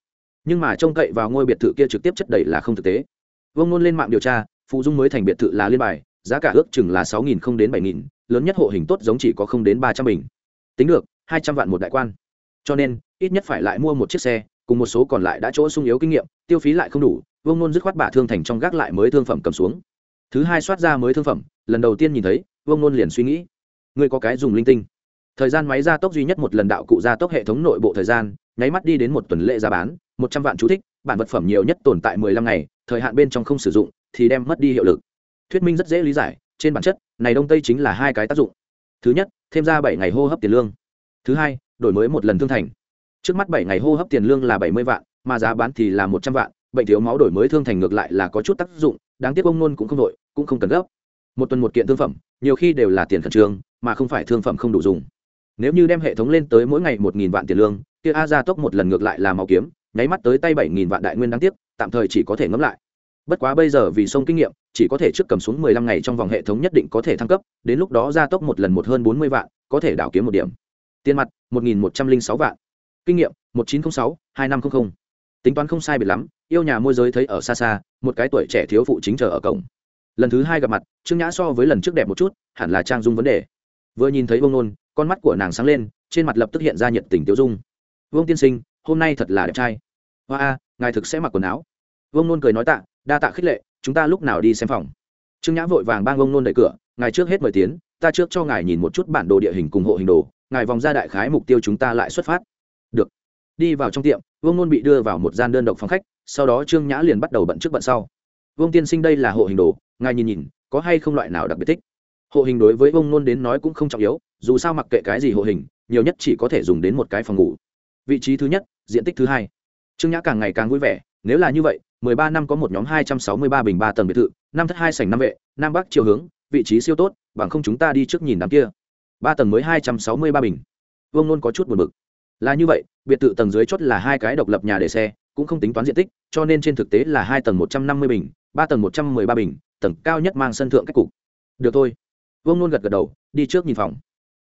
Nhưng mà trông cậy vào ngôi biệt thự kia trực tiếp chất đầy là không thực tế. Vương nôn lên mạng điều tra phụ dung mới thành biệt thự là liên bài, giá cả ước chừng là sáu nghìn không đến bảy nghìn, lớn nhất hộ hình tốt giống chỉ có không đến ba trăm bình. Tính được, hai trăm vạn một đại quan. Cho nên, ít nhất phải lại mua một chiếc xe cùng một số còn lại đã chỗ sung yếu kinh nghiệm, tiêu phí lại không đủ, vương nôn dứt khoát bả thương thành trong gác lại mới thương phẩm cầm xuống. Thứ hai soát ra mới thương phẩm, lần đầu tiên nhìn thấy, vương nôn liền suy nghĩ, ngươi có cái dùng linh tinh. Thời gian máy gia tốc duy nhất một lần đạo cụ gia tốc hệ thống nội bộ thời gian, nháy mắt đi đến một tuần lễ giá bán, một trăm vạn chú thích, bản vật phẩm nhiều nhất tồn tại mười lăm ngày, thời hạn bên trong không sử dụng, thì đem mất đi hiệu lực. Thuyết minh rất dễ lý giải, trên bản chất, này đông tây chính là hai cái tác dụng. Thứ nhất, thêm ra bảy ngày hô hấp tiền lương. Thứ hai, đổi mới một lần thương thành trước mắt bảy ngày hô hấp tiền lương là bảy mươi vạn mà giá bán thì là một trăm vạn bệnh thiếu máu đổi mới thương thành ngược lại là có chút tác dụng đáng tiếc ông nôn cũng không đội, cũng không cần gấp. Một tuần một kiện thương phẩm nhiều khi đều là tiền khẩn trương mà không phải thương phẩm không đủ dùng. Nếu như đem hệ thống lên tới mỗi ngày một nghìn vạn tiền lương kia a gia tốc một lần ngược lại là máu kiếm nháy mắt tới tay bảy nghìn vạn đại nguyên đáng tiếc tạm thời chỉ có thể ngẫm lại. Bất quá bây giờ vì sông kinh nghiệm chỉ có thể trước cầm xuống mười lăm ngày trong vòng hệ thống nhất định có thể thăng cấp đến lúc đó gia tốc một lần một hơn bốn mươi vạn có thể đảo kiếm một điểm. Tiền mặt một nghìn một trăm linh sáu vạn kinh nghiệm, một chín trăm linh sáu, hai năm trăm linh tính toán không sai biệt lắm, yêu nhà môi giới thấy ở xa xa, một cái tuổi trẻ thiếu phụ chính chờ ở cổng. Lần thứ hai gặp mặt, trương nhã so với lần trước đẹp một chút, hẳn là trang dung vấn đề. Vừa nhìn thấy vương nôn, con mắt của nàng sáng lên, trên mặt lập tức hiện ra nhiệt tình tiêu dung. Vương tiên sinh, hôm nay thật là đẹp trai. Hoa a, ngài thực sẽ mặc quần áo. Vương nôn cười nói tạ, đa tạ khích lệ, chúng ta lúc nào đi xem phòng? Trương nhã vội vàng bang vương nôn đẩy cửa, ngài trước hết mời tiến, ta trước cho ngài nhìn một chút bản đồ địa hình cùng hộ hình đồ, ngài vòng ra đại khái mục tiêu chúng ta lại xuất phát được. Đi vào trong tiệm, vương nôn bị đưa vào một gian đơn độc phòng khách, sau đó trương nhã liền bắt đầu bận trước bận sau. Vương tiên sinh đây là hộ hình đồ, ngài nhìn nhìn, có hay không loại nào đặc biệt thích? Hộ hình đối với vương nôn đến nói cũng không trọng yếu, dù sao mặc kệ cái gì hộ hình, nhiều nhất chỉ có thể dùng đến một cái phòng ngủ. Vị trí thứ nhất, diện tích thứ hai. Trương nhã càng ngày càng vui vẻ, nếu là như vậy, mười ba năm có một nhóm hai trăm sáu mươi ba bình ba tầng biệt thự, năm thất hai sảnh năm vệ nam bắc chiều hướng, vị trí siêu tốt, bằng không chúng ta đi trước nhìn đám kia. Ba tầng mới hai trăm sáu mươi ba bình. Vương nôn có chút buồn bực là như vậy, biệt thự tầng dưới chốt là hai cái độc lập nhà để xe, cũng không tính toán diện tích, cho nên trên thực tế là hai tầng một trăm năm mươi bình, ba tầng một trăm mười ba bình, tầng cao nhất mang sân thượng cách cục. Được thôi. Vương nôn gật gật đầu, đi trước nhìn phòng.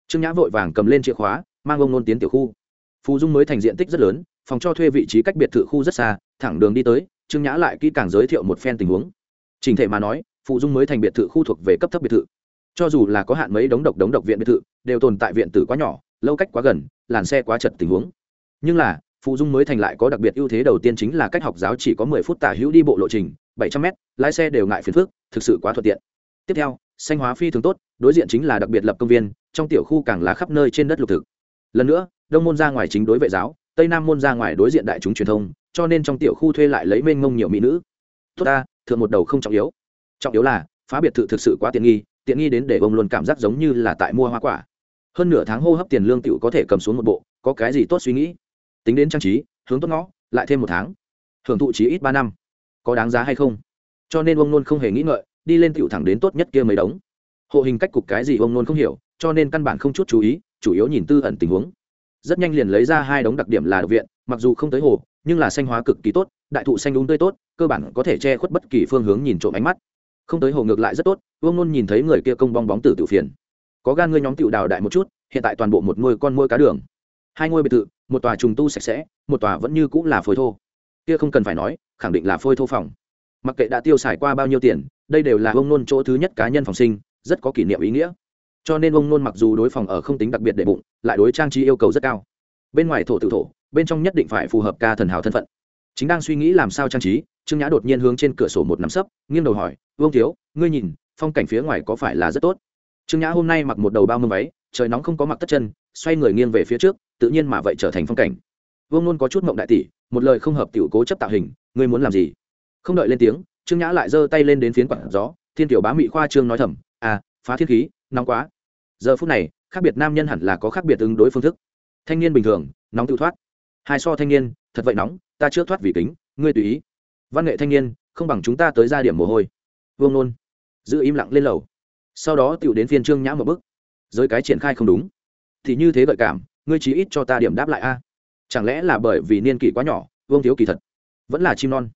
Trương nhã vội vàng cầm lên chìa khóa, mang ông nôn tiến tiểu khu. Phù dung mới thành diện tích rất lớn, phòng cho thuê vị trí cách biệt thự khu rất xa, thẳng đường đi tới, trương nhã lại kỹ càng giới thiệu một phen tình huống. Trình thể mà nói, phù dung mới thành biệt thự khu thuộc về cấp thấp biệt thự. Cho dù là có hạn mấy đống độc đống độc viện biệt thự, đều tồn tại viện tử quá nhỏ lâu cách quá gần, làn xe quá chật tình huống. Nhưng là phụ dung mới thành lại có đặc biệt ưu thế đầu tiên chính là cách học giáo chỉ có mười phút tả hữu đi bộ lộ trình, bảy trăm m lái xe đều ngại phiền phức, thực sự quá thuận tiện. Tiếp theo, xanh hóa phi thường tốt, đối diện chính là đặc biệt lập công viên, trong tiểu khu càng lá khắp nơi trên đất lục thực. Lần nữa, đông môn ra ngoài chính đối vệ giáo, tây nam môn ra ngoài đối diện đại chúng truyền thông, cho nên trong tiểu khu thuê lại lấy mênh mông nhiều mỹ nữ. Tốt ta, thượng một đầu không trọng yếu. Trọng yếu là, phá biệt thự thực sự quá tiện nghi tiện nghi đến để ông luôn cảm giác giống như là tại mua hoa quả hơn nửa tháng hô hấp tiền lương tựu có thể cầm xuống một bộ, có cái gì tốt suy nghĩ? Tính đến trang trí, hướng tốt ngõ, lại thêm một tháng. Hưởng thụ trí ít ba năm. Có đáng giá hay không? Cho nên ông nôn không hề nghĩ ngợi, đi lên tựu thẳng đến tốt nhất kia mấy đống. Hộ hình cách cục cái gì ông nôn không hiểu, cho nên căn bản không chút chú ý, chủ yếu nhìn tư ẩn tình huống. Rất nhanh liền lấy ra hai đống đặc điểm là độc viện, mặc dù không tới hồ, nhưng là xanh hóa cực kỳ tốt, đại thụ xanh đúng tươi tốt, cơ bản có thể che khuất bất kỳ phương hướng nhìn trộm ánh mắt. Không tới hồ ngược lại rất tốt vương nôn nhìn thấy người kia công bong bóng tử tự phiền có gan ngươi nhóm tiểu đào đại một chút, hiện tại toàn bộ một nuôi con nuôi cá đường. Hai ngôi biệt thự, một tòa trùng tu sạch sẽ, một tòa vẫn như cũng là phôi thô. Kia không cần phải nói, khẳng định là phôi thô phòng. Mặc kệ đã tiêu xài qua bao nhiêu tiền, đây đều là ông nôn chỗ thứ nhất cá nhân phòng sinh, rất có kỷ niệm ý nghĩa. Cho nên ông nôn mặc dù đối phòng ở không tính đặc biệt để bụng, lại đối trang trí yêu cầu rất cao. Bên ngoài thổ tự thổ, bên trong nhất định phải phù hợp ca thần hào thân phận. Chính đang suy nghĩ làm sao trang trí, trương nhã đột nhiên hướng trên cửa sổ một nắm sấp, nghiêng đầu hỏi, vương thiếu, ngươi nhìn, phong cảnh phía ngoài có phải là rất tốt? Trương nhã hôm nay mặc một đầu bao mưa váy, trời nóng không có mặc tất chân, xoay người nghiêng về phía trước, tự nhiên mà vậy trở thành phong cảnh. Vương luôn có chút mộng đại tỷ, một lời không hợp tiểu cố chấp tạo hình, ngươi muốn làm gì? Không đợi lên tiếng, trương nhã lại giơ tay lên đến phiến quạt gió, thiên tiểu bá mị khoa trương nói thầm à phá thiên khí, nóng quá. Giờ phút này, khác biệt nam nhân hẳn là có khác biệt ứng đối phương thức. Thanh niên bình thường, nóng tự thoát. Hai so thanh niên, thật vậy nóng, ta chưa thoát vì kính, ngươi tùy ý. Văn nghệ thanh niên, không bằng chúng ta tới ra điểm mồ hôi. Vương nôn giữ im lặng lên lầu sau đó tựu đến phiên trương nhã một bức giới cái triển khai không đúng. Thì như thế gợi cảm, ngươi chí ít cho ta điểm đáp lại a. Chẳng lẽ là bởi vì niên kỷ quá nhỏ, vương thiếu kỳ thật vẫn là chim non?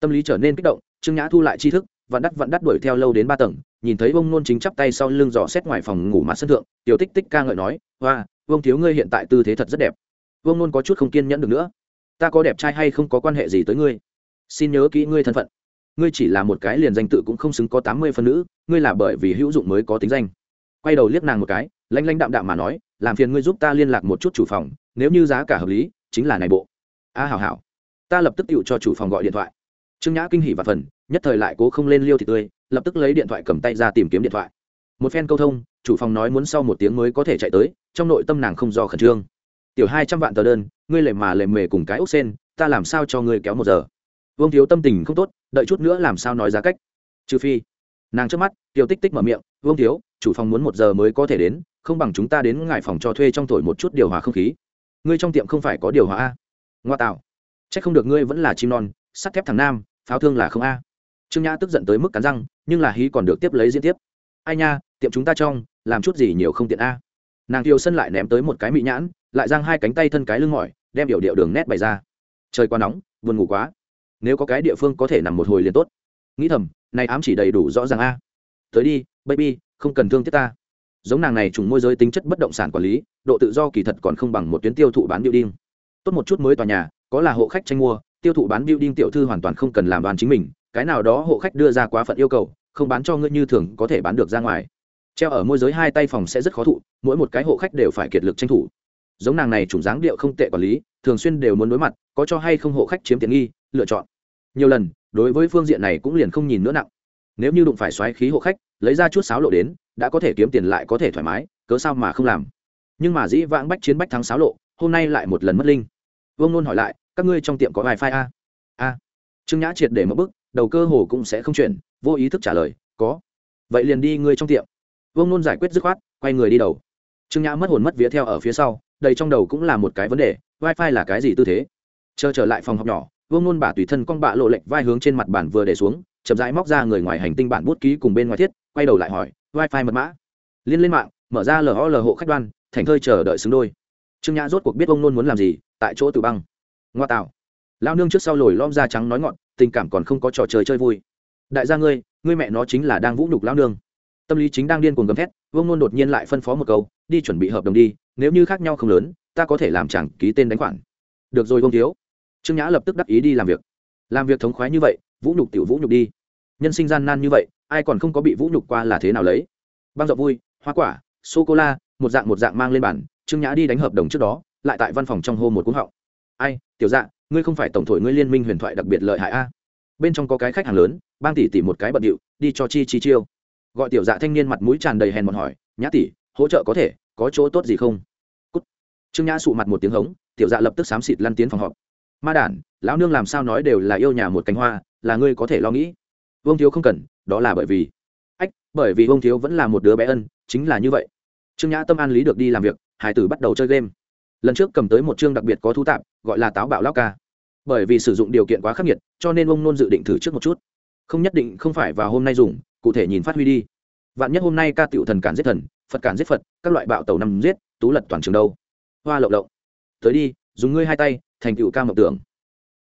Tâm lý trở nên kích động, trương nhã thu lại tri thức, vạn đắt vạn đắt đuổi theo lâu đến ba tầng, nhìn thấy vông nôn chính chắp tay sau lưng dò xét ngoài phòng ngủ mặt sân thượng, tiểu tích tích ca ngợi nói hoa vương thiếu ngươi hiện tại tư thế thật rất đẹp. Vương nôn có chút không kiên nhẫn được nữa. Ta có đẹp trai hay không có quan hệ gì tới ngươi? Xin nhớ kỹ ngươi thân phận ngươi chỉ là một cái liền danh tự cũng không xứng có tám mươi phân nữ ngươi là bởi vì hữu dụng mới có tính danh. Quay đầu liếc nàng một cái lanh lanh đạm đạm mà nói làm phiền ngươi giúp ta liên lạc một chút chủ phòng nếu như giá cả hợp lý chính là này bộ. A à, hảo hảo. Ta lập tức tựu cho chủ phòng gọi điện thoại. Trương nhã kinh hỉ và phần nhất thời lại cố không lên liêu thì tươi lập tức lấy điện thoại cầm tay ra tìm kiếm điện thoại. Một phen câu thông chủ phòng nói muốn sau một tiếng mới có thể chạy tới trong nội tâm nàng không do khẩn trương. Tiểu hai trăm vạn tờ đơn ngươi lệ mà lệ mề cùng cái ốc sen ta làm sao cho ngươi kéo một giờ? Vương thiếu tâm tình không tốt đợi chút nữa làm sao nói giá cách. Trừ phi, nàng trước mắt, tiêu tích tích mở miệng, vương thiếu, chủ phòng muốn một giờ mới có thể đến, không bằng chúng ta đến ngại phòng cho thuê trong thổi một chút điều hòa không khí. Ngươi trong tiệm không phải có điều hòa a? Ngoa tạo. C h ắ c không được ngươi vẫn là chim non, sắt thép thằng nam, pháo thương là không a. Trương nhã tức giận tới mức cắn răng, nhưng là hí còn được tiếp lấy diễn tiếp. Ai nha, tiệm chúng ta trong, làm chút gì nhiều không tiện a? Nàng tiêu sân lại ném tới một cái mị nhãn, lại giang hai cánh tay thân cái lưng mỏi, đem điệu điệu đường nét bày ra. Trời quá nóng, buồn ngủ quá nếu có cái địa phương có thể nằm một hồi liền tốt. Nghĩ thầm, này ám chỉ đầy đủ rõ ràng a. À. Tới đi, baby, không cần thương tiếc ta. Giống nàng này trùng môi giới tính chất bất động sản quản lý, độ tự do kỳ thật còn không bằng một tuyến tiêu thụ bán building. Tốt một chút mới tòa nhà, có là hộ khách tranh mua, tiêu thụ bán building tiểu thư hoàn toàn không cần làm đoàn chính mình, cái nào đó hộ khách đưa ra quá phận yêu cầu, không bán cho ngươi như thường có thể bán được ra ngoài. Treo ở môi giới hai tay phòng sẽ rất khó thụ, mỗi một cái hộ khách đều phải kiệt lực tranh thủ. Giống nàng này chủng dáng điệu không tệ quản lý, thường xuyên đều muốn đối mặt, có cho hay không hộ khách chiếm tiện nghi lựa chọn. Nhiều lần, đối với phương diện này cũng liền không nhìn nữa nặng. Nếu như đụng phải xoáy khí hộ khách, lấy ra chút sáo lộ đến, đã có thể kiếm tiền lại có thể thoải mái, cớ sao mà không làm? Nhưng mà dĩ vãng bách chiến bách thắng sáo lộ, hôm nay lại một lần mất linh. Vương nôn hỏi lại, các ngươi trong tiệm có wifi a? A. Trương nhã triệt để mất bức, đầu cơ hồ cũng sẽ không chuyển, vô ý thức trả lời, có. Vậy liền đi ngươi trong tiệm. Vương nôn giải quyết dứt khoát, quay người đi đầu. Trương nhã mất hồn mất vía theo ở phía sau, đầy trong đầu cũng là một cái vấn đề, wifi là cái gì tư thế? Chờ trở lại phòng học nhỏ vương nôn bả tùy thân con bạ lộ lệnh vai hướng trên mặt bản vừa để xuống, chậm rãi móc ra người ngoài hành tinh bản bút ký cùng bên ngoài thiết, quay đầu lại hỏi, wifi mật mã? Liên lên mạng, mở ra lol hộ khách đoan, thành thơi chờ đợi xứng đôi. Trương nhã rốt cuộc biết ông nôn muốn làm gì, tại chỗ tự băng. Ngoa tạo. Lao nương trước sau lồi lom da trắng nói ngọn, tình cảm còn không có trò chơi chơi vui. Đại gia ngươi ngươi mẹ nó chính là đang vũ nhục lao nương. Tâm lý chính đang điên cuồng gầm thét, vương nôn đột nhiên lại phân phó một câu, đi chuẩn bị hợp đồng đi, nếu như khác nhau không lớn, ta có thể làm chẳng ký tên đánh khoản. Được rồi, vương thiếu trương nhã lập tức đắc ý đi làm việc. Làm việc thống khoái như vậy, vũ nhục tiểu vũ nhục đi. Nhân sinh gian nan như vậy, ai còn không có bị vũ nhục qua là thế nào lấy? Băng rộng vui, hoa quả sô cô la một dạng một dạng mang lên bàn, trương nhã đi đánh hợp đồng trước đó, lại tại văn phòng trong hô một cúng họng. Ai, tiểu dạ ngươi không phải tổng thổi ngươi liên minh huyền thoại đặc biệt lợi hại a? Bên trong có cái khách hàng lớn, bang tỷ tỷ một cái bận điệu, đi cho chi chi chiêu. Gọi tiểu dạ thanh niên mặt mũi tràn đầy hèn một hỏi, nhã tỷ, hỗ trợ có thể, có chỗ tốt gì không? Cút. trương nhã sụ mặt một tiếng hống, tiểu dạ lập tức xám xịt lăn tiến phòng họp ma đản, lão nương làm sao nói đều là yêu nhà một cánh hoa, là ngươi có thể lo nghĩ. Vương thiếu không cần, đó là bởi vì. Ách, bởi vì vương thiếu vẫn là một đứa bé ân, chính là như vậy. Trương nhã tâm an lý được đi làm việc hải tử bắt đầu chơi game. Lần trước cầm tới một chương đặc biệt có thu tạp, gọi là táo bạo lao ca. Bởi vì sử dụng điều kiện quá khắc nghiệt, cho nên ông nôn dự định thử trước một chút. Không nhất định không phải vào hôm nay dùng, cụ thể nhìn phát huy đi. Vạn nhất hôm nay ca tiểu thần cản giết thần, phật cản giết phật, các loại bạo tàu nằm giết, tú lật toàn trường đâu. Hoa lộng lộng. Tới đi, dùng ngươi hai tay thành tựu ca mộng tưởng.